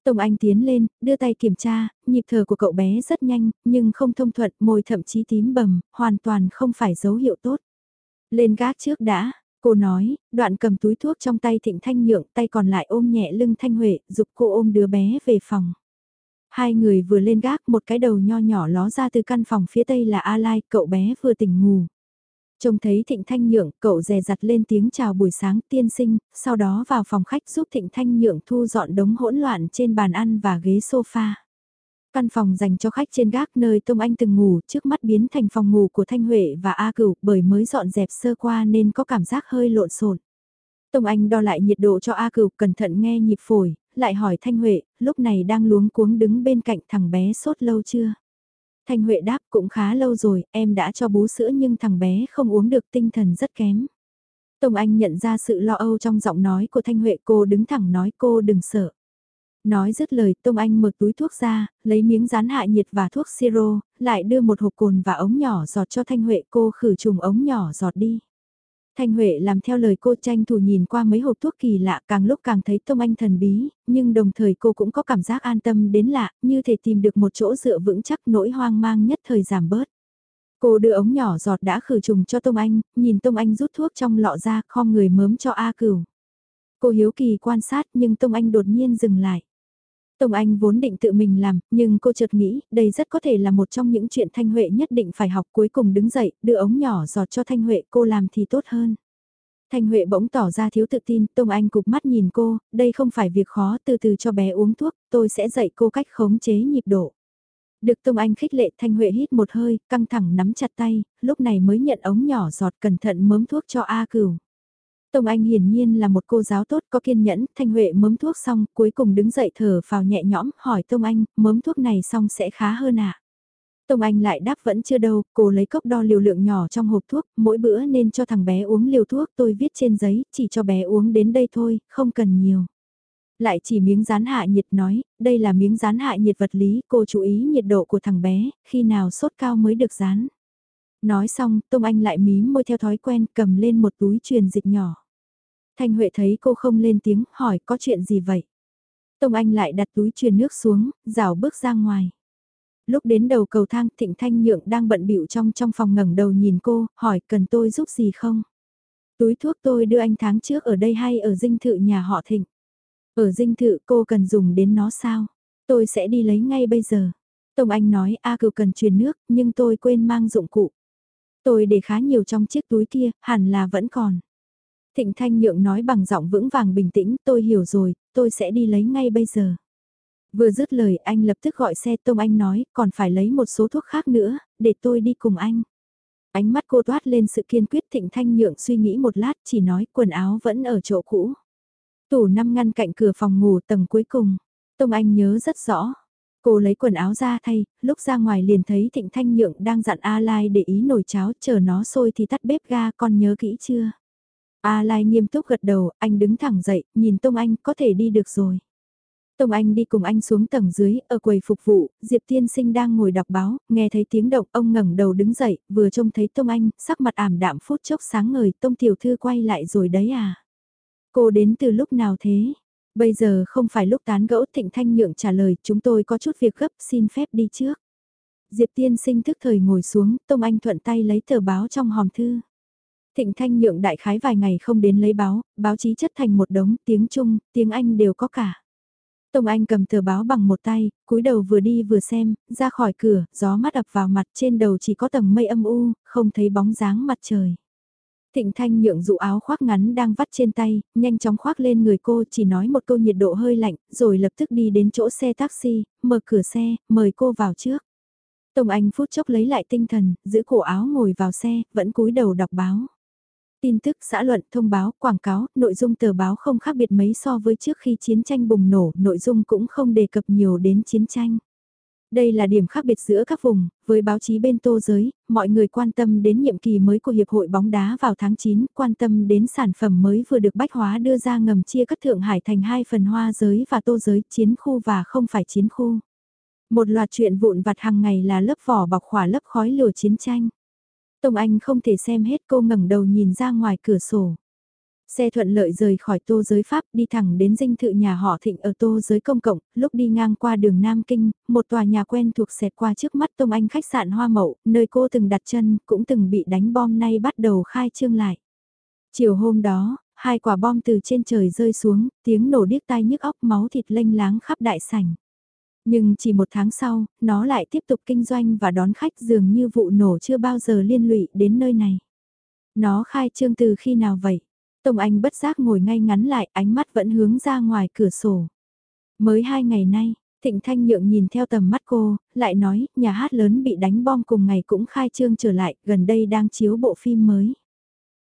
Tông Anh tiến lên, đưa tay kiểm tra, nhịp thở của cậu bé rất nhanh, nhưng không thông thuận, môi thậm chí tím bầm, hoàn toàn không phải dấu hiệu tốt. Lên gác trước đã, cô nói, đoạn cầm túi thuốc trong tay thịnh thanh nhượng, tay còn lại ôm nhẹ lưng thanh huệ, dục cô ôm đứa bé về phòng. Hai người vừa lên gác một cái đầu nho nhỏ ló ra từ căn phòng phía tây là A Lai, cậu bé vừa tỉnh ngủ. Trông thấy Thịnh Thanh Nhượng, cậu dè dặt lên tiếng chào buổi sáng tiên sinh, sau đó vào phòng khách giúp Thịnh Thanh Nhượng thu dọn đống hỗn loạn trên bàn ăn và ghế sofa. Căn phòng dành cho khách trên gác nơi Tông Anh từng ngủ trước mắt biến thành phòng ngủ của Thanh Huệ và A Cửu bởi mới dọn dẹp sơ qua nên có cảm giác hơi lộn xộn. Tông Anh đo lại nhiệt độ cho A Cửu cẩn thận nghe nhịp phổi, lại hỏi Thanh Huệ, lúc này đang luống cuống đứng bên cạnh thằng bé sốt lâu chưa? Thanh Huệ đáp cũng khá lâu rồi, em đã cho bú sữa nhưng thằng bé không uống được tinh thần rất kém. Tông Anh nhận ra sự lo âu trong giọng nói của Thanh Huệ cô đứng thẳng nói cô đừng sợ. Nói dứt lời Tông Anh mở túi thuốc ra, lấy miếng rán hạ nhiệt và thuốc siro, lại đưa một hộp cồn và ống nhỏ giọt cho Thanh Huệ cô khử trùng ống nhỏ giọt đi. Thanh Huệ làm theo lời cô tranh thủ nhìn qua mấy hộp thuốc kỳ lạ càng lúc càng thấy Tông Anh thần bí, nhưng đồng thời cô cũng có cảm giác an tâm đến lạ, như thể tìm được một chỗ dựa vững chắc nỗi hoang mang nhất thời giảm bớt. Cô đưa ống nhỏ giọt đã khử trùng cho Tông Anh, nhìn Tông Anh rút thuốc trong lọ ra, khom người mớm cho A Cửu. Cô hiếu kỳ quan sát nhưng Tông Anh đột nhiên dừng lại. Tông Anh vốn định tự mình làm, nhưng cô chợt nghĩ, đây rất có thể là một trong những chuyện Thanh Huệ nhất định phải học cuối cùng đứng dậy, đưa ống nhỏ giọt cho Thanh Huệ cô làm thì tốt hơn. Thanh Huệ bỗng tỏ ra thiếu tự tin, Tông Anh cục mắt nhìn cô, đây không phải việc khó, từ từ cho bé uống thuốc, tôi sẽ dạy cô cách khống chế nhịp độ. Được Tông Anh khích lệ Thanh Huệ hít một hơi, căng thẳng nắm chặt tay, lúc này mới nhận ống nhỏ giọt cẩn thận mớm thuốc cho A Cửu. Tông Anh hiển nhiên là một cô giáo tốt có kiên nhẫn, Thanh Huệ mớm thuốc xong, cuối cùng đứng dậy thở vào nhẹ nhõm, hỏi Tông Anh, mớm thuốc này xong sẽ khá hơn ạ. À? Tông Anh lại đáp vẫn chưa đâu, cô lấy cốc đo liều lượng nhỏ trong hộp thuốc, mỗi bữa nên cho thằng bé uống liều thuốc tôi viết trên giấy, chỉ cho bé uống đến đây thôi, không cần nhiều. Lại chỉ miếng rán hạ nhiệt nói, đây là miếng rán hạ nhiệt vật lý, cô chú ý nhiệt độ của thằng bé, khi nào sốt cao mới được rán. Nói xong, Tông Anh lại mím môi theo thói quen cầm lên một túi truyền dịch nhỏ. Thanh Huệ thấy cô không lên tiếng, hỏi có chuyện gì vậy? Tông Anh lại đặt túi truyền nước xuống, rảo bước ra ngoài. Lúc đến đầu cầu thang, Thịnh Thanh Nhượng đang bận bịu trong trong phòng ngẩng đầu nhìn cô, hỏi cần tôi giúp gì không? Túi thuốc tôi đưa anh tháng trước ở đây hay ở dinh thự nhà họ Thịnh? Ở dinh thự cô cần dùng đến nó sao? Tôi sẽ đi lấy ngay bây giờ. Tông Anh nói A cựu cần truyền nước, nhưng tôi quên mang dụng cụ. Tôi để khá nhiều trong chiếc túi kia, hẳn là vẫn còn. Thịnh Thanh Nhượng nói bằng giọng vững vàng bình tĩnh, tôi hiểu rồi, tôi sẽ đi lấy ngay bây giờ. Vừa dứt lời anh lập tức gọi xe Tông Anh nói, còn phải lấy một số thuốc khác nữa, để tôi đi cùng anh. Ánh mắt cô toát lên sự kiên quyết Thịnh Thanh Nhượng suy nghĩ một lát chỉ nói quần áo vẫn ở chỗ cũ. Tủ năm ngăn cạnh cửa phòng ngủ tầng cuối cùng. Tông Anh nhớ rất rõ. Cô lấy quần áo ra thay, lúc ra ngoài liền thấy Thịnh Thanh Nhượng đang dặn A Lai để ý nồi cháo, chờ nó sôi thì tắt bếp ga, con nhớ kỹ chưa? A Lai nghiêm túc gật đầu, anh đứng thẳng dậy, nhìn Tông Anh có thể đi được rồi. Tông Anh đi cùng anh xuống tầng dưới, ở quầy phục vụ, Diệp Tiên Sinh đang ngồi đọc báo, nghe thấy tiếng động, ông ngẩng đầu đứng dậy, vừa trông thấy Tông Anh, sắc mặt ảm đạm phút chốc sáng ngời, Tông Tiểu Thư quay lại rồi đấy à. Cô đến từ lúc nào thế? Bây giờ không phải lúc tán gẫu Thịnh Thanh Nhượng trả lời, chúng tôi có chút việc gấp, xin phép đi trước. Diệp Tiên Sinh thức thời ngồi xuống, Tông Anh thuận tay lấy tờ báo trong hòm thư. Thịnh Thanh nhượng đại khái vài ngày không đến lấy báo, báo chí chất thành một đống, tiếng Trung, tiếng Anh đều có cả. Tông Anh cầm tờ báo bằng một tay, cúi đầu vừa đi vừa xem, ra khỏi cửa, gió mắt ập vào mặt trên đầu chỉ có tầng mây âm u, không thấy bóng dáng mặt trời. Thịnh Thanh nhượng dụ áo khoác ngắn đang vắt trên tay, nhanh chóng khoác lên người cô chỉ nói một câu nhiệt độ hơi lạnh, rồi lập tức đi đến chỗ xe taxi, mở cửa xe, mời cô vào trước. Tông Anh phút chốc lấy lại tinh thần, giữ cổ áo ngồi vào xe, vẫn cúi đầu đọc báo. Tin tức, xã luận, thông báo, quảng cáo, nội dung tờ báo không khác biệt mấy so với trước khi chiến tranh bùng nổ, nội dung cũng không đề cập nhiều đến chiến tranh. Đây là điểm khác biệt giữa các vùng, với báo chí bên tô giới, mọi người quan tâm đến nhiệm kỳ mới của Hiệp hội bóng đá vào tháng 9, quan tâm đến sản phẩm mới vừa được bách hóa đưa ra ngầm chia cắt Thượng Hải thành hai phần hoa giới và tô giới, chiến khu và không phải chiến khu. Một loạt chuyện vụn vặt hàng ngày là lớp vỏ bọc khỏa lớp khói lửa chiến tranh. Tông Anh không thể xem hết cô ngẩng đầu nhìn ra ngoài cửa sổ. Xe thuận lợi rời khỏi tô giới Pháp đi thẳng đến dinh thự nhà họ thịnh ở tô giới công cộng, lúc đi ngang qua đường Nam Kinh, một tòa nhà quen thuộc xẹt qua trước mắt Tông Anh khách sạn Hoa Mậu, nơi cô từng đặt chân, cũng từng bị đánh bom nay bắt đầu khai trương lại. Chiều hôm đó, hai quả bom từ trên trời rơi xuống, tiếng nổ điếc tai nhức óc máu thịt lênh láng khắp đại sảnh. Nhưng chỉ một tháng sau, nó lại tiếp tục kinh doanh và đón khách dường như vụ nổ chưa bao giờ liên lụy đến nơi này. Nó khai trương từ khi nào vậy? Tông Anh bất giác ngồi ngay ngắn lại, ánh mắt vẫn hướng ra ngoài cửa sổ. Mới hai ngày nay, Thịnh Thanh Nhượng nhìn theo tầm mắt cô, lại nói, nhà hát lớn bị đánh bom cùng ngày cũng khai trương trở lại, gần đây đang chiếu bộ phim mới.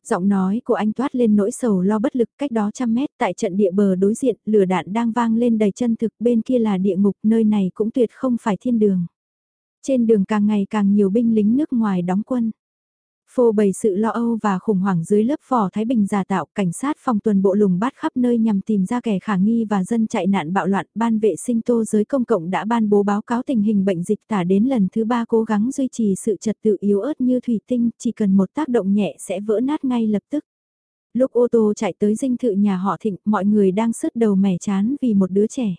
Giọng nói của anh toát lên nỗi sầu lo bất lực cách đó trăm mét tại trận địa bờ đối diện, lửa đạn đang vang lên đầy chân thực bên kia là địa ngục, nơi này cũng tuyệt không phải thiên đường. Trên đường càng ngày càng nhiều binh lính nước ngoài đóng quân. Phô bày sự lo âu và khủng hoảng dưới lớp vỏ Thái Bình giả tạo, cảnh sát phòng tuần bộ lùng bắt khắp nơi nhằm tìm ra kẻ khả nghi và dân chạy nạn bạo loạn. Ban vệ sinh tô giới công cộng đã ban bố báo cáo tình hình bệnh dịch tả đến lần thứ ba cố gắng duy trì sự trật tự yếu ớt như thủy tinh, chỉ cần một tác động nhẹ sẽ vỡ nát ngay lập tức. Lúc ô tô chạy tới dinh thự nhà họ thịnh, mọi người đang sứt đầu mẻ chán vì một đứa trẻ.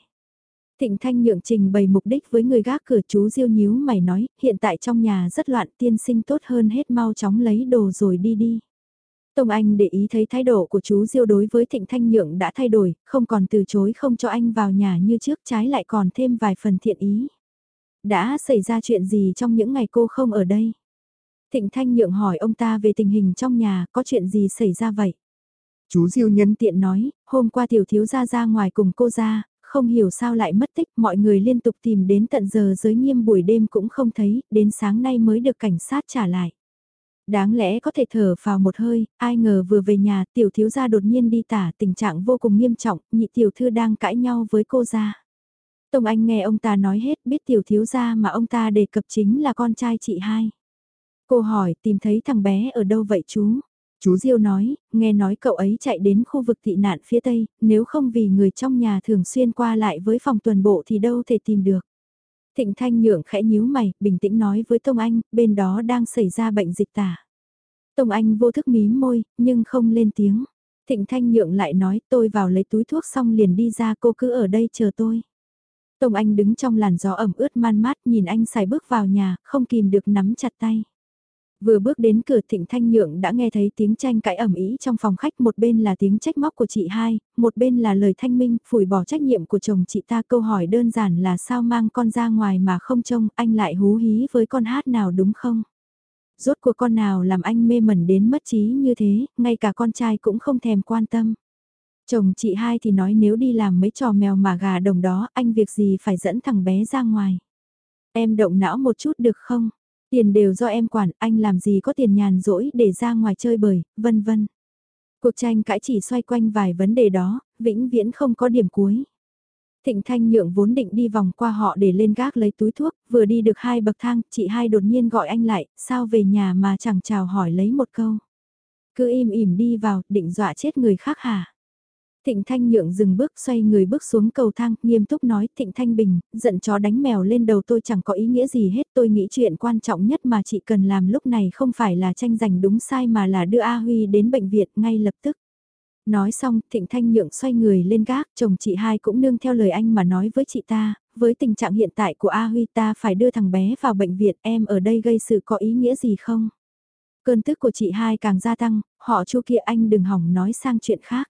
Thịnh Thanh nhượng trình bày mục đích với người gác cửa chú Diêu nhíu mày nói, hiện tại trong nhà rất loạn tiên sinh tốt hơn hết mau chóng lấy đồ rồi đi đi. Tông Anh để ý thấy thái độ của chú Diêu đối với Thịnh Thanh Nhượng đã thay đổi, không còn từ chối không cho anh vào nhà như trước trái lại còn thêm vài phần thiện ý. Đã xảy ra chuyện gì trong những ngày cô không ở đây? Thịnh Thanh Nhượng hỏi ông ta về tình hình trong nhà, có chuyện gì xảy ra vậy? Chú Diêu nhân tiện nói, hôm qua tiểu thiếu gia ra ngoài cùng cô ra, không hiểu sao lại mất tích, mọi người liên tục tìm đến tận giờ giới nghiêm buổi đêm cũng không thấy, đến sáng nay mới được cảnh sát trả lại. Đáng lẽ có thể thở vào một hơi, ai ngờ vừa về nhà tiểu thiếu gia đột nhiên đi tả tình trạng vô cùng nghiêm trọng, nhị tiểu thư đang cãi nhau với cô gia. Tông Anh nghe ông ta nói hết biết tiểu thiếu gia mà ông ta đề cập chính là con trai chị hai. Cô hỏi tìm thấy thằng bé ở đâu vậy chú? Chú Diêu nói, nghe nói cậu ấy chạy đến khu vực tị nạn phía Tây, nếu không vì người trong nhà thường xuyên qua lại với phòng tuần bộ thì đâu thể tìm được. Thịnh Thanh Nhượng khẽ nhíu mày, bình tĩnh nói với Tông Anh, bên đó đang xảy ra bệnh dịch tả. Tông Anh vô thức mím môi, nhưng không lên tiếng. Thịnh Thanh Nhượng lại nói tôi vào lấy túi thuốc xong liền đi ra cô cứ ở đây chờ tôi. Tông Anh đứng trong làn gió ẩm ướt man mát nhìn anh xài bước vào nhà, không kìm được nắm chặt tay. Vừa bước đến cửa thịnh thanh nhượng đã nghe thấy tiếng tranh cãi ẩm ý trong phòng khách một bên là tiếng trách móc của chị hai, một bên là lời thanh minh phủi bỏ trách nhiệm của chồng chị ta câu hỏi đơn giản là sao mang con ra ngoài mà không trông anh lại hú hí với con hát nào đúng không? Rốt cuộc con nào làm anh mê mẩn đến mất trí như thế, ngay cả con trai cũng không thèm quan tâm. Chồng chị hai thì nói nếu đi làm mấy trò mèo mà gà đồng đó anh việc gì phải dẫn thằng bé ra ngoài. Em động não một chút được không? Tiền đều do em quản, anh làm gì có tiền nhàn rỗi để ra ngoài chơi bời, vân vân. Cuộc tranh cãi chỉ xoay quanh vài vấn đề đó, vĩnh viễn không có điểm cuối. Thịnh Thanh Nhượng vốn định đi vòng qua họ để lên gác lấy túi thuốc, vừa đi được hai bậc thang, chị hai đột nhiên gọi anh lại, sao về nhà mà chẳng chào hỏi lấy một câu. Cứ im ỉm đi vào, định dọa chết người khác hả? Thịnh Thanh Nhượng dừng bước xoay người bước xuống cầu thang, nghiêm túc nói Thịnh Thanh Bình, giận chó đánh mèo lên đầu tôi chẳng có ý nghĩa gì hết. Tôi nghĩ chuyện quan trọng nhất mà chị cần làm lúc này không phải là tranh giành đúng sai mà là đưa A Huy đến bệnh viện ngay lập tức. Nói xong, Thịnh Thanh Nhượng xoay người lên gác, chồng chị hai cũng nương theo lời anh mà nói với chị ta, với tình trạng hiện tại của A Huy ta phải đưa thằng bé vào bệnh viện, em ở đây gây sự có ý nghĩa gì không? Cơn tức của chị hai càng gia tăng, họ chu kia anh đừng hỏng nói sang chuyện khác.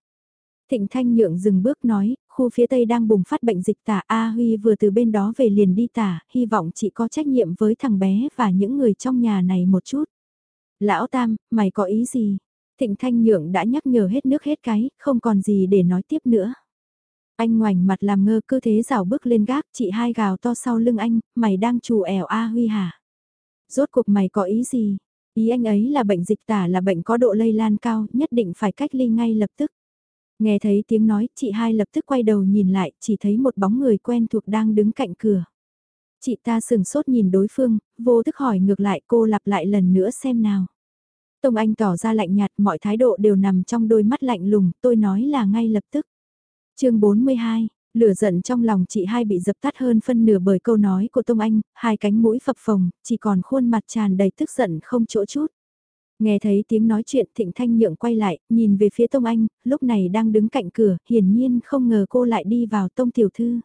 Thịnh Thanh Nhượng dừng bước nói, khu phía Tây đang bùng phát bệnh dịch tả A Huy vừa từ bên đó về liền đi tả, hy vọng chị có trách nhiệm với thằng bé và những người trong nhà này một chút. Lão Tam, mày có ý gì? Thịnh Thanh Nhượng đã nhắc nhở hết nước hết cái, không còn gì để nói tiếp nữa. Anh ngoảnh mặt làm ngơ cứ thế rào bước lên gác, chị hai gào to sau lưng anh, mày đang trù ẻo A Huy hả? Rốt cuộc mày có ý gì? Ý anh ấy là bệnh dịch tả là bệnh có độ lây lan cao, nhất định phải cách ly ngay lập tức. Nghe thấy tiếng nói, chị hai lập tức quay đầu nhìn lại, chỉ thấy một bóng người quen thuộc đang đứng cạnh cửa. Chị ta sừng sốt nhìn đối phương, vô thức hỏi ngược lại cô lặp lại lần nữa xem nào. Tông Anh tỏ ra lạnh nhạt mọi thái độ đều nằm trong đôi mắt lạnh lùng, tôi nói là ngay lập tức. chương 42, lửa giận trong lòng chị hai bị dập tắt hơn phân nửa bởi câu nói của Tông Anh, hai cánh mũi phập phồng, chỉ còn khuôn mặt tràn đầy tức giận không chỗ chút. Nghe thấy tiếng nói chuyện Thịnh Thanh Nhượng quay lại, nhìn về phía Tông Anh, lúc này đang đứng cạnh cửa, hiển nhiên không ngờ cô lại đi vào Tông Tiểu Thư.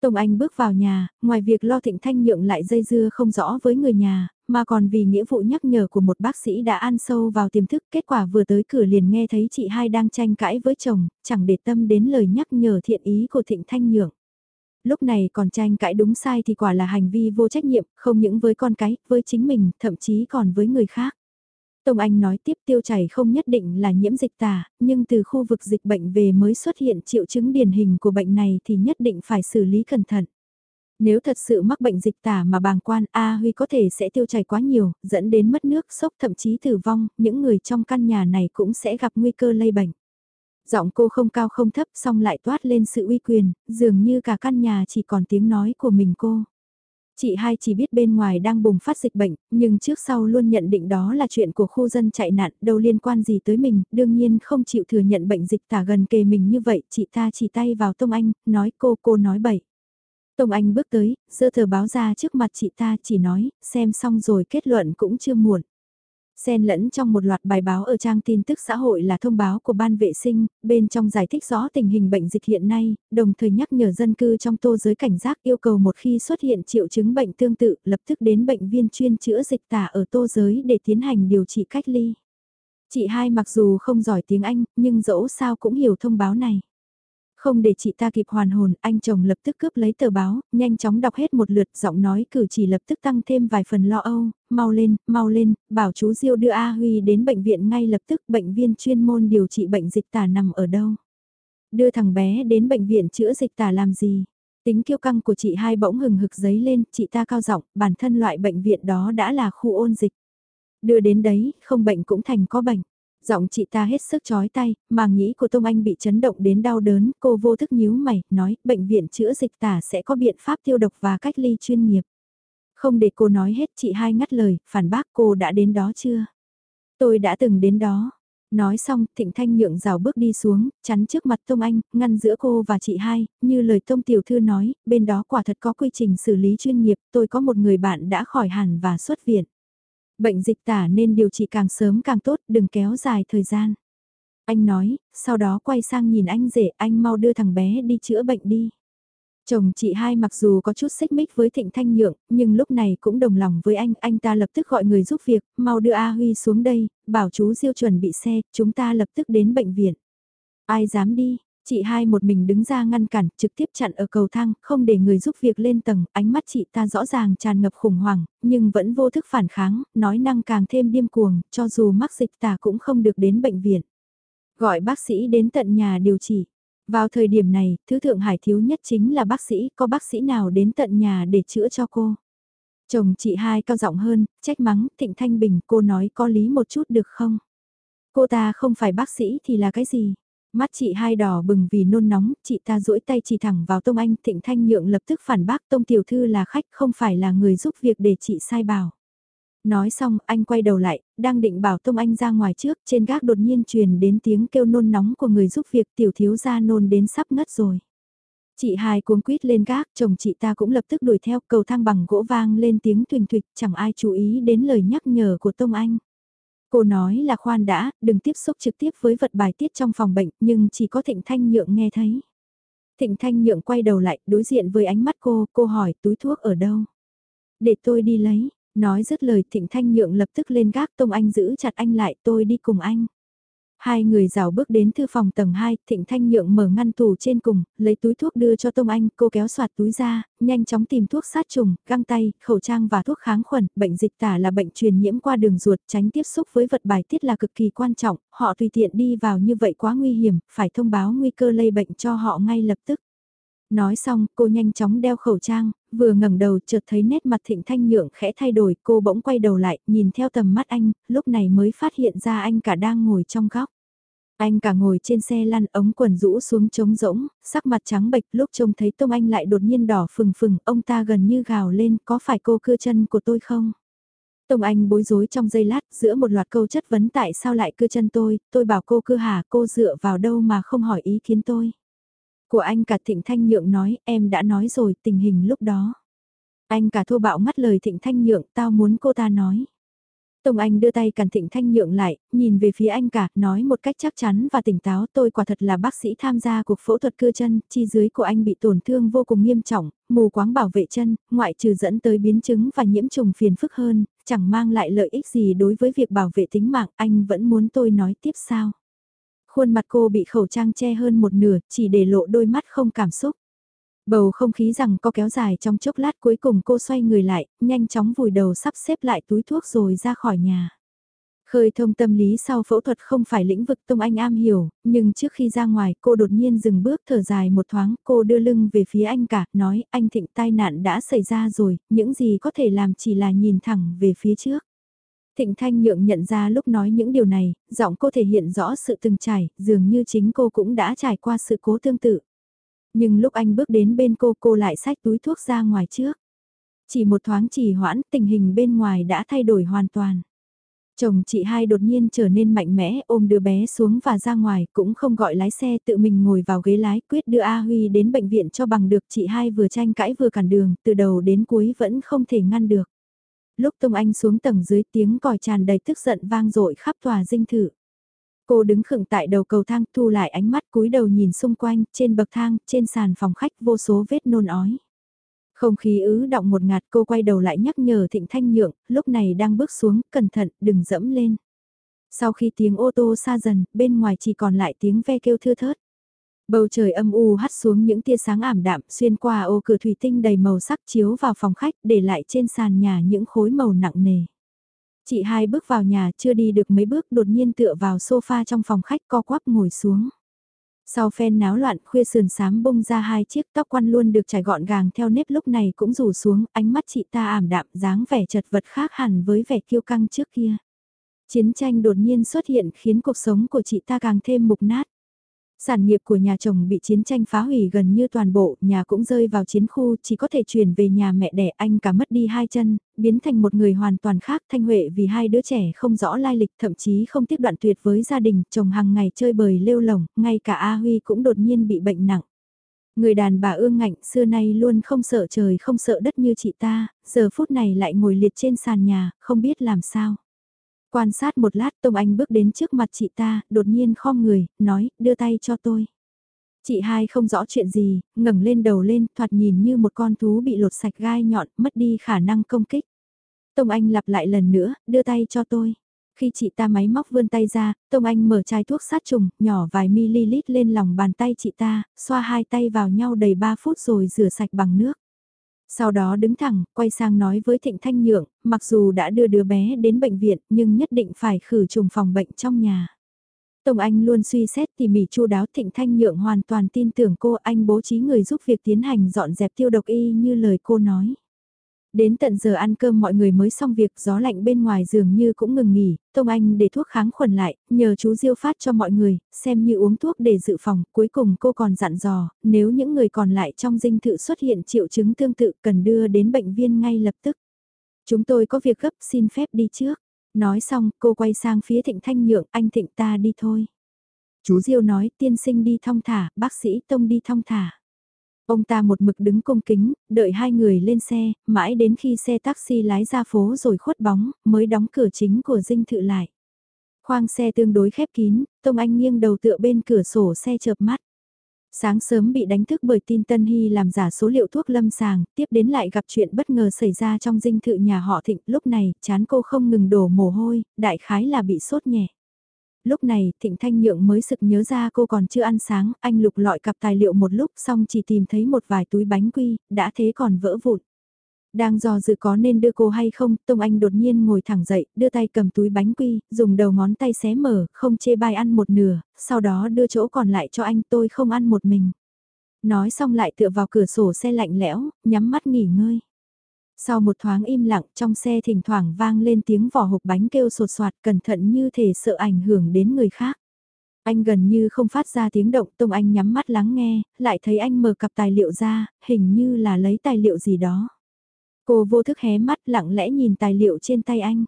Tông Anh bước vào nhà, ngoài việc lo Thịnh Thanh Nhượng lại dây dưa không rõ với người nhà, mà còn vì nghĩa vụ nhắc nhở của một bác sĩ đã ăn sâu vào tiềm thức, kết quả vừa tới cửa liền nghe thấy chị hai đang tranh cãi với chồng, chẳng để tâm đến lời nhắc nhở thiện ý của Thịnh Thanh Nhượng. lúc này còn tranh cãi đúng sai thì quả là hành vi vô trách nhiệm, không những với con cái, với chính mình, thậm chí còn với người khác. Tông Anh nói tiếp tiêu chảy không nhất định là nhiễm dịch tả, nhưng từ khu vực dịch bệnh về mới xuất hiện triệu chứng điển hình của bệnh này thì nhất định phải xử lý cẩn thận. Nếu thật sự mắc bệnh dịch tả mà bàng quan A Huy có thể sẽ tiêu chảy quá nhiều, dẫn đến mất nước, sốc thậm chí tử vong, những người trong căn nhà này cũng sẽ gặp nguy cơ lây bệnh. Giọng cô không cao không thấp song lại toát lên sự uy quyền, dường như cả căn nhà chỉ còn tiếng nói của mình cô. Chị hai chỉ biết bên ngoài đang bùng phát dịch bệnh, nhưng trước sau luôn nhận định đó là chuyện của khu dân chạy nạn, đâu liên quan gì tới mình, đương nhiên không chịu thừa nhận bệnh dịch tả gần kề mình như vậy, chị ta chỉ tay vào Tông Anh, nói cô, cô nói bậy. Tông Anh bước tới, giơ tờ báo ra trước mặt chị ta chỉ nói, xem xong rồi kết luận cũng chưa muộn. Xen lẫn trong một loạt bài báo ở trang tin tức xã hội là thông báo của ban vệ sinh, bên trong giải thích rõ tình hình bệnh dịch hiện nay, đồng thời nhắc nhở dân cư trong tô giới cảnh giác yêu cầu một khi xuất hiện triệu chứng bệnh tương tự lập tức đến bệnh viên chuyên chữa dịch tả ở tô giới để tiến hành điều trị cách ly. Chị hai mặc dù không giỏi tiếng Anh, nhưng dẫu sao cũng hiểu thông báo này. Không để chị ta kịp hoàn hồn, anh chồng lập tức cướp lấy tờ báo, nhanh chóng đọc hết một lượt, giọng nói cử chỉ lập tức tăng thêm vài phần lo âu, mau lên, mau lên, bảo chú Diêu đưa A Huy đến bệnh viện ngay lập tức, bệnh viên chuyên môn điều trị bệnh dịch tả nằm ở đâu. Đưa thằng bé đến bệnh viện chữa dịch tả làm gì? Tính kiêu căng của chị hai bỗng hừng hực giấy lên, chị ta cao giọng, bản thân loại bệnh viện đó đã là khu ôn dịch. Đưa đến đấy, không bệnh cũng thành có bệnh. Giọng chị ta hết sức chói tay, màng nhĩ của Tông Anh bị chấn động đến đau đớn, cô vô thức nhíu mày, nói, bệnh viện chữa dịch tả sẽ có biện pháp tiêu độc và cách ly chuyên nghiệp. Không để cô nói hết chị hai ngắt lời, phản bác cô đã đến đó chưa? Tôi đã từng đến đó. Nói xong, Thịnh Thanh nhượng rào bước đi xuống, chắn trước mặt Tông Anh, ngăn giữa cô và chị hai, như lời Tông Tiểu Thư nói, bên đó quả thật có quy trình xử lý chuyên nghiệp, tôi có một người bạn đã khỏi hẳn và xuất viện. Bệnh dịch tả nên điều trị càng sớm càng tốt, đừng kéo dài thời gian. Anh nói, sau đó quay sang nhìn anh rể, anh mau đưa thằng bé đi chữa bệnh đi. Chồng chị hai mặc dù có chút xích mích với Thịnh Thanh Nhượng, nhưng lúc này cũng đồng lòng với anh, anh ta lập tức gọi người giúp việc, mau đưa A Huy xuống đây, bảo chú Diêu chuẩn bị xe, chúng ta lập tức đến bệnh viện. Ai dám đi, Chị hai một mình đứng ra ngăn cản, trực tiếp chặn ở cầu thang, không để người giúp việc lên tầng, ánh mắt chị ta rõ ràng tràn ngập khủng hoảng, nhưng vẫn vô thức phản kháng, nói năng càng thêm điên cuồng, cho dù mắc dịch tả cũng không được đến bệnh viện. Gọi bác sĩ đến tận nhà điều trị. Vào thời điểm này, thứ Thượng Hải thiếu nhất chính là bác sĩ, có bác sĩ nào đến tận nhà để chữa cho cô. Chồng chị hai cao giọng hơn, trách mắng, Thịnh Thanh Bình, cô nói có lý một chút được không? Cô ta không phải bác sĩ thì là cái gì? Mắt chị hai đỏ bừng vì nôn nóng, chị ta duỗi tay chỉ thẳng vào Tông Anh, Thịnh Thanh Nhượng lập tức phản bác Tông Tiểu Thư là khách không phải là người giúp việc để chị sai bảo. Nói xong, anh quay đầu lại, đang định bảo Tông Anh ra ngoài trước, trên gác đột nhiên truyền đến tiếng kêu nôn nóng của người giúp việc tiểu thiếu gia nôn đến sắp ngất rồi. Chị hai cuống quýt lên gác, chồng chị ta cũng lập tức đuổi theo cầu thang bằng gỗ vang lên tiếng thình thịch, chẳng ai chú ý đến lời nhắc nhở của Tông Anh. Cô nói là khoan đã, đừng tiếp xúc trực tiếp với vật bài tiết trong phòng bệnh, nhưng chỉ có Thịnh Thanh Nhượng nghe thấy. Thịnh Thanh Nhượng quay đầu lại, đối diện với ánh mắt cô, cô hỏi túi thuốc ở đâu? Để tôi đi lấy, nói dứt lời Thịnh Thanh Nhượng lập tức lên gác Tông Anh giữ chặt anh lại tôi đi cùng anh. Hai người rào bước đến thư phòng tầng 2, Thịnh Thanh Nhượng mở ngăn tủ trên cùng, lấy túi thuốc đưa cho Tông Anh, cô kéo soạt túi ra, nhanh chóng tìm thuốc sát trùng, găng tay, khẩu trang và thuốc kháng khuẩn, bệnh dịch tả là bệnh truyền nhiễm qua đường ruột, tránh tiếp xúc với vật bài tiết là cực kỳ quan trọng, họ tùy tiện đi vào như vậy quá nguy hiểm, phải thông báo nguy cơ lây bệnh cho họ ngay lập tức. Nói xong, cô nhanh chóng đeo khẩu trang, vừa ngẩng đầu chợt thấy nét mặt Thịnh Thanh Nhượng khẽ thay đổi, cô bỗng quay đầu lại, nhìn theo tầm mắt anh, lúc này mới phát hiện ra anh cả đang ngồi trong góc. Anh cả ngồi trên xe lăn ống quần rũ xuống trống rỗng, sắc mặt trắng bệch lúc trông thấy Tông Anh lại đột nhiên đỏ phừng phừng, ông ta gần như gào lên, có phải cô cưa chân của tôi không? Tông Anh bối rối trong giây lát, giữa một loạt câu chất vấn tại sao lại cưa chân tôi, tôi bảo cô cưa hả, cô dựa vào đâu mà không hỏi ý kiến tôi. Của anh cả Thịnh Thanh Nhượng nói, em đã nói rồi tình hình lúc đó. Anh cả thô bạo ngắt lời Thịnh Thanh Nhượng, tao muốn cô ta nói. Tông Anh đưa tay cản Thịnh Thanh nhượng lại, nhìn về phía anh cả, nói một cách chắc chắn và tỉnh táo tôi quả thật là bác sĩ tham gia cuộc phẫu thuật cưa chân, chi dưới của anh bị tổn thương vô cùng nghiêm trọng, mù quáng bảo vệ chân, ngoại trừ dẫn tới biến chứng và nhiễm trùng phiền phức hơn, chẳng mang lại lợi ích gì đối với việc bảo vệ tính mạng, anh vẫn muốn tôi nói tiếp sao. Khuôn mặt cô bị khẩu trang che hơn một nửa, chỉ để lộ đôi mắt không cảm xúc. Bầu không khí rằng có kéo dài trong chốc lát cuối cùng cô xoay người lại, nhanh chóng vùi đầu sắp xếp lại túi thuốc rồi ra khỏi nhà. Khơi thông tâm lý sau phẫu thuật không phải lĩnh vực Tông Anh am hiểu, nhưng trước khi ra ngoài cô đột nhiên dừng bước thở dài một thoáng, cô đưa lưng về phía anh cả, nói anh thịnh tai nạn đã xảy ra rồi, những gì có thể làm chỉ là nhìn thẳng về phía trước. Thịnh Thanh Nhượng nhận ra lúc nói những điều này, giọng cô thể hiện rõ sự từng trải, dường như chính cô cũng đã trải qua sự cố tương tự. Nhưng lúc anh bước đến bên cô cô lại xách túi thuốc ra ngoài trước. Chỉ một thoáng trì hoãn, tình hình bên ngoài đã thay đổi hoàn toàn. Chồng chị hai đột nhiên trở nên mạnh mẽ, ôm đứa bé xuống và ra ngoài, cũng không gọi lái xe, tự mình ngồi vào ghế lái, quyết đưa A Huy đến bệnh viện cho bằng được, chị hai vừa tranh cãi vừa cản đường, từ đầu đến cuối vẫn không thể ngăn được. Lúc Tông Anh xuống tầng dưới, tiếng còi tràn đầy tức giận vang dội khắp tòa dinh thự. Cô đứng khựng tại đầu cầu thang thu lại ánh mắt cúi đầu nhìn xung quanh, trên bậc thang, trên sàn phòng khách vô số vết nôn ói. Không khí ứ động một ngạt cô quay đầu lại nhắc nhở Thịnh Thanh Nhượng, lúc này đang bước xuống, cẩn thận, đừng dẫm lên. Sau khi tiếng ô tô xa dần, bên ngoài chỉ còn lại tiếng ve kêu thưa thớt. Bầu trời âm u hắt xuống những tia sáng ảm đạm xuyên qua ô cửa thủy tinh đầy màu sắc chiếu vào phòng khách để lại trên sàn nhà những khối màu nặng nề. Chị hai bước vào nhà chưa đi được mấy bước đột nhiên tựa vào sofa trong phòng khách co quắp ngồi xuống. Sau phen náo loạn khuya sườn sám bông ra hai chiếc tóc quăn luôn được trải gọn gàng theo nếp lúc này cũng rủ xuống, ánh mắt chị ta ảm đạm dáng vẻ chật vật khác hẳn với vẻ kiêu căng trước kia. Chiến tranh đột nhiên xuất hiện khiến cuộc sống của chị ta càng thêm mục nát. Sản nghiệp của nhà chồng bị chiến tranh phá hủy gần như toàn bộ, nhà cũng rơi vào chiến khu, chỉ có thể chuyển về nhà mẹ đẻ anh cả mất đi hai chân, biến thành một người hoàn toàn khác. Thanh Huệ vì hai đứa trẻ không rõ lai lịch, thậm chí không tiếp đoạn tuyệt với gia đình, chồng hàng ngày chơi bời lêu lồng, ngay cả A Huy cũng đột nhiên bị bệnh nặng. Người đàn bà ương ngạnh xưa nay luôn không sợ trời không sợ đất như chị ta, giờ phút này lại ngồi liệt trên sàn nhà, không biết làm sao. Quan sát một lát Tông Anh bước đến trước mặt chị ta, đột nhiên khom người, nói, đưa tay cho tôi. Chị hai không rõ chuyện gì, ngẩng lên đầu lên, thoạt nhìn như một con thú bị lột sạch gai nhọn, mất đi khả năng công kích. Tông Anh lặp lại lần nữa, đưa tay cho tôi. Khi chị ta máy móc vươn tay ra, Tông Anh mở chai thuốc sát trùng, nhỏ vài ml lên lòng bàn tay chị ta, xoa hai tay vào nhau đầy 3 phút rồi rửa sạch bằng nước. Sau đó đứng thẳng, quay sang nói với Thịnh Thanh Nhượng, mặc dù đã đưa đứa bé đến bệnh viện nhưng nhất định phải khử trùng phòng bệnh trong nhà. Tổng Anh luôn suy xét tỉ mỉ chu đáo Thịnh Thanh Nhượng hoàn toàn tin tưởng cô anh bố trí người giúp việc tiến hành dọn dẹp tiêu độc y như lời cô nói. Đến tận giờ ăn cơm mọi người mới xong việc gió lạnh bên ngoài dường như cũng ngừng nghỉ, Tông Anh để thuốc kháng khuẩn lại, nhờ chú Diêu phát cho mọi người, xem như uống thuốc để dự phòng, cuối cùng cô còn dặn dò, nếu những người còn lại trong dinh thự xuất hiện triệu chứng tương tự cần đưa đến bệnh viên ngay lập tức. Chúng tôi có việc gấp xin phép đi trước. Nói xong cô quay sang phía Thịnh Thanh Nhượng, anh Thịnh ta đi thôi. Chú Diêu nói tiên sinh đi thong thả, bác sĩ Tông đi thong thả. Ông ta một mực đứng cung kính, đợi hai người lên xe, mãi đến khi xe taxi lái ra phố rồi khuất bóng, mới đóng cửa chính của dinh thự lại. Khoang xe tương đối khép kín, Tông Anh nghiêng đầu tựa bên cửa sổ xe chợp mắt. Sáng sớm bị đánh thức bởi tin Tân Hy làm giả số liệu thuốc lâm sàng, tiếp đến lại gặp chuyện bất ngờ xảy ra trong dinh thự nhà họ thịnh. Lúc này, chán cô không ngừng đổ mồ hôi, đại khái là bị sốt nhẹ lúc này Thịnh Thanh Nhượng mới sực nhớ ra cô còn chưa ăn sáng, anh lục lọi cặp tài liệu một lúc xong chỉ tìm thấy một vài túi bánh quy, đã thế còn vỡ vụn. Đang dò dự có nên đưa cô hay không, Tông Anh đột nhiên ngồi thẳng dậy, đưa tay cầm túi bánh quy, dùng đầu ngón tay xé mở, không chê bai ăn một nửa, sau đó đưa chỗ còn lại cho anh tôi không ăn một mình. Nói xong lại tựa vào cửa sổ xe lạnh lẽo, nhắm mắt nghỉ ngơi. Sau một thoáng im lặng trong xe thỉnh thoảng vang lên tiếng vỏ hộp bánh kêu sột soạt cẩn thận như thể sợ ảnh hưởng đến người khác. Anh gần như không phát ra tiếng động Tông Anh nhắm mắt lắng nghe, lại thấy anh mở cặp tài liệu ra, hình như là lấy tài liệu gì đó. Cô vô thức hé mắt lặng lẽ nhìn tài liệu trên tay anh.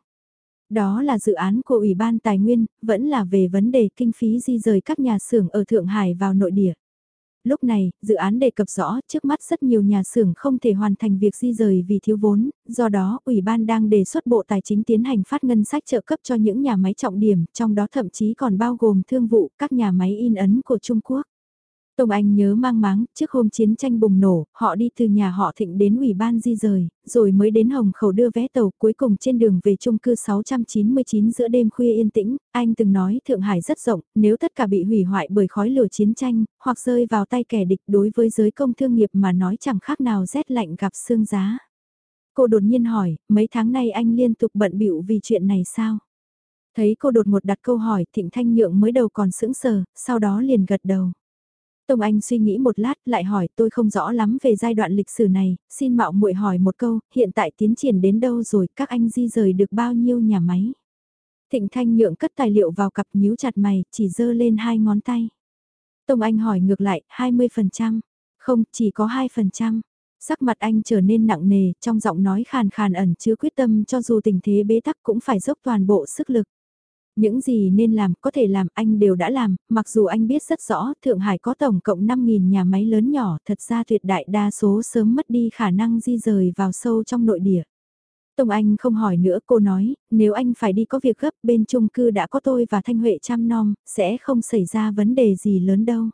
Đó là dự án của Ủy ban Tài nguyên, vẫn là về vấn đề kinh phí di rời các nhà xưởng ở Thượng Hải vào nội địa lúc này, dự án đề cập rõ trước mắt rất nhiều nhà xưởng không thể hoàn thành việc di rời vì thiếu vốn, do đó Ủy ban đang đề xuất Bộ Tài chính tiến hành phát ngân sách trợ cấp cho những nhà máy trọng điểm, trong đó thậm chí còn bao gồm thương vụ các nhà máy in ấn của Trung Quốc. Tông Anh nhớ mang máng, trước hôm chiến tranh bùng nổ, họ đi từ nhà họ thịnh đến ủy ban di rời, rồi mới đến Hồng Khẩu đưa vé tàu cuối cùng trên đường về chung cư 699 giữa đêm khuya yên tĩnh, anh từng nói Thượng Hải rất rộng, nếu tất cả bị hủy hoại bởi khói lửa chiến tranh, hoặc rơi vào tay kẻ địch đối với giới công thương nghiệp mà nói chẳng khác nào rét lạnh gặp sương giá. Cô đột nhiên hỏi, mấy tháng nay anh liên tục bận bịu vì chuyện này sao? Thấy cô đột ngột đặt câu hỏi, Thịnh Thanh Nhượng mới đầu còn sững sờ, sau đó liền gật đầu. Tông Anh suy nghĩ một lát lại hỏi tôi không rõ lắm về giai đoạn lịch sử này, xin mạo muội hỏi một câu, hiện tại tiến triển đến đâu rồi, các anh di rời được bao nhiêu nhà máy? Thịnh Thanh nhượng cất tài liệu vào cặp nhíu chặt mày, chỉ dơ lên hai ngón tay. Tông Anh hỏi ngược lại, 20%? Không, chỉ có 2%. Sắc mặt anh trở nên nặng nề, trong giọng nói khàn khàn ẩn chứa quyết tâm cho dù tình thế bế tắc cũng phải dốc toàn bộ sức lực. Những gì nên làm, có thể làm, anh đều đã làm, mặc dù anh biết rất rõ Thượng Hải có tổng cộng 5.000 nhà máy lớn nhỏ, thật ra tuyệt đại đa số sớm mất đi khả năng di rời vào sâu trong nội địa. Tông Anh không hỏi nữa, cô nói, nếu anh phải đi có việc gấp bên chung cư đã có tôi và Thanh Huệ chăm nom, sẽ không xảy ra vấn đề gì lớn đâu.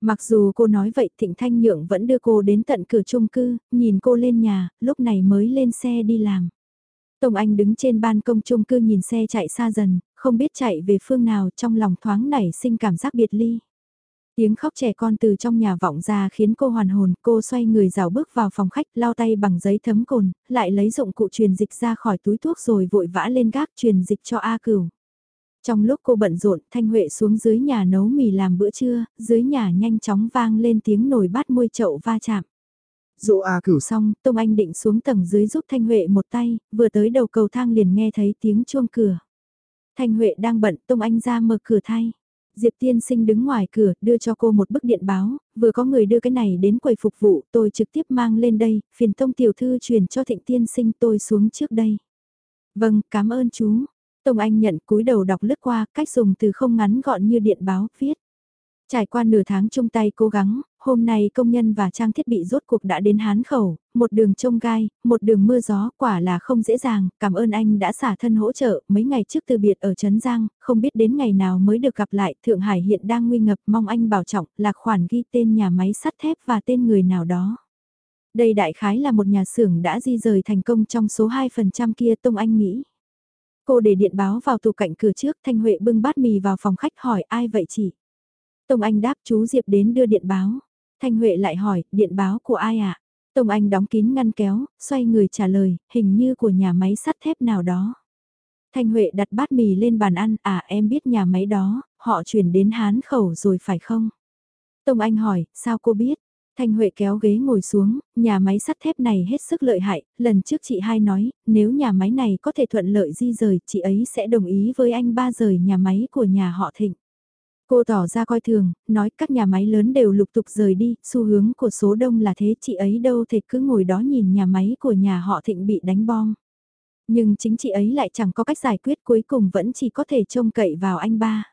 Mặc dù cô nói vậy Thịnh Thanh Nhượng vẫn đưa cô đến tận cửa chung cư, nhìn cô lên nhà, lúc này mới lên xe đi làm. Tông Anh đứng trên ban công chung cư nhìn xe chạy xa dần, không biết chạy về phương nào trong lòng thoáng nảy sinh cảm giác biệt ly. Tiếng khóc trẻ con từ trong nhà vọng ra khiến cô hoàn hồn, cô xoay người rào bước vào phòng khách, lau tay bằng giấy thấm cồn, lại lấy dụng cụ truyền dịch ra khỏi túi thuốc rồi vội vã lên gác truyền dịch cho A Cửu. Trong lúc cô bận rộn, Thanh Huệ xuống dưới nhà nấu mì làm bữa trưa, dưới nhà nhanh chóng vang lên tiếng nồi bát môi chậu va chạm. Dỗ A Cửu xong, Tông Anh định xuống tầng dưới giúp Thanh Huệ một tay, vừa tới đầu cầu thang liền nghe thấy tiếng chuông cửa. Thanh Huệ đang bận, Tông Anh ra mở cửa thay. Diệp tiên sinh đứng ngoài cửa, đưa cho cô một bức điện báo, vừa có người đưa cái này đến quầy phục vụ, tôi trực tiếp mang lên đây, phiền tông tiểu thư truyền cho thịnh tiên sinh tôi xuống trước đây. Vâng, cảm ơn chú. Tông Anh nhận cúi đầu đọc lướt qua, cách dùng từ không ngắn gọn như điện báo, viết. Trải qua nửa tháng chung tay cố gắng, hôm nay công nhân và trang thiết bị rốt cuộc đã đến hán khẩu, một đường trông gai, một đường mưa gió, quả là không dễ dàng, cảm ơn anh đã xả thân hỗ trợ, mấy ngày trước từ biệt ở Trấn Giang, không biết đến ngày nào mới được gặp lại, Thượng Hải hiện đang nguy ngập, mong anh bảo trọng, lạc khoản ghi tên nhà máy sắt thép và tên người nào đó. Đây đại khái là một nhà xưởng đã di rời thành công trong số 2% kia Tông Anh nghĩ. Cô để điện báo vào tủ cạnh cửa trước, Thanh Huệ bưng bát mì vào phòng khách hỏi ai vậy chị? Tông Anh đáp chú Diệp đến đưa điện báo. Thanh Huệ lại hỏi, điện báo của ai ạ? À? Tông Anh đóng kín ngăn kéo, xoay người trả lời, hình như của nhà máy sắt thép nào đó. Thanh Huệ đặt bát mì lên bàn ăn, à em biết nhà máy đó, họ chuyển đến Hán khẩu rồi phải không? Tông Anh hỏi, sao cô biết? Thanh Huệ kéo ghế ngồi xuống, nhà máy sắt thép này hết sức lợi hại, lần trước chị hai nói, nếu nhà máy này có thể thuận lợi di rời, chị ấy sẽ đồng ý với anh ba rời nhà máy của nhà họ Thịnh. Cô tỏ ra coi thường, nói các nhà máy lớn đều lục tục rời đi, xu hướng của số đông là thế chị ấy đâu thể cứ ngồi đó nhìn nhà máy của nhà họ thịnh bị đánh bom. Nhưng chính chị ấy lại chẳng có cách giải quyết cuối cùng vẫn chỉ có thể trông cậy vào anh ba.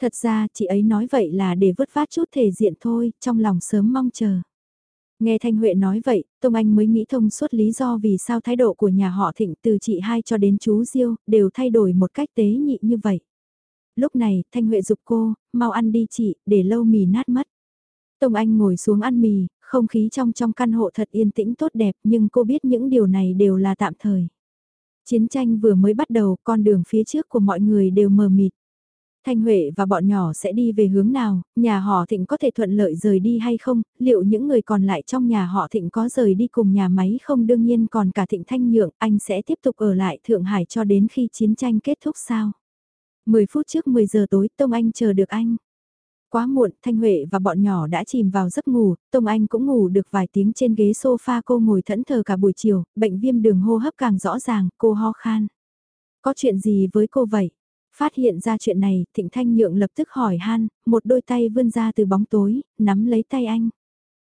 Thật ra chị ấy nói vậy là để vứt phát chút thể diện thôi, trong lòng sớm mong chờ. Nghe Thanh Huệ nói vậy, Tông Anh mới nghĩ thông suốt lý do vì sao thái độ của nhà họ Thịnh từ chị hai cho đến chú Diêu đều thay đổi một cách tế nhị như vậy lúc này Thanh Huệ dục cô, mau ăn đi chị, để lâu mì nát mất. Tông Anh ngồi xuống ăn mì, không khí trong trong căn hộ thật yên tĩnh tốt đẹp nhưng cô biết những điều này đều là tạm thời. Chiến tranh vừa mới bắt đầu, con đường phía trước của mọi người đều mờ mịt. Thanh Huệ và bọn nhỏ sẽ đi về hướng nào, nhà họ Thịnh có thể thuận lợi rời đi hay không, liệu những người còn lại trong nhà họ Thịnh có rời đi cùng nhà máy không đương nhiên còn cả Thịnh Thanh Nhượng, anh sẽ tiếp tục ở lại Thượng Hải cho đến khi chiến tranh kết thúc sao. 10 phút trước 10 giờ tối Tông Anh chờ được anh. Quá muộn, Thanh Huệ và bọn nhỏ đã chìm vào giấc ngủ, Tông Anh cũng ngủ được vài tiếng trên ghế sofa cô ngồi thẫn thờ cả buổi chiều, bệnh viêm đường hô hấp càng rõ ràng, cô ho khan. Có chuyện gì với cô vậy? Phát hiện ra chuyện này, Thịnh Thanh Nhượng lập tức hỏi han, một đôi tay vươn ra từ bóng tối, nắm lấy tay anh.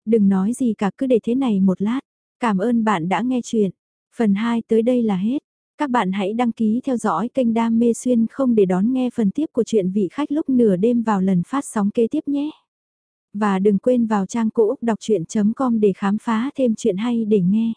Đừng nói gì cả cứ để thế này một lát. Cảm ơn bạn đã nghe chuyện. Phần 2 tới đây là hết. Các bạn hãy đăng ký theo dõi kênh Đam Mê Xuyên không để đón nghe phần tiếp của chuyện vị khách lúc nửa đêm vào lần phát sóng kế tiếp nhé. Và đừng quên vào trang cũ đọc chuyện.com để khám phá thêm chuyện hay để nghe.